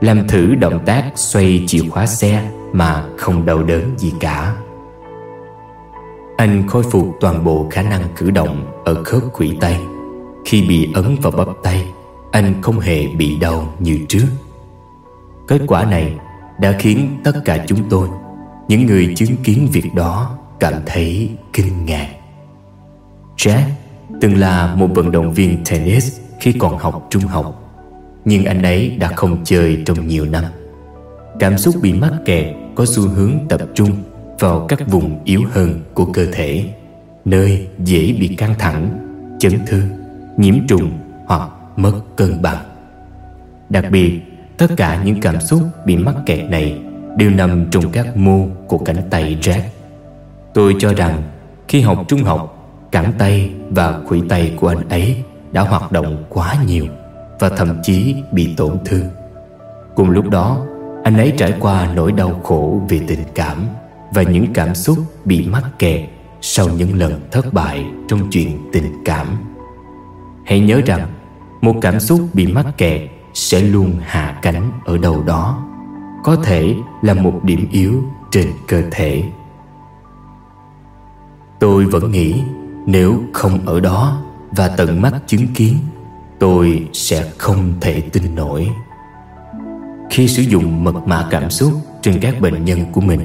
Làm thử động tác xoay chìa khóa xe Mà không đau đớn gì cả. Anh khôi phục toàn bộ khả năng cử động ở khớp quỷ tay Khi bị ấn vào bắp tay. Anh không hề bị đau như trước. Kết quả này đã khiến tất cả chúng tôi Những người chứng kiến việc đó cảm thấy kinh ngạc. Jack từng là một vận động viên tennis khi còn học trung học Nhưng anh ấy đã không chơi trong nhiều năm. Cảm xúc bị mắc kẹt có xu hướng tập trung vào các vùng yếu hơn của cơ thể Nơi dễ bị căng thẳng, chấn thương, nhiễm trùng hoặc mất cân bằng. Đặc biệt, tất cả những cảm xúc bị mắc kẹt này đều nằm trong các mô của cánh tay Jack. Tôi cho rằng khi học trung học Cẳng tay và khuỷu tay của anh ấy đã hoạt động quá nhiều Và thậm chí bị tổn thương. Cùng lúc đó Anh ấy trải qua nỗi đau khổ về tình cảm Và những cảm xúc bị mắc kẹt Sau những lần thất bại trong chuyện tình cảm. Hãy nhớ rằng một cảm xúc bị mắc kẹt Sẽ luôn hạ cánh ở đâu đó. Có thể là một điểm yếu trên cơ thể. Tôi vẫn nghĩ nếu không ở đó và tận mắt chứng kiến Tôi sẽ không thể tin nổi. Khi sử dụng mật mã cảm xúc trên các bệnh nhân của mình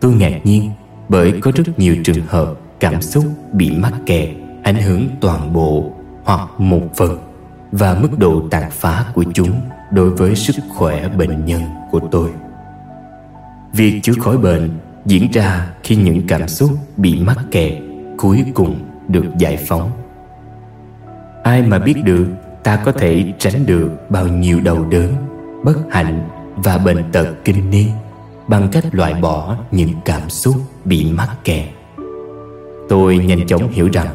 Tôi ngạc nhiên bởi có rất nhiều trường hợp cảm xúc bị mắc kẹt Ảnh hưởng toàn bộ hoặc một phần và mức độ tàn phá của chúng đối với sức khỏe bệnh nhân của tôi. Việc chữa khỏi bệnh diễn ra khi những cảm xúc bị mắc kẹt cuối cùng được giải phóng. Ai mà biết được ta có thể tránh được bao nhiêu đau đớn, bất hạnh và bệnh tật kinh niên bằng cách loại bỏ những cảm xúc bị mắc kẹt. Tôi nhanh chóng hiểu rằng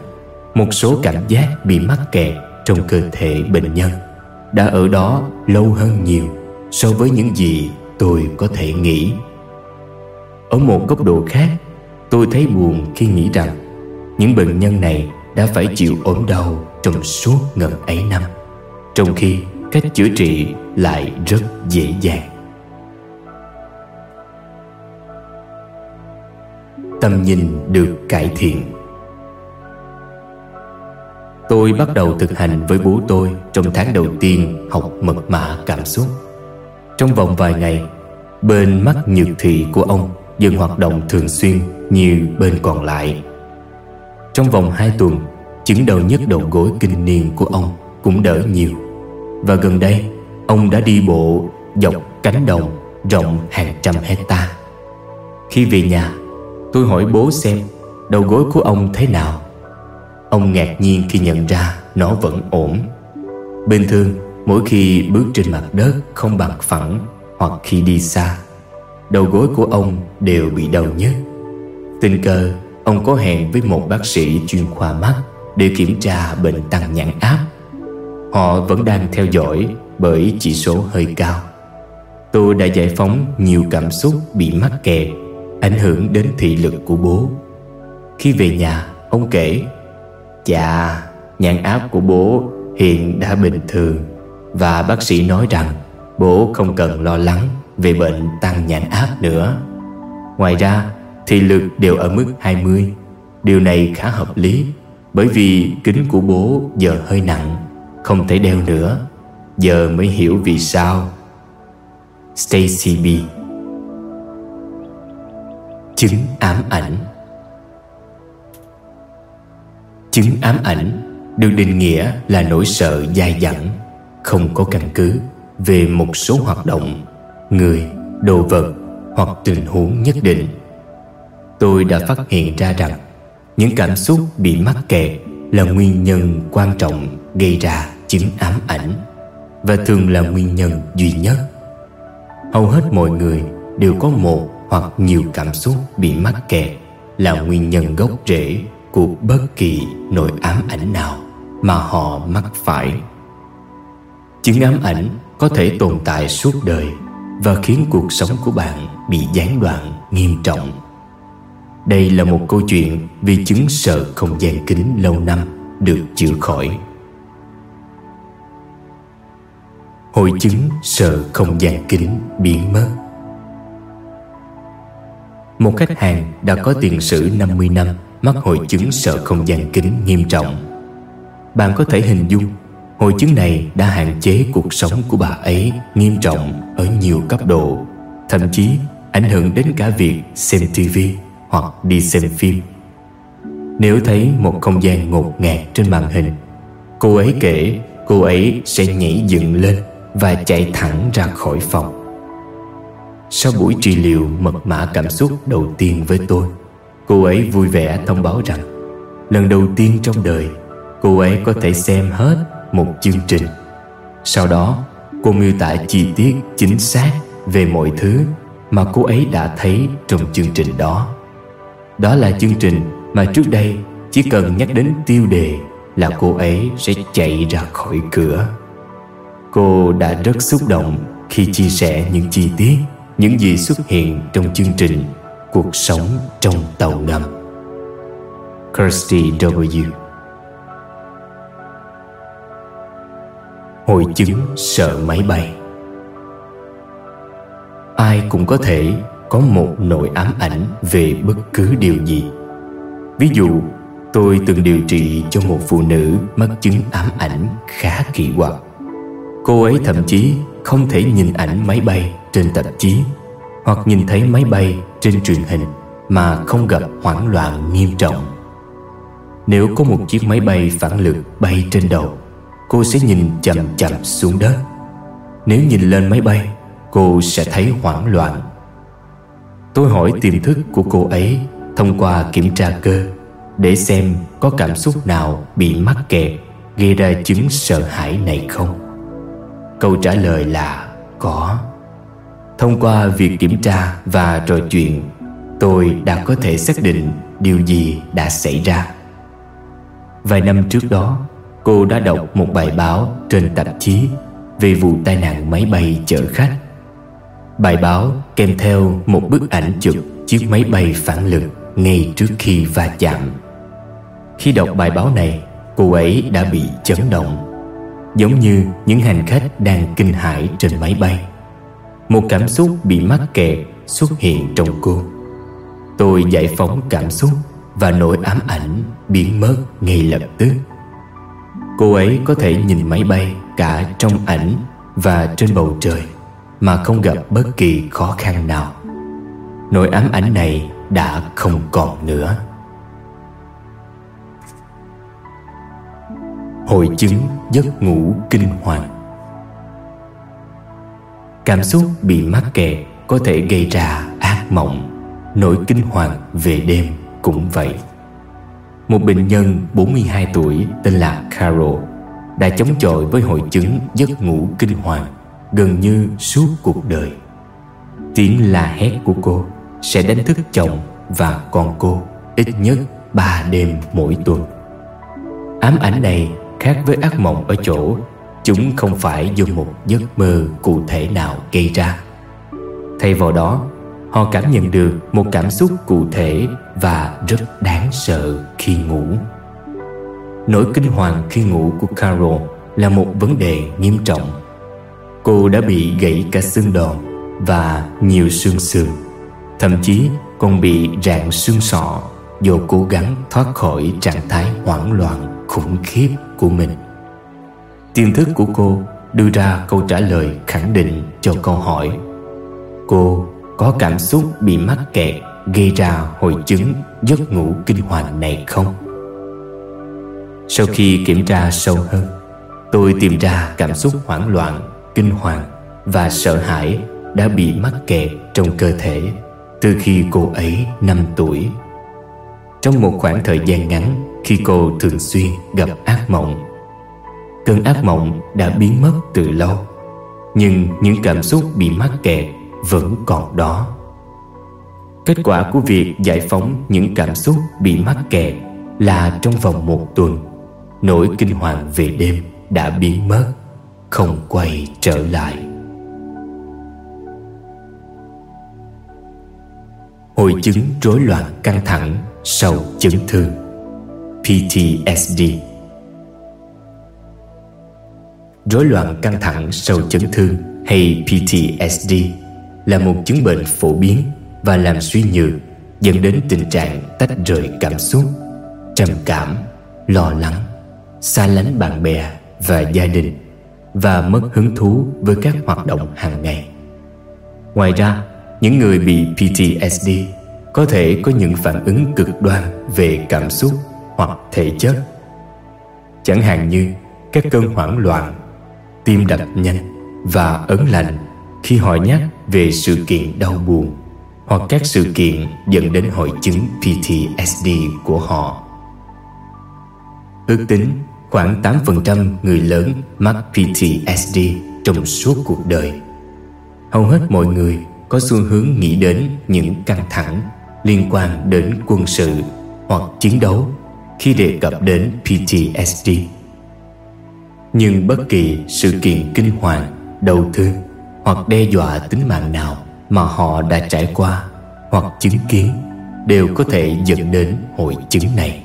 một số cảm giác bị mắc kẹt trong cơ thể bệnh nhân đã ở đó lâu hơn nhiều so với những gì tôi có thể nghĩ. Ở một góc độ khác, tôi thấy buồn khi nghĩ rằng những bệnh nhân này đã phải chịu ốm đau trong suốt ngần ấy năm, Trong khi cách chữa trị lại rất dễ dàng. Tâm nhìn được cải thiện. Tôi bắt đầu thực hành với bố tôi trong tháng đầu tiên học mật mã cảm xúc. Trong vòng vài ngày, bên mắt nhược thị của ông dần hoạt động thường xuyên như bên còn lại. Trong vòng 2 tuần Chứng đau nhức đầu gối kinh niên của ông cũng đỡ nhiều. Và gần đây Ông đã đi bộ dọc cánh đồng rộng hàng trăm hecta. Khi về nhà Tôi hỏi bố xem đầu gối của ông thế nào Ông ngạc nhiên khi nhận ra nó vẫn ổn. Bình thường, mỗi khi bước trên mặt đất không bằng phẳng Hoặc khi đi xa, Đầu gối của ông đều bị đau nhức. Tình cờ, Ông có hẹn với một bác sĩ chuyên khoa mắt Để kiểm tra bệnh tăng nhãn áp. Họ vẫn đang theo dõi Bởi chỉ số hơi cao. Tôi đã giải phóng nhiều cảm xúc bị mắc kẹt, Ảnh hưởng đến thị lực của bố. Khi về nhà, Ông kể Chà, Nhãn áp của bố hiện đã bình thường. Và bác sĩ nói rằng, Bố không cần lo lắng Về bệnh tăng nhãn áp nữa. Ngoài ra, Thị lực đều ở mức 20 Điều này khá hợp lý, Bởi vì kính của bố giờ hơi nặng, Không thể đeo nữa. Giờ mới hiểu vì sao. Stacy B. Chứng ám ảnh. Chứng ám ảnh được định nghĩa là nỗi sợ dai dẳng Không có căn cứ về một số hoạt động Người, đồ vật hoặc tình huống nhất định. Tôi đã phát hiện ra rằng Những cảm xúc bị mắc kẹt Là nguyên nhân quan trọng gây ra chứng ám ảnh Và thường là nguyên nhân duy nhất. Hầu hết mọi người đều có một hoặc nhiều cảm xúc bị mắc kẹt Là nguyên nhân gốc rễ của bất kỳ nỗi ám ảnh nào mà họ mắc phải. Chứng ám ảnh có thể tồn tại suốt đời Và khiến cuộc sống của bạn bị gián đoạn, nghiêm trọng. Đây là một câu chuyện vì chứng sợ không gian kính lâu năm được chữa khỏi. Hội chứng sợ không gian kính biến mất. Một khách hàng đã có tiền sử 50 năm mắc hội chứng sợ không gian kính nghiêm trọng. Bạn có thể hình dung hội chứng này đã hạn chế cuộc sống của bà ấy nghiêm trọng ở nhiều cấp độ, thậm chí ảnh hưởng đến cả việc xem TV hoặc đi xem phim Nếu thấy một không gian ngột ngạt trên màn hình Cô ấy kể cô ấy sẽ nhảy dựng lên Và chạy thẳng ra khỏi phòng Sau buổi trị liệu mật mã cảm xúc đầu tiên với tôi Cô ấy vui vẻ thông báo rằng Lần đầu tiên trong đời Cô ấy có thể xem hết một chương trình. Sau đó cô miêu tả chi tiết chính xác Về mọi thứ mà cô ấy đã thấy trong chương trình đó. Đó là chương trình mà trước đây chỉ cần nhắc đến tiêu đề là cô ấy sẽ chạy ra khỏi cửa. Cô đã rất xúc động khi chia sẻ những chi tiết, những gì xuất hiện trong chương trình. Cuộc sống trong tàu ngầm. Kirsty W. Hội chứng sợ máy bay Ai cũng có thể có một nỗi ám ảnh về bất cứ điều gì ví dụ, tôi từng điều trị cho một phụ nữ mắc chứng ám ảnh khá kỳ quặc cô ấy thậm chí không thể nhìn ảnh máy bay trên tạp chí hoặc nhìn thấy máy bay trên truyền hình mà không gặp hoảng loạn nghiêm trọng nếu có một chiếc máy bay phản lực bay trên đầu, cô sẽ nhìn chậm chậm xuống đất nếu nhìn lên máy bay, cô sẽ thấy hoảng loạn Tôi hỏi tiềm thức của cô ấy thông qua kiểm tra cơ để xem có cảm xúc nào bị mắc kẹt, gây ra chứng sợ hãi này không. Câu trả lời là có. Thông qua việc kiểm tra và trò chuyện, tôi đã có thể xác định điều gì đã xảy ra. Vài năm trước đó, cô đã đọc một bài báo trên tạp chí về vụ tai nạn máy bay chở khách Bài báo kèm theo một bức ảnh chụp chiếc máy bay phản lực ngay trước khi va chạm. Khi đọc bài báo này, cô ấy đã bị chấn động, giống như những hành khách đang kinh hãi trên máy bay. Một cảm xúc bị mắc kẹt xuất hiện trong cô. Tôi giải phóng cảm xúc và nỗi ám ảnh biến mất ngay lập tức. Cô ấy có thể nhìn máy bay cả trong ảnh và trên bầu trời mà không gặp bất kỳ khó khăn nào nỗi ám ảnh này đã không còn nữa hội chứng giấc ngủ kinh hoàng cảm xúc bị mắc kẹt có thể gây ra ác mộng, nỗi kinh hoàng về đêm cũng vậy. Một bệnh nhân 42 tuổi tên là Carol đã chống chọi với hội chứng giấc ngủ kinh hoàng gần như suốt cuộc đời. Tiếng la hét của cô Sẽ đánh thức chồng và con cô Ít nhất ba đêm mỗi tuần. Ám ảnh này khác với ác mộng ở chỗ Chúng không phải do một giấc mơ cụ thể nào gây ra. Thay vào đó, Họ cảm nhận được một cảm xúc cụ thể và rất đáng sợ khi ngủ. Nỗi kinh hoàng khi ngủ của Carol là một vấn đề nghiêm trọng. Cô đã bị gãy cả xương đòn và nhiều xương sườn Thậm chí còn bị rạn xương sọ do cố gắng thoát khỏi trạng thái hoảng loạn khủng khiếp của mình. Tiềm thức của cô đưa ra câu trả lời khẳng định cho câu hỏi Cô có cảm xúc bị mắc kẹt gây ra hội chứng giấc ngủ kinh hoàng này không? Sau khi kiểm tra sâu hơn Tôi tìm ra cảm xúc hoảng loạn, kinh hoàng và sợ hãi đã bị mắc kẹt trong cơ thể từ khi cô ấy 5 tuổi. Trong một khoảng thời gian ngắn khi cô thường xuyên gặp ác mộng. Cơn ác mộng đã biến mất từ lâu, nhưng những cảm xúc bị mắc kẹt vẫn còn đó. Kết quả của việc giải phóng những cảm xúc bị mắc kẹt là trong vòng một tuần, nỗi kinh hoàng về đêm đã biến mất, không quay trở lại. Hội chứng rối loạn căng thẳng sau chấn thương PTSD Rối loạn căng thẳng sau chấn thương hay PTSD là một chứng bệnh phổ biến và làm suy nhược dẫn đến tình trạng tách rời cảm xúc, trầm cảm, lo lắng, xa lánh bạn bè và gia đình và mất hứng thú với các hoạt động hàng ngày. Ngoài ra, những người bị PTSD có thể có những phản ứng cực đoan về cảm xúc hoặc thể chất. Chẳng hạn như các cơn hoảng loạn, tim đập nhanh và ấn lạnh khi họ nhắc về sự kiện đau buồn hoặc các sự kiện dẫn đến hội chứng PTSD của họ. Ước tính khoảng 8% người lớn mắc PTSD trong suốt cuộc đời. Hầu hết mọi người có xu hướng nghĩ đến những căng thẳng liên quan đến quân sự hoặc chiến đấu khi đề cập đến PTSD. Nhưng bất kỳ sự kiện kinh hoàng, đau thương hoặc đe dọa tính mạng nào mà họ đã trải qua hoặc chứng kiến đều có thể dẫn đến hội chứng này.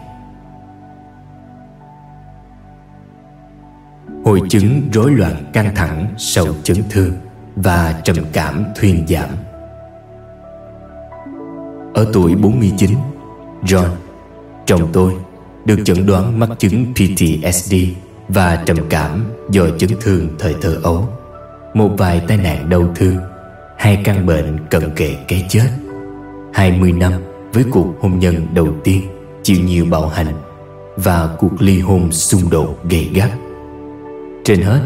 Hội chứng rối loạn căng thẳng sau chấn thương và trầm cảm thuyên giảm. Ở tuổi 49, John, chồng tôi, được chẩn đoán mắc chứng PTSD và trầm cảm do chấn thương thời thơ ấu, một vài tai nạn đau thương, hai căn bệnh cận kề cái chết, 20 năm với cuộc hôn nhân đầu tiên chịu nhiều bạo hành và cuộc ly hôn xung đột gay gắt. Trên hết,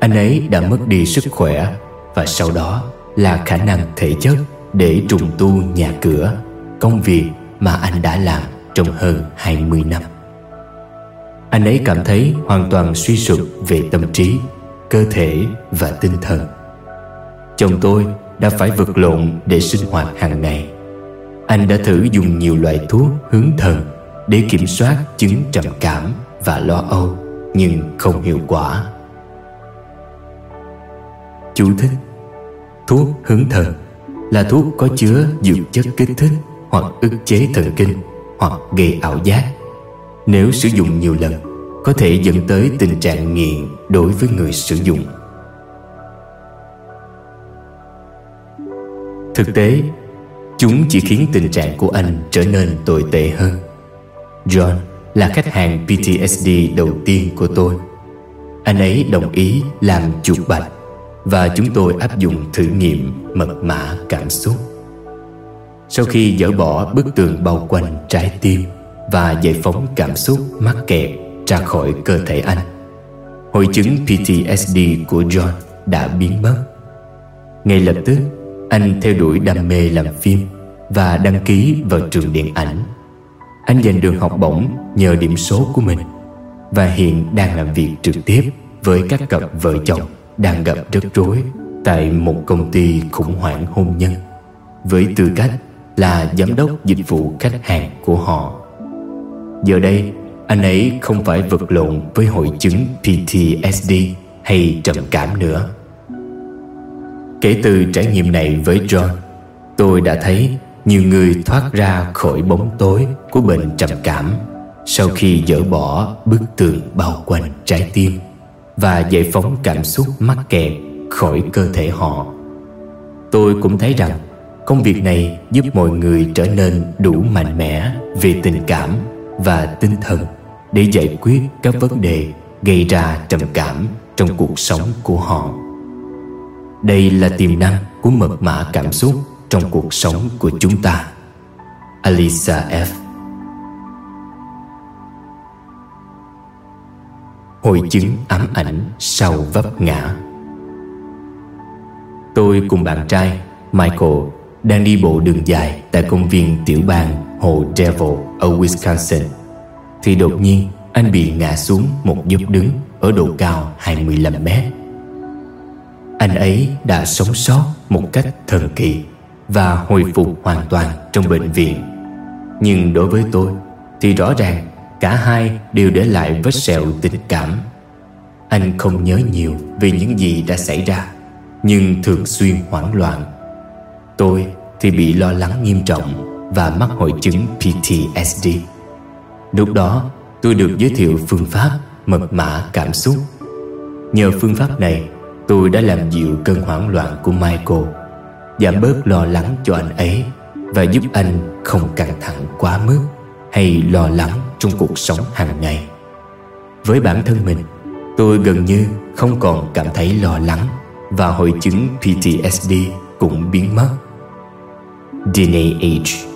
anh ấy đã mất đi sức khỏe và sau đó là khả năng thể chất để trùng tu nhà cửa, công việc mà anh đã làm trong hơn 20 năm. Anh ấy cảm thấy hoàn toàn suy sụp về tâm trí, cơ thể và tinh thần. Chồng tôi đã phải vật lộn để sinh hoạt hàng ngày. Anh đã thử dùng nhiều loại thuốc hướng thần để kiểm soát chứng trầm cảm và lo âu nhưng không hiệu quả. Chú thích Thuốc hướng thần là thuốc có chứa dược chất kích thích hoặc ức chế thần kinh hoặc gây ảo giác. Nếu sử dụng nhiều lần, có thể dẫn tới tình trạng nghiện đối với người sử dụng. Thực tế, chúng chỉ khiến tình trạng của anh trở nên tồi tệ hơn. John là khách hàng PTSD đầu tiên của tôi. Anh ấy đồng ý làm chuột bạch và chúng tôi áp dụng thử nghiệm mật mã cảm xúc. Sau khi dỡ bỏ bức tường bao quanh trái tim và giải phóng cảm xúc mắc kẹt ra khỏi cơ thể anh, hội chứng PTSD của John đã biến mất. Ngay lập tức, anh theo đuổi đam mê làm phim và đăng ký vào trường điện ảnh. Anh giành được học bổng nhờ điểm số của mình và hiện đang làm việc trực tiếp với các cặp vợ chồng đang gặp rắc rối tại một công ty khủng hoảng hôn nhân với tư cách là giám đốc dịch vụ khách hàng của họ. Giờ đây, anh ấy không phải vật lộn với hội chứng PTSD hay trầm cảm nữa. Kể từ trải nghiệm này với John, tôi đã thấy nhiều người thoát ra khỏi bóng tối của bệnh trầm cảm sau khi dỡ bỏ bức tường bao quanh trái tim và giải phóng cảm xúc mắc kẹt khỏi cơ thể họ. Tôi cũng thấy rằng công việc này giúp mọi người trở nên đủ mạnh mẽ về tình cảm và tinh thần để giải quyết các vấn đề gây ra trầm cảm trong cuộc sống của họ. Đây là tiềm năng của mật mã cảm xúc trong cuộc sống của chúng ta. Alisa F. Hội chứng ám ảnh sau vấp ngã Tôi cùng bạn trai Michael đang đi bộ đường dài tại công viên tiểu bang Hồ Devil ở Wisconsin thì đột nhiên anh bị ngã xuống một dốc đứng ở độ cao 25 mét. Anh ấy đã sống sót một cách thần kỳ và hồi phục hoàn toàn trong bệnh viện. Nhưng đối với tôi thì rõ ràng cả hai đều để lại vết sẹo tình cảm. Anh không nhớ nhiều về những gì đã xảy ra, nhưng thường xuyên hoảng loạn. Tôi thì bị lo lắng nghiêm trọng và mắc hội chứng PTSD. Lúc đó tôi được giới thiệu phương pháp mật mã cảm xúc. Nhờ phương pháp này, tôi đã làm dịu cơn hoảng loạn của Michael giảm bớt lo lắng cho anh ấy và giúp anh không căng thẳng quá mức hay lo lắng trong cuộc sống hàng ngày. Với bản thân mình, tôi gần như không còn cảm thấy lo lắng và hội chứng PTSD cũng biến mất. DNA Age.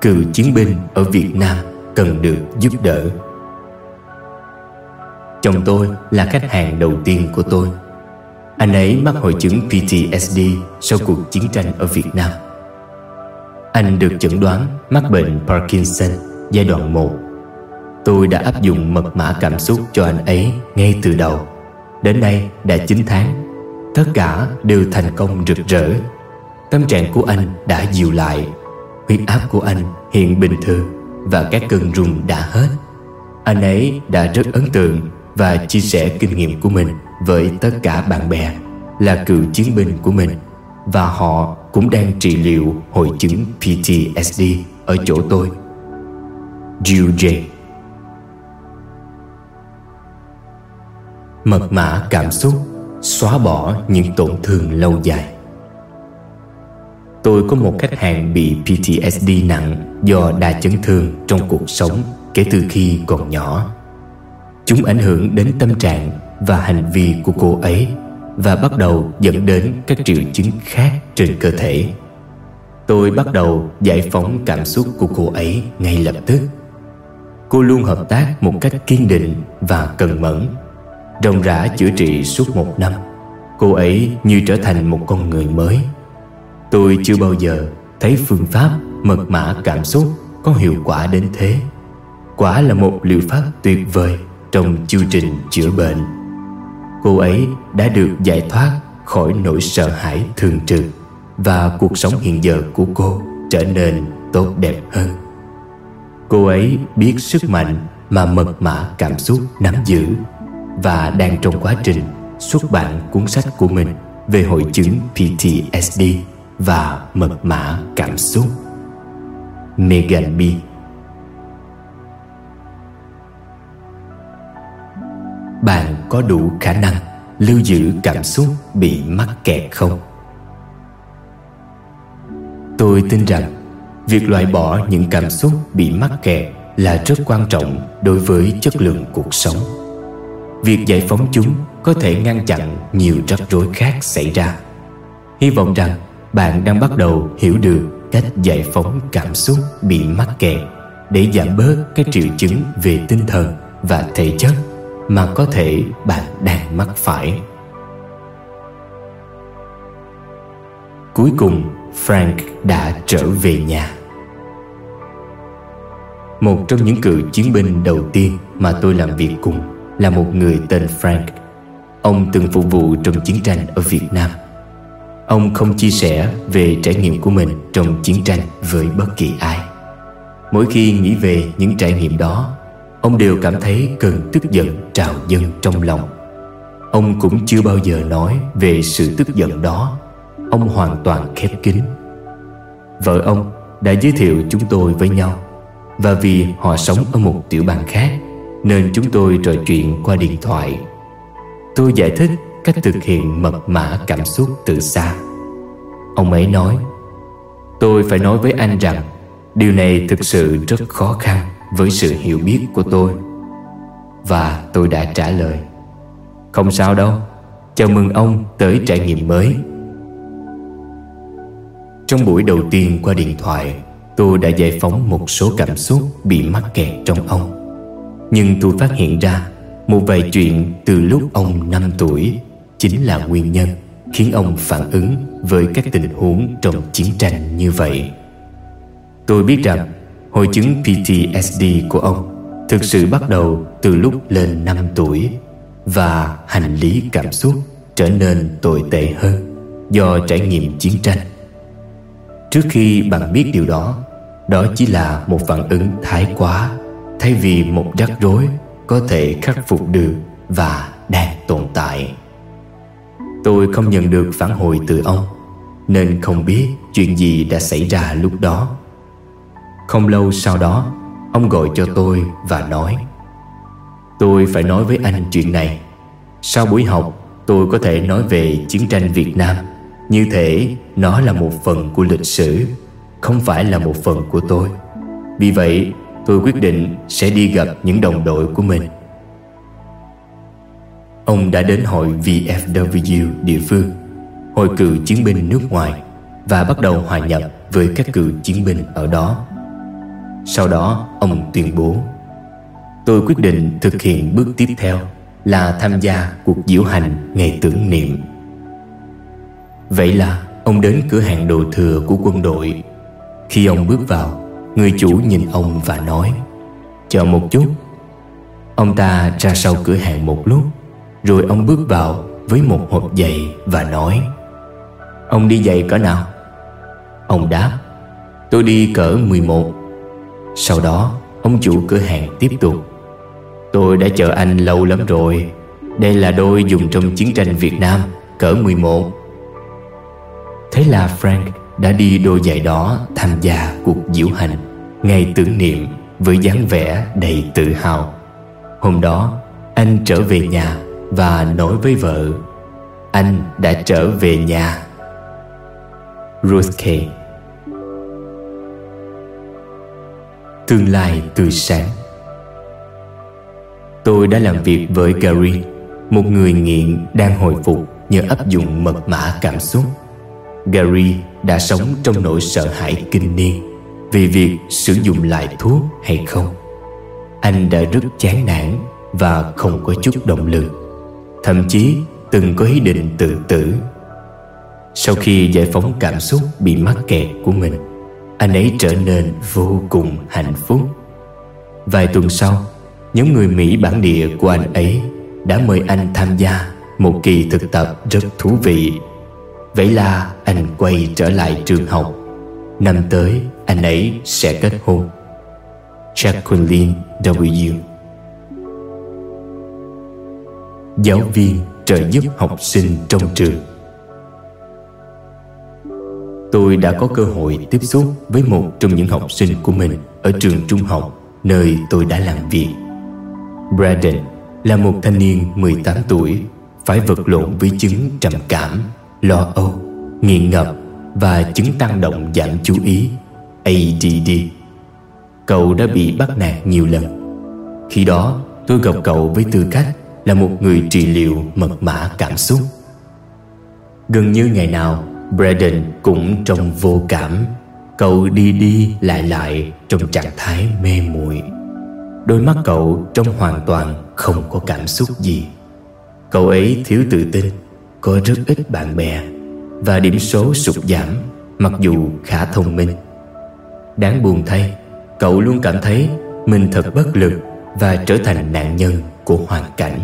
Cựu chiến binh ở Việt Nam cần được giúp đỡ. Chồng tôi là khách hàng đầu tiên của tôi. Anh ấy mắc hội chứng PTSD sau cuộc chiến tranh ở Việt Nam. Anh được chẩn đoán mắc bệnh Parkinson giai đoạn 1 Tôi đã áp dụng mật mã cảm xúc cho anh ấy ngay từ đầu. Đến nay đã 9 tháng. Tất cả đều thành công rực rỡ. Tâm trạng của anh đã dịu lại. Huyết áp của anh hiện bình thường Và các cơn rung đã hết Anh ấy đã rất ấn tượng và chia sẻ kinh nghiệm của mình với tất cả bạn bè là cựu chiến binh của mình và họ cũng đang trị liệu hội chứng PTSD ở chỗ tôi. Jill J. Mật mã cảm xúc, xóa bỏ những tổn thương lâu dài. Tôi có một khách hàng bị PTSD nặng do đa chấn thương trong cuộc sống kể từ khi còn nhỏ. Chúng ảnh hưởng đến tâm trạng và hành vi của cô ấy và bắt đầu dẫn đến các triệu chứng khác trên cơ thể. Tôi bắt đầu giải phóng cảm xúc của cô ấy ngay lập tức. Cô luôn hợp tác một cách kiên định và cần mẫn. Rồng rã chữa trị suốt một năm, cô ấy như trở thành một con người mới. Tôi chưa bao giờ thấy phương pháp mật mã cảm xúc có hiệu quả đến thế. Quả là một liệu pháp tuyệt vời trong chương trình chữa bệnh. Cô ấy đã được giải thoát khỏi nỗi sợ hãi thường trực và cuộc sống hiện giờ của cô trở nên tốt đẹp hơn. Cô ấy biết sức mạnh mà mật mã cảm xúc nắm giữ và đang trong quá trình xuất bản cuốn sách của mình về hội chứng PTSD và mật mã cảm xúc. Megan B. Bạn có đủ khả năng lưu giữ cảm xúc bị mắc kẹt không? Tôi tin rằng việc loại bỏ những cảm xúc bị mắc kẹt là rất quan trọng đối với chất lượng cuộc sống. Việc giải phóng chúng có thể ngăn chặn nhiều rắc rối khác xảy ra. Hy vọng rằng bạn đang bắt đầu hiểu được cách giải phóng cảm xúc bị mắc kẹt để giảm bớt các triệu chứng về tinh thần và thể chất mà có thể bạn đang mắc phải. Cuối cùng, frank đã trở về nhà. Một trong những cựu chiến binh đầu tiên mà tôi làm việc cùng là một người tên Frank. Ông từng phục vụ trong chiến tranh ở Việt Nam. Ông không chia sẻ về trải nghiệm của mình trong chiến tranh với bất kỳ ai. Mỗi khi nghĩ về những trải nghiệm đó, Ông đều cảm thấy cơn tức giận trào dâng trong lòng. Ông cũng chưa bao giờ nói về sự tức giận đó. Ông hoàn toàn khép kín. Vợ ông đã giới thiệu chúng tôi với nhau, Và vì họ sống ở một tiểu bang khác, Nên chúng tôi trò chuyện qua điện thoại. Tôi giải thích cách thực hiện mật mã cảm xúc từ xa. Ông ấy nói, Tôi phải nói với anh rằng, Điều này thực sự rất khó khăn Với sự hiểu biết của tôi. Và tôi đã trả lời, Không sao đâu, Chào mừng ông tới trải nghiệm mới. Trong buổi đầu tiên qua điện thoại, Tôi đã giải phóng một số cảm xúc Bị mắc kẹt trong ông. Nhưng tôi phát hiện ra Một vài chuyện từ lúc ông 5 tuổi Chính là nguyên nhân Khiến ông phản ứng với các tình huống trong chiến tranh như vậy Tôi biết rằng hội chứng PTSD của ông thực sự bắt đầu từ lúc lên 5 tuổi và hành lý cảm xúc trở nên tồi tệ hơn do trải nghiệm chiến tranh. Trước khi bạn biết điều đó, đó chỉ là một phản ứng thái quá thay vì một rắc rối có thể khắc phục được và đang tồn tại. Tôi không nhận được phản hồi từ ông, Nên không biết chuyện gì đã xảy ra lúc đó. Không lâu sau đó, Ông gọi cho tôi và nói, Tôi phải nói với anh chuyện này. Sau buổi học, tôi có thể nói về chiến tranh Việt Nam. Như thể nó là một phần của lịch sử, Không phải là một phần của tôi. Vì vậy, tôi quyết định sẽ đi gặp những đồng đội của mình. Ông đã đến hội VFW địa phương, Hội cựu chiến binh nước ngoài, Và bắt đầu hòa nhập với các cựu chiến binh ở đó. Sau đó, ông tuyên bố, Tôi quyết định thực hiện bước tiếp theo Là tham gia cuộc diễu hành ngày tưởng niệm. Vậy là ông đến cửa hàng đồ thừa của quân đội. Khi ông bước vào, Người chủ nhìn ông và nói, Chờ một chút. Ông ta ra sau cửa hàng một lúc rồi ông bước vào với một hộp giày và nói, Ông đi giày cỡ nào? Ông đáp, Tôi đi cỡ 11 Sau đó, ông chủ cửa hàng tiếp tục, Tôi đã chờ anh lâu lắm rồi. Đây là đôi dùng trong chiến tranh Việt Nam, cỡ 11 Thế là Frank đã đi đôi giày đó tham gia cuộc diễu hành Ngày tưởng niệm với dáng vẻ đầy tự hào. Hôm đó, anh trở về nhà và nói với vợ, Anh đã trở về nhà. Ruth K Tương lai tươi sáng. Tôi đã làm việc với Gary, Một người nghiện đang hồi phục nhờ áp dụng mật mã cảm xúc. Gary đã sống trong nỗi sợ hãi kinh niên Vì việc sử dụng lại thuốc hay không. Anh đã rất chán nản và không có chút động lực. Thậm chí từng có ý định tự tử. Sau khi giải phóng cảm xúc bị mắc kẹt của mình, Anh ấy trở nên vô cùng hạnh phúc. Vài tuần sau Nhóm người Mỹ bản địa của anh ấy Đã mời anh tham gia Một kỳ thực tập rất thú vị. Vậy là anh quay trở lại trường học. Năm tới, anh ấy sẽ kết hôn. Jacqueline W. giáo viên trợ giúp học sinh trong trường tôi đã có cơ hội tiếp xúc với một trong những học sinh của mình ở trường trung học nơi tôi đã làm việc Braden là một thanh niên 18 tuổi phải vật lộn với chứng trầm cảm, lo âu, nghiện ngập và chứng tăng động giảm chú ý ADD. Cậu đã bị bắt nạt nhiều lần. Khi đó, tôi gặp cậu với tư cách là một người trị liệu mật mã cảm xúc. Gần như ngày nào, Braden cũng trong vô cảm. Cậu đi đi lại lại trong trạng thái mê muội. Đôi mắt cậu trông hoàn toàn không có cảm xúc gì. Cậu ấy thiếu tự tin, Có rất ít bạn bè, Và điểm số sụt giảm, Mặc dù khá thông minh. Đáng buồn thay, Cậu luôn cảm thấy Mình thật bất lực và trở thành nạn nhân của hoàn cảnh.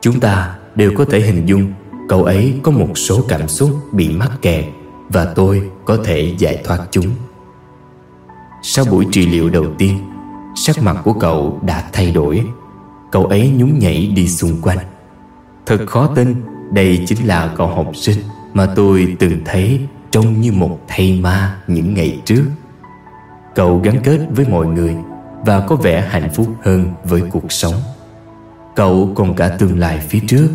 Chúng ta đều có thể hình dung cậu ấy có một số cảm xúc bị mắc kẹt và tôi có thể giải thoát chúng. Sau buổi trị liệu đầu tiên, sắc mặt của cậu đã thay đổi. Cậu ấy nhún nhảy đi xung quanh. Thật khó tin, đây chính là cậu học sinh mà tôi từng thấy trông như một thầy ma những ngày trước. Cậu gắn kết với mọi người và có vẻ hạnh phúc hơn với cuộc sống. Cậu còn cả tương lai phía trước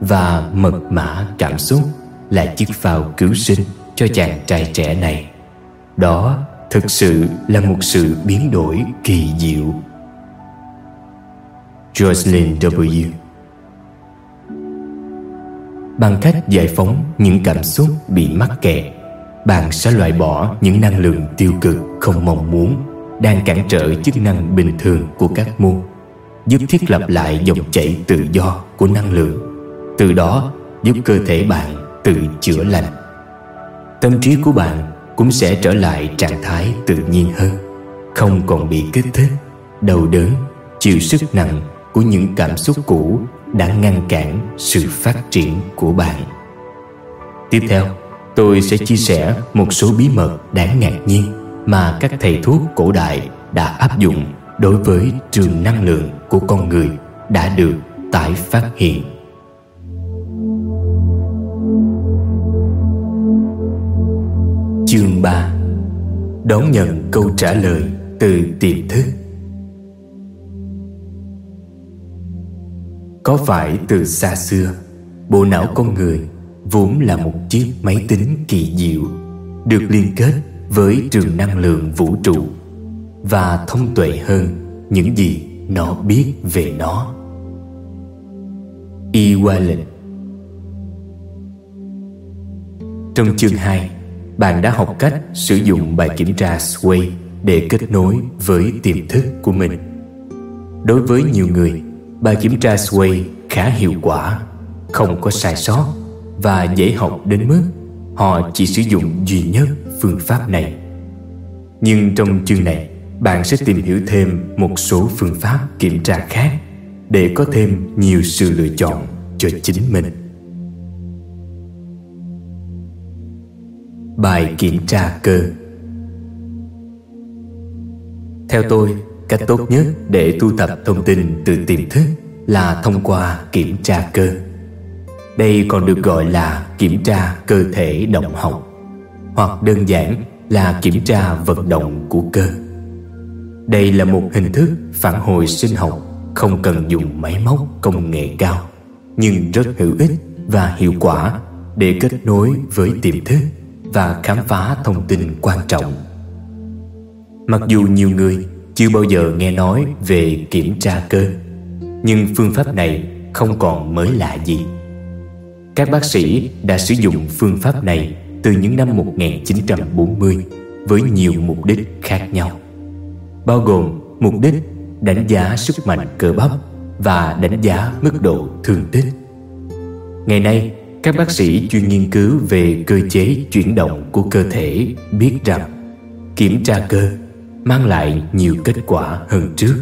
và mật mã cảm xúc là chiếc phao cứu sinh cho chàng trai trẻ này. Đó thực sự là một sự biến đổi kỳ diệu. Jocelyn W. Bằng cách giải phóng những cảm xúc bị mắc kẹt, Bạn sẽ loại bỏ những năng lượng tiêu cực không mong muốn. Đang cản trở chức năng bình thường của các môn Giúp thiết lập lại dòng chảy tự do của năng lượng. Từ đó giúp cơ thể bạn tự chữa lành. Tâm trí của bạn cũng sẽ trở lại trạng thái tự nhiên hơn Không còn bị kích thích, đau đớn, chịu sức nặng của những cảm xúc cũ đã ngăn cản sự phát triển của bạn. Tiếp theo tôi sẽ chia sẻ một số bí mật đáng ngạc nhiên mà các thầy thuốc cổ đại đã áp dụng đối với trường năng lượng của con người đã được tái phát hiện. Chương 3 Đón nhận câu trả lời từ tiềm thức. Có phải từ xa xưa, Bộ não con người vốn là một chiếc máy tính kỳ diệu, Được liên kết với trường năng lượng vũ trụ Và thông tuệ hơn những gì nó biết về nó. E-wallet Trong chương 2 Bạn đã học cách sử dụng bài kiểm tra Sway Để kết nối với tiềm thức của mình. Đối với nhiều người, Bài kiểm tra Sway khá hiệu quả, Không có sai sót Và dễ học đến mức Họ chỉ sử dụng duy nhất phương pháp này. Nhưng trong chương này, Bạn sẽ tìm hiểu thêm một số phương pháp kiểm tra khác Để có thêm nhiều sự lựa chọn cho chính mình. Bài kiểm tra cơ. Theo tôi, Cách tốt nhất để thu thập thông tin từ tiềm thức là thông qua kiểm tra cơ. Đây còn được gọi là kiểm tra cơ thể động học hoặc đơn giản là kiểm tra vận động của cơ. Đây là một hình thức phản hồi sinh học, không cần dùng máy móc công nghệ cao, nhưng rất hữu ích và hiệu quả để kết nối với tiềm thức và khám phá thông tin quan trọng. Mặc dù nhiều người chưa bao giờ nghe nói về kiểm tra cơ, Nhưng phương pháp này không còn mới lạ gì Các bác sĩ đã sử dụng phương pháp này từ những năm 1940 với nhiều mục đích khác nhau. Bao gồm mục đích đánh giá sức mạnh cơ bắp và đánh giá mức độ thương tích. Ngày nay, các bác sĩ chuyên nghiên cứu về cơ chế chuyển động của cơ thể biết rằng kiểm tra cơ mang lại nhiều kết quả hơn trước.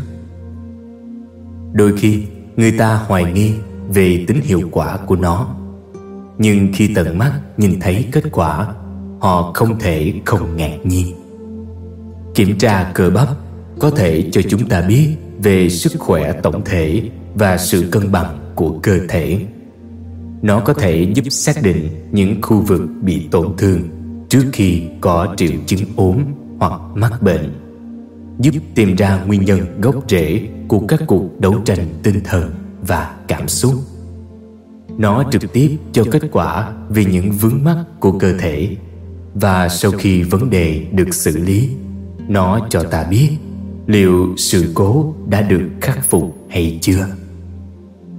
Đôi khi người ta hoài nghi về tính hiệu quả của nó nhưng khi tận mắt nhìn thấy kết quả, họ không thể không ngạc nhiên. Kiểm tra cơ bắp có thể cho chúng ta biết về sức khỏe tổng thể và sự cân bằng của cơ thể. Nó có thể giúp xác định những khu vực bị tổn thương trước khi có triệu chứng ốm hoặc mắc bệnh, giúp tìm ra nguyên nhân gốc rễ của các cuộc đấu tranh tinh thần và cảm xúc nó trực tiếp cho kết quả vì những vướng mắc của cơ thể. Và sau khi vấn đề được xử lý, nó cho ta biết liệu sự cố đã được khắc phục hay chưa.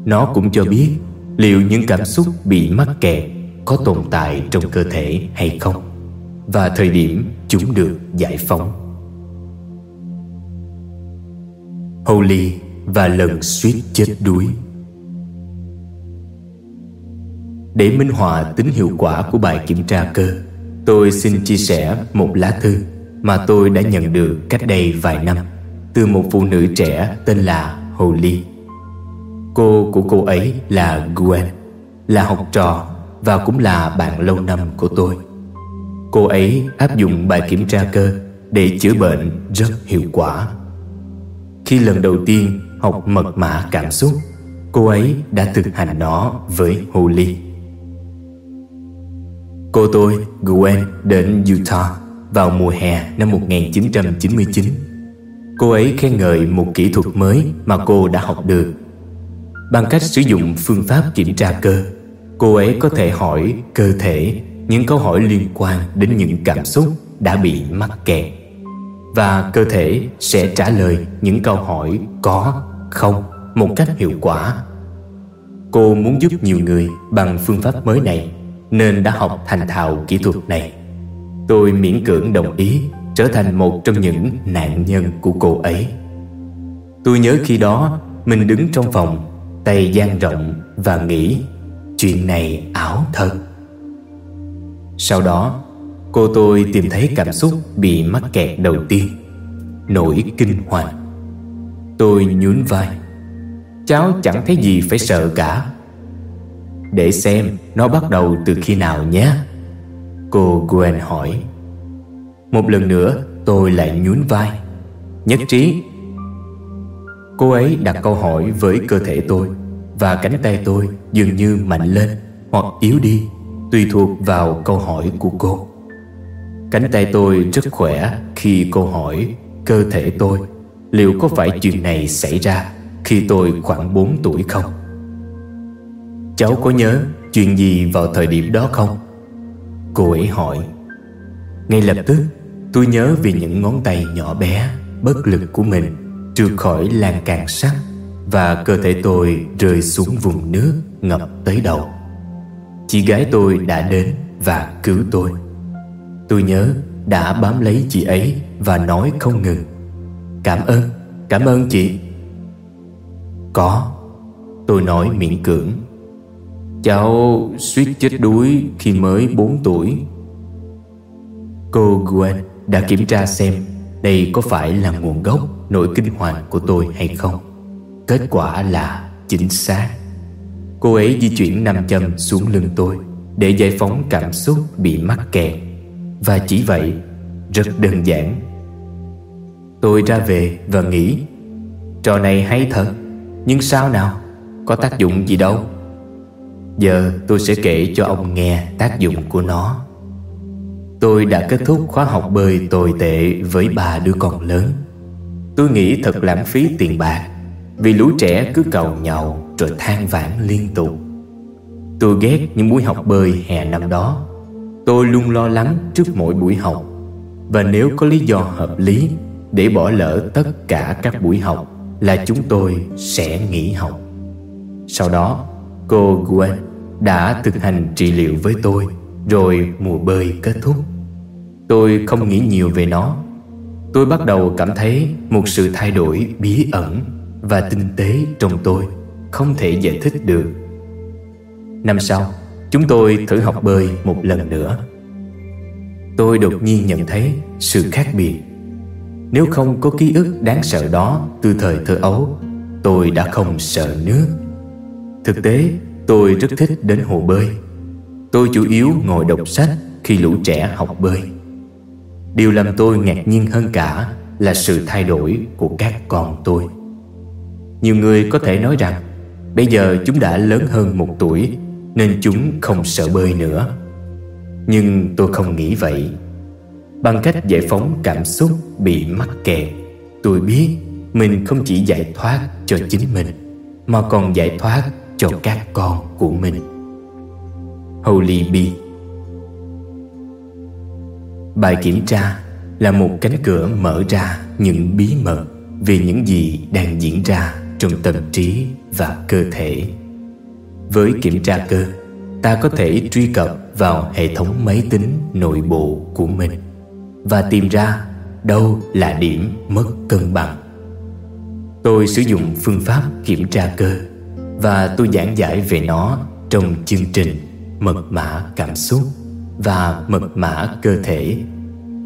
Nó cũng cho biết liệu những cảm xúc bị mắc kẹt có tồn tại trong cơ thể hay không. Và thời điểm chúng được giải phóng. Holy và lần suýt chết đuối. Để minh họa tính hiệu quả của bài kiểm tra cơ Tôi xin chia sẻ một lá thư mà tôi đã nhận được cách đây vài năm từ một phụ nữ trẻ tên là Holly. Cô của cô ấy là Gwen, là học trò và cũng là bạn lâu năm của tôi. Cô ấy áp dụng bài kiểm tra cơ để chữa bệnh rất hiệu quả. Khi lần đầu tiên học mật mã cảm xúc, cô ấy đã thực hành nó với Holly. Cô tôi, Gwen, đến Utah vào mùa hè năm 1999. Cô ấy khen ngợi một kỹ thuật mới mà cô đã học được. Bằng cách sử dụng phương pháp kiểm tra cơ, cô ấy có thể hỏi cơ thể những câu hỏi liên quan đến những cảm xúc đã bị mắc kẹt. Và cơ thể sẽ trả lời những câu hỏi có, không một cách hiệu quả. Cô muốn giúp nhiều người bằng phương pháp mới này nên đã học thành thạo kỹ thuật này. Tôi miễn cưỡng đồng ý trở thành một trong những nạn nhân của cô ấy. Tôi nhớ khi đó mình đứng trong phòng, tay dang rộng và nghĩ chuyện này ảo thật. Sau đó, cô tôi tìm thấy cảm xúc bị mắc kẹt đầu tiên, nỗi kinh hoàng. Tôi nhún vai. Cháu chẳng thấy gì phải sợ cả để xem nó bắt đầu từ khi nào nhé. Cô Gwen hỏi. Một lần nữa, tôi lại nhún vai. Nhất trí. Cô ấy đặt câu hỏi với cơ thể tôi, Và cánh tay tôi dường như mạnh lên Hoặc yếu đi, Tùy thuộc vào câu hỏi của cô. Cánh tay tôi rất khỏe khi cô hỏi, cơ thể tôi, Liệu có phải chuyện này xảy ra khi tôi khoảng 4 tuổi không? Cháu có nhớ chuyện gì vào thời điểm đó không? Cô ấy hỏi. Ngay lập tức tôi nhớ vì những ngón tay nhỏ bé Bất lực của mình Trượt khỏi lan càng sắt Và cơ thể tôi rơi xuống vùng nước Ngập tới đầu. Chị gái tôi đã đến và cứu tôi. Tôi nhớ đã bám lấy chị ấy Và nói không ngừng. Cảm ơn, cảm ơn chị. Có Tôi nói miễn cưỡng. Cháu suýt chết đuối khi mới 4 tuổi. Cô Gwen đã kiểm tra xem đây có phải là nguồn gốc nỗi kinh hoàng của tôi hay không. Kết quả là chính xác. Cô ấy di chuyển nằm châm xuống lưng tôi Để giải phóng cảm xúc bị mắc kẹt. Và chỉ vậy, Rất đơn giản. Tôi ra về và nghĩ, Trò này hay thật, Nhưng sao nào? Có tác dụng gì đâu. Giờ tôi sẽ kể cho ông nghe tác dụng của nó. Tôi đã kết thúc khóa học bơi tồi tệ với ba đứa con lớn. Tôi nghĩ thật lãng phí tiền bạc, Vì lũ trẻ cứ cầu nhau rồi than vãn liên tục. Tôi ghét những buổi học bơi hè năm đó. Tôi luôn lo lắng trước mỗi buổi học. Và nếu có lý do hợp lý Để bỏ lỡ tất cả các buổi học Là chúng tôi sẽ nghỉ học. Sau đó, cô Gwen đã thực hành trị liệu với tôi Rồi mùa bơi kết thúc. Tôi không nghĩ nhiều về nó. Tôi bắt đầu cảm thấy một sự thay đổi bí ẩn và tinh tế trong tôi Không thể giải thích được. Năm sau, chúng tôi thử học bơi một lần nữa. Tôi đột nhiên nhận thấy sự khác biệt. Nếu không có ký ức đáng sợ đó từ thời thơ ấu Tôi đã không sợ nước. Thực tế Tôi rất thích đến hồ bơi. Tôi chủ yếu ngồi đọc sách khi lũ trẻ học bơi. Điều làm tôi ngạc nhiên hơn cả là sự thay đổi của các con tôi. Nhiều người có thể nói rằng, Bây giờ chúng đã lớn hơn một tuổi Nên chúng không sợ bơi nữa. Nhưng tôi không nghĩ vậy. Bằng cách giải phóng cảm xúc bị mắc kẹt, Tôi biết mình không chỉ giải thoát cho chính mình, Mà còn giải thoát cho các con của mình Holy Bee Bài kiểm tra là một cánh cửa mở ra những bí mật về những gì đang diễn ra trong tâm trí và cơ thể. Với kiểm tra cơ, ta có thể truy cập vào hệ thống máy tính nội bộ của mình và tìm ra đâu là điểm mất cân bằng. Tôi sử dụng phương pháp kiểm tra cơ và tôi giảng giải về nó trong chương trình Mật mã cảm xúc và mật mã cơ thể.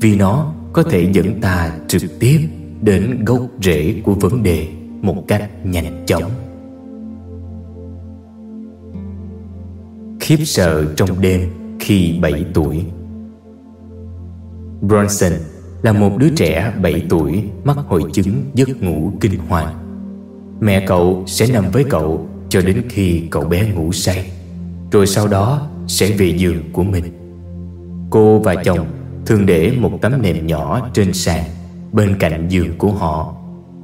Vì nó có thể dẫn ta trực tiếp đến gốc rễ của vấn đề một cách nhanh chóng. Khiếp sợ trong đêm khi 7 tuổi. Bronson là một đứa trẻ 7 tuổi, mắc hội chứng giấc ngủ kinh hoàng. Mẹ cậu sẽ nằm với cậu cho đến khi cậu bé ngủ say, rồi sau đó sẽ về giường của mình. Cô và chồng thường để một tấm nệm nhỏ trên sàn bên cạnh giường của họ,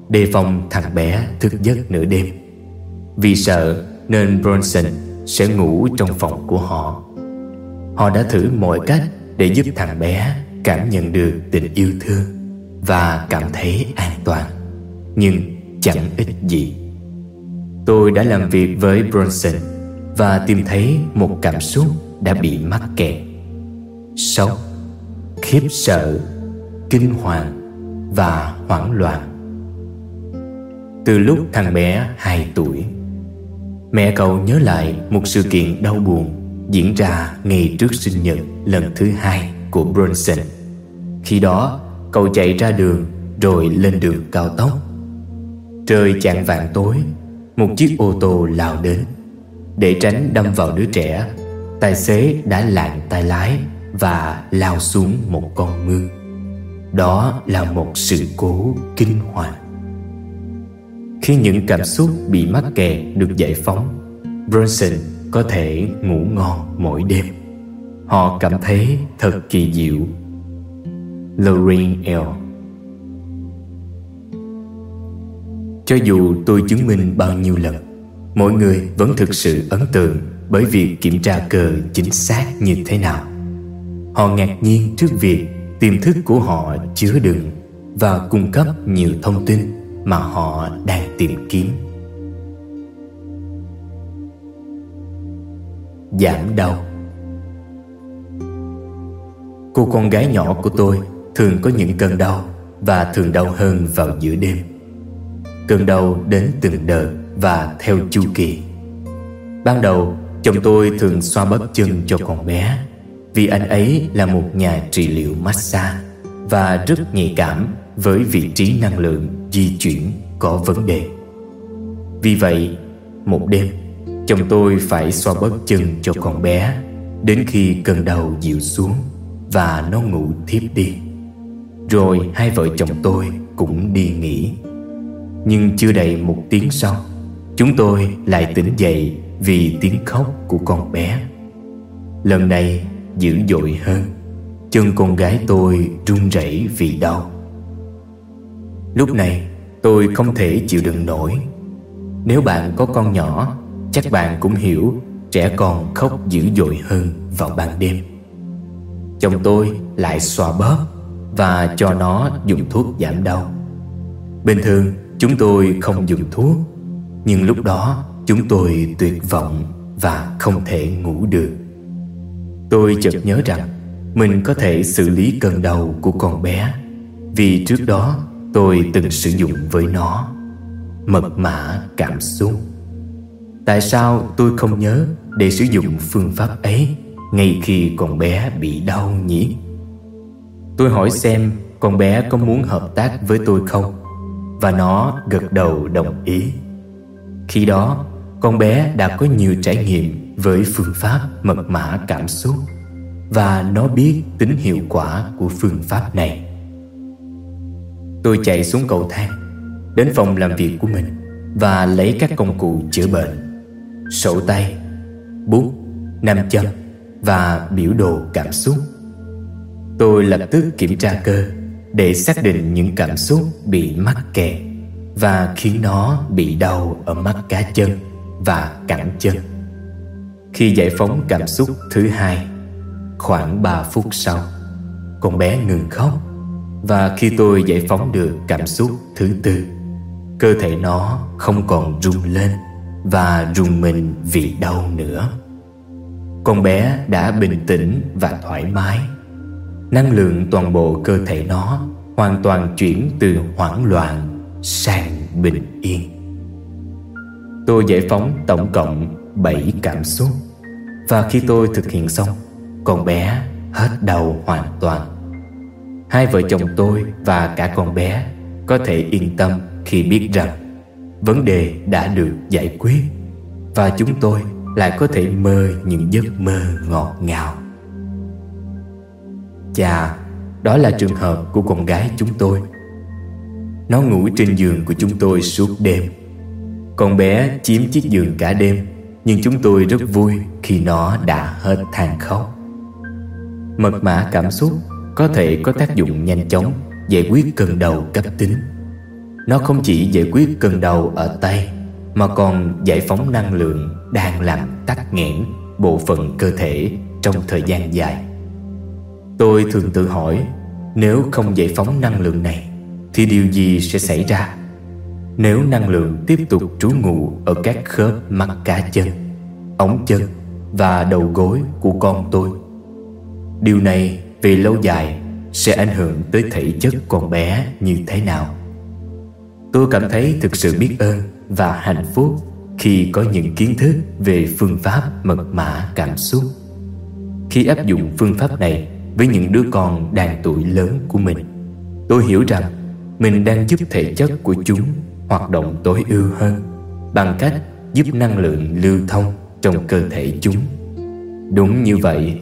đề phòng thằng bé thức giấc nửa đêm. Vì sợ nên Bronson sẽ ngủ trong phòng của họ. Họ đã thử mọi cách để giúp thằng bé cảm nhận được tình yêu thương và cảm thấy an toàn nhưng chẳng ích gì tôi đã làm việc với bronson và tìm thấy một cảm xúc đã bị mắc kẹt. Sốc, khiếp sợ, kinh hoàng và hoảng loạn. Từ lúc thằng bé 2 tuổi, mẹ cậu nhớ lại một sự kiện đau buồn diễn ra ngày trước sinh nhật lần thứ hai của Bronson. Khi đó, cậu chạy ra đường rồi lên đường cao tốc. Trời chạng vạn tối một chiếc ô tô lao đến. Để tránh đâm vào đứa trẻ, Tài xế đã lạng tay lái Và lao xuống một con mương Đó là một sự cố kinh hoàng. Khi những cảm xúc bị mắc kẹt được giải phóng Bronson có thể ngủ ngon mỗi đêm. Họ cảm thấy thật kỳ diệu. Lorraine L. Cho dù tôi chứng minh bao nhiêu lần Mọi người vẫn thực sự ấn tượng Bởi việc kiểm tra cờ chính xác như thế nào. Họ ngạc nhiên trước việc tiềm thức của họ chứa đựng Và cung cấp nhiều thông tin mà họ đang tìm kiếm. Giảm đau. Cô con gái nhỏ của tôi thường có những cơn đau và thường đau hơn vào giữa đêm. Cơn đau đến từng đợt và theo chu kỳ. Ban đầu, chồng tôi thường xoa bóp chân cho con bé vì anh ấy là một nhà trị liệu massage và rất nhạy cảm với vị trí năng lượng di chuyển có vấn đề. Vì vậy, một đêm, chồng tôi phải xoa bóp chân cho con bé đến khi cơn đau dịu xuống và nó ngủ thiếp đi Rồi hai vợ chồng tôi cũng nhưng chưa đầy một tiếng sau, Chúng tôi lại tỉnh dậy vì tiếng khóc của con bé. Lần này dữ dội hơn, Chân con gái tôi run rẩy vì đau. Lúc này, tôi không thể chịu đựng nổi. Nếu bạn có con nhỏ, Chắc bạn cũng hiểu Trẻ con khóc dữ dội hơn vào ban đêm. Chồng tôi lại xoa bóp Và cho nó dùng thuốc giảm đau. Bình thường chúng tôi không dùng thuốc, Nhưng lúc đó chúng tôi tuyệt vọng Và không thể ngủ được. Tôi chợt nhớ rằng Mình có thể xử lý cơn đau của con bé, Vì trước đó tôi từng sử dụng với nó. Mật mã cảm xúc. Tại sao tôi không nhớ để sử dụng phương pháp ấy ngay khi con bé bị đau nhỉ? Tôi hỏi xem con bé có muốn hợp tác với tôi không? Và nó gật đầu đồng ý. Khi đó, con bé đã có nhiều trải nghiệm với phương pháp mật mã cảm xúc Và nó biết tính hiệu quả của phương pháp này. Tôi chạy xuống cầu thang, Đến phòng làm việc của mình Và lấy các công cụ chữa bệnh, Sổ tay, Bút, Nam châm và biểu đồ cảm xúc. Tôi lập tức kiểm tra cơ để xác định những cảm xúc bị mắc kẹt và khiến nó bị đau ở mắt cá chân và cẳng chân. Khi giải phóng cảm xúc thứ hai, khoảng 3 phút sau, con bé ngừng khóc và khi tôi giải phóng được cảm xúc thứ tư, cơ thể nó không còn rung lên và rung mình vì đau nữa. Con bé đã bình tĩnh và thoải mái. Năng lượng toàn bộ cơ thể nó Hoàn toàn chuyển từ hoảng loạn sang bình yên. Tôi giải phóng tổng cộng 7 cảm xúc. Và khi tôi thực hiện xong, Con bé hết đau hoàn toàn. Hai vợ chồng tôi và cả con bé có thể yên tâm khi biết rằng vấn đề đã được giải quyết và chúng tôi lại có thể mơ những giấc mơ ngọt ngào chà, đó là trường hợp của con gái chúng tôi. Nó ngủ trên giường của chúng tôi suốt đêm. Con bé chiếm chiếc giường cả đêm, nhưng chúng tôi rất vui khi nó đã hết than khóc. Mật mã cảm xúc có thể có tác dụng nhanh chóng giải quyết cơn đau cấp tính. Nó không chỉ giải quyết cơn đau ở tay, mà còn giải phóng năng lượng đang làm tắc nghẽn bộ phận cơ thể trong thời gian dài tôi thường tự hỏi, nếu không giải phóng năng lượng này, thì điều gì sẽ xảy ra? Nếu năng lượng tiếp tục trú ngụ ở các khớp mắt cá chân, ống chân và đầu gối của con tôi, điều này về lâu dài sẽ ảnh hưởng tới thể chất con bé như thế nào. Tôi cảm thấy thực sự biết ơn và hạnh phúc khi có những kiến thức về phương pháp mật mã cảm xúc. Khi áp dụng phương pháp này với những đứa con đang tuổi lớn của mình. Tôi hiểu rằng mình đang giúp thể chất của chúng hoạt động tối ưu hơn bằng cách giúp năng lượng lưu thông trong cơ thể chúng. Đúng như vậy,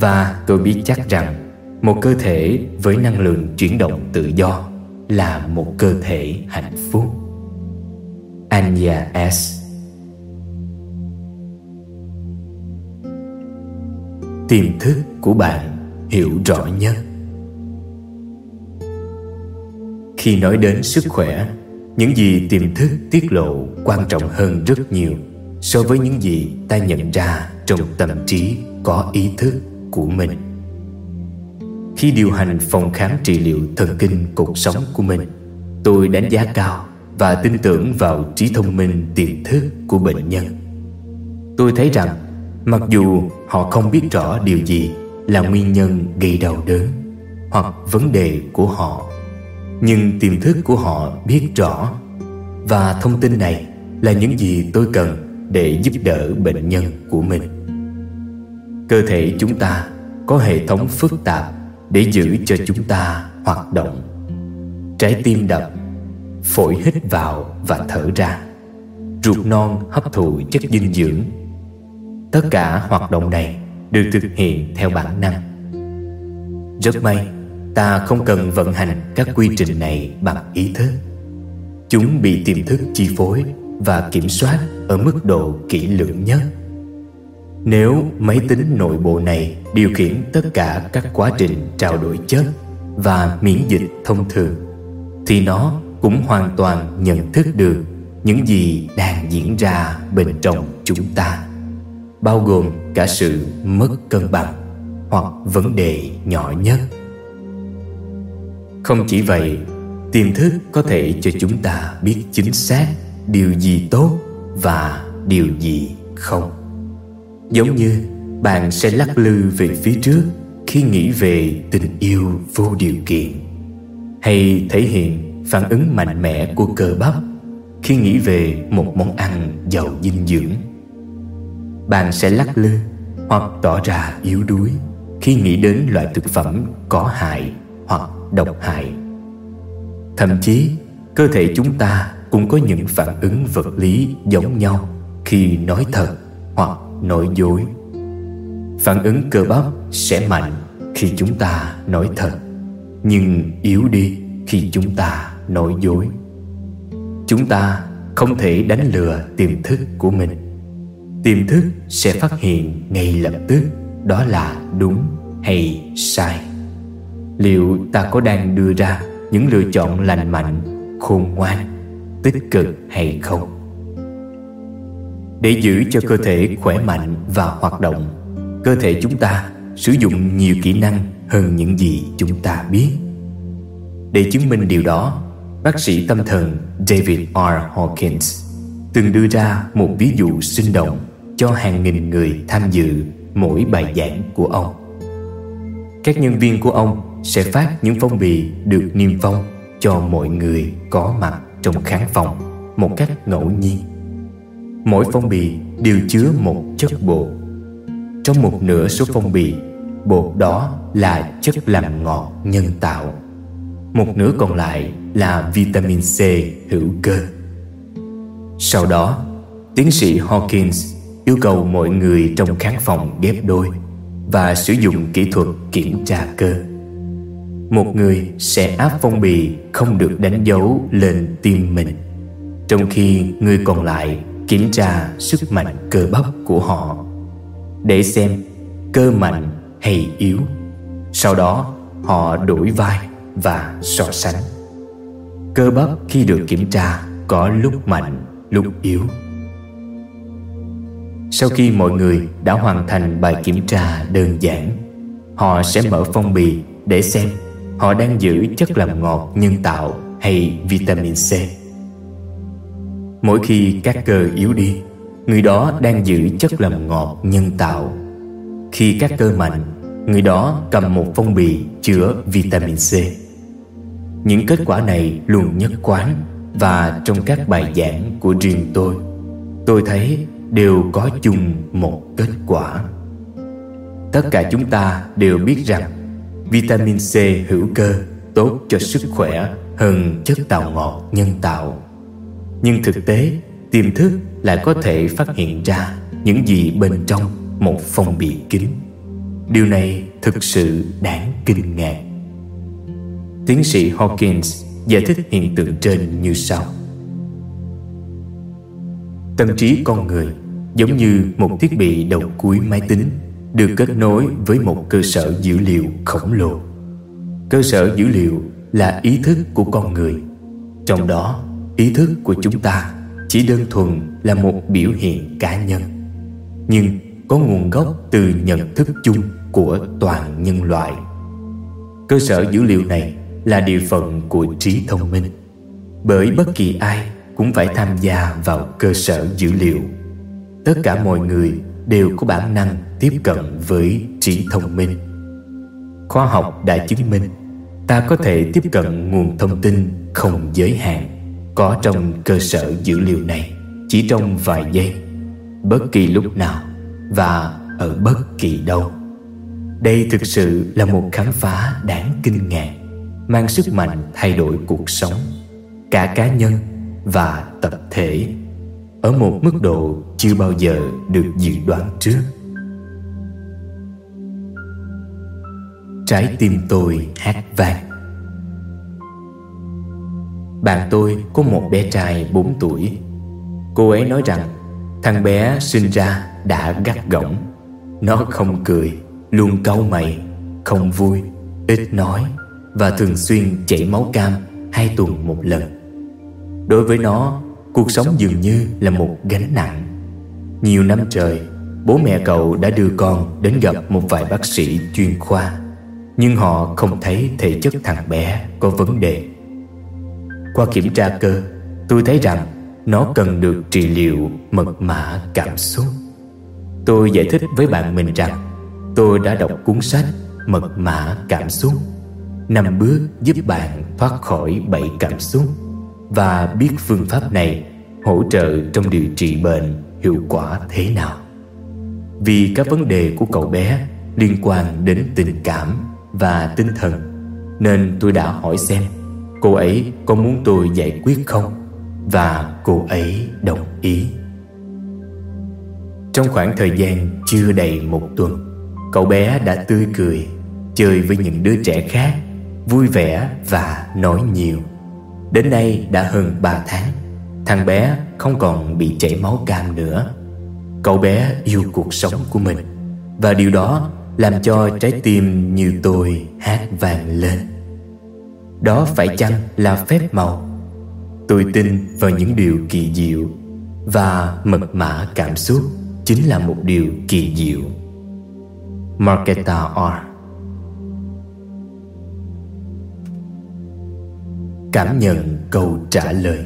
và tôi biết chắc rằng một cơ thể với năng lượng chuyển động tự do là một cơ thể hạnh phúc. Anya S. Tiềm thức của bạn hiểu rõ nhất. Khi nói đến sức khỏe, Những gì tiềm thức tiết lộ quan trọng hơn rất nhiều So với những gì ta nhận ra trong tâm trí có ý thức của mình. Khi điều hành phòng khám trị liệu thần kinh cột sống của mình, Tôi đánh giá cao và tin tưởng vào trí thông minh tiềm thức của bệnh nhân. Tôi thấy rằng, mặc dù họ không biết rõ điều gì là nguyên nhân gây đau đớn hoặc vấn đề của họ. Nhưng tiềm thức của họ biết rõ, và thông tin này là những gì tôi cần để giúp đỡ bệnh nhân của mình. Cơ thể chúng ta có hệ thống phức tạp để giữ cho chúng ta hoạt động. Trái tim đập, phổi hít vào và thở ra. Ruột non hấp thụ chất dinh dưỡng. Tất cả hoạt động này được thực hiện theo bản năng. Rất may, ta không cần vận hành các quy trình này bằng ý thức. Chúng bị tiềm thức chi phối và kiểm soát ở mức độ kỹ lưỡng nhất. Nếu máy tính nội bộ này điều khiển tất cả các quá trình trao đổi chất và miễn dịch thông thường, thì nó cũng hoàn toàn nhận thức được những gì đang diễn ra bên trong chúng ta bao gồm cả sự mất cân bằng hoặc vấn đề nhỏ nhất. Không chỉ vậy, tiềm thức có thể cho chúng ta biết chính xác điều gì tốt và điều gì không. Giống như bạn sẽ lắc lư về phía trước khi nghĩ về tình yêu vô điều kiện, hay thể hiện phản ứng mạnh mẽ của cơ bắp khi nghĩ về một món ăn giàu dinh dưỡng bạn sẽ lắc lư hoặc tỏ ra yếu đuối khi nghĩ đến loại thực phẩm có hại hoặc độc hại. Thậm chí, cơ thể chúng ta cũng có những phản ứng vật lý giống nhau khi nói thật hoặc nói dối. Phản ứng cơ bắp sẽ mạnh khi chúng ta nói thật, nhưng yếu đi khi chúng ta nói dối. Chúng ta không thể đánh lừa tiềm thức của mình tiềm thức sẽ phát hiện ngay lập tức đó là đúng hay sai. Liệu ta có đang đưa ra những lựa chọn lành mạnh, khôn ngoan, tích cực hay không? Để giữ cho cơ thể khỏe mạnh và hoạt động, cơ thể chúng ta sử dụng nhiều kỹ năng hơn những gì chúng ta biết. Để chứng minh điều đó, bác sĩ tâm thần david r. Hawkins từng đưa ra một ví dụ sinh động cho hàng nghìn người tham dự mỗi bài giảng của ông. Các nhân viên của ông sẽ phát những phong bì được niêm phong cho mọi người có mặt trong khán phòng một cách ngẫu nhiên. Mỗi phong bì đều chứa một chất bột. Trong một nửa số phong bì, bột đó là chất làm ngọt nhân tạo. Một nửa còn lại là vitamin C hữu cơ. Sau đó, Tiến sĩ Hawkins yêu cầu mọi người trong khán phòng ghép đôi Và sử dụng kỹ thuật kiểm tra cơ. Một người sẽ áp phong bì không được đánh dấu lên tim mình Trong khi người còn lại kiểm tra sức mạnh cơ bắp của họ Để xem cơ mạnh hay yếu. Sau đó họ đổi vai và so sánh. Cơ bắp khi được kiểm tra có lúc mạnh, lúc yếu. Sau khi mọi người đã hoàn thành bài kiểm tra đơn giản, Họ sẽ mở phong bì để xem họ đang giữ chất làm ngọt nhân tạo hay vitamin C. Mỗi khi các cơ yếu đi, Người đó đang giữ chất làm ngọt nhân tạo. Khi các cơ mạnh, Người đó cầm một phong bì chứa vitamin C. Những kết quả này luôn nhất quán Và trong các bài giảng của riêng tôi Tôi thấy đều có chung một kết quả. Tất cả chúng ta đều biết rằng Vitamin C hữu cơ tốt cho sức khỏe hơn chất tạo ngọt nhân tạo. Nhưng thực tế, tiềm thức lại có thể phát hiện ra những gì bên trong một phong bì kín. Điều này thực sự đáng kinh ngạc. Tiến sĩ Hawkins giải thích hiện tượng trên như sau. Tâm trí con người giống như một thiết bị đầu cuối máy tính được kết nối với một cơ sở dữ liệu khổng lồ. Cơ sở dữ liệu là ý thức của con người. Trong đó, ý thức của chúng ta chỉ đơn thuần là một biểu hiện cá nhân. Nhưng có nguồn gốc từ nhận thức chung của toàn nhân loại cơ sở dữ liệu này là địa phận của trí thông minh bởi bất kỳ ai cũng phải tham gia vào cơ sở dữ liệu. Tất cả mọi người đều có bản năng tiếp cận với trí thông minh. Khoa học đã chứng minh, ta có thể tiếp cận nguồn thông tin không giới hạn, có trong cơ sở dữ liệu này, chỉ trong vài giây, bất kỳ lúc nào và ở bất kỳ đâu. Đây thực sự là một khám phá đáng kinh ngạc, mang sức mạnh thay đổi cuộc sống. Cả cá nhân và tập thể ở một mức độ chưa bao giờ được dự đoán trước. Trái tim tôi hát vang. Bạn tôi có một bé trai 4 tuổi. Cô ấy nói rằng, thằng bé sinh ra đã gắt gỏng. Nó không cười, Luôn cau mày, Không vui, Ít nói Và thường xuyên chảy máu cam Hai tuần một lần. Đối với nó Cuộc sống dường như là một gánh nặng. Nhiều năm trời Bố mẹ cậu đã đưa con đến gặp một vài bác sĩ chuyên khoa. Nhưng họ không thấy thể chất thằng bé có vấn đề. Qua kiểm tra cơ Tôi thấy rằng nó cần được trị liệu mật mã cảm xúc. Tôi giải thích với bạn mình rằng Tôi đã đọc cuốn sách Mật mã cảm xúc. Năm bước giúp bạn thoát khỏi bảy cảm xúc và biết phương pháp này hỗ trợ trong điều trị bệnh hiệu quả thế nào. Vì các vấn đề của cậu bé liên quan đến tình cảm và tinh thần, Nên tôi đã hỏi xem cô ấy có muốn tôi giải quyết không? Và cô ấy đồng ý. Trong khoảng thời gian chưa đầy một tuần, Cậu bé đã tươi cười, Chơi với những đứa trẻ khác, Vui vẻ và nói nhiều. Đến nay đã hơn 3 tháng, Thằng bé không còn bị chảy máu cam nữa. Cậu bé yêu cuộc sống của mình, Và điều đó làm cho trái tim như tôi hát vàng lên. Đó phải chăng là phép màu? Tôi tin vào những điều kỳ diệu Và mật mã cảm xúc chính là một điều kỳ diệu. Marketa R. Cảm nhận câu trả lời.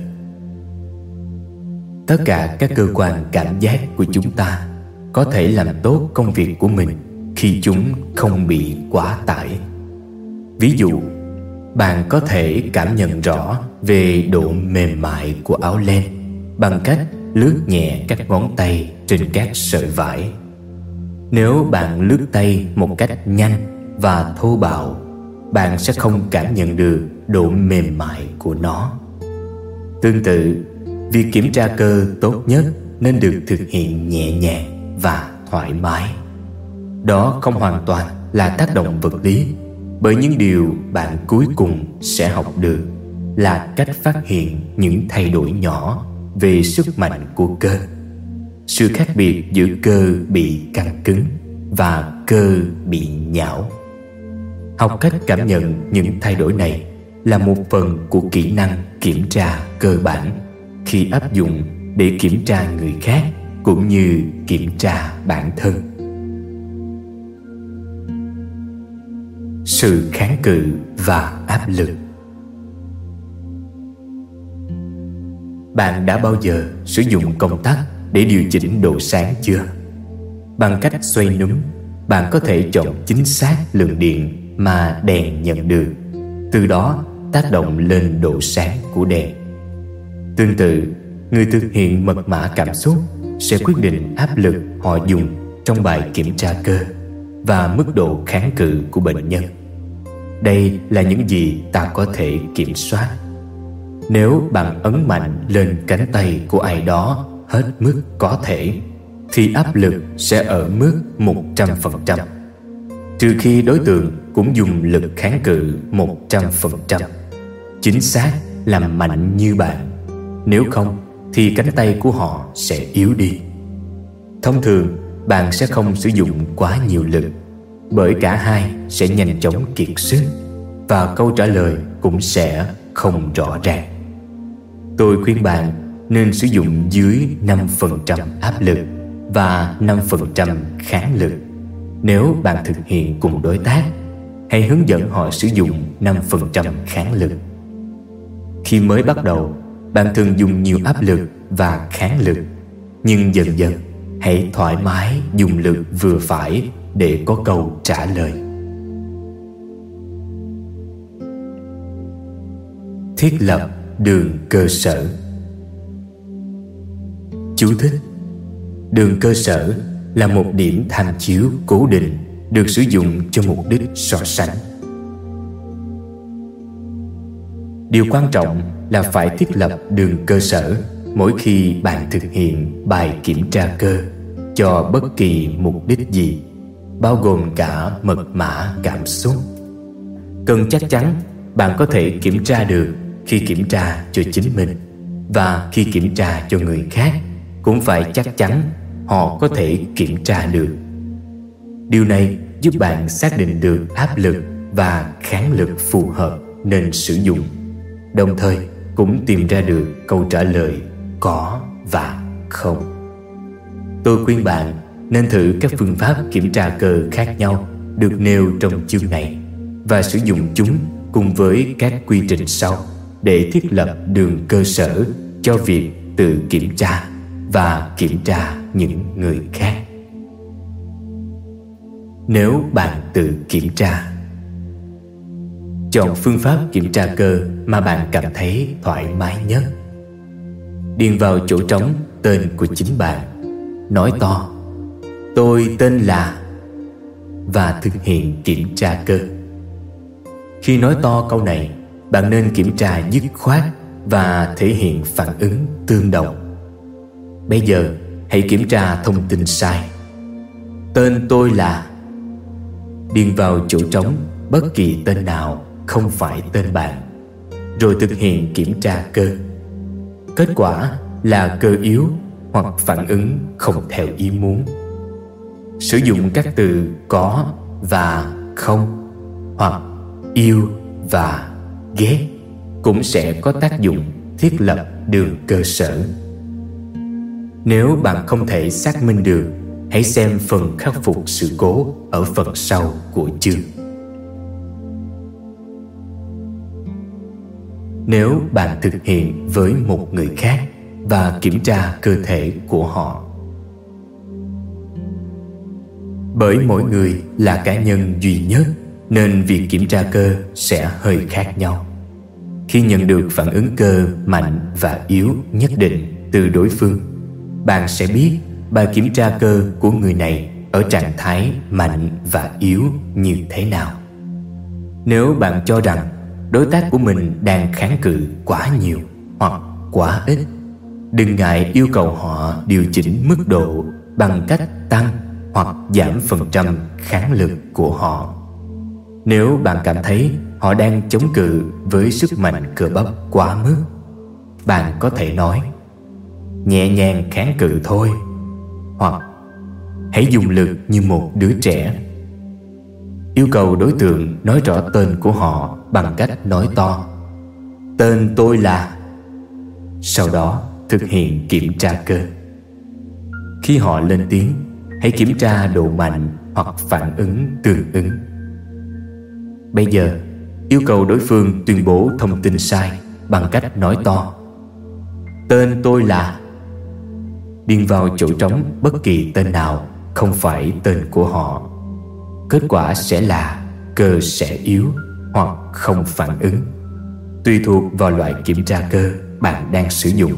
Tất cả các cơ quan cảm giác của chúng ta Có thể làm tốt công việc của mình Khi chúng không bị quá tải. Ví dụ, Bạn có thể cảm nhận rõ về độ mềm mại của áo len Bằng cách lướt nhẹ các ngón tay trên các sợi vải. Nếu bạn lướt tay một cách nhanh và thô bạo, Bạn sẽ không cảm nhận được độ mềm mại của nó. Tương tự, việc kiểm tra cơ tốt nhất nên được thực hiện nhẹ nhàng và thoải mái. Đó không hoàn toàn là tác động vật lý Bởi những điều bạn cuối cùng sẽ học được Là cách phát hiện những thay đổi nhỏ về sức mạnh của cơ. Sự khác biệt giữa cơ bị căng cứng và cơ bị nhão. Học cách cảm nhận những thay đổi này là một phần của kỹ năng kiểm tra cơ bản khi áp dụng để kiểm tra người khác cũng như kiểm tra bản thân. Sự kháng cự và áp lực Bạn đã bao giờ sử dụng công tắc để điều chỉnh độ sáng chưa? Bằng cách xoay núm, bạn có thể chọn chính xác lượng điện mà đèn nhận được Từ đó tác động lên độ sáng của đèn Tương tự, người thực hiện mật mã cảm xúc sẽ quyết định áp lực họ dùng trong bài kiểm tra cơ và mức độ kháng cự của bệnh nhân. Đây là những gì ta có thể kiểm soát. Nếu bạn ấn mạnh lên cánh tay của ai đó hết mức có thể thì áp lực sẽ ở mức 100% trừ khi đối tượng cũng dùng lực kháng cự 100%. Chính xác làm mạnh như bạn. Nếu không thì cánh tay của họ sẽ yếu đi. Thông thường, bạn sẽ không sử dụng quá nhiều lực bởi cả hai sẽ nhanh chóng kiệt sức và câu trả lời cũng sẽ không rõ ràng. Tôi khuyên bạn nên sử dụng dưới 5% áp lực và 5% kháng lực nếu bạn thực hiện cùng đối tác Hãy hướng dẫn họ sử dụng 5% kháng lực khi mới bắt đầu, Bạn thường dùng nhiều áp lực và kháng lực. Nhưng dần dần, Hãy thoải mái dùng lực vừa phải Để có câu trả lời. Thiết lập đường cơ sở. Chú thích, Đường cơ sở là một điểm tham chiếu cố định được sử dụng cho mục đích so sánh. Điều quan trọng là phải thiết lập đường cơ sở mỗi khi bạn thực hiện bài kiểm tra cơ cho bất kỳ mục đích gì, bao gồm cả mật mã cảm xúc. Cần chắc chắn bạn có thể kiểm tra được khi kiểm tra cho chính mình và khi kiểm tra cho người khác cũng phải chắc chắn họ có thể kiểm tra được điều này giúp bạn xác định được áp lực và kháng lực phù hợp nên sử dụng đồng thời cũng tìm ra được câu trả lời có và không. Tôi khuyên bạn nên thử các phương pháp kiểm tra cơ khác nhau được nêu trong chương này và sử dụng chúng cùng với các quy trình sau để thiết lập đường cơ sở cho việc tự kiểm tra và kiểm tra những người khác. Nếu bạn tự kiểm tra chọn phương pháp kiểm tra cơ mà bạn cảm thấy thoải mái nhất. Điền vào chỗ trống tên của chính bạn. Nói to, tôi tên là và thực hiện kiểm tra cơ. Khi nói to câu này, bạn nên kiểm tra dứt khoát và thể hiện phản ứng tương đồng. Bây giờ, hãy kiểm tra thông tin sai. Tên tôi là. Điền vào chỗ trống bất kỳ tên nào không phải tên bạn. Rồi thực hiện kiểm tra cơ. Kết quả là cơ yếu hoặc phản ứng không theo ý muốn. Sử dụng các từ có và không, Hoặc yêu và ghét Cũng sẽ có tác dụng thiết lập đường cơ sở. Nếu bạn không thể xác minh được, Hãy xem phần khắc phục sự cố Ở phần sau của chương. Nếu bạn thực hiện với một người khác Và kiểm tra cơ thể của họ Bởi mỗi người là cá nhân duy nhất, Nên việc kiểm tra cơ sẽ hơi khác nhau Khi nhận được phản ứng cơ mạnh và yếu nhất định từ đối phương, bạn sẽ biết bài kiểm tra cơ của người này ở trạng thái mạnh và yếu như thế nào. Nếu bạn cho rằng đối tác của mình đang kháng cự quá nhiều hoặc quá ít. Đừng ngại yêu cầu họ điều chỉnh mức độ bằng cách tăng hoặc giảm phần trăm kháng lực của họ. Nếu bạn cảm thấy họ đang chống cự với sức mạnh cơ bắp quá mức, bạn có thể nói, nhẹ nhàng kháng cự thôi. Hoặc, hãy dùng lực như một đứa trẻ yêu cầu đối tượng nói rõ tên của họ bằng cách nói to. Tên tôi là. Sau đó, thực hiện kiểm tra cơ. Khi họ lên tiếng, hãy kiểm tra độ mạnh hoặc phản ứng tương ứng. Bây giờ, yêu cầu đối phương tuyên bố thông tin sai bằng cách nói to. Tên tôi là. Điền vào chỗ trống bất kỳ tên nào không phải tên của họ kết quả sẽ là cơ sẽ yếu hoặc không phản ứng. Tùy thuộc vào loại kiểm tra cơ bạn đang sử dụng.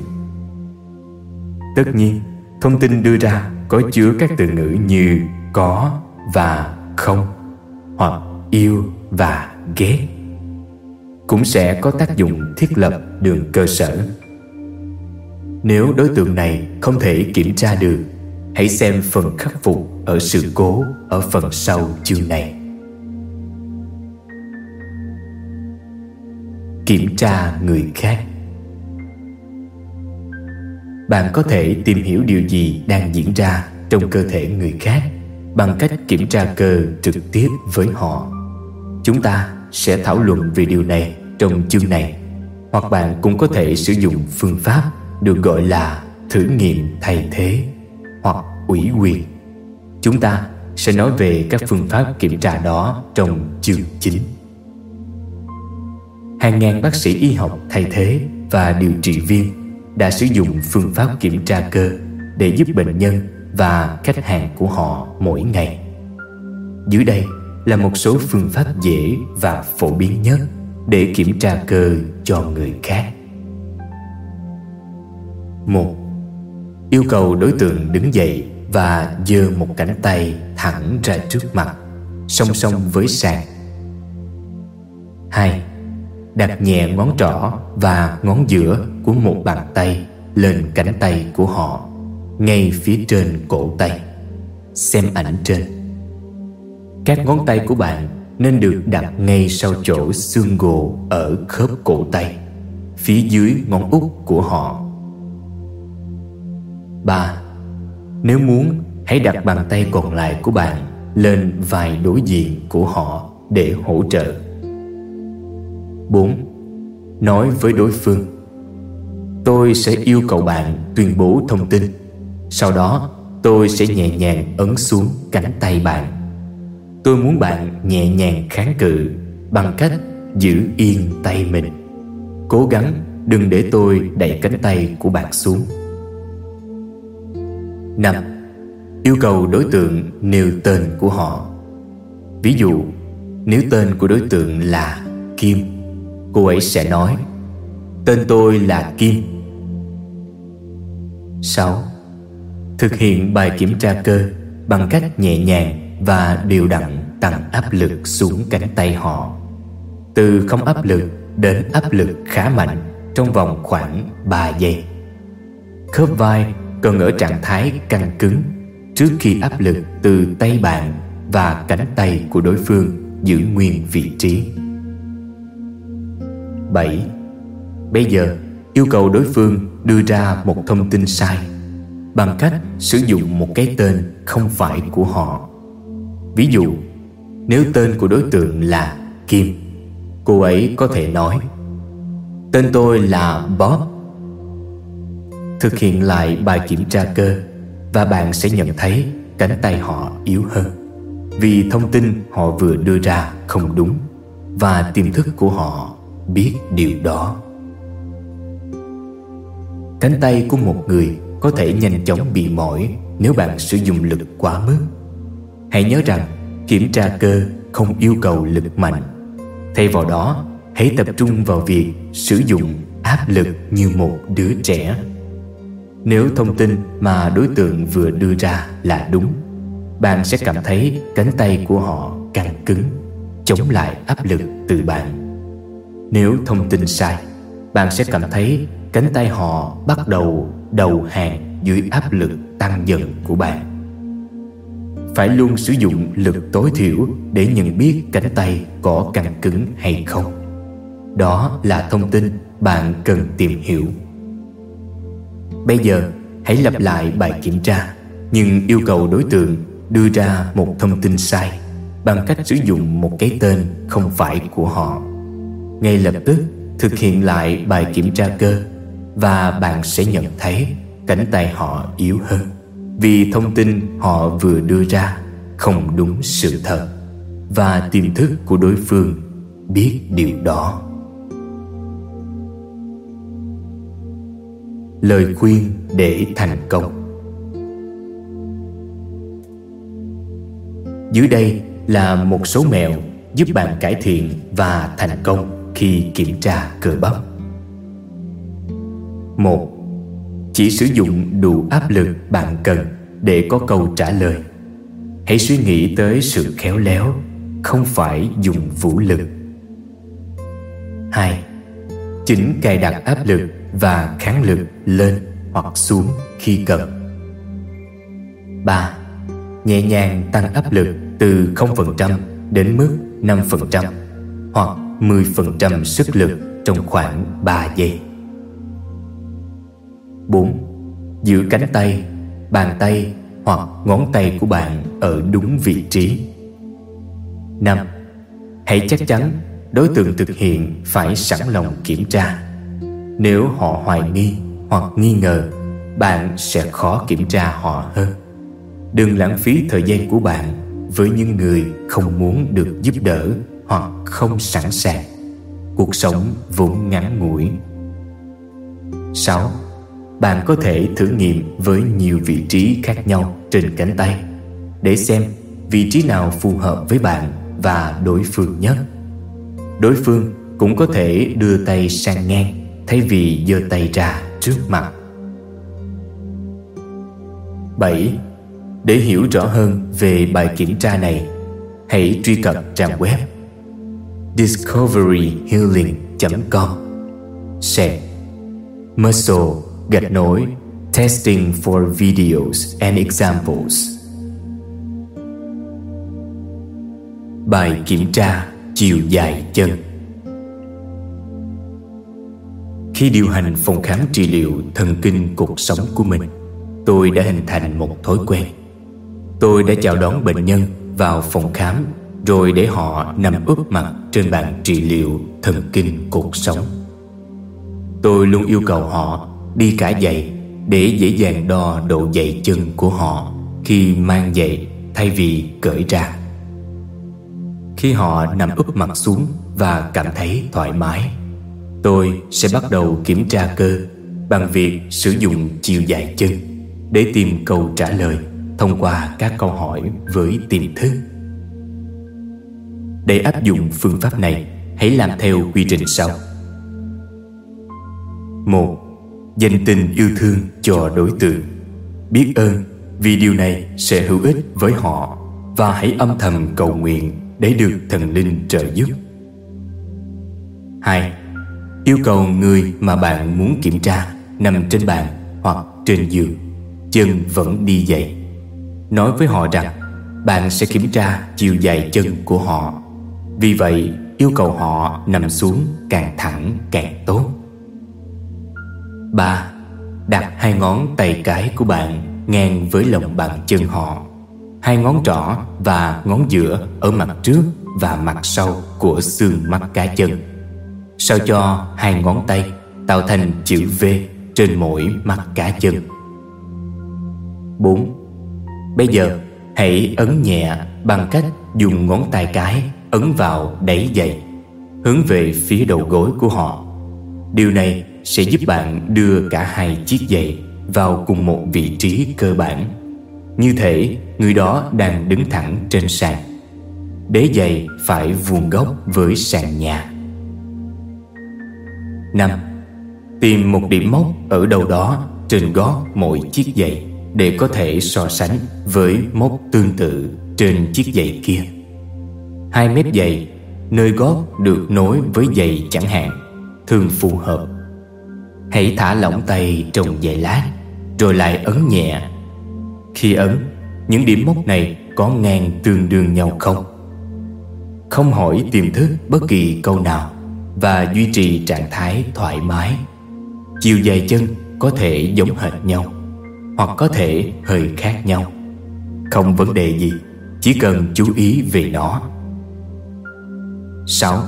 Tất nhiên, thông tin đưa ra có chứa các từ ngữ như có và không, hoặc yêu và ghét cũng sẽ có tác dụng thiết lập đường cơ sở. Nếu đối tượng này không thể kiểm tra được hãy xem phần khắc phục ở sự cố ở phần sau chương này. Kiểm tra người khác. Bạn có thể tìm hiểu điều gì đang diễn ra trong cơ thể người khác bằng cách kiểm tra cơ trực tiếp với họ. Chúng ta sẽ thảo luận về điều này trong chương này. Hoặc bạn cũng có thể sử dụng phương pháp được gọi là thử nghiệm thay thế hoặc ủy quyền. Chúng ta sẽ nói về các phương pháp kiểm tra đó trong chương chính hàng ngàn bác sĩ y học thay thế và điều trị viên đã sử dụng phương pháp kiểm tra cơ để giúp bệnh nhân và khách hàng của họ mỗi ngày. Dưới đây là một số phương pháp dễ và phổ biến nhất để kiểm tra cơ cho người khác. Một Yêu cầu đối tượng đứng dậy và giơ một cánh tay thẳng ra trước mặt, song song với sàn. 2. Đặt nhẹ ngón trỏ và ngón giữa của một bàn tay lên cánh tay của họ, ngay phía trên cổ tay. Xem ảnh trên. Các ngón tay của bạn nên được đặt ngay sau chỗ xương gồ ở khớp cổ tay, phía dưới ngón út của họ. 3. Nếu muốn, hãy đặt bàn tay còn lại của bạn lên vai đối diện của họ để hỗ trợ. 4. Nói với đối phương Tôi sẽ yêu cầu bạn tuyên bố thông tin Sau đó tôi sẽ nhẹ nhàng ấn xuống cánh tay bạn Tôi muốn bạn nhẹ nhàng kháng cự Bằng cách giữ yên tay mình Cố gắng đừng để tôi đẩy cánh tay của bạn xuống 5. Yêu cầu đối tượng nêu tên của họ Ví dụ, Nếu tên của đối tượng là Kim, Cô ấy sẽ nói, Tên tôi là Kim 6. Thực hiện bài kiểm tra cơ bằng cách nhẹ nhàng và đều đặn tăng áp lực xuống cánh tay họ từ không áp lực đến áp lực khá mạnh trong vòng khoảng 3 giây. Khớp vai còn ở trạng thái căng cứng trước khi áp lực từ tay bạn và cánh tay của đối phương giữ nguyên vị trí. 7. Bây giờ yêu cầu đối phương đưa ra một thông tin sai bằng cách sử dụng một cái tên không phải của họ. Ví dụ, nếu tên của đối tượng là Kim, cô ấy có thể nói Tên tôi là Bob Thực hiện lại bài kiểm tra cơ Và bạn sẽ nhận thấy cánh tay họ yếu hơn. Vì thông tin họ vừa đưa ra không đúng Và tiềm thức của họ biết điều đó. Cánh tay của một người có thể nhanh chóng bị mỏi nếu bạn sử dụng lực quá mức. Hãy nhớ rằng kiểm tra cơ không yêu cầu lực mạnh. Thay vào đó, hãy tập trung vào việc sử dụng áp lực như một đứa trẻ nếu thông tin mà đối tượng vừa đưa ra là đúng, Bạn sẽ cảm thấy cánh tay của họ căng cứng, Chống lại áp lực từ bạn. Nếu thông tin sai, Bạn sẽ cảm thấy cánh tay họ bắt đầu đầu hàng dưới áp lực tăng dần của bạn. Phải luôn sử dụng lực tối thiểu để nhận biết cánh tay có căng cứng hay không. Đó là thông tin bạn cần tìm hiểu. Bây giờ, hãy lặp lại bài kiểm tra, Nhưng yêu cầu đối tượng đưa ra một thông tin sai Bằng cách sử dụng một cái tên không phải của họ. Ngay lập tức, thực hiện lại bài kiểm tra cơ, Và bạn sẽ nhận thấy cánh tay họ yếu hơn. Vì thông tin họ vừa đưa ra không đúng sự thật, Và tiềm thức của đối phương biết điều đó. Lời khuyên để thành công. Dưới đây là một số mẹo giúp bạn cải thiện và thành công khi kiểm tra cơ bắp. Một, chỉ sử dụng đủ áp lực bạn cần để có câu trả lời. Hãy suy nghĩ tới sự khéo léo, không phải dùng vũ lực. Hai, chỉnh cài đặt áp lực và kháng lực lên hoặc xuống khi cần. 3. Nhẹ nhàng tăng áp lực từ 0% đến mức 5% hoặc 10% sức lực trong khoảng 3 giây. 4. Giữ cánh tay, bàn tay hoặc ngón tay của bạn ở đúng vị trí. 5. Hãy chắc chắn đối tượng thực hiện phải sẵn lòng kiểm tra nếu họ hoài nghi hoặc nghi ngờ, Bạn sẽ khó kiểm tra họ hơn. Đừng lãng phí thời gian của bạn Với những người không muốn được giúp đỡ Hoặc không sẵn sàng. Cuộc sống vốn ngắn ngủi. 6. Bạn có thể thử nghiệm với nhiều vị trí khác nhau trên cánh tay Để xem vị trí nào phù hợp với bạn và đối phương nhất Đối phương cũng có thể đưa tay sang ngang thay vì giơ tay ra trước mặt. 7. Để hiểu rõ hơn về bài kiểm tra này, hãy truy cập trang web discoveryhealing.com Sẹt Muscle, gạch nối, Testing for videos and examples. Bài kiểm tra chiều dài chân. Khi điều hành phòng khám trị liệu thần kinh cuộc sống của mình, Tôi đã hình thành một thói quen. Tôi đã chào đón bệnh nhân vào phòng khám Rồi để họ nằm úp mặt trên bàn trị liệu thần kinh cuộc sống. Tôi luôn yêu cầu họ đi cả giày Để dễ dàng đo độ dày chân của họ Khi mang giày thay vì cởi ra. Khi họ nằm úp mặt xuống và cảm thấy thoải mái Tôi sẽ bắt đầu kiểm tra cơ bằng việc sử dụng chiều dài chân để tìm câu trả lời thông qua các câu hỏi với tiềm thức. Để áp dụng phương pháp này, hãy làm theo quy trình sau. một Dành tình yêu thương cho đối tượng. Biết ơn vì điều này sẽ hữu ích với họ và hãy âm thầm cầu nguyện để được thần linh trợ giúp. 2 Yêu cầu người mà bạn muốn kiểm tra nằm trên bàn hoặc trên giường. Chân vẫn đi dậy. Nói với họ rằng, bạn sẽ kiểm tra chiều dài chân của họ. Vì vậy, yêu cầu họ nằm xuống càng thẳng càng tốt. 3. Đặt hai ngón tay cái của bạn ngang với lòng bàn chân họ. Hai ngón trỏ và ngón giữa ở mặt trước và mặt sau của xương mắt cá chân sao cho hai ngón tay tạo thành chữ V trên mỗi mắt cá chân. 4. Bây giờ, hãy ấn nhẹ bằng cách dùng ngón tay cái ấn vào đáy giày, hướng về phía đầu gối của họ. Điều này sẽ giúp bạn đưa cả hai chiếc giày vào cùng một vị trí cơ bản. Như thể người đó đang đứng thẳng trên sàn. Đế giày phải vuông góc với sàn nhà. 5. Tìm một điểm mốc ở đâu đó trên gót mỗi chiếc giày để có thể so sánh với mốc tương tự trên chiếc giày kia. Hai mép giày, nơi gót được nối với giày chẳng hạn, thường phù hợp hãy thả lỏng tay trong vài lát rồi lại ấn nhẹ khi ấn, những điểm mốc này có ngang tương đương nhau không không hỏi tiềm thức bất kỳ câu nào và duy trì trạng thái thoải mái chiều dài chân có thể giống hệt nhau, hoặc có thể hơi khác nhau không vấn đề gì, chỉ cần chú ý về nó 6.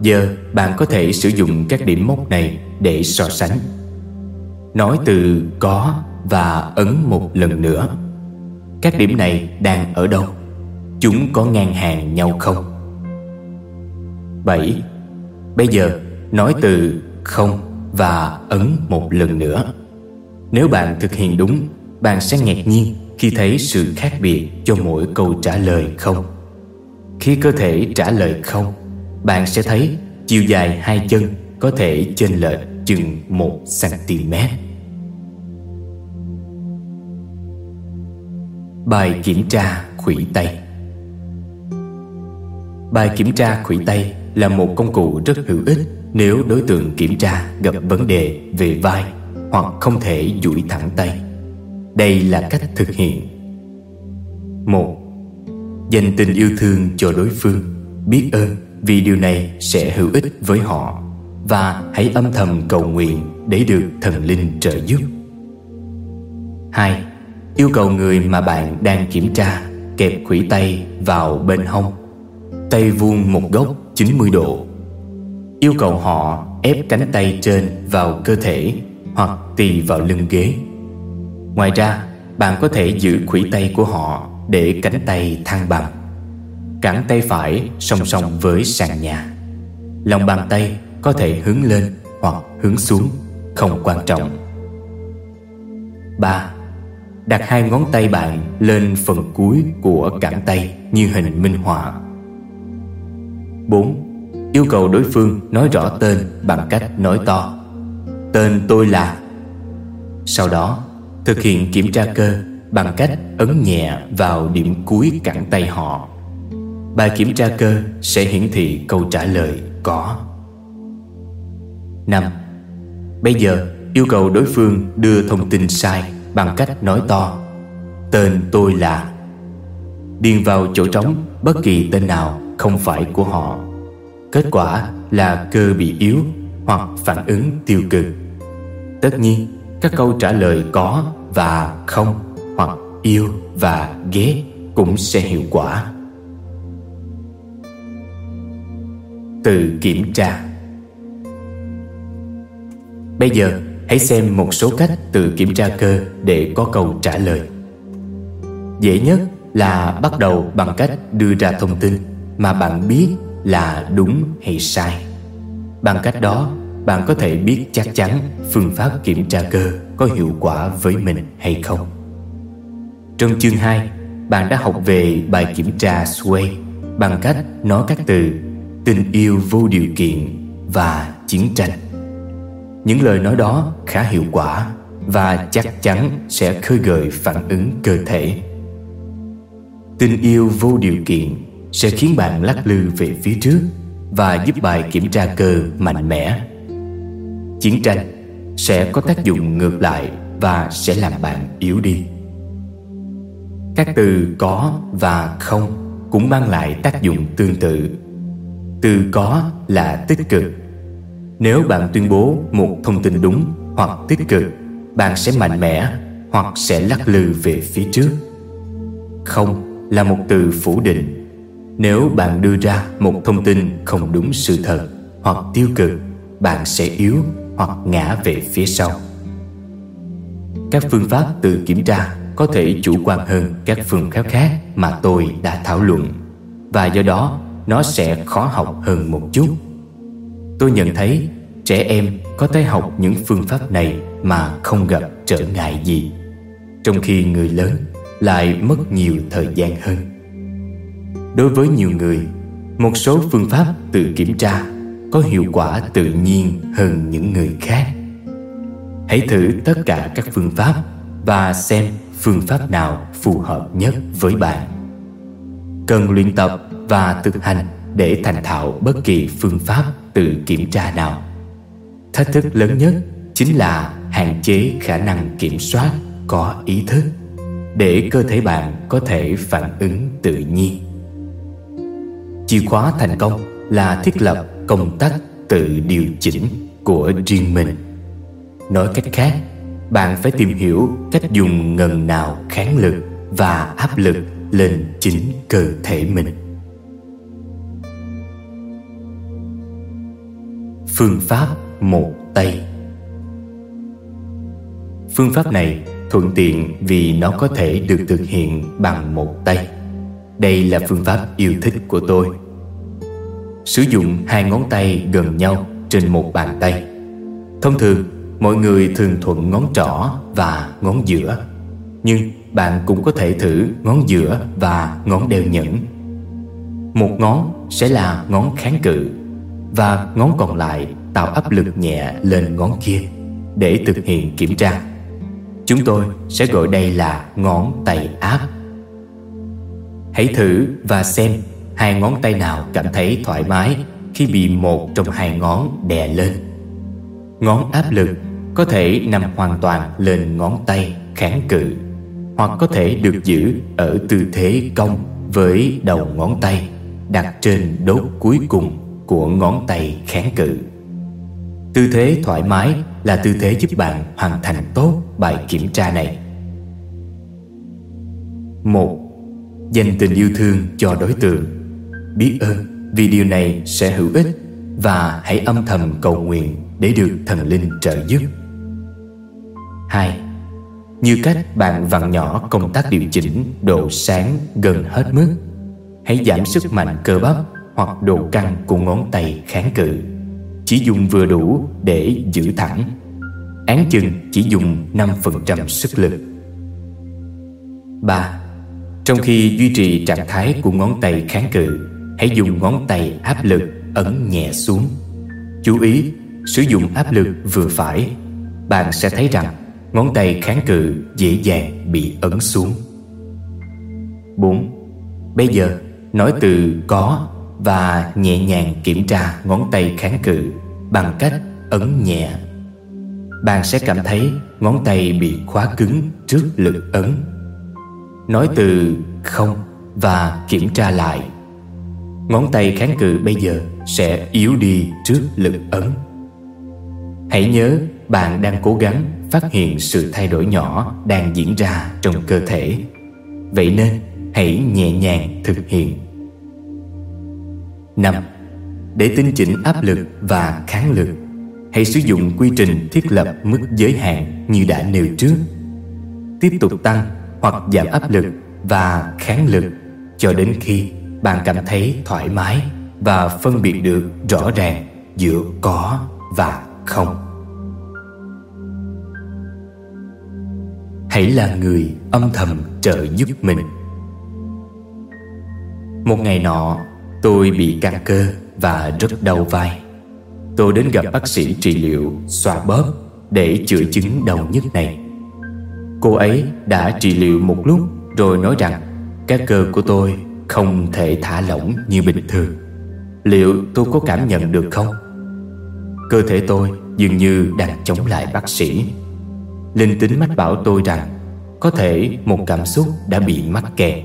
Giờ bạn có thể sử dụng các điểm mốc này để so sánh Nói từ có và ấn một lần nữa Các điểm này đang ở đâu? Chúng có ngang hàng nhau không? 7. Bây giờ nói từ không và ấn một lần nữa. Nếu bạn thực hiện đúng, Bạn sẽ ngạc nhiên khi thấy sự khác biệt cho mỗi câu trả lời không. Khi cơ thể trả lời không, Bạn sẽ thấy chiều dài hai chân có thể chênh lệch chừng 1cm Bài kiểm tra khủy tay. Bài kiểm tra khủy tay là một công cụ rất hữu ích nếu đối tượng kiểm tra gặp vấn đề về vai hoặc không thể duỗi thẳng tay. Đây là cách thực hiện. một Dành tình yêu thương cho đối phương, biết ơn vì điều này sẽ hữu ích với họ và hãy âm thầm cầu nguyện để được thần linh trợ giúp. 2. Yêu cầu người mà bạn đang kiểm tra kẹp khủy tay vào bên hông tay vuông một góc 90 độ. Yêu cầu họ ép cánh tay trên vào cơ thể hoặc tì vào lưng ghế. Ngoài ra, bạn có thể giữ khuỷu tay của họ để cánh tay thăng bằng. Cẳng tay phải song song với sàn nhà. Lòng bàn tay có thể hướng lên hoặc hướng xuống Không quan trọng. 3. Đặt hai ngón tay bạn lên phần cuối của cẳng tay như hình minh họa. 4. Yêu cầu đối phương nói rõ tên bằng cách nói to. Tên tôi là. Sau đó, thực hiện kiểm tra cơ bằng cách ấn nhẹ vào điểm cuối cẳng tay họ. Bài kiểm tra cơ sẽ hiển thị câu trả lời có. 5. Bây giờ yêu cầu đối phương đưa thông tin sai bằng cách nói to. Tên tôi là. Điền vào chỗ trống bất kỳ tên nào không phải của họ. Kết quả là cơ bị yếu hoặc phản ứng tiêu cực. Tất nhiên, các câu trả lời có và không hoặc yêu và ghét cũng sẽ hiệu quả. Từ kiểm tra. Bây giờ hãy xem một số cách tự kiểm tra cơ để có câu trả lời. Dễ nhất là bắt đầu bằng cách đưa ra thông tin mà bạn biết là đúng hay sai. Bằng cách đó, bạn có thể biết chắc chắn phương pháp kiểm tra cơ có hiệu quả với mình hay không. Trong chương 2 bạn đã học về bài kiểm tra Sway bằng cách nói các từ tình yêu vô điều kiện và chiến tranh. Những lời nói đó khá hiệu quả và chắc chắn sẽ khơi gợi phản ứng cơ thể. Tình yêu vô điều kiện sẽ khiến bạn lắc lư về phía trước và giúp bài kiểm tra cơ mạnh mẽ. Chiến tranh sẽ có tác dụng ngược lại và sẽ làm bạn yếu đi. Các từ có và không cũng mang lại tác dụng tương tự. Từ có là tích cực. Nếu bạn tuyên bố một thông tin đúng hoặc tích cực, bạn sẽ mạnh mẽ hoặc sẽ lắc lư về phía trước. Không là một từ phủ định nếu bạn đưa ra một thông tin không đúng sự thật hoặc tiêu cực, bạn sẽ yếu hoặc ngã về phía sau. Các phương pháp tự kiểm tra có thể chủ quan hơn các phương pháp khác mà tôi đã thảo luận và do đó nó sẽ khó học hơn một chút. Tôi nhận thấy trẻ em có thể học những phương pháp này mà không gặp trở ngại gì, trong khi người lớn lại mất nhiều thời gian hơn. Đối với nhiều người, Một số phương pháp tự kiểm tra Có hiệu quả tự nhiên hơn những người khác. Hãy thử tất cả các phương pháp Và xem phương pháp nào phù hợp nhất với bạn. Cần luyện tập và thực hành để thành thạo bất kỳ phương pháp tự kiểm tra nào. Thách thức lớn nhất chính là hạn chế khả năng kiểm soát có ý thức để cơ thể bạn có thể phản ứng tự nhiên chìa khóa thành công là thiết lập công tắc tự điều chỉnh của riêng mình. Nói cách khác, bạn phải tìm hiểu cách dùng ngần nào kháng lực và áp lực lên chính cơ thể mình. Phương pháp một tay. Phương pháp này thuận tiện vì nó có thể được thực hiện bằng một tay đây là phương pháp yêu thích của tôi. Sử dụng hai ngón tay gần nhau trên một bàn tay. Thông thường, mọi người thường thuận ngón trỏ và ngón giữa. Nhưng bạn cũng có thể thử ngón giữa và ngón đeo nhẫn. Một ngón sẽ là ngón kháng cự và ngón còn lại tạo áp lực nhẹ lên ngón kia để thực hiện kiểm tra. Chúng tôi sẽ gọi đây là ngón tay áp hãy thử và xem hai ngón tay nào cảm thấy thoải mái khi bị một trong hai ngón đè lên. Ngón áp lực có thể nằm hoàn toàn lên ngón tay kháng cự, hoặc có thể được giữ ở tư thế cong với đầu ngón tay đặt trên đốt cuối cùng của ngón tay kháng cự. Tư thế thoải mái là tư thế giúp bạn hoàn thành tốt bài kiểm tra này. Một dành tình yêu thương cho đối tượng biết ơn, vì điều này sẽ hữu ích và hãy âm thầm cầu nguyện để được thần linh trợ giúp 2. Như cách bạn vặn nhỏ công tác điều chỉnh độ sáng gần hết mức, Hãy giảm sức mạnh cơ bắp hoặc độ căng của ngón tay kháng cự Chỉ dùng vừa đủ để giữ thẳng Án chừng chỉ dùng 5% sức lực 3. Trong khi duy trì trạng thái của ngón tay kháng cự, Hãy dùng ngón tay áp lực ấn nhẹ xuống. Chú ý, sử dụng áp lực vừa phải. Bạn sẽ thấy rằng Ngón tay kháng cự dễ dàng bị ấn xuống. 4. Bây giờ nói từ có và nhẹ nhàng kiểm tra ngón tay kháng cự bằng cách ấn nhẹ. Bạn sẽ cảm thấy ngón tay bị khóa cứng trước lực ấn nói từ không và kiểm tra lại. Ngón tay kháng cự bây giờ sẽ yếu đi trước lực ấn hãy nhớ bạn đang cố gắng phát hiện sự thay đổi nhỏ đang diễn ra trong cơ thể. Vậy nên hãy nhẹ nhàng thực hiện. 5. Để tinh chỉnh áp lực và kháng lực, Hãy sử dụng quy trình thiết lập mức giới hạn như đã nêu trước. Tiếp tục tăng hoặc giảm áp lực và kháng lực Cho đến khi bạn cảm thấy thoải mái Và phân biệt được rõ ràng giữa có và không. Hãy là người âm thầm trợ giúp mình. Một ngày nọ, tôi bị căng cơ và rất đau vai. Tôi đến gặp bác sĩ trị liệu xoa bóp để chữa chứng đau nhức này cô ấy đã trị liệu một lúc rồi nói rằng, các cơ của tôi không thể thả lỏng như bình thường. Liệu tôi có cảm nhận được không? Cơ thể tôi dường như đang chống lại bác sĩ. Linh tính mách bảo tôi rằng, Có thể một cảm xúc đã bị mắc kẹt.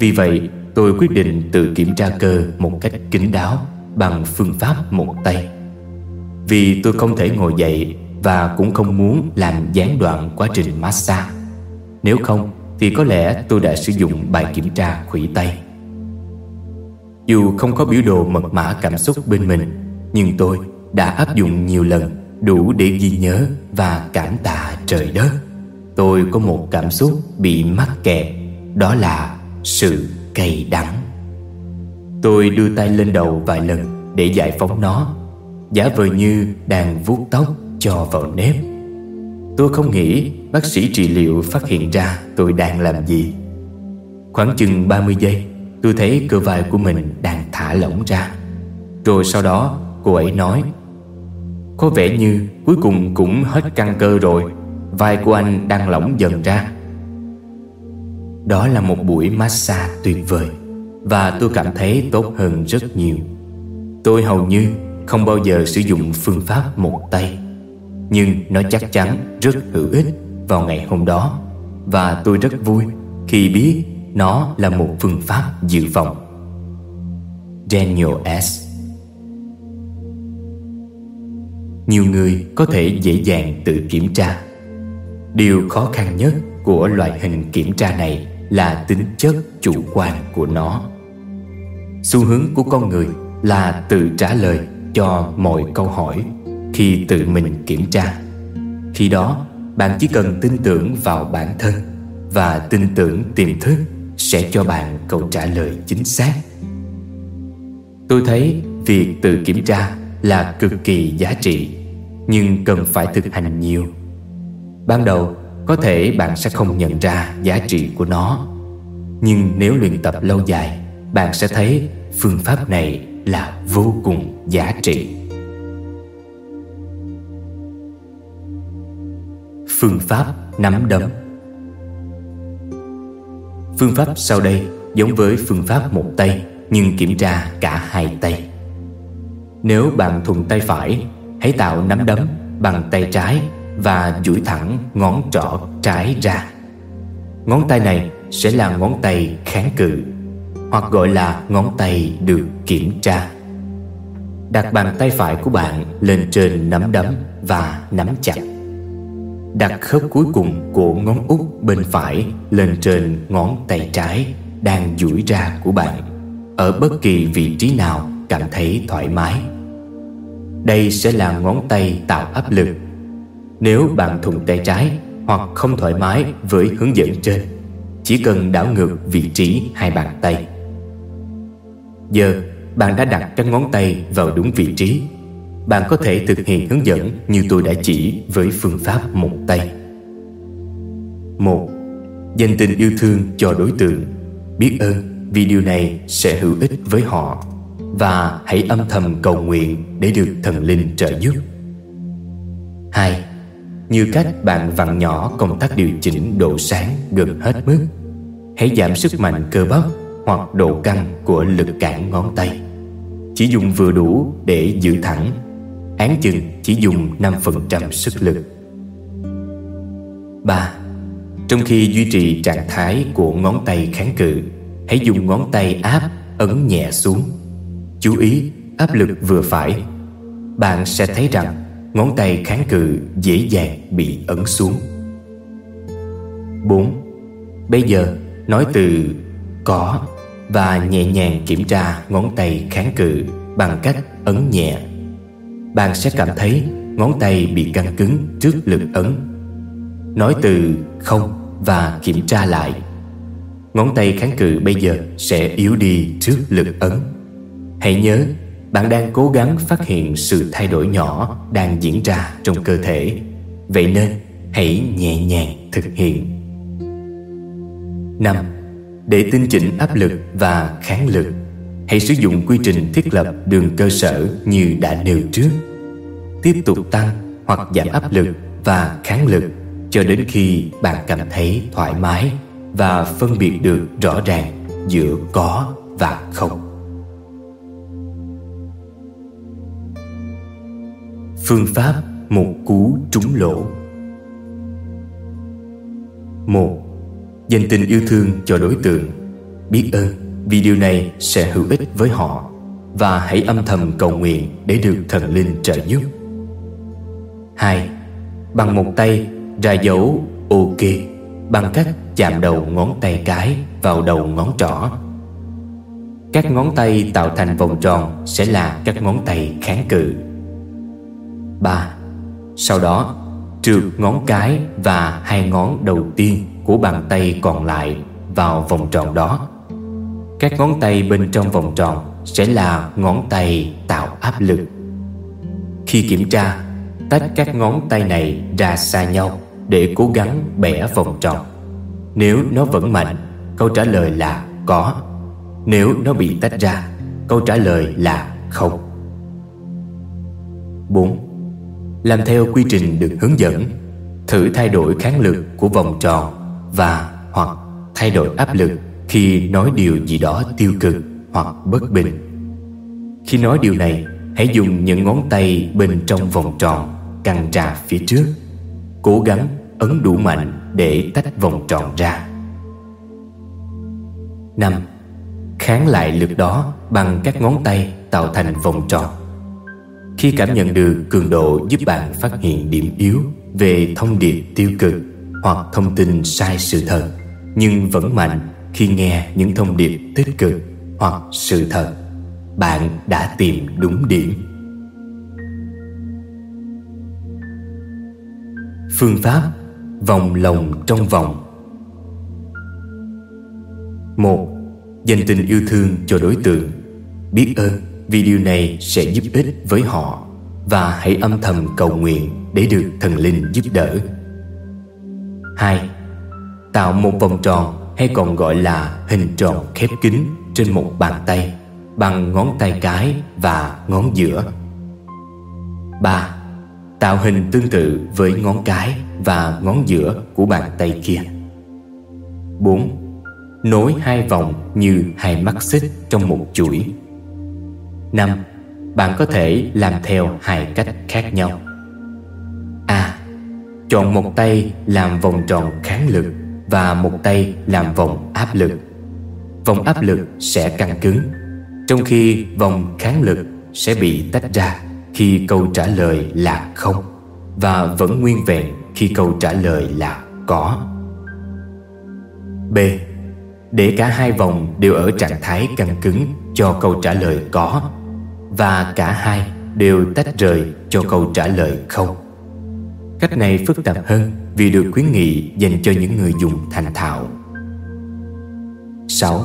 Vì vậy, tôi quyết định tự kiểm tra cơ một cách kín đáo Bằng phương pháp một tay. Vì tôi không thể ngồi dậy và cũng không muốn làm gián đoạn quá trình massage. Nếu không, thì có lẽ tôi đã sử dụng bài kiểm tra khủy tay. Dù không có biểu đồ mật mã cảm xúc bên mình, Nhưng tôi đã áp dụng nhiều lần đủ để ghi nhớ và cảm tạ trời đất. Tôi có một cảm xúc bị mắc kẹt, đó là sự cay đắng. Tôi đưa tay lên đầu vài lần để giải phóng nó. Giả vờ như đang vuốt tóc cho vào nếp. Tôi không nghĩ bác sĩ trị liệu phát hiện ra tôi đang làm gì. Khoảng chừng 30 giây, tôi thấy cơ vai của mình đang thả lỏng ra. Rồi sau đó, cô ấy nói, có vẻ như cuối cùng cũng hết căng cơ rồi, Vai của anh đang lỏng dần ra. Đó là một buổi massage tuyệt vời, Và tôi cảm thấy tốt hơn rất nhiều. Tôi hầu như không bao giờ sử dụng phương pháp một tay. Nhưng nó chắc chắn rất hữu ích vào ngày hôm đó. Và tôi rất vui khi biết nó là một phương pháp dự phòng. Daniel S. Nhiều người có thể dễ dàng tự kiểm tra. Điều khó khăn nhất của loại hình kiểm tra này là tính chất chủ quan của nó. Xu hướng của con người là tự trả lời cho mọi câu hỏi khi tự mình kiểm tra. Khi đó, bạn chỉ cần tin tưởng vào bản thân Và tin tưởng tiềm thức sẽ cho bạn câu trả lời chính xác. Tôi thấy việc tự kiểm tra là cực kỳ giá trị, Nhưng cần phải thực hành nhiều. Ban đầu, có thể bạn sẽ không nhận ra giá trị của nó. Nhưng nếu luyện tập lâu dài, Bạn sẽ thấy phương pháp này là vô cùng giá trị. Phương pháp nắm đấm. Phương pháp sau đây giống với phương pháp một tay, Nhưng kiểm tra cả hai tay. Nếu bạn thuận tay phải, Hãy tạo nắm đấm bằng tay trái Và duỗi thẳng ngón trỏ trái ra. Ngón tay này sẽ là ngón tay kháng cự, Hoặc gọi là ngón tay được kiểm tra. Đặt bàn tay phải của bạn lên trên nắm đấm và nắm chặt. Đặt khớp cuối cùng của ngón út bên phải lên trên ngón tay trái đang duỗi ra của bạn. Ở bất kỳ vị trí nào, cảm thấy thoải mái. Đây sẽ là ngón tay tạo áp lực. Nếu bạn thùng tay trái hoặc không thoải mái với hướng dẫn trên, Chỉ cần đảo ngược vị trí hai bàn tay. Giờ, bạn đã đặt các ngón tay vào đúng vị trí bạn có thể thực hiện hướng dẫn như tôi đã chỉ với phương pháp một tay. Một, Dành tình yêu thương cho đối tượng. Biết ơn vì điều này sẽ hữu ích với họ. Và hãy âm thầm cầu nguyện để được thần linh trợ giúp. Hai, Như cách bạn vặn nhỏ công tắc điều chỉnh độ sáng gần hết mức, Hãy giảm sức mạnh cơ bắp hoặc độ căng của lực cản ngón tay. Chỉ dùng vừa đủ để giữ thẳng Án chừng chỉ dùng 5% sức lực 3. Trong khi duy trì trạng thái của ngón tay kháng cự, Hãy dùng ngón tay áp ấn nhẹ xuống Chú ý, áp lực vừa phải Bạn sẽ thấy rằng ngón tay kháng cự dễ dàng bị ấn xuống 4. Bây giờ nói từ có và nhẹ nhàng kiểm tra ngón tay kháng cự bằng cách ấn nhẹ bạn sẽ cảm thấy ngón tay bị căng cứng trước lực ấn. Nói từ không và kiểm tra lại. Ngón tay kháng cự bây giờ sẽ yếu đi trước lực ấn. Hãy nhớ, bạn đang cố gắng phát hiện sự thay đổi nhỏ đang diễn ra trong cơ thể. Vậy nên, hãy nhẹ nhàng thực hiện. 5. Để tinh chỉnh áp lực và kháng lực. Hãy sử dụng quy trình thiết lập đường cơ sở như đã nêu trước. Tiếp tục tăng hoặc giảm áp lực và kháng lực Cho đến khi bạn cảm thấy thoải mái Và phân biệt được rõ ràng giữa có và không. Phương pháp một cú trúng lỗ. Một, Dành tình yêu thương cho đối tượng. Biết ơn vì điều này sẽ hữu ích với họ Và hãy âm thầm cầu nguyện để được thần linh trợ giúp 2. Bằng một tay ra dấu OK bằng cách chạm đầu ngón tay cái vào đầu ngón trỏ. Các ngón tay tạo thành vòng tròn sẽ là các ngón tay kháng cự. 3. Sau đó, trượt ngón cái và hai ngón đầu tiên của bàn tay còn lại vào vòng tròn đó. Các ngón tay bên trong vòng tròn sẽ là ngón tay tạo áp lực. Khi kiểm tra, tách các ngón tay này ra xa nhau để cố gắng bẻ vòng tròn. Nếu nó vẫn mạnh, câu trả lời là có. Nếu nó bị tách ra, câu trả lời là không. 4. Làm theo quy trình được hướng dẫn, thử thay đổi kháng lực của vòng tròn và hoặc thay đổi áp lực khi nói điều gì đó tiêu cực hoặc bất bình. Khi nói điều này, hãy dùng những ngón tay bên trong vòng tròn căng ra phía trước. Cố gắng ấn đủ mạnh để tách vòng tròn ra. 5. Kháng lại lực đó bằng các ngón tay tạo thành vòng tròn. Khi cảm nhận được cường độ giúp bạn phát hiện điểm yếu về thông điệp tiêu cực hoặc thông tin sai sự thật nhưng vẫn mạnh khi nghe những thông điệp tích cực hoặc sự thật, bạn đã tìm đúng điểm. Phương pháp vòng lồng trong vòng. Một, dành tình yêu thương cho đối tượng. Biết ơn, vì điều này sẽ giúp ích với họ và hãy âm thầm cầu nguyện để được thần linh giúp đỡ. 2. Tạo một vòng tròn hay còn gọi là hình tròn khép kín trên một bàn tay, bằng ngón tay cái và ngón giữa. 3. Tạo hình tương tự với ngón cái và ngón giữa của bàn tay kia. 4. Nối hai vòng như hai mắt xích trong một chuỗi. 5. Bạn có thể làm theo hai cách khác nhau. A. Chọn một tay làm vòng tròn kháng lực và một tay làm vòng áp lực. Vòng áp lực sẽ căng cứng, trong khi vòng kháng lực sẽ bị tách ra khi câu trả lời là không và vẫn nguyên vẹn khi câu trả lời là có. B. Để cả hai vòng đều ở trạng thái căng cứng cho câu trả lời có và cả hai đều tách rời cho câu trả lời không. Cách này phức tạp hơn vì được khuyến nghị dành cho những người dùng thành thạo. 6.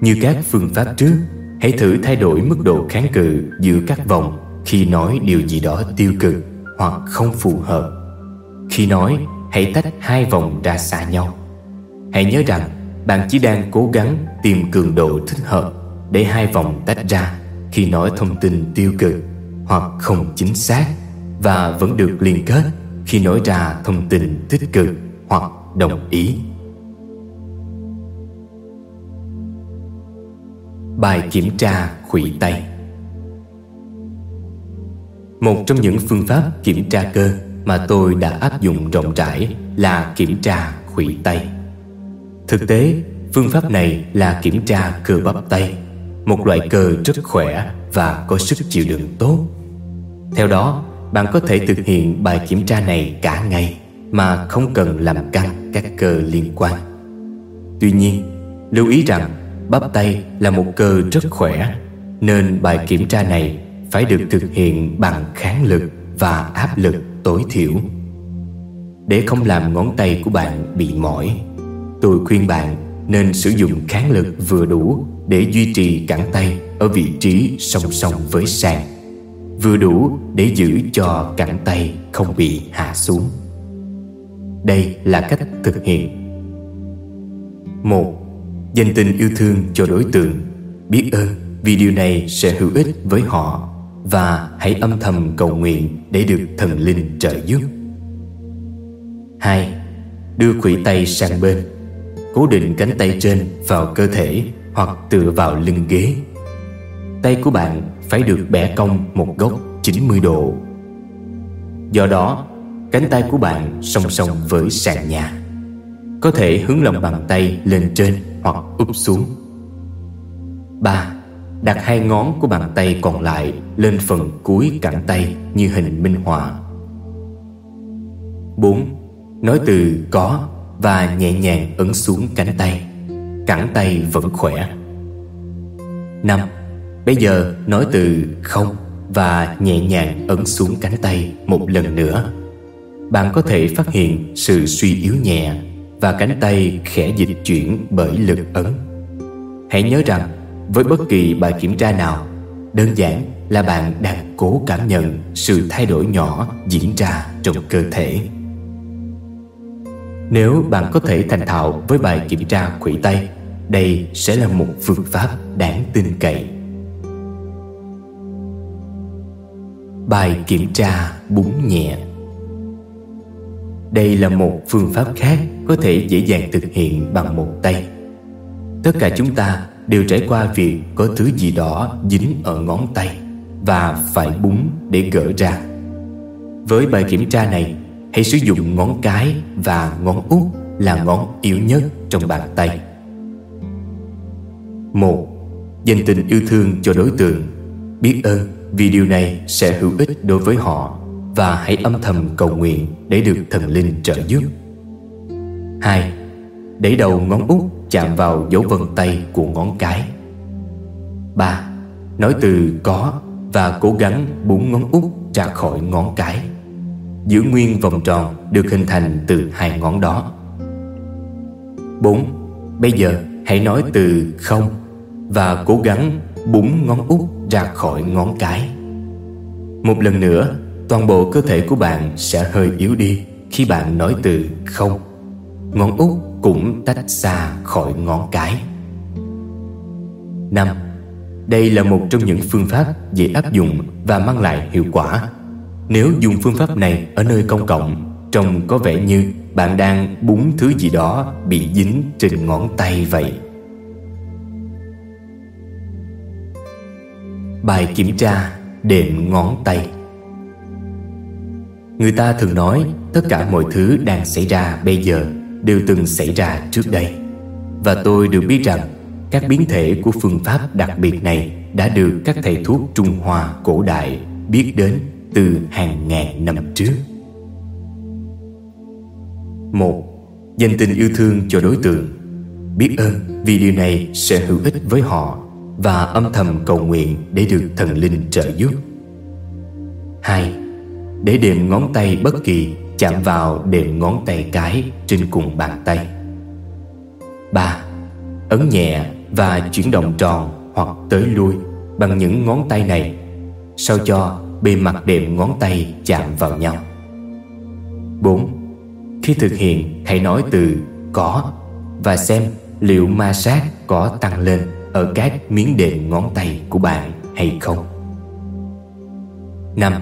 Như các phương pháp trước, hãy thử thay đổi mức độ kháng cự giữa các vòng khi nói điều gì đó tiêu cực hoặc không phù hợp. Khi nói, hãy tách hai vòng ra xa nhau. Hãy nhớ rằng bạn chỉ đang cố gắng tìm cường độ thích hợp để hai vòng tách ra khi nói thông tin tiêu cực hoặc không chính xác và vẫn được liên kết khi nói ra thông tin tích cực hoặc đồng ý. Bài kiểm tra khuỷu tay Một trong những phương pháp kiểm tra cơ mà tôi đã áp dụng rộng rãi là kiểm tra khuỷu tay. Thực tế, phương pháp này là kiểm tra cơ bắp tay, một loại cơ rất khỏe và có sức chịu đựng tốt. Theo đó, bạn có thể thực hiện bài kiểm tra này cả ngày mà không cần làm căng các cơ liên quan. Tuy nhiên, lưu ý rằng bắp tay là một cơ rất khỏe nên bài kiểm tra này phải được thực hiện bằng kháng lực và áp lực tối thiểu. Để không làm ngón tay của bạn bị mỏi, tôi khuyên bạn nên sử dụng kháng lực vừa đủ để duy trì cẳng tay ở vị trí song song với sàn vừa đủ để giữ cho cẳng tay không bị hạ xuống. Đây là cách thực hiện. một Dành tình yêu thương cho đối tượng, biết ơn vì điều này sẽ hữu ích với họ và hãy âm thầm cầu nguyện để được thần linh trợ giúp. 2. Đưa khuỷu tay sang bên Cố định cánh tay trên vào cơ thể hoặc tựa vào lưng ghế Tay của bạn phải được bẻ cong một góc 90 độ Do đó, cánh tay của bạn song song với sàn nhà Có thể hướng lòng bàn tay lên trên hoặc úp xuống 3. Đặt hai ngón của bàn tay còn lại lên phần cuối cẳng tay như hình minh họa 4. Nói từ có và nhẹ nhàng ấn xuống cánh tay Cẳng tay vẫn khỏe 5. Bây giờ nói từ không và nhẹ nhàng ấn xuống cánh tay một lần nữa. Bạn có thể phát hiện sự suy yếu nhẹ và cánh tay khẽ dịch chuyển bởi lực ấn. Hãy nhớ rằng, với bất kỳ bài kiểm tra nào, đơn giản là bạn đang cố cảm nhận sự thay đổi nhỏ diễn ra trong cơ thể. Nếu bạn có thể thành thạo với bài kiểm tra khuỷu tay, đây sẽ là một phương pháp đáng tin cậy. Bài kiểm tra búng nhẹ Đây là một phương pháp khác có thể dễ dàng thực hiện bằng một tay Tất cả chúng ta đều trải qua việc có thứ gì đó dính ở ngón tay và phải búng để gỡ ra. Với bài kiểm tra này, hãy sử dụng ngón cái và ngón út là ngón yếu nhất trong bàn tay. một Dành tình yêu thương cho đối tượng Biết ơn vì điều này sẽ hữu ích đối với họ Và hãy âm thầm cầu nguyện để được thần linh trợ giúp 2. Để đầu ngón út chạm vào dấu vân tay của ngón cái 3. Nói từ có và cố gắng búng ngón út ra khỏi ngón cái Giữ nguyên vòng tròn được hình thành từ hai ngón đó 4. Bây giờ hãy nói từ không Và cố gắng búng ngón út ra khỏi ngón cái. Một lần nữa, Toàn bộ cơ thể của bạn sẽ hơi yếu đi Khi bạn nói từ không. Ngón út cũng tách xa khỏi ngón cái. 5. Đây là một trong những phương pháp dễ áp dụng và mang lại hiệu quả. Nếu dùng phương pháp này ở nơi công cộng, Trông có vẻ như bạn đang búng thứ gì đó bị dính trên ngón tay vậy. Bài kiểm tra đệm ngón tay. Người ta thường nói tất cả mọi thứ đang xảy ra bây giờ đều từng xảy ra trước đây. Và tôi được biết rằng các biến thể của phương pháp đặc biệt này đã được các thầy thuốc Trung Hoa cổ đại biết đến từ hàng ngàn năm trước. một, Dành tình yêu thương cho đối tượng. Biết ơn vì điều này sẽ hữu ích với họ. Và âm thầm cầu nguyện để được thần linh trợ giúp 2. Để đệm ngón tay bất kỳ chạm vào đệm ngón tay cái trên cùng bàn tay 3. Ấn nhẹ và chuyển động tròn hoặc tới lui bằng những ngón tay này, sao cho bề mặt đệm ngón tay chạm vào nhau 4. Khi thực hiện, hãy nói từ có và xem liệu ma sát có tăng lên ở các miếng đệm ngón tay của bạn hay không 5.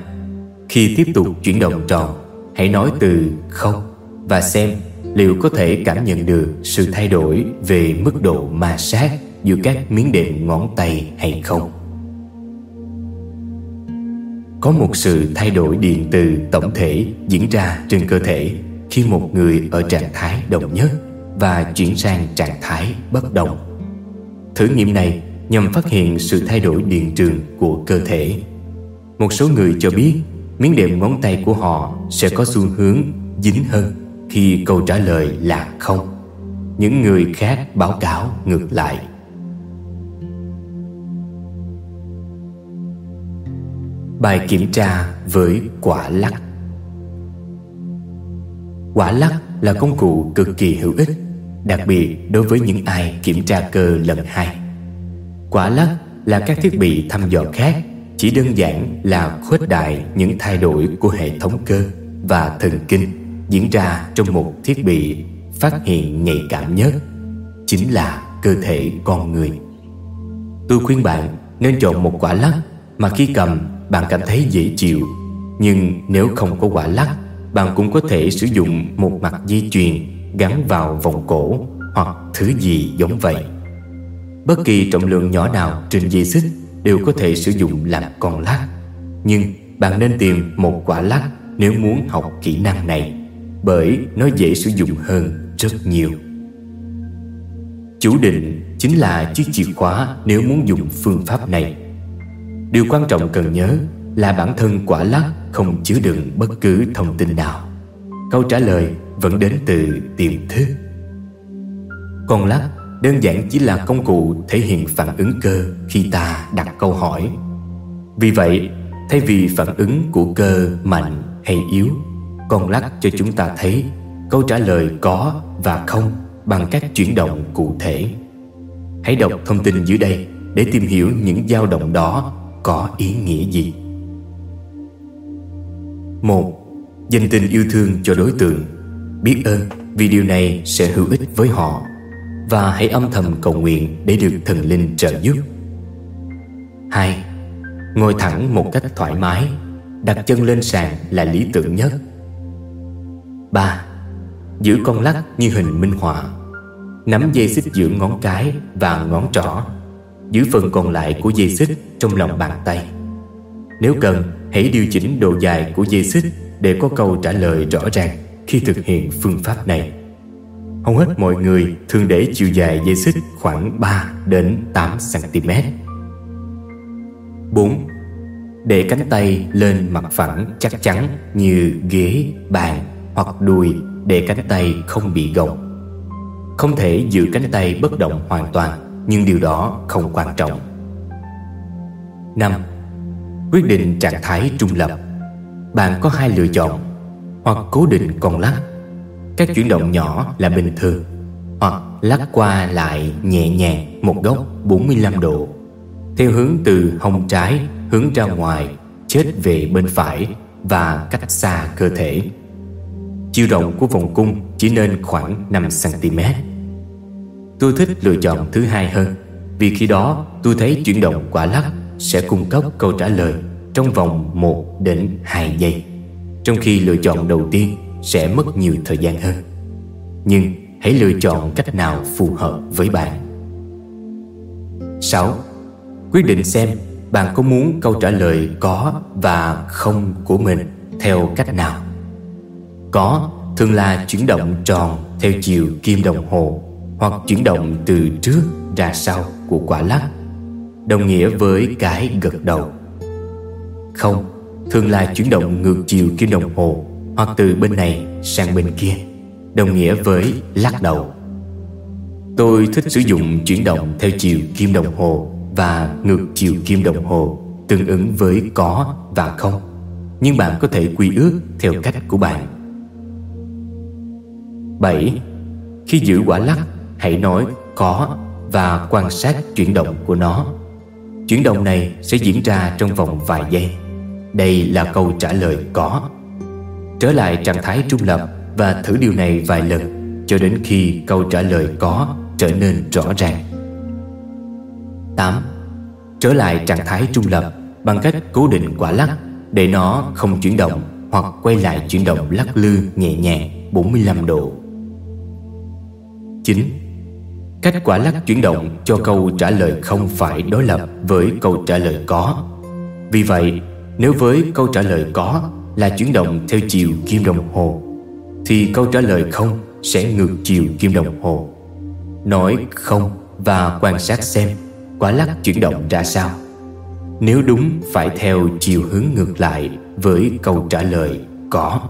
Khi tiếp tục chuyển động tròn, hãy nói từ không và xem liệu có thể cảm nhận được sự thay đổi về mức độ ma sát giữa các miếng đệm ngón tay hay không có một sự thay đổi điện từ tổng thể diễn ra trên cơ thể khi một người ở trạng thái đồng nhất và chuyển sang trạng thái bất đồng. Thử nghiệm này nhằm phát hiện sự thay đổi điện trường của cơ thể. Một số người cho biết, miếng đệm ngón tay của họ sẽ có xu hướng dính hơn khi câu trả lời là không. Những người khác báo cáo ngược lại. Bài kiểm tra với quả lắc Quả lắc là công cụ cực kỳ hữu ích Đặc biệt đối với những ai kiểm tra cơ lần hai. Quả lắc là các thiết bị thăm dò khác, Chỉ đơn giản là khuếch đại những thay đổi của hệ thống cơ và thần kinh Diễn ra trong một thiết bị phát hiện nhạy cảm nhất, Chính là cơ thể con người. Tôi khuyên bạn nên chọn một quả lắc Mà khi cầm, bạn cảm thấy dễ chịu. Nhưng nếu không có quả lắc, bạn cũng có thể sử dụng một mặt dây chuyền gắn vào vòng cổ hoặc thứ gì giống vậy. Bất kỳ trọng lượng nhỏ nào trên dây xích đều có thể sử dụng làm con lắc. Nhưng bạn nên tìm một quả lắc nếu muốn học kỹ năng này, bởi nó dễ sử dụng hơn rất nhiều. Chủ định chính là chiếc chìa khóa nếu muốn dùng phương pháp này. Điều quan trọng cần nhớ là bản thân quả lắc không chứa đựng bất cứ thông tin nào Câu trả lời vẫn đến từ tiềm thức Con lắc đơn giản chỉ là công cụ thể hiện phản ứng cơ khi ta đặt câu hỏi. Vì vậy, thay vì phản ứng của cơ mạnh hay yếu Con lắc cho chúng ta thấy câu trả lời có và không bằng các chuyển động cụ thể. Hãy đọc thông tin dưới đây để tìm hiểu những dao động đó có ý nghĩa gì. Một Dành tình yêu thương cho đối tượng. Biết ơn vì điều này sẽ hữu ích với họ. Và hãy âm thầm cầu nguyện để được thần linh trợ giúp. 2. Ngồi thẳng một cách thoải mái Đặt chân lên sàn là lý tưởng nhất. 3. Giữ con lắc như hình minh họa. Nắm dây xích giữa ngón cái và ngón trỏ. Giữ phần còn lại của dây xích trong lòng bàn tay. Nếu cần, hãy điều chỉnh độ dài của dây xích Để có câu trả lời rõ ràng khi thực hiện phương pháp này Hầu hết mọi người thường để chiều dài dây xích khoảng 3 đến 8 cm 4. Để cánh tay lên mặt phẳng chắc chắn như ghế, bàn hoặc đùi để cánh tay không bị gồng. Không thể giữ cánh tay bất động hoàn toàn nhưng điều đó không quan trọng. 5. Quyết định trạng thái trung lập Bạn có hai lựa chọn hoặc cố định còn lắc Các chuyển động nhỏ là bình thường, Hoặc lắc qua lại nhẹ nhàng một góc 45 độ. Theo hướng từ hông trái hướng ra ngoài, Chết về bên phải Và cách xa cơ thể. Chiều rộng của vòng cung chỉ nên khoảng 5cm Tôi thích lựa chọn thứ hai hơn, Vì khi đó tôi thấy chuyển động quả lắc Sẽ cung cấp câu trả lời Trong vòng 1 đến 2 giây. Trong khi lựa chọn đầu tiên Sẽ mất nhiều thời gian hơn. Nhưng hãy lựa chọn cách nào phù hợp với bạn. 6. Quyết định xem bạn có muốn câu trả lời có và không của mình theo cách nào. Có thường là chuyển động tròn theo chiều kim đồng hồ hoặc chuyển động từ trước ra sau của quả lắc đồng nghĩa với cái gật đầu. Không thường là chuyển động ngược chiều kim đồng hồ hoặc từ bên này sang bên kia đồng nghĩa với lắc đầu tôi thích sử dụng chuyển động theo chiều kim đồng hồ và ngược chiều kim đồng hồ tương ứng với có và không nhưng bạn có thể quy ước theo cách của bạn 7. Khi giữ quả lắc, hãy nói có và quan sát chuyển động của nó. Chuyển động này sẽ diễn ra trong vòng vài giây. Đây là câu trả lời có. Trở lại trạng thái trung lập và thử điều này vài lần cho đến khi câu trả lời có trở nên rõ ràng. 8. Trở lại trạng thái trung lập bằng cách cố định quả lắc để nó không chuyển động hoặc quay lại chuyển động lắc lư nhẹ nhàng 45 độ. 9. Cách quả lắc chuyển động cho câu trả lời không phải đối lập với câu trả lời có. Vì vậy, nếu với câu trả lời có là chuyển động theo chiều kim đồng hồ, thì câu trả lời không sẽ ngược chiều kim đồng hồ. Nói không và quan sát xem quả lắc chuyển động ra sao. Nếu đúng phải theo chiều hướng ngược lại với câu trả lời có.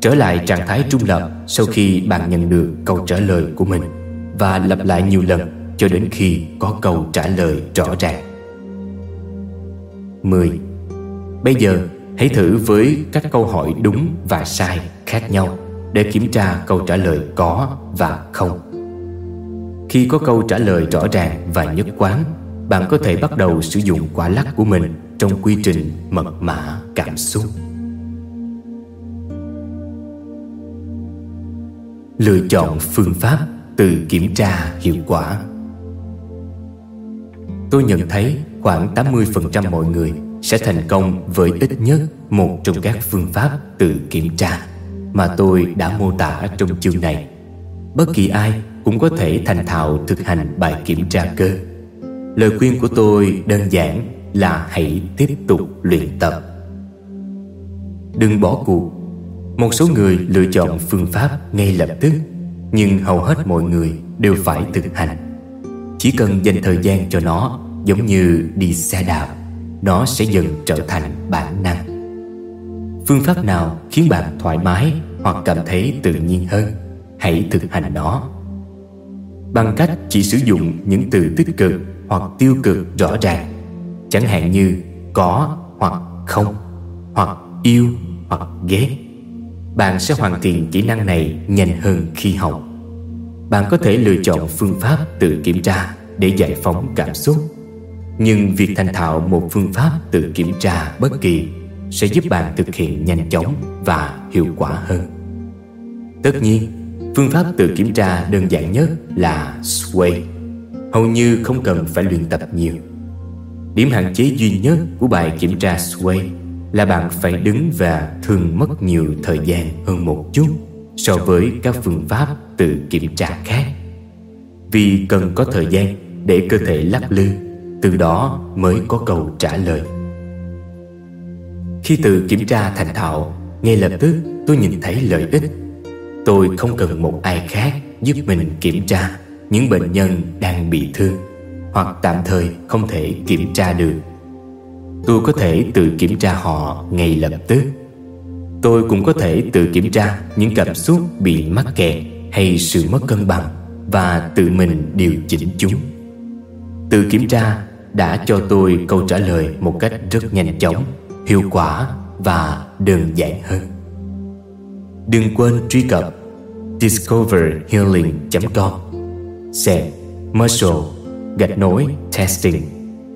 Trở lại trạng thái trung lập sau khi bạn nhận được câu trả lời của mình và lặp lại nhiều lần cho đến khi có câu trả lời rõ ràng. 10. Bây giờ hãy thử với các câu hỏi đúng và sai khác nhau để kiểm tra câu trả lời có và không. Khi có câu trả lời rõ ràng và nhất quán, bạn có thể bắt đầu sử dụng quả lắc của mình trong quy trình mật mã cảm xúc. lựa chọn phương pháp tự kiểm tra hiệu quả tôi nhận thấy khoảng 80% mọi người sẽ thành công với ít nhất một trong các phương pháp tự kiểm tra mà tôi đã mô tả trong chương này. Bất kỳ ai cũng có thể thành thạo thực hành bài kiểm tra cơ. Lời khuyên của tôi đơn giản là hãy tiếp tục luyện tập. Đừng bỏ cuộc một số người lựa chọn phương pháp ngay lập tức, Nhưng hầu hết mọi người đều phải thực hành Chỉ cần dành thời gian cho nó, Giống như đi xe đạp nó sẽ dần trở thành bản năng. Phương pháp nào khiến bạn thoải mái Hoặc cảm thấy tự nhiên hơn? Hãy thực hành nó. Bằng cách chỉ sử dụng những từ tích cực Hoặc tiêu cực rõ ràng, Chẳng hạn như có hoặc không, Hoặc yêu hoặc ghét, bạn sẽ hoàn thiện kỹ năng này nhanh hơn khi học. Bạn có thể lựa chọn phương pháp tự kiểm tra để giải phóng cảm xúc nhưng việc thành thạo một phương pháp tự kiểm tra bất kỳ sẽ giúp bạn thực hiện nhanh chóng và hiệu quả hơn. Tất nhiên, phương pháp tự kiểm tra đơn giản nhất là sway. Hầu như không cần phải luyện tập nhiều. Điểm hạn chế duy nhất của bài kiểm tra sway là bạn phải đứng và thường mất nhiều thời gian hơn một chút so với các phương pháp tự kiểm tra khác. vì cần có thời gian để cơ thể lắc lư từ đó mới có câu trả lời. Khi tự kiểm tra thành thạo, ngay lập tức tôi nhìn thấy lợi ích. Tôi không cần một ai khác giúp mình kiểm tra những bệnh nhân đang bị thương, hoặc tạm thời không thể kiểm tra được. Tôi có thể tự kiểm tra họ ngay lập tức. Tôi cũng có thể tự kiểm tra những cảm xúc bị mắc kẹt hay sự mất cân bằng và tự mình điều chỉnh chúng. Tự kiểm tra đã cho tôi câu trả lời một cách rất nhanh chóng hiệu quả và đơn giản hơn đừng quên truy cập discoverhealing.com xem Marshall gạch nối testing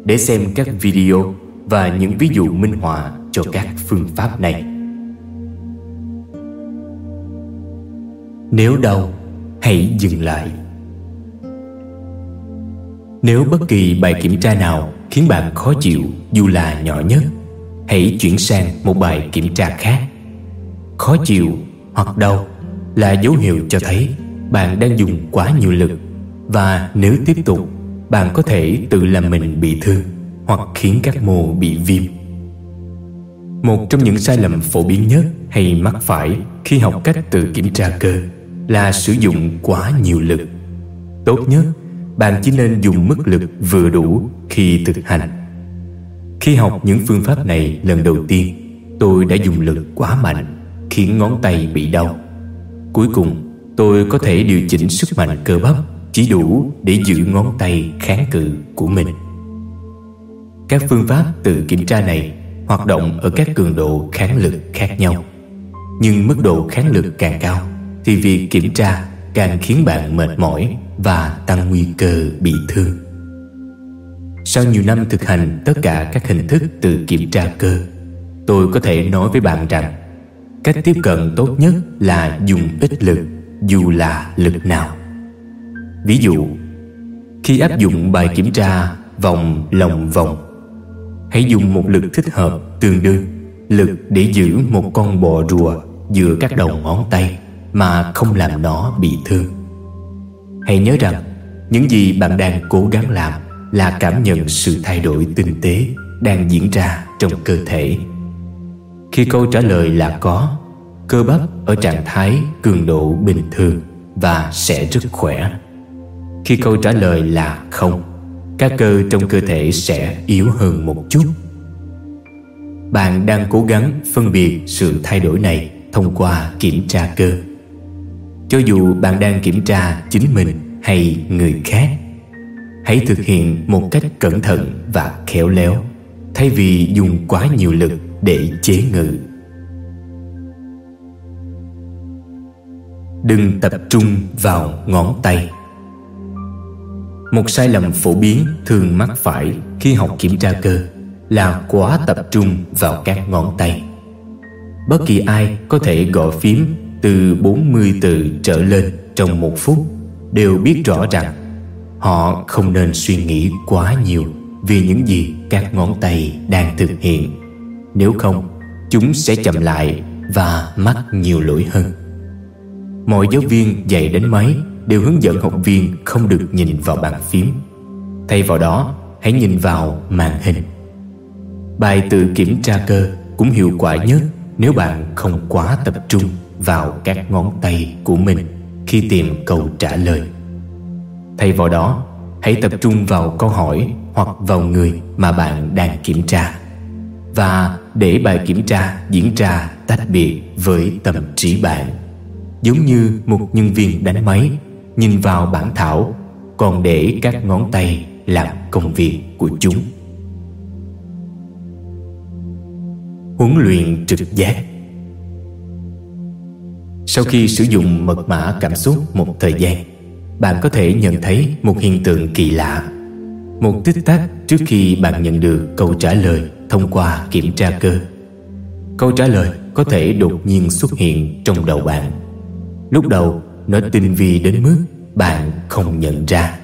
để xem các video và những ví dụ minh họa cho các phương pháp này. Nếu đau, hãy dừng lại. Nếu bất kỳ bài kiểm tra nào khiến bạn khó chịu dù là nhỏ nhất, hãy chuyển sang một bài kiểm tra khác. Khó chịu hoặc đau là dấu hiệu cho thấy bạn đang dùng quá nhiều lực và nếu tiếp tục bạn có thể tự làm mình bị thương hoặc khiến các mô bị viêm một trong những sai lầm phổ biến nhất hay mắc phải khi học cách tự kiểm tra cơ là sử dụng quá nhiều lực tốt nhất bạn chỉ nên dùng mức lực vừa đủ khi thực hành. Khi học những phương pháp này lần đầu tiên, tôi đã dùng lực quá mạnh, khiến ngón tay bị đau. Cuối cùng, tôi có thể điều chỉnh sức mạnh cơ bắp chỉ đủ để giữ ngón tay kháng cự của mình. Các phương pháp tự kiểm tra này hoạt động ở các cường độ kháng lực khác nhau, nhưng mức độ kháng lực càng cao thì việc kiểm tra càng khiến bạn mệt mỏi và tăng nguy cơ bị thương. Sau nhiều năm thực hành tất cả các hình thức từ kiểm tra cơ, tôi có thể nói với bạn rằng cách tiếp cận tốt nhất là dùng ít lực, dù là lực nào. Ví dụ, khi áp dụng bài kiểm tra vòng lòng vòng, hãy dùng một lực thích hợp tương đương, lực để giữ một con bò rùa giữa các đầu ngón tay mà không làm nó bị thương. Hãy nhớ rằng, những gì bạn đang cố gắng làm là cảm nhận sự thay đổi tinh tế đang diễn ra trong cơ thể. Khi câu trả lời là có, cơ bắp ở trạng thái cường độ bình thường và sẽ rất khỏe. Khi câu trả lời là không, các cơ trong cơ thể sẽ yếu hơn một chút. Bạn đang cố gắng phân biệt sự thay đổi này thông qua kiểm tra cơ cho dù bạn đang kiểm tra chính mình hay người khác, hãy thực hiện một cách cẩn thận và khéo léo, thay vì dùng quá nhiều lực để chế ngự. Đừng tập trung vào ngón tay. Một sai lầm phổ biến thường mắc phải khi học kiểm tra cơ là quá tập trung vào các ngón tay. Bất kỳ ai có thể gõ phím từ 40 từ trở lên trong một phút đều biết rõ rằng họ không nên suy nghĩ quá nhiều vì những gì các ngón tay đang thực hiện. Nếu không, chúng sẽ chậm lại và mắc nhiều lỗi hơn. Mọi giáo viên dạy đến máy đều hướng dẫn học viên không được nhìn vào bàn phím. Thay vào đó, hãy nhìn vào màn hình. Bài tự kiểm tra cơ cũng hiệu quả nhất nếu bạn không quá tập trung vào các ngón tay của mình khi tìm câu trả lời. Thay vào đó, hãy tập trung vào câu hỏi hoặc vào người mà bạn đang kiểm tra. Và để bài kiểm tra diễn ra tách biệt với tâm trí bạn, giống như một nhân viên đánh máy nhìn vào bản thảo, còn để các ngón tay làm công việc của chúng. Huấn luyện trực giác sau khi sử dụng mật mã cảm xúc một thời gian, bạn có thể nhận thấy một hiện tượng kỳ lạ. Một tích tắc trước khi bạn nhận được câu trả lời thông qua kiểm tra cơ. Câu trả lời có thể đột nhiên xuất hiện trong đầu bạn. Lúc đầu, nó tinh vi đến mức bạn không nhận ra.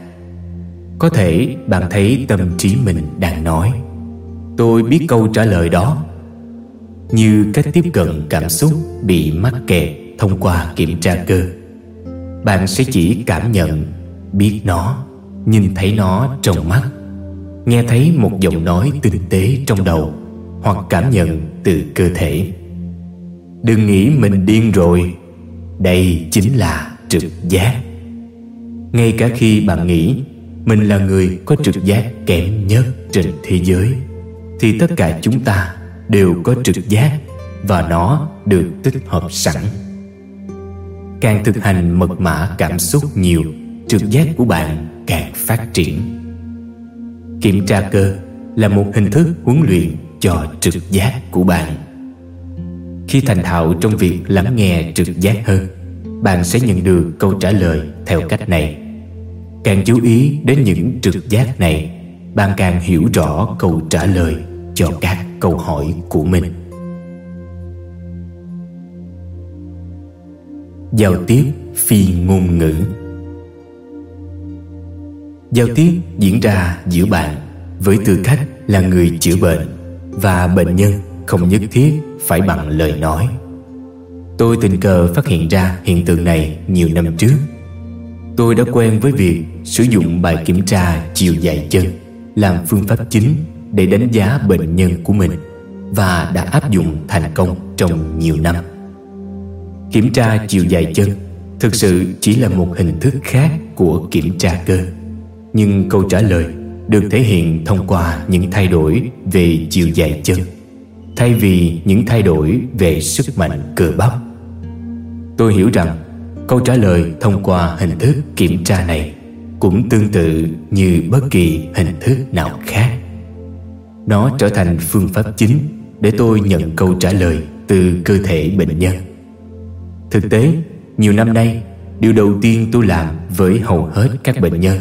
Có thể bạn thấy tâm trí mình đang nói, tôi biết câu trả lời đó. Như cách tiếp cận cảm xúc bị mắc kẹt thông qua kiểm tra cơ. Bạn sẽ chỉ cảm nhận, biết nó, nhìn thấy nó trong mắt, nghe thấy một giọng nói tinh tế trong đầu, hoặc cảm nhận từ cơ thể. Đừng nghĩ mình điên rồi, đây chính là trực giác. Ngay cả khi bạn nghĩ mình là người có trực giác kém nhất trên thế giới, thì tất cả chúng ta đều có trực giác và nó được tích hợp sẵn càng thực hành mật mã cảm xúc nhiều, trực giác của bạn càng phát triển. Kiểm tra cơ là một hình thức huấn luyện cho trực giác của bạn. Khi thành thạo trong việc lắng nghe trực giác hơn, bạn sẽ nhận được câu trả lời theo cách này. Càng chú ý đến những trực giác này, bạn càng hiểu rõ câu trả lời cho các câu hỏi của mình. Giao tiếp phi ngôn ngữ. Giao tiếp diễn ra giữa bạn với tư cách là người chữa bệnh và bệnh nhân không nhất thiết phải bằng lời nói. Tôi tình cờ phát hiện ra hiện tượng này nhiều năm trước. Tôi đã quen với việc sử dụng bài kiểm tra chiều dài chân làm phương pháp chính để đánh giá bệnh nhân của mình và đã áp dụng thành công trong nhiều năm kiểm tra chiều dài chân thực sự chỉ là một hình thức khác của kiểm tra cơ. Nhưng câu trả lời được thể hiện thông qua những thay đổi về chiều dài chân, thay vì những thay đổi về sức mạnh cơ bắp. Tôi hiểu rằng câu trả lời thông qua hình thức kiểm tra này cũng tương tự như bất kỳ hình thức nào khác. Nó trở thành phương pháp chính để tôi nhận câu trả lời từ cơ thể bệnh nhân thực tế, nhiều năm nay, điều đầu tiên tôi làm với hầu hết các bệnh nhân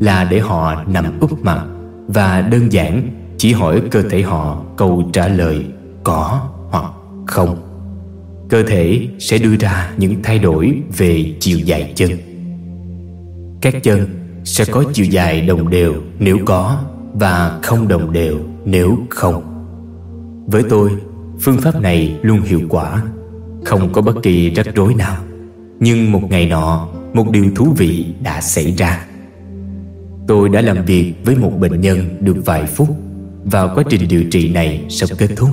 là để họ nằm úp mặt và đơn giản chỉ hỏi cơ thể họ câu trả lời có hoặc không. Cơ thể sẽ đưa ra những thay đổi về chiều dài chân. Các chân sẽ có chiều dài đồng đều nếu có và không đồng đều nếu không. Với tôi, phương pháp này luôn hiệu quả không có bất kỳ rắc rối nào. Nhưng một ngày nọ, một điều thú vị đã xảy ra. Tôi đã làm việc với một bệnh nhân được vài phút. Vào quá trình điều trị này sắp kết thúc.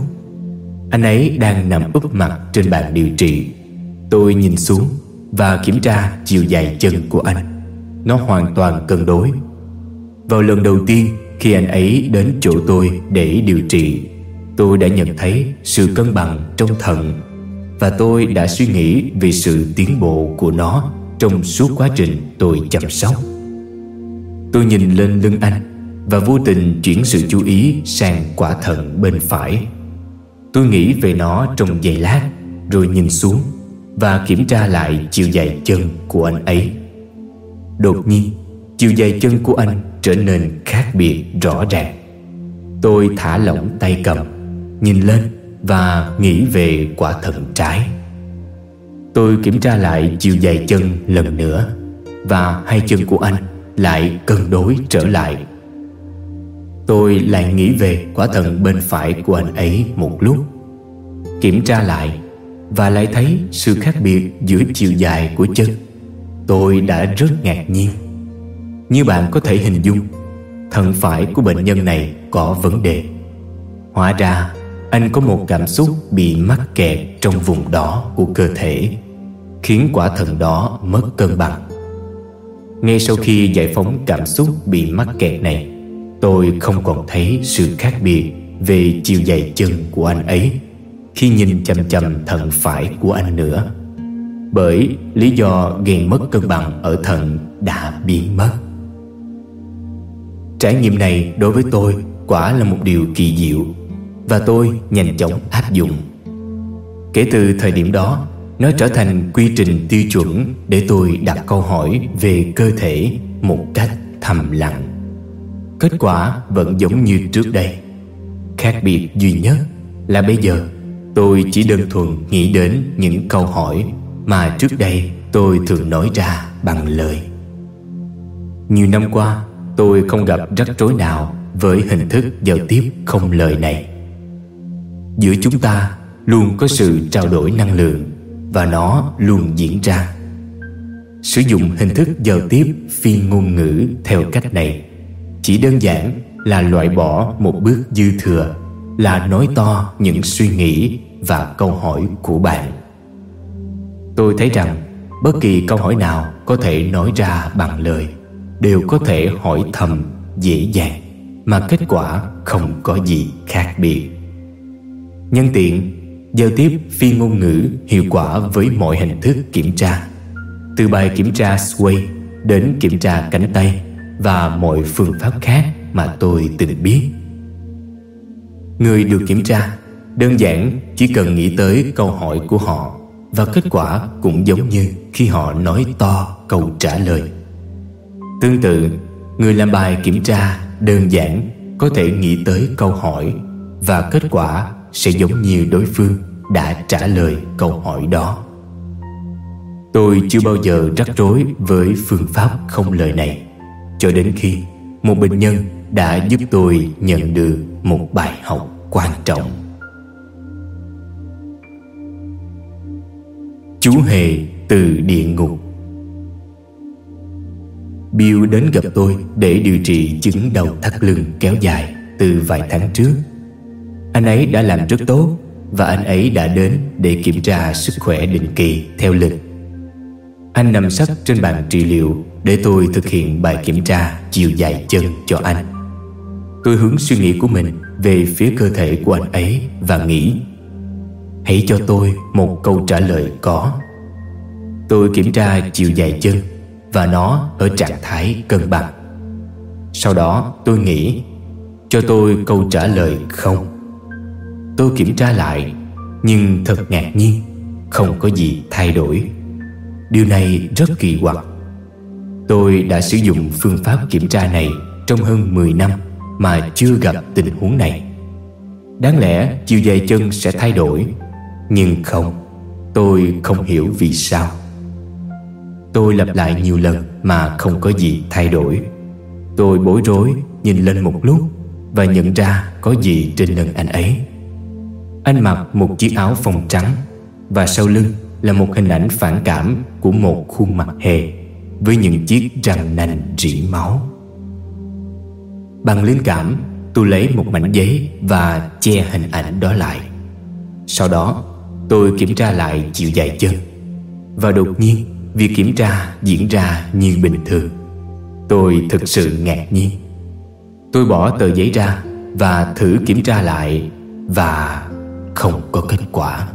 Anh ấy đang nằm úp mặt trên bàn điều trị. Tôi nhìn xuống và kiểm tra chiều dài chân của anh. Nó hoàn toàn cân đối. Vào lần đầu tiên khi anh ấy đến chỗ tôi để điều trị, Tôi đã nhận thấy sự cân bằng trong thận và tôi đã suy nghĩ về sự tiến bộ của nó Trong suốt quá trình tôi chăm sóc. Tôi nhìn lên lưng anh Và vô tình chuyển sự chú ý sang quả thận bên phải. Tôi nghĩ về nó trong giây lát, Rồi nhìn xuống Và kiểm tra lại chiều dài chân của anh ấy. Đột nhiên, Chiều dài chân của anh trở nên khác biệt rõ ràng. Tôi thả lỏng tay cầm, Nhìn lên và nghĩ về quả thận trái. Tôi kiểm tra lại chiều dài chân lần nữa, Và hai chân của anh lại cân đối trở lại. Tôi lại nghĩ về quả thận bên phải của anh ấy một lúc, Kiểm tra lại, Và lại thấy sự khác biệt giữa chiều dài của chân. Tôi đã rất ngạc nhiên. Như bạn có thể hình dung Thận phải của bệnh nhân này có vấn đề. Hóa ra anh có một cảm xúc bị mắc kẹt trong vùng đó của cơ thể, Khiến quả thận đó mất cân bằng. Ngay sau khi giải phóng cảm xúc bị mắc kẹt này, Tôi không còn thấy sự khác biệt về chiều dài chân của anh ấy khi nhìn chầm chầm thận phải của anh nữa. Bởi lý do gây mất cân bằng ở thận đã biến mất. Trải nghiệm này đối với tôi quả là một điều kỳ diệu và tôi nhanh chóng áp dụng. Kể từ thời điểm đó, nó trở thành quy trình tiêu chuẩn để tôi đặt câu hỏi về cơ thể một cách thầm lặng. Kết quả vẫn giống như trước đây. Khác biệt duy nhất là bây giờ, tôi chỉ đơn thuần nghĩ đến những câu hỏi mà trước đây tôi thường nói ra bằng lời. Nhiều năm qua, tôi không gặp rắc rối nào với hình thức giao tiếp không lời này giữa chúng ta luôn có sự trao đổi năng lượng và nó luôn diễn ra. Sử dụng hình thức giao tiếp phi ngôn ngữ theo cách này chỉ đơn giản là loại bỏ một bước dư thừa, là nói to những suy nghĩ và câu hỏi của bạn. Tôi thấy rằng bất kỳ câu hỏi nào có thể nói ra bằng lời đều có thể hỏi thầm dễ dàng, mà kết quả không có gì khác biệt nhân tiện, giao tiếp phi ngôn ngữ hiệu quả với mọi hình thức kiểm tra. Từ bài kiểm tra sway đến kiểm tra cánh tay và mọi phương pháp khác mà tôi từng biết. Người được kiểm tra, đơn giản chỉ cần nghĩ tới câu hỏi của họ và kết quả cũng giống như khi họ nói to câu trả lời. Tương tự, người làm bài kiểm tra đơn giản có thể nghĩ tới câu hỏi và kết quả sẽ giống như đối phương đã trả lời câu hỏi đó. Tôi chưa bao giờ rắc rối với phương pháp không lời này, cho đến khi một bệnh nhân đã giúp tôi nhận được một bài học quan trọng. Chú hề từ địa ngục. Bill đến gặp tôi để điều trị chứng đầu thắt lưng kéo dài từ vài tháng trước. Anh ấy đã làm rất tốt và anh ấy đã đến để kiểm tra sức khỏe định kỳ theo lịch. Anh nằm sấp trên bàn trị liệu để tôi thực hiện bài kiểm tra chiều dài chân cho anh. Tôi hướng suy nghĩ của mình về phía cơ thể của anh ấy và nghĩ, Hãy cho tôi một câu trả lời có Tôi kiểm tra chiều dài chân và nó ở trạng thái cân bằng. Sau đó tôi nghĩ, cho tôi câu trả lời không. Tôi kiểm tra lại, nhưng thật ngạc nhiên, không có gì thay đổi. Điều này rất kỳ quặc. Tôi đã sử dụng phương pháp kiểm tra này trong hơn 10 năm mà chưa gặp tình huống này. Đáng lẽ chiều dài chân sẽ thay đổi, Nhưng không, Tôi không hiểu vì sao Tôi lặp lại nhiều lần mà không có gì thay đổi Tôi bối rối nhìn lên một lúc Và nhận ra có gì trên lưng anh ấy anh mặc một chiếc áo phông trắng Và sau lưng là một hình ảnh phản cảm của một khuôn mặt hề Với những chiếc răng nanh rỉ máu. Bằng linh cảm, tôi lấy một mảnh giấy và che hình ảnh đó lại. Sau đó, tôi kiểm tra lại chiều dài chân Và đột nhiên Việc kiểm tra diễn ra như bình thường. Tôi thực sự ngạc nhiên. Tôi bỏ tờ giấy ra Và thử kiểm tra lại Và không có kết quả.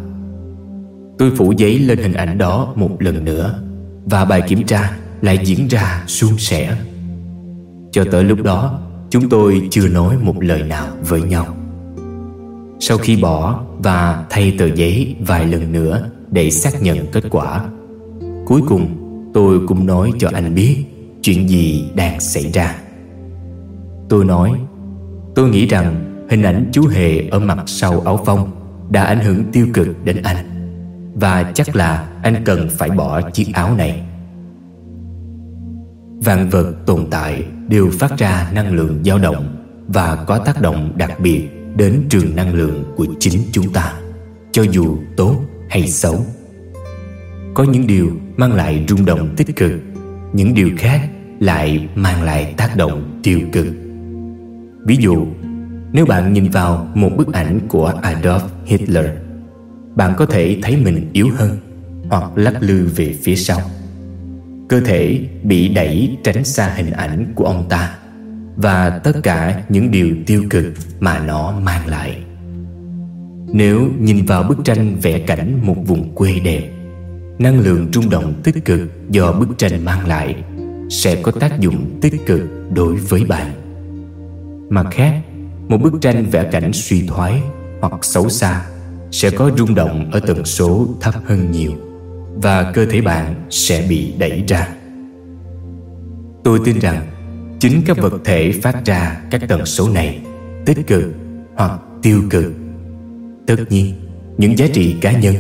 Tôi phủ giấy lên hình ảnh đó một lần nữa Và bài kiểm tra lại diễn ra suôn sẻ. Cho tới lúc đó, Chúng tôi chưa nói một lời nào với nhau. Sau khi bỏ và thay tờ giấy vài lần nữa Để xác nhận kết quả, Cuối cùng tôi cũng nói cho anh biết Chuyện gì đang xảy ra. Tôi nói, Tôi nghĩ rằng hình ảnh chú Hề ở mặt sau áo phông đã ảnh hưởng tiêu cực đến anh. Và chắc là anh cần phải bỏ chiếc áo này. Vạn vật tồn tại đều phát ra năng lượng dao động Và có tác động đặc biệt đến trường năng lượng của chính chúng ta, Cho dù tốt hay xấu. Có những điều mang lại rung động tích cực, những điều khác lại mang lại tác động tiêu cực. Ví dụ nếu bạn nhìn vào một bức ảnh của Adolf Hitler, bạn có thể thấy mình yếu hơn hoặc lắc lư về phía sau. Cơ thể bị đẩy tránh xa hình ảnh của ông ta và tất cả những điều tiêu cực mà nó mang lại. Nếu nhìn vào bức tranh vẽ cảnh một vùng quê đẹp năng lượng rung động tích cực do bức tranh mang lại sẽ có tác dụng tích cực đối với bạn. Mặt khác một bức tranh vẽ cảnh suy thoái hoặc xấu xa sẽ có rung động ở tần số thấp hơn nhiều và cơ thể bạn sẽ bị đẩy ra. Tôi tin rằng chính các vật thể phát ra các tần số này tích cực hoặc tiêu cực. Tất nhiên, những giá trị cá nhân,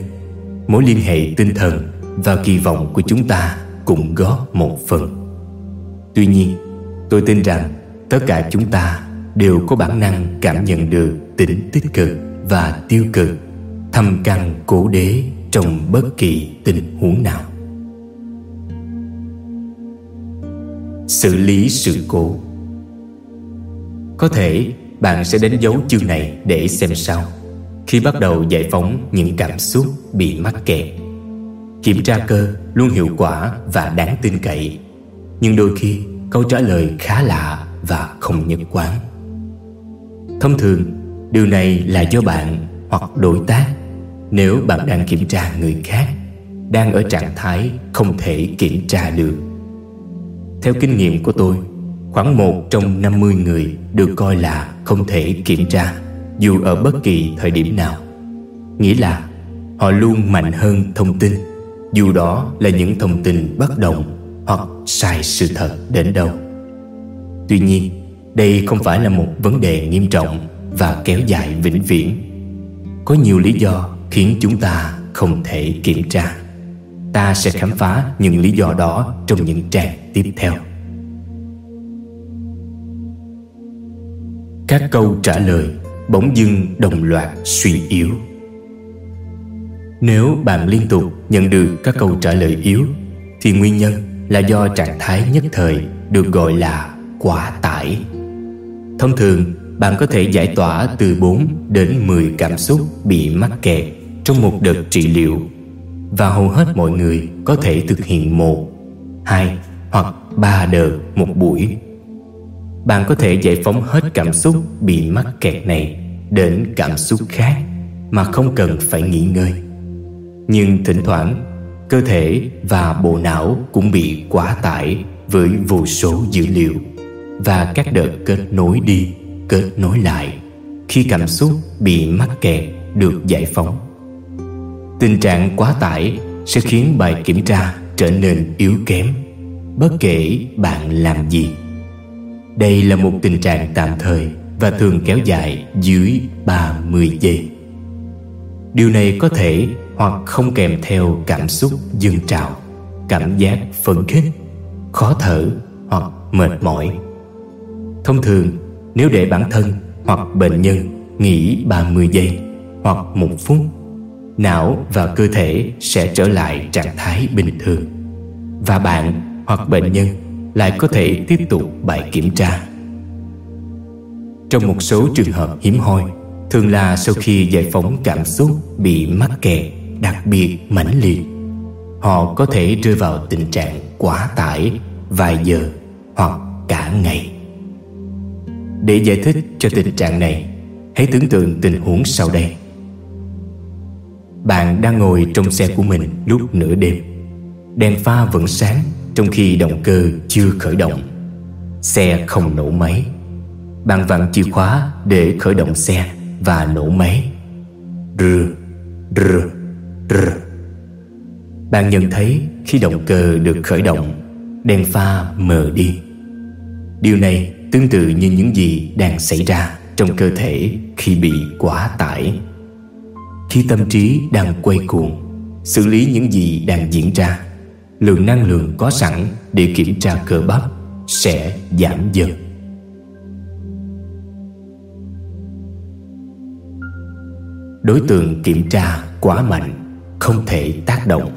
mối liên hệ tinh thần và kỳ vọng của chúng ta cũng góp một phần. Tuy nhiên, tôi tin rằng tất cả chúng ta đều có bản năng cảm nhận được tính tích cực và tiêu cực, thâm căn cố đế trong bất kỳ tình huống nào. Xử lý sự cố. Có thể bạn sẽ đánh dấu chương này để xem sao. Khi bắt đầu giải phóng những cảm xúc bị mắc kẹt, kiểm tra cơ, luôn hiệu quả và đáng tin cậy. Nhưng đôi khi câu trả lời khá lạ và không nhất quán thông thường, điều này là do bạn hoặc đối tác, nếu bạn đang kiểm tra người khác, đang ở trạng thái không thể kiểm tra được. Theo kinh nghiệm của tôi, khoảng một trong 50 người được coi là không thể kiểm tra, dù ở bất kỳ thời điểm nào. Nghĩa là, họ luôn mạnh hơn thông tin, dù đó là những thông tin bất đồng hoặc sai sự thật đến đâu. Tuy nhiên đây không phải là một vấn đề nghiêm trọng và kéo dài vĩnh viễn. Có nhiều lý do khiến chúng ta không thể kiểm tra. Ta sẽ khám phá những lý do đó trong những trang tiếp theo. Các câu trả lời bỗng dưng đồng loạt suy yếu. Nếu bạn liên tục nhận được các câu trả lời yếu, thì nguyên nhân là do trạng thái nhất thời được gọi là quá tải thông thường bạn có thể giải tỏa từ 4 đến 10 cảm xúc bị mắc kẹt trong một đợt trị liệu và hầu hết mọi người có thể thực hiện một, hai hoặc ba đợt một buổi. Bạn có thể giải phóng hết cảm xúc bị mắc kẹt này đến cảm xúc khác mà không cần phải nghỉ ngơi. Nhưng thỉnh thoảng, cơ thể và bộ não cũng bị quá tải với vô số dữ liệu và các đợt kết nối đi, kết nối lại khi cảm xúc bị mắc kẹt được giải phóng. Tình trạng quá tải sẽ khiến bài kiểm tra trở nên yếu kém bất kể bạn làm gì. Đây là một tình trạng tạm thời và thường kéo dài dưới 30 giây. Điều này có thể hoặc không kèm theo cảm xúc dâng trào, cảm giác phấn khích, khó thở hoặc mệt mỏi. Thông thường, nếu để bản thân hoặc bệnh nhân nghỉ 30 giây hoặc một phút não và cơ thể sẽ trở lại trạng thái bình thường. Và bạn hoặc bệnh nhân lại có thể tiếp tục bài kiểm tra. Trong một số trường hợp hiếm hoi thường là sau khi giải phóng cảm xúc bị mắc kẹt đặc biệt mãnh liệt họ có thể rơi vào tình trạng quá tải vài giờ hoặc cả ngày để giải thích cho tình trạng này. Hãy tưởng tượng tình huống sau đây. Bạn đang ngồi trong xe của mình lúc nửa đêm. Đèn pha vẫn sáng Trong khi động cơ chưa khởi động. Xe không nổ máy. Bạn vặn chìa khóa để khởi động xe Và nổ máy. Rừ, rừ, rừ Bạn nhận thấy khi động cơ được khởi động Đèn pha mờ đi. Điều này tương tự như những gì đang xảy ra Trong cơ thể khi bị quá tải. Khi tâm trí đang quay cuồng, xử lý những gì đang diễn ra, lượng năng lượng có sẵn để kiểm tra cơ bắp sẽ giảm dần. Đối tượng kiểm tra quá mạnh không thể tác động.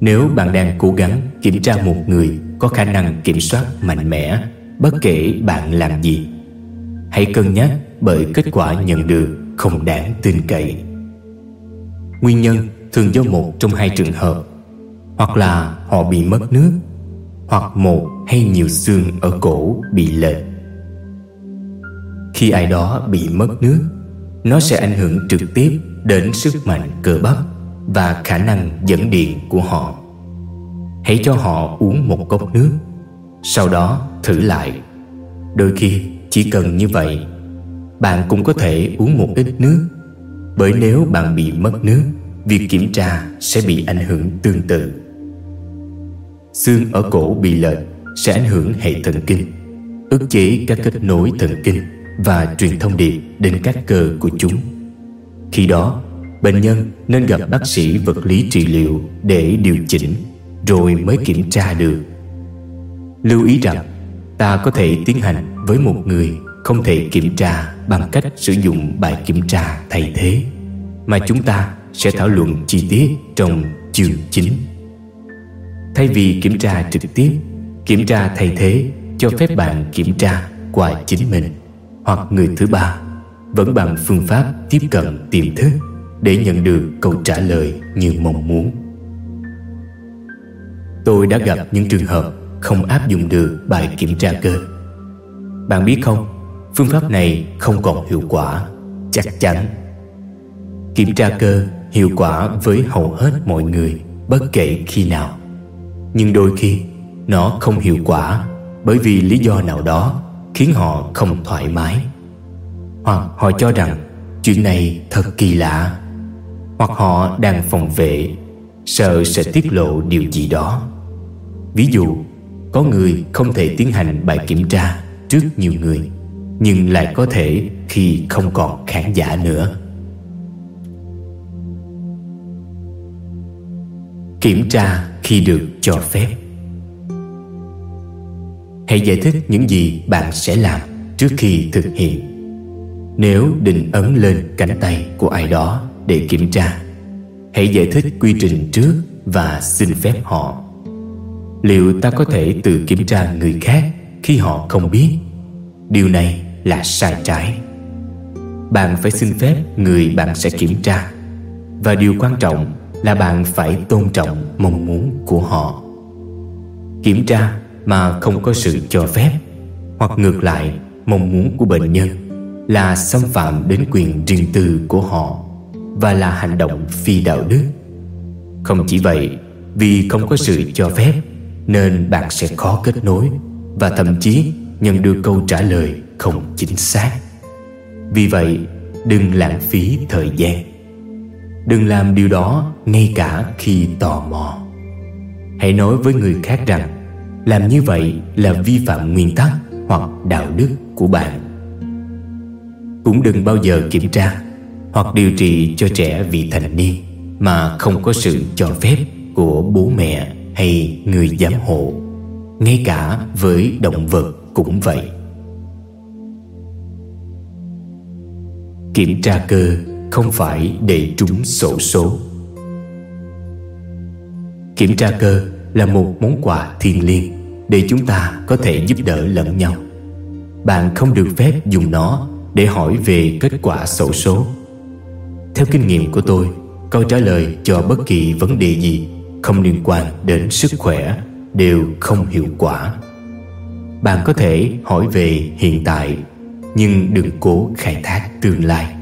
Nếu bạn đang cố gắng kiểm tra một người có khả năng kiểm soát mạnh mẽ, bất kể bạn làm gì. Hãy cân nhắc bởi kết quả nhận được không đáng tin cậy. Nguyên nhân thường do một trong hai trường hợp, hoặc là họ bị mất nước, hoặc một hay nhiều xương ở cổ bị lệch. Khi ai đó bị mất nước, nó sẽ ảnh hưởng trực tiếp đến sức mạnh cơ bắp và khả năng dẫn điện của họ hãy cho họ uống một cốc nước. Sau đó, thử lại. Đôi khi, chỉ cần như vậy, bạn cũng có thể uống một ít nước. Bởi nếu bạn bị mất nước, việc kiểm tra sẽ bị ảnh hưởng tương tự. Xương ở cổ bị lệch sẽ ảnh hưởng hệ thần kinh, ức chế các kết nối thần kinh và truyền thông điệp đến các cơ của chúng. Khi đó, bệnh nhân nên gặp bác sĩ vật lý trị liệu để điều chỉnh rồi mới kiểm tra được lưu ý rằng, ta có thể tiến hành với một người không thể kiểm tra bằng cách sử dụng bài kiểm tra thay thế, mà chúng ta sẽ thảo luận chi tiết trong chương 9. Thay vì kiểm tra trực tiếp, Kiểm tra thay thế cho phép bạn kiểm tra qua chính mình Hoặc người thứ ba, Vẫn bằng phương pháp tiếp cận tiềm thức Để nhận được câu trả lời như mong muốn Tôi đã gặp những trường hợp không áp dụng được bài kiểm tra cơ. Bạn biết không, phương pháp này không còn hiệu quả Chắc chắn. Kiểm tra cơ hiệu quả với hầu hết mọi người bất kể khi nào. Nhưng đôi khi nó không hiệu quả bởi vì lý do nào đó khiến họ không thoải mái. Hoặc họ cho rằng chuyện này thật kỳ lạ hoặc họ đang phòng vệ sợ sẽ tiết lộ điều gì đó. Ví dụ, có người không thể tiến hành bài kiểm tra trước nhiều người, nhưng lại có thể khi không còn khán giả nữa. Kiểm tra khi được cho phép. Hãy giải thích những gì bạn sẽ làm trước khi thực hiện. Nếu định ấn lên cánh tay của ai đó để kiểm tra Hãy giải thích quy trình trước và xin phép họ. Liệu ta có thể tự kiểm tra người khác khi họ không biết? Điều này là sai trái. Bạn phải xin phép người bạn sẽ kiểm tra. Và điều quan trọng là bạn phải tôn trọng mong muốn của họ. Kiểm tra mà không có sự cho phép, hoặc ngược lại, mong muốn của bệnh nhân là xâm phạm đến quyền riêng tư của họ và là hành động phi đạo đức. Không chỉ vậy, vì không có sự cho phép, nên bạn sẽ khó kết nối và thậm chí nhận được câu trả lời không chính xác. Vì vậy, đừng lãng phí thời gian. Đừng làm điều đó ngay cả khi tò mò. Hãy nói với người khác rằng, Làm như vậy là vi phạm nguyên tắc hoặc đạo đức của bạn. Cũng đừng bao giờ kiểm tra hoặc điều trị cho trẻ vị thành niên Mà không có sự cho phép của bố mẹ hay người giám hộ. Ngay cả với động vật cũng vậy. Kiểm tra cơ không phải để trúng sổ số. Kiểm tra cơ là một món quà thiêng liêng để chúng ta có thể giúp đỡ lẫn nhau. Bạn không được phép dùng nó để hỏi về kết quả sổ số theo kinh nghiệm của tôi, câu trả lời cho bất kỳ vấn đề gì không liên quan đến sức khỏe đều không hiệu quả. Bạn có thể hỏi về hiện tại, nhưng đừng cố khai thác tương lai.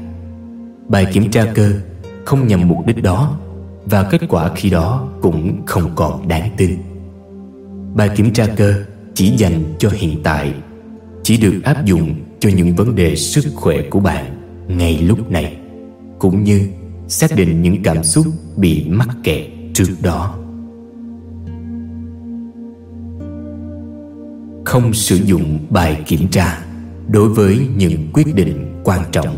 Bài kiểm tra cơ không nhằm mục đích đó, Và kết quả khi đó cũng không còn đáng tin. Bài kiểm tra cơ chỉ dành cho hiện tại, Chỉ được áp dụng cho những vấn đề sức khỏe của bạn ngay lúc này. Cũng như xác định những cảm xúc bị mắc kẹt trước đó Không sử dụng bài kiểm tra đối với những quyết định quan trọng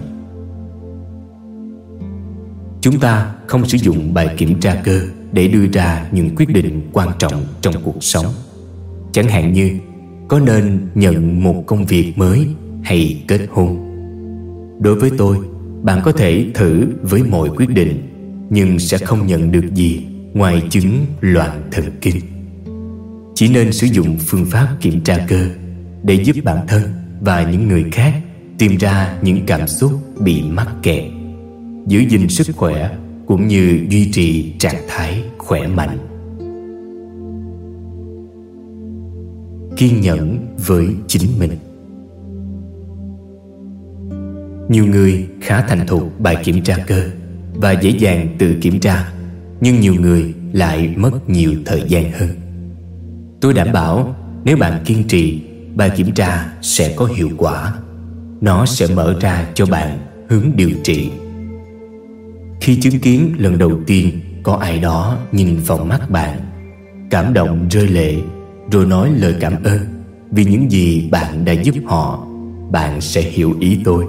Chúng ta không sử dụng bài kiểm tra cơ để đưa ra những quyết định quan trọng trong cuộc sống. Chẳng hạn như có nên nhận một công việc mới hay kết hôn. Đối với tôi, bạn có thể thử với mọi quyết định, nhưng sẽ không nhận được gì ngoài chứng loạn thần kinh. Chỉ nên sử dụng phương pháp kiểm tra cơ để giúp bản thân và những người khác tìm ra những cảm xúc bị mắc kẹt, giữ gìn sức khỏe cũng như duy trì trạng thái khỏe mạnh kiên nhẫn với chính mình nhiều người khá thành thục bài kiểm tra cơ và dễ dàng tự kiểm tra, nhưng nhiều người lại mất nhiều thời gian hơn. Tôi đảm bảo nếu bạn kiên trì, bài kiểm tra sẽ có hiệu quả. Nó sẽ mở ra cho bạn hướng điều trị. Khi chứng kiến lần đầu tiên có ai đó nhìn vào mắt bạn, Cảm động rơi lệ Rồi nói lời cảm ơn Vì những gì bạn đã giúp họ, Bạn sẽ hiểu ý tôi.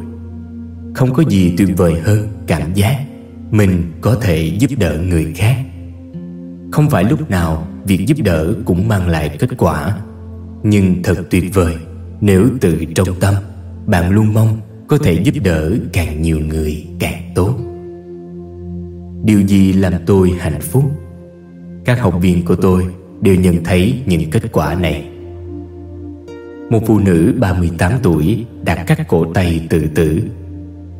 Không có gì tuyệt vời hơn cảm giác Mình có thể giúp đỡ người khác. Không phải lúc nào việc giúp đỡ cũng mang lại kết quả, Nhưng thật tuyệt vời Nếu từ trong tâm Bạn luôn mong có thể giúp đỡ càng nhiều người càng tốt. Điều gì làm tôi hạnh phúc? Các học viên của tôi đều nhận thấy những kết quả này. Một phụ nữ 38 tuổi đã cắt cổ tay tự tử.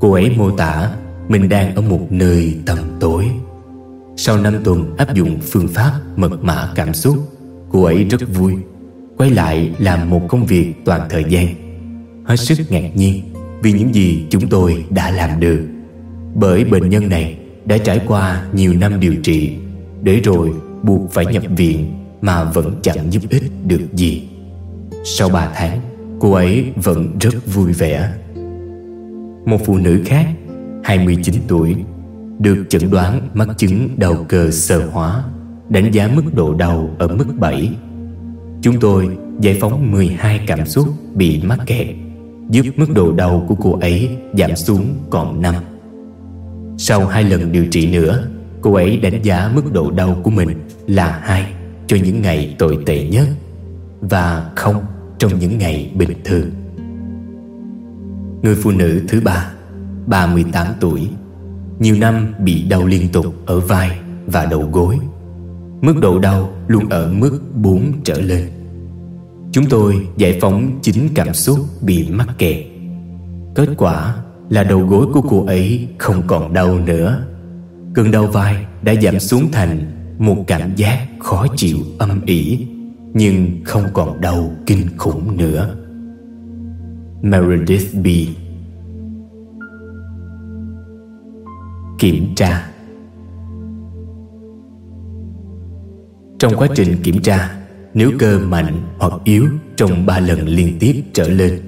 Cô ấy mô tả mình đang ở một nơi tầm tối. Sau năm tuần áp dụng phương pháp mật mã cảm xúc, Cô ấy rất vui, Quay lại làm một công việc toàn thời gian. Hết sức ngạc nhiên Vì những gì chúng tôi đã làm được. Bởi bệnh nhân này đã trải qua nhiều năm điều trị, Để rồi buộc phải nhập viện Mà vẫn chẳng giúp ích được gì. Sau 3 tháng, Cô ấy vẫn rất vui vẻ. Một phụ nữ khác 29 tuổi, Được chẩn đoán mắc chứng đầu cơ sơ hóa, Đánh giá mức độ đau ở mức 7 Chúng tôi giải phóng 12 cảm xúc bị mắc kẹt, Giúp mức độ đau của cô ấy giảm xuống còn 5 Sau hai lần điều trị nữa, Cô ấy đánh giá mức độ đau của mình là hai cho những ngày tồi tệ nhất Và không trong những ngày bình thường. Người phụ nữ thứ ba 38 tuổi, Nhiều năm bị đau liên tục ở vai và đầu gối. Mức độ đau luôn ở mức 4 trở lên. Chúng tôi giải phóng chính cảm xúc bị mắc kẹt. Kết quả là đầu gối của cô ấy không còn đau nữa. Cơn đau vai đã giảm xuống thành một cảm giác khó chịu âm ỉ, Nhưng không còn đau kinh khủng nữa. Meredith B. Kiểm tra. Trong quá trình kiểm tra, Nếu cơ mạnh hoặc yếu trong ba lần liên tiếp trở lên,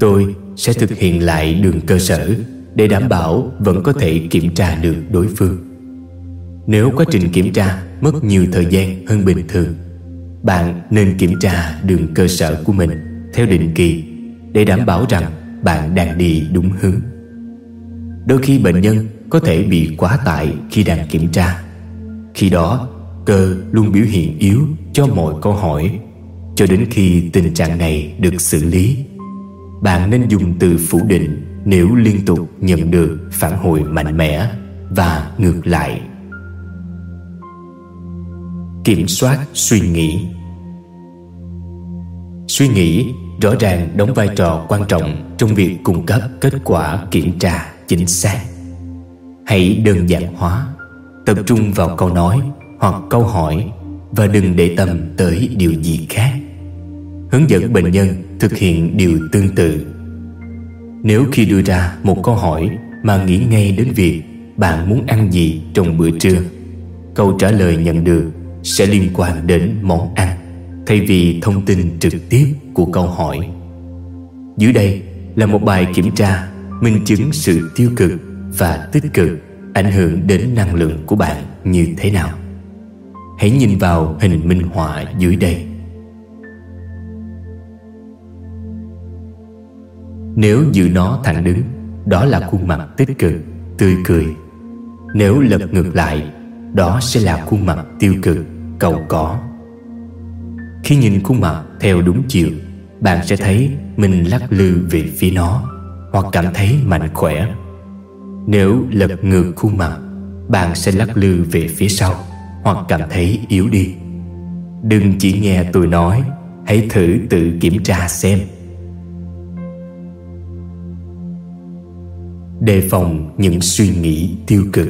Tôi sẽ thực hiện lại đường cơ sở Để đảm bảo vẫn có thể kiểm tra được đối phương. Nếu quá trình kiểm tra mất nhiều thời gian hơn bình thường, Bạn nên kiểm tra đường cơ sở của mình theo định kỳ để đảm bảo rằng bạn đang đi đúng hướng. Đôi khi bệnh nhân có thể bị quá tải khi đang kiểm tra. Khi đó, cơ luôn biểu hiện yếu cho mọi câu hỏi, Cho đến khi tình trạng này được xử lý. Bạn nên dùng từ phủ định nếu liên tục nhận được phản hồi mạnh mẽ và ngược lại. Kiểm soát suy nghĩ. Suy nghĩ rõ ràng đóng vai trò quan trọng trong việc cung cấp kết quả kiểm tra, chính xác. Hãy đơn giản hóa, Tập trung vào câu nói hoặc câu hỏi Và đừng để tâm tới điều gì khác. Hướng dẫn bệnh nhân thực hiện điều tương tự. Nếu khi đưa ra một câu hỏi Mà nghĩ ngay đến việc bạn muốn ăn gì trong bữa trưa, Câu trả lời nhận được sẽ liên quan đến món ăn. Thay vì thông tin trực tiếp của câu hỏi. Dưới đây là một bài kiểm tra, Minh chứng sự tiêu cực và tích cực ảnh hưởng đến năng lượng của bạn như thế nào. Hãy nhìn vào hình minh họa dưới đây. Nếu giữ nó thẳng đứng, đó là khuôn mặt tích cực, tươi cười. Nếu lật ngược lại, đó sẽ là khuôn mặt tiêu cực cầu có khi nhìn khuôn mặt theo đúng chiều, bạn sẽ thấy mình lắc lư về phía nó, hoặc cảm thấy mạnh khỏe. Nếu lật ngược khuôn mặt, Bạn sẽ lắc lư về phía sau, Hoặc cảm thấy yếu đi. Đừng chỉ nghe tôi nói, Hãy thử tự kiểm tra xem. Đề phòng những suy nghĩ tiêu cực.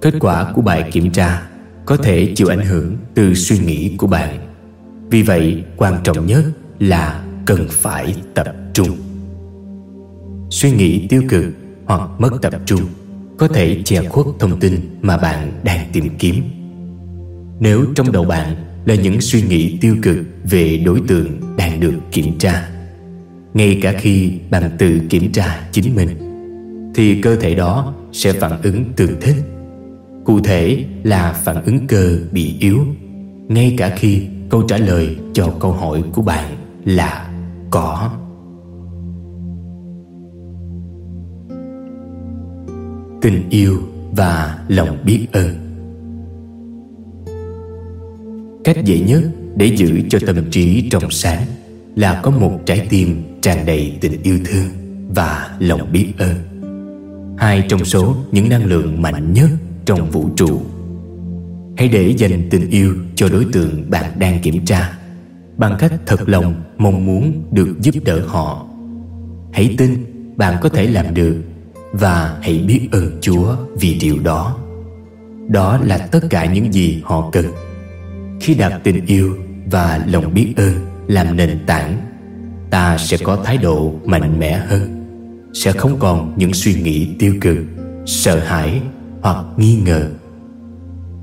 Kết quả của bài kiểm tra có thể chịu ảnh hưởng từ suy nghĩ của bạn. Vì vậy, quan trọng nhất là cần phải tập trung. Suy nghĩ tiêu cực hoặc mất tập trung Có thể che khuất thông tin mà bạn đang tìm kiếm. Nếu trong đầu bạn là những suy nghĩ tiêu cực về đối tượng đang được kiểm tra, Ngay cả khi bạn tự kiểm tra chính mình, Thì cơ thể đó sẽ phản ứng tương thích. Cụ thể là phản ứng cơ bị yếu. Ngay cả khi câu trả lời cho câu hỏi của bạn là có. Tình yêu và lòng biết ơn. Cách dễ nhất để giữ cho tâm trí trong sáng là có một trái tim tràn đầy tình yêu thương và lòng biết ơn. Hai trong số những năng lượng mạnh nhất trong vũ trụ. Hãy để dành tình yêu cho đối tượng bạn đang kiểm tra bằng cách thật lòng mong muốn được giúp đỡ họ. Hãy tin bạn có thể làm được và hãy biết ơn chúa vì điều đó. Đó là tất cả những gì họ cần. Khi đặt tình yêu và lòng biết ơn làm nền tảng, ta sẽ có thái độ mạnh mẽ hơn, sẽ không còn những suy nghĩ tiêu cực, sợ hãi hoặc nghi ngờ.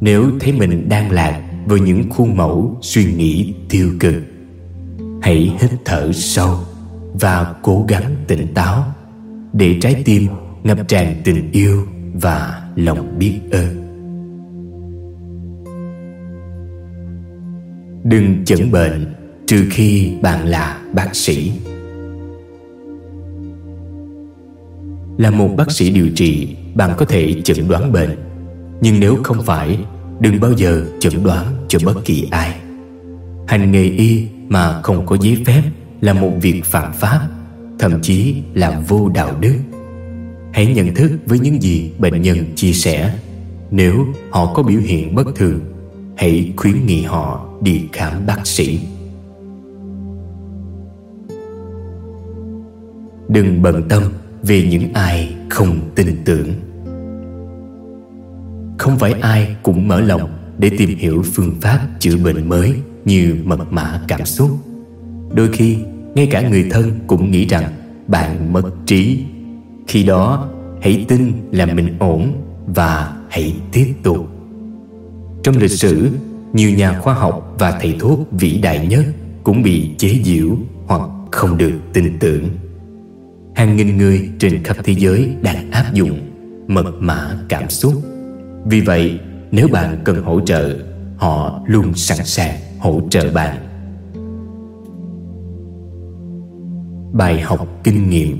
Nếu thấy mình đang lạc với những khuôn mẫu suy nghĩ tiêu cực, hãy hít thở sâu và cố gắng tỉnh táo để trái tim ngập tràn tình yêu và lòng biết ơn. Đừng chẩn bệnh trừ khi bạn là bác sĩ. Là một bác sĩ điều trị bạn có thể chẩn đoán bệnh. Nhưng nếu không phải, đừng bao giờ chẩn đoán cho bất kỳ ai. Hành nghề y mà không có giấy phép là một việc phạm pháp, thậm chí là vô đạo đức. Hãy nhận thức với những gì bệnh nhân chia sẻ. Nếu họ có biểu hiện bất thường, hãy khuyến nghị họ đi khám bác sĩ. Đừng bận tâm về những ai không tin tưởng không phải ai cũng mở lòng để tìm hiểu phương pháp chữa bệnh mới như mật mã cảm xúc. Đôi khi, ngay cả người thân cũng nghĩ rằng bạn mất trí. Khi đó, hãy tin là mình ổn và hãy tiếp tục. Trong lịch sử, nhiều nhà khoa học và thầy thuốc vĩ đại nhất cũng bị chế giễu hoặc không được tin tưởng. Hàng nghìn người trên khắp thế giới đang áp dụng mật mã cảm xúc vì vậy, nếu bạn cần hỗ trợ, họ luôn sẵn sàng hỗ trợ bạn. Bài học kinh nghiệm.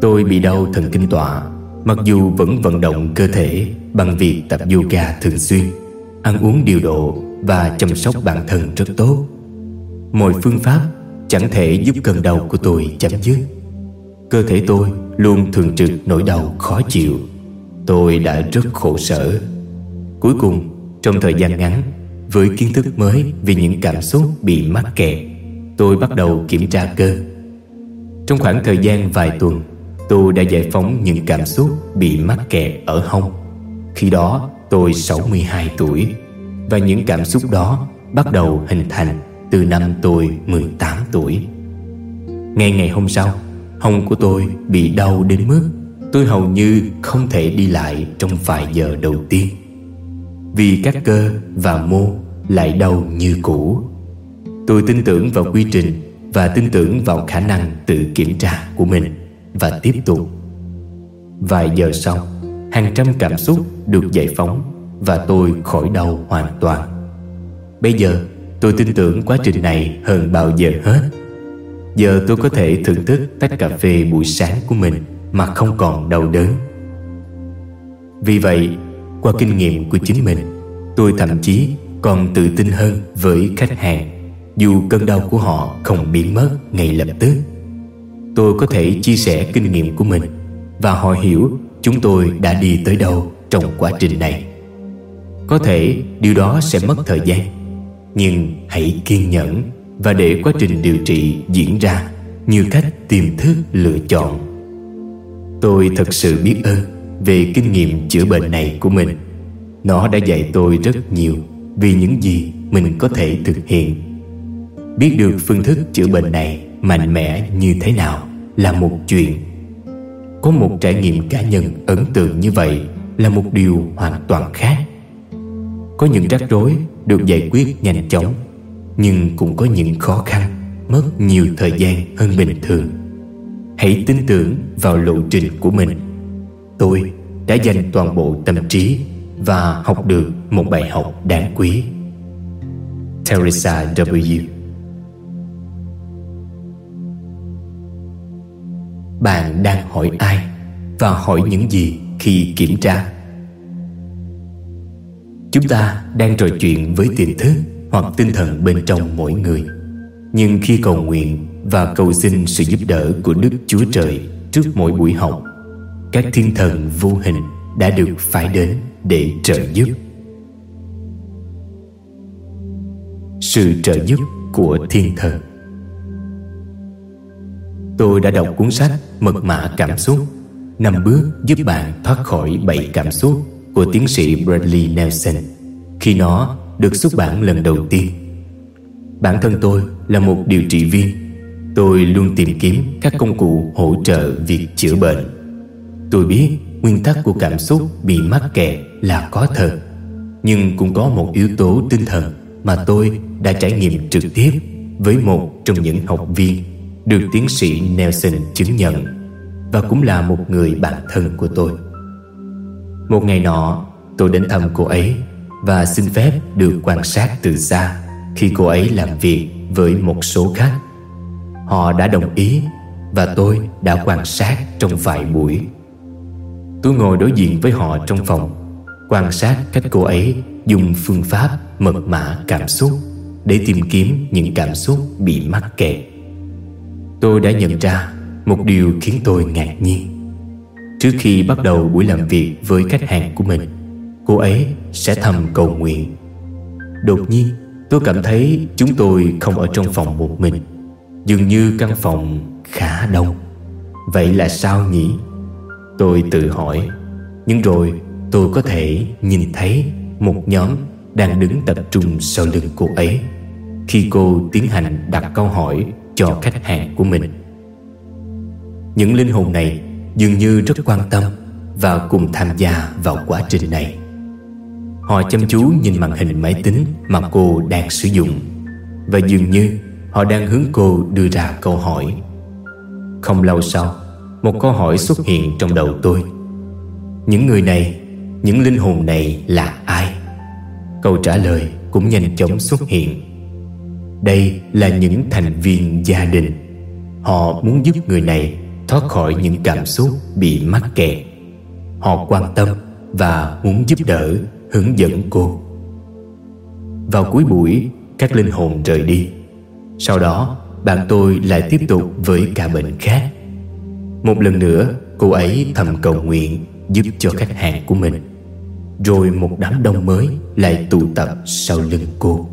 Tôi bị đau thần kinh tọa, mặc dù vẫn vận động cơ thể bằng việc tập yoga thường xuyên, ăn uống điều độ và chăm sóc bản thân rất tốt. Mọi phương pháp chẳng thể giúp cơn đau của tôi chấm dứt. Cơ thể tôi luôn thường trực nỗi đau khó chịu tôi đã rất khổ sở. Cuối cùng, trong thời gian ngắn, với kiến thức mới vì những cảm xúc bị mắc kẹt, tôi bắt đầu kiểm tra cơ. Trong khoảng thời gian vài tuần, tôi đã giải phóng những cảm xúc bị mắc kẹt ở hông. Khi đó, tôi 62 tuổi, và những cảm xúc đó bắt đầu hình thành từ năm tôi 18 tuổi. Ngay ngày hôm sau, Hông của tôi bị đau đến mức Tôi hầu như không thể đi lại trong vài giờ đầu tiên. Vì các cơ và mô lại đau như cũ. Tôi tin tưởng vào quy trình Và tin tưởng vào khả năng tự kiểm tra của mình Và tiếp tục. Vài giờ sau, Hàng trăm cảm xúc được giải phóng Và tôi khỏi đau hoàn toàn. Bây giờ, Tôi tin tưởng quá trình này hơn bao giờ hết. Giờ tôi có thể thưởng thức tách cà phê buổi sáng của mình. Mà không còn đau đớn. Vì vậy, qua kinh nghiệm của chính mình Tôi thậm chí còn tự tin hơn với khách hàng Dù cơn đau của họ không biến mất ngay lập tức. Tôi có thể chia sẻ kinh nghiệm của mình Và họ hiểu chúng tôi đã đi tới đâu trong quá trình này. Có thể điều đó sẽ mất thời gian nhưng hãy kiên nhẫn và để quá trình điều trị diễn ra như cách tiềm thức lựa chọn tôi thật sự biết ơn về kinh nghiệm chữa bệnh này của mình. Nó đã dạy tôi rất nhiều vì những gì mình có thể thực hiện. Biết được phương thức chữa bệnh này mạnh mẽ như thế nào là một chuyện. Có một trải nghiệm cá nhân ấn tượng như vậy là một điều hoàn toàn khác. Có những rắc rối được giải quyết nhanh chóng, nhưng cũng có những khó khăn mất nhiều thời gian hơn bình thường hãy tin tưởng vào lộ trình của mình. Tôi đã dành toàn bộ tâm trí và học được một bài học đáng quý. Teresa W. Bạn đang hỏi ai và hỏi những gì khi kiểm tra? Chúng ta đang trò chuyện với tiềm thức hoặc tinh thần bên trong mỗi người. Nhưng khi cầu nguyện và cầu xin sự giúp đỡ của Đức Chúa Trời trước mỗi buổi học Các thiên thần vô hình đã được phái đến để trợ giúp sự trợ giúp của thiên thần tôi đã đọc cuốn sách mật mã cảm xúc, năm bước giúp bạn thoát khỏi bảy cảm xúc của tiến sĩ Bradley Nelson khi nó được xuất bản lần đầu tiên. Bản thân tôi là một điều trị viên. Tôi luôn tìm kiếm các công cụ hỗ trợ việc chữa bệnh. Tôi biết nguyên tắc của cảm xúc bị mắc kẹt là có thật, nhưng cũng có một yếu tố tinh thần mà tôi đã trải nghiệm trực tiếp với một trong những học viên được tiến sĩ Nelson chứng nhận và cũng là một người bạn thân của tôi. Một ngày nọ, tôi đến thăm cô ấy và xin phép được quan sát từ xa khi cô ấy làm việc với một số khách. Họ đã đồng ý và tôi đã quan sát trong vài buổi. Tôi ngồi đối diện với họ trong phòng, quan sát cách cô ấy dùng phương pháp mật mã cảm xúc để tìm kiếm những cảm xúc bị mắc kẹt. Tôi đã nhận ra một điều khiến tôi ngạc nhiên. Trước khi bắt đầu buổi làm việc với khách hàng của mình, cô ấy sẽ thầm cầu nguyện. Đột nhiên, tôi cảm thấy chúng tôi không ở trong phòng một mình. Dường như căn phòng khá đông. Vậy là sao nhỉ? Tôi tự hỏi. Nhưng rồi tôi có thể nhìn thấy một nhóm đang đứng tập trung sau lưng cô ấy khi cô tiến hành đặt câu hỏi cho khách hàng của mình. Những linh hồn này dường như rất quan tâm và cùng tham gia vào quá trình này. Họ chăm chú nhìn màn hình máy tính mà cô đang sử dụng và dường như họ đang hướng cô đưa ra câu hỏi. Không lâu sau, một câu hỏi xuất hiện trong đầu tôi. Những người này, những linh hồn này là ai? Câu trả lời cũng nhanh chóng xuất hiện. Đây là những thành viên gia đình. Họ muốn giúp người này thoát khỏi những cảm xúc bị mắc kẹt. Họ quan tâm và muốn giúp đỡ, hướng dẫn cô. Vào cuối buổi, các linh hồn rời đi. Sau đó, bạn tôi lại tiếp tục với ca bệnh khác. Một lần nữa, cô ấy thầm cầu nguyện giúp cho khách hàng của mình. Rồi một đám đông mới lại tụ tập sau lưng cô.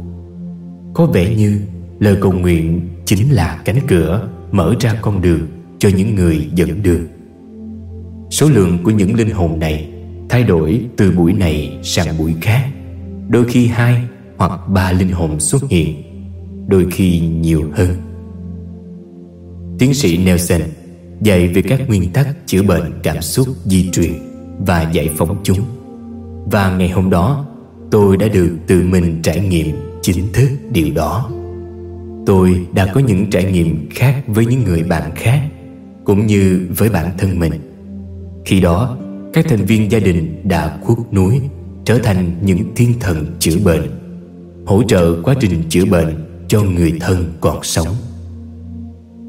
Có vẻ như lời cầu nguyện chính là cánh cửa mở ra con đường cho những người dẫn đường Số lượng của những linh hồn này thay đổi từ buổi này sang buổi khác Đôi khi hai hoặc ba linh hồn xuất hiện Đôi khi nhiều hơn. Tiến sĩ Nelson dạy về các nguyên tắc chữa bệnh cảm xúc di truyền và giải phóng chúng. Và ngày hôm đó tôi đã được tự mình trải nghiệm chính thức điều đó. Tôi đã có những trải nghiệm khác với những người bạn khác cũng như với bản thân mình. Khi đó, các thành viên gia đình đã khuất núi trở thành những thiên thần chữa bệnh, hỗ trợ quá trình chữa bệnh cho người thân còn sống.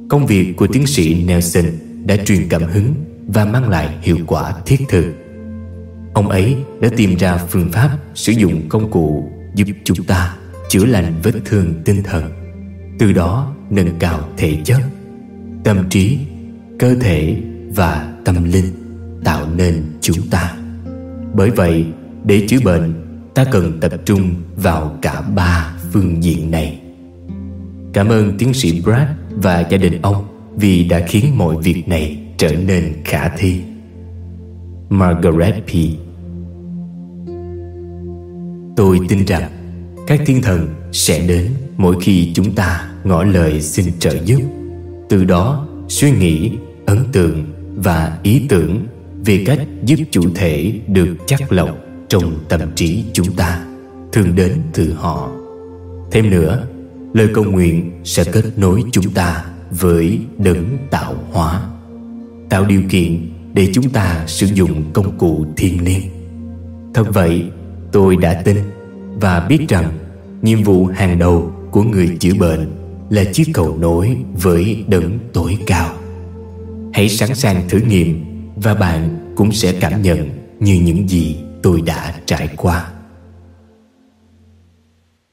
Công việc của tiến sĩ Nelson đã truyền cảm hứng và mang lại hiệu quả thiết thực. Ông ấy đã tìm ra phương pháp sử dụng công cụ giúp chúng ta chữa lành vết thương tinh thần, từ đó nâng cao thể chất, tâm trí cơ thể và tâm linh tạo nên chúng ta bởi vậy để chữa bệnh ta cần tập trung vào cả ba phương diện này cảm ơn tiến sĩ brad và gia đình ông vì đã khiến mọi việc này trở nên khả thi. Margaret p. Tôi tin rằng các thiên thần sẽ đến mỗi khi chúng ta ngỏ lời xin trợ giúp. Từ đó, suy nghĩ, ấn tượng và ý tưởng về cách giúp chủ thể được chắc lọc trong tâm trí chúng ta thường đến từ họ. Thêm nữa lời cầu nguyện sẽ kết nối chúng ta với đấng tạo hóa. Tạo điều kiện để chúng ta sử dụng công cụ thiên liêng thật vậy, tôi đã tin và biết rằng nhiệm vụ hàng đầu của người chữa bệnh là chiếc cầu nối với đấng tối cao. Hãy sẵn sàng thử nghiệm và bạn cũng sẽ cảm nhận như những gì tôi đã trải qua.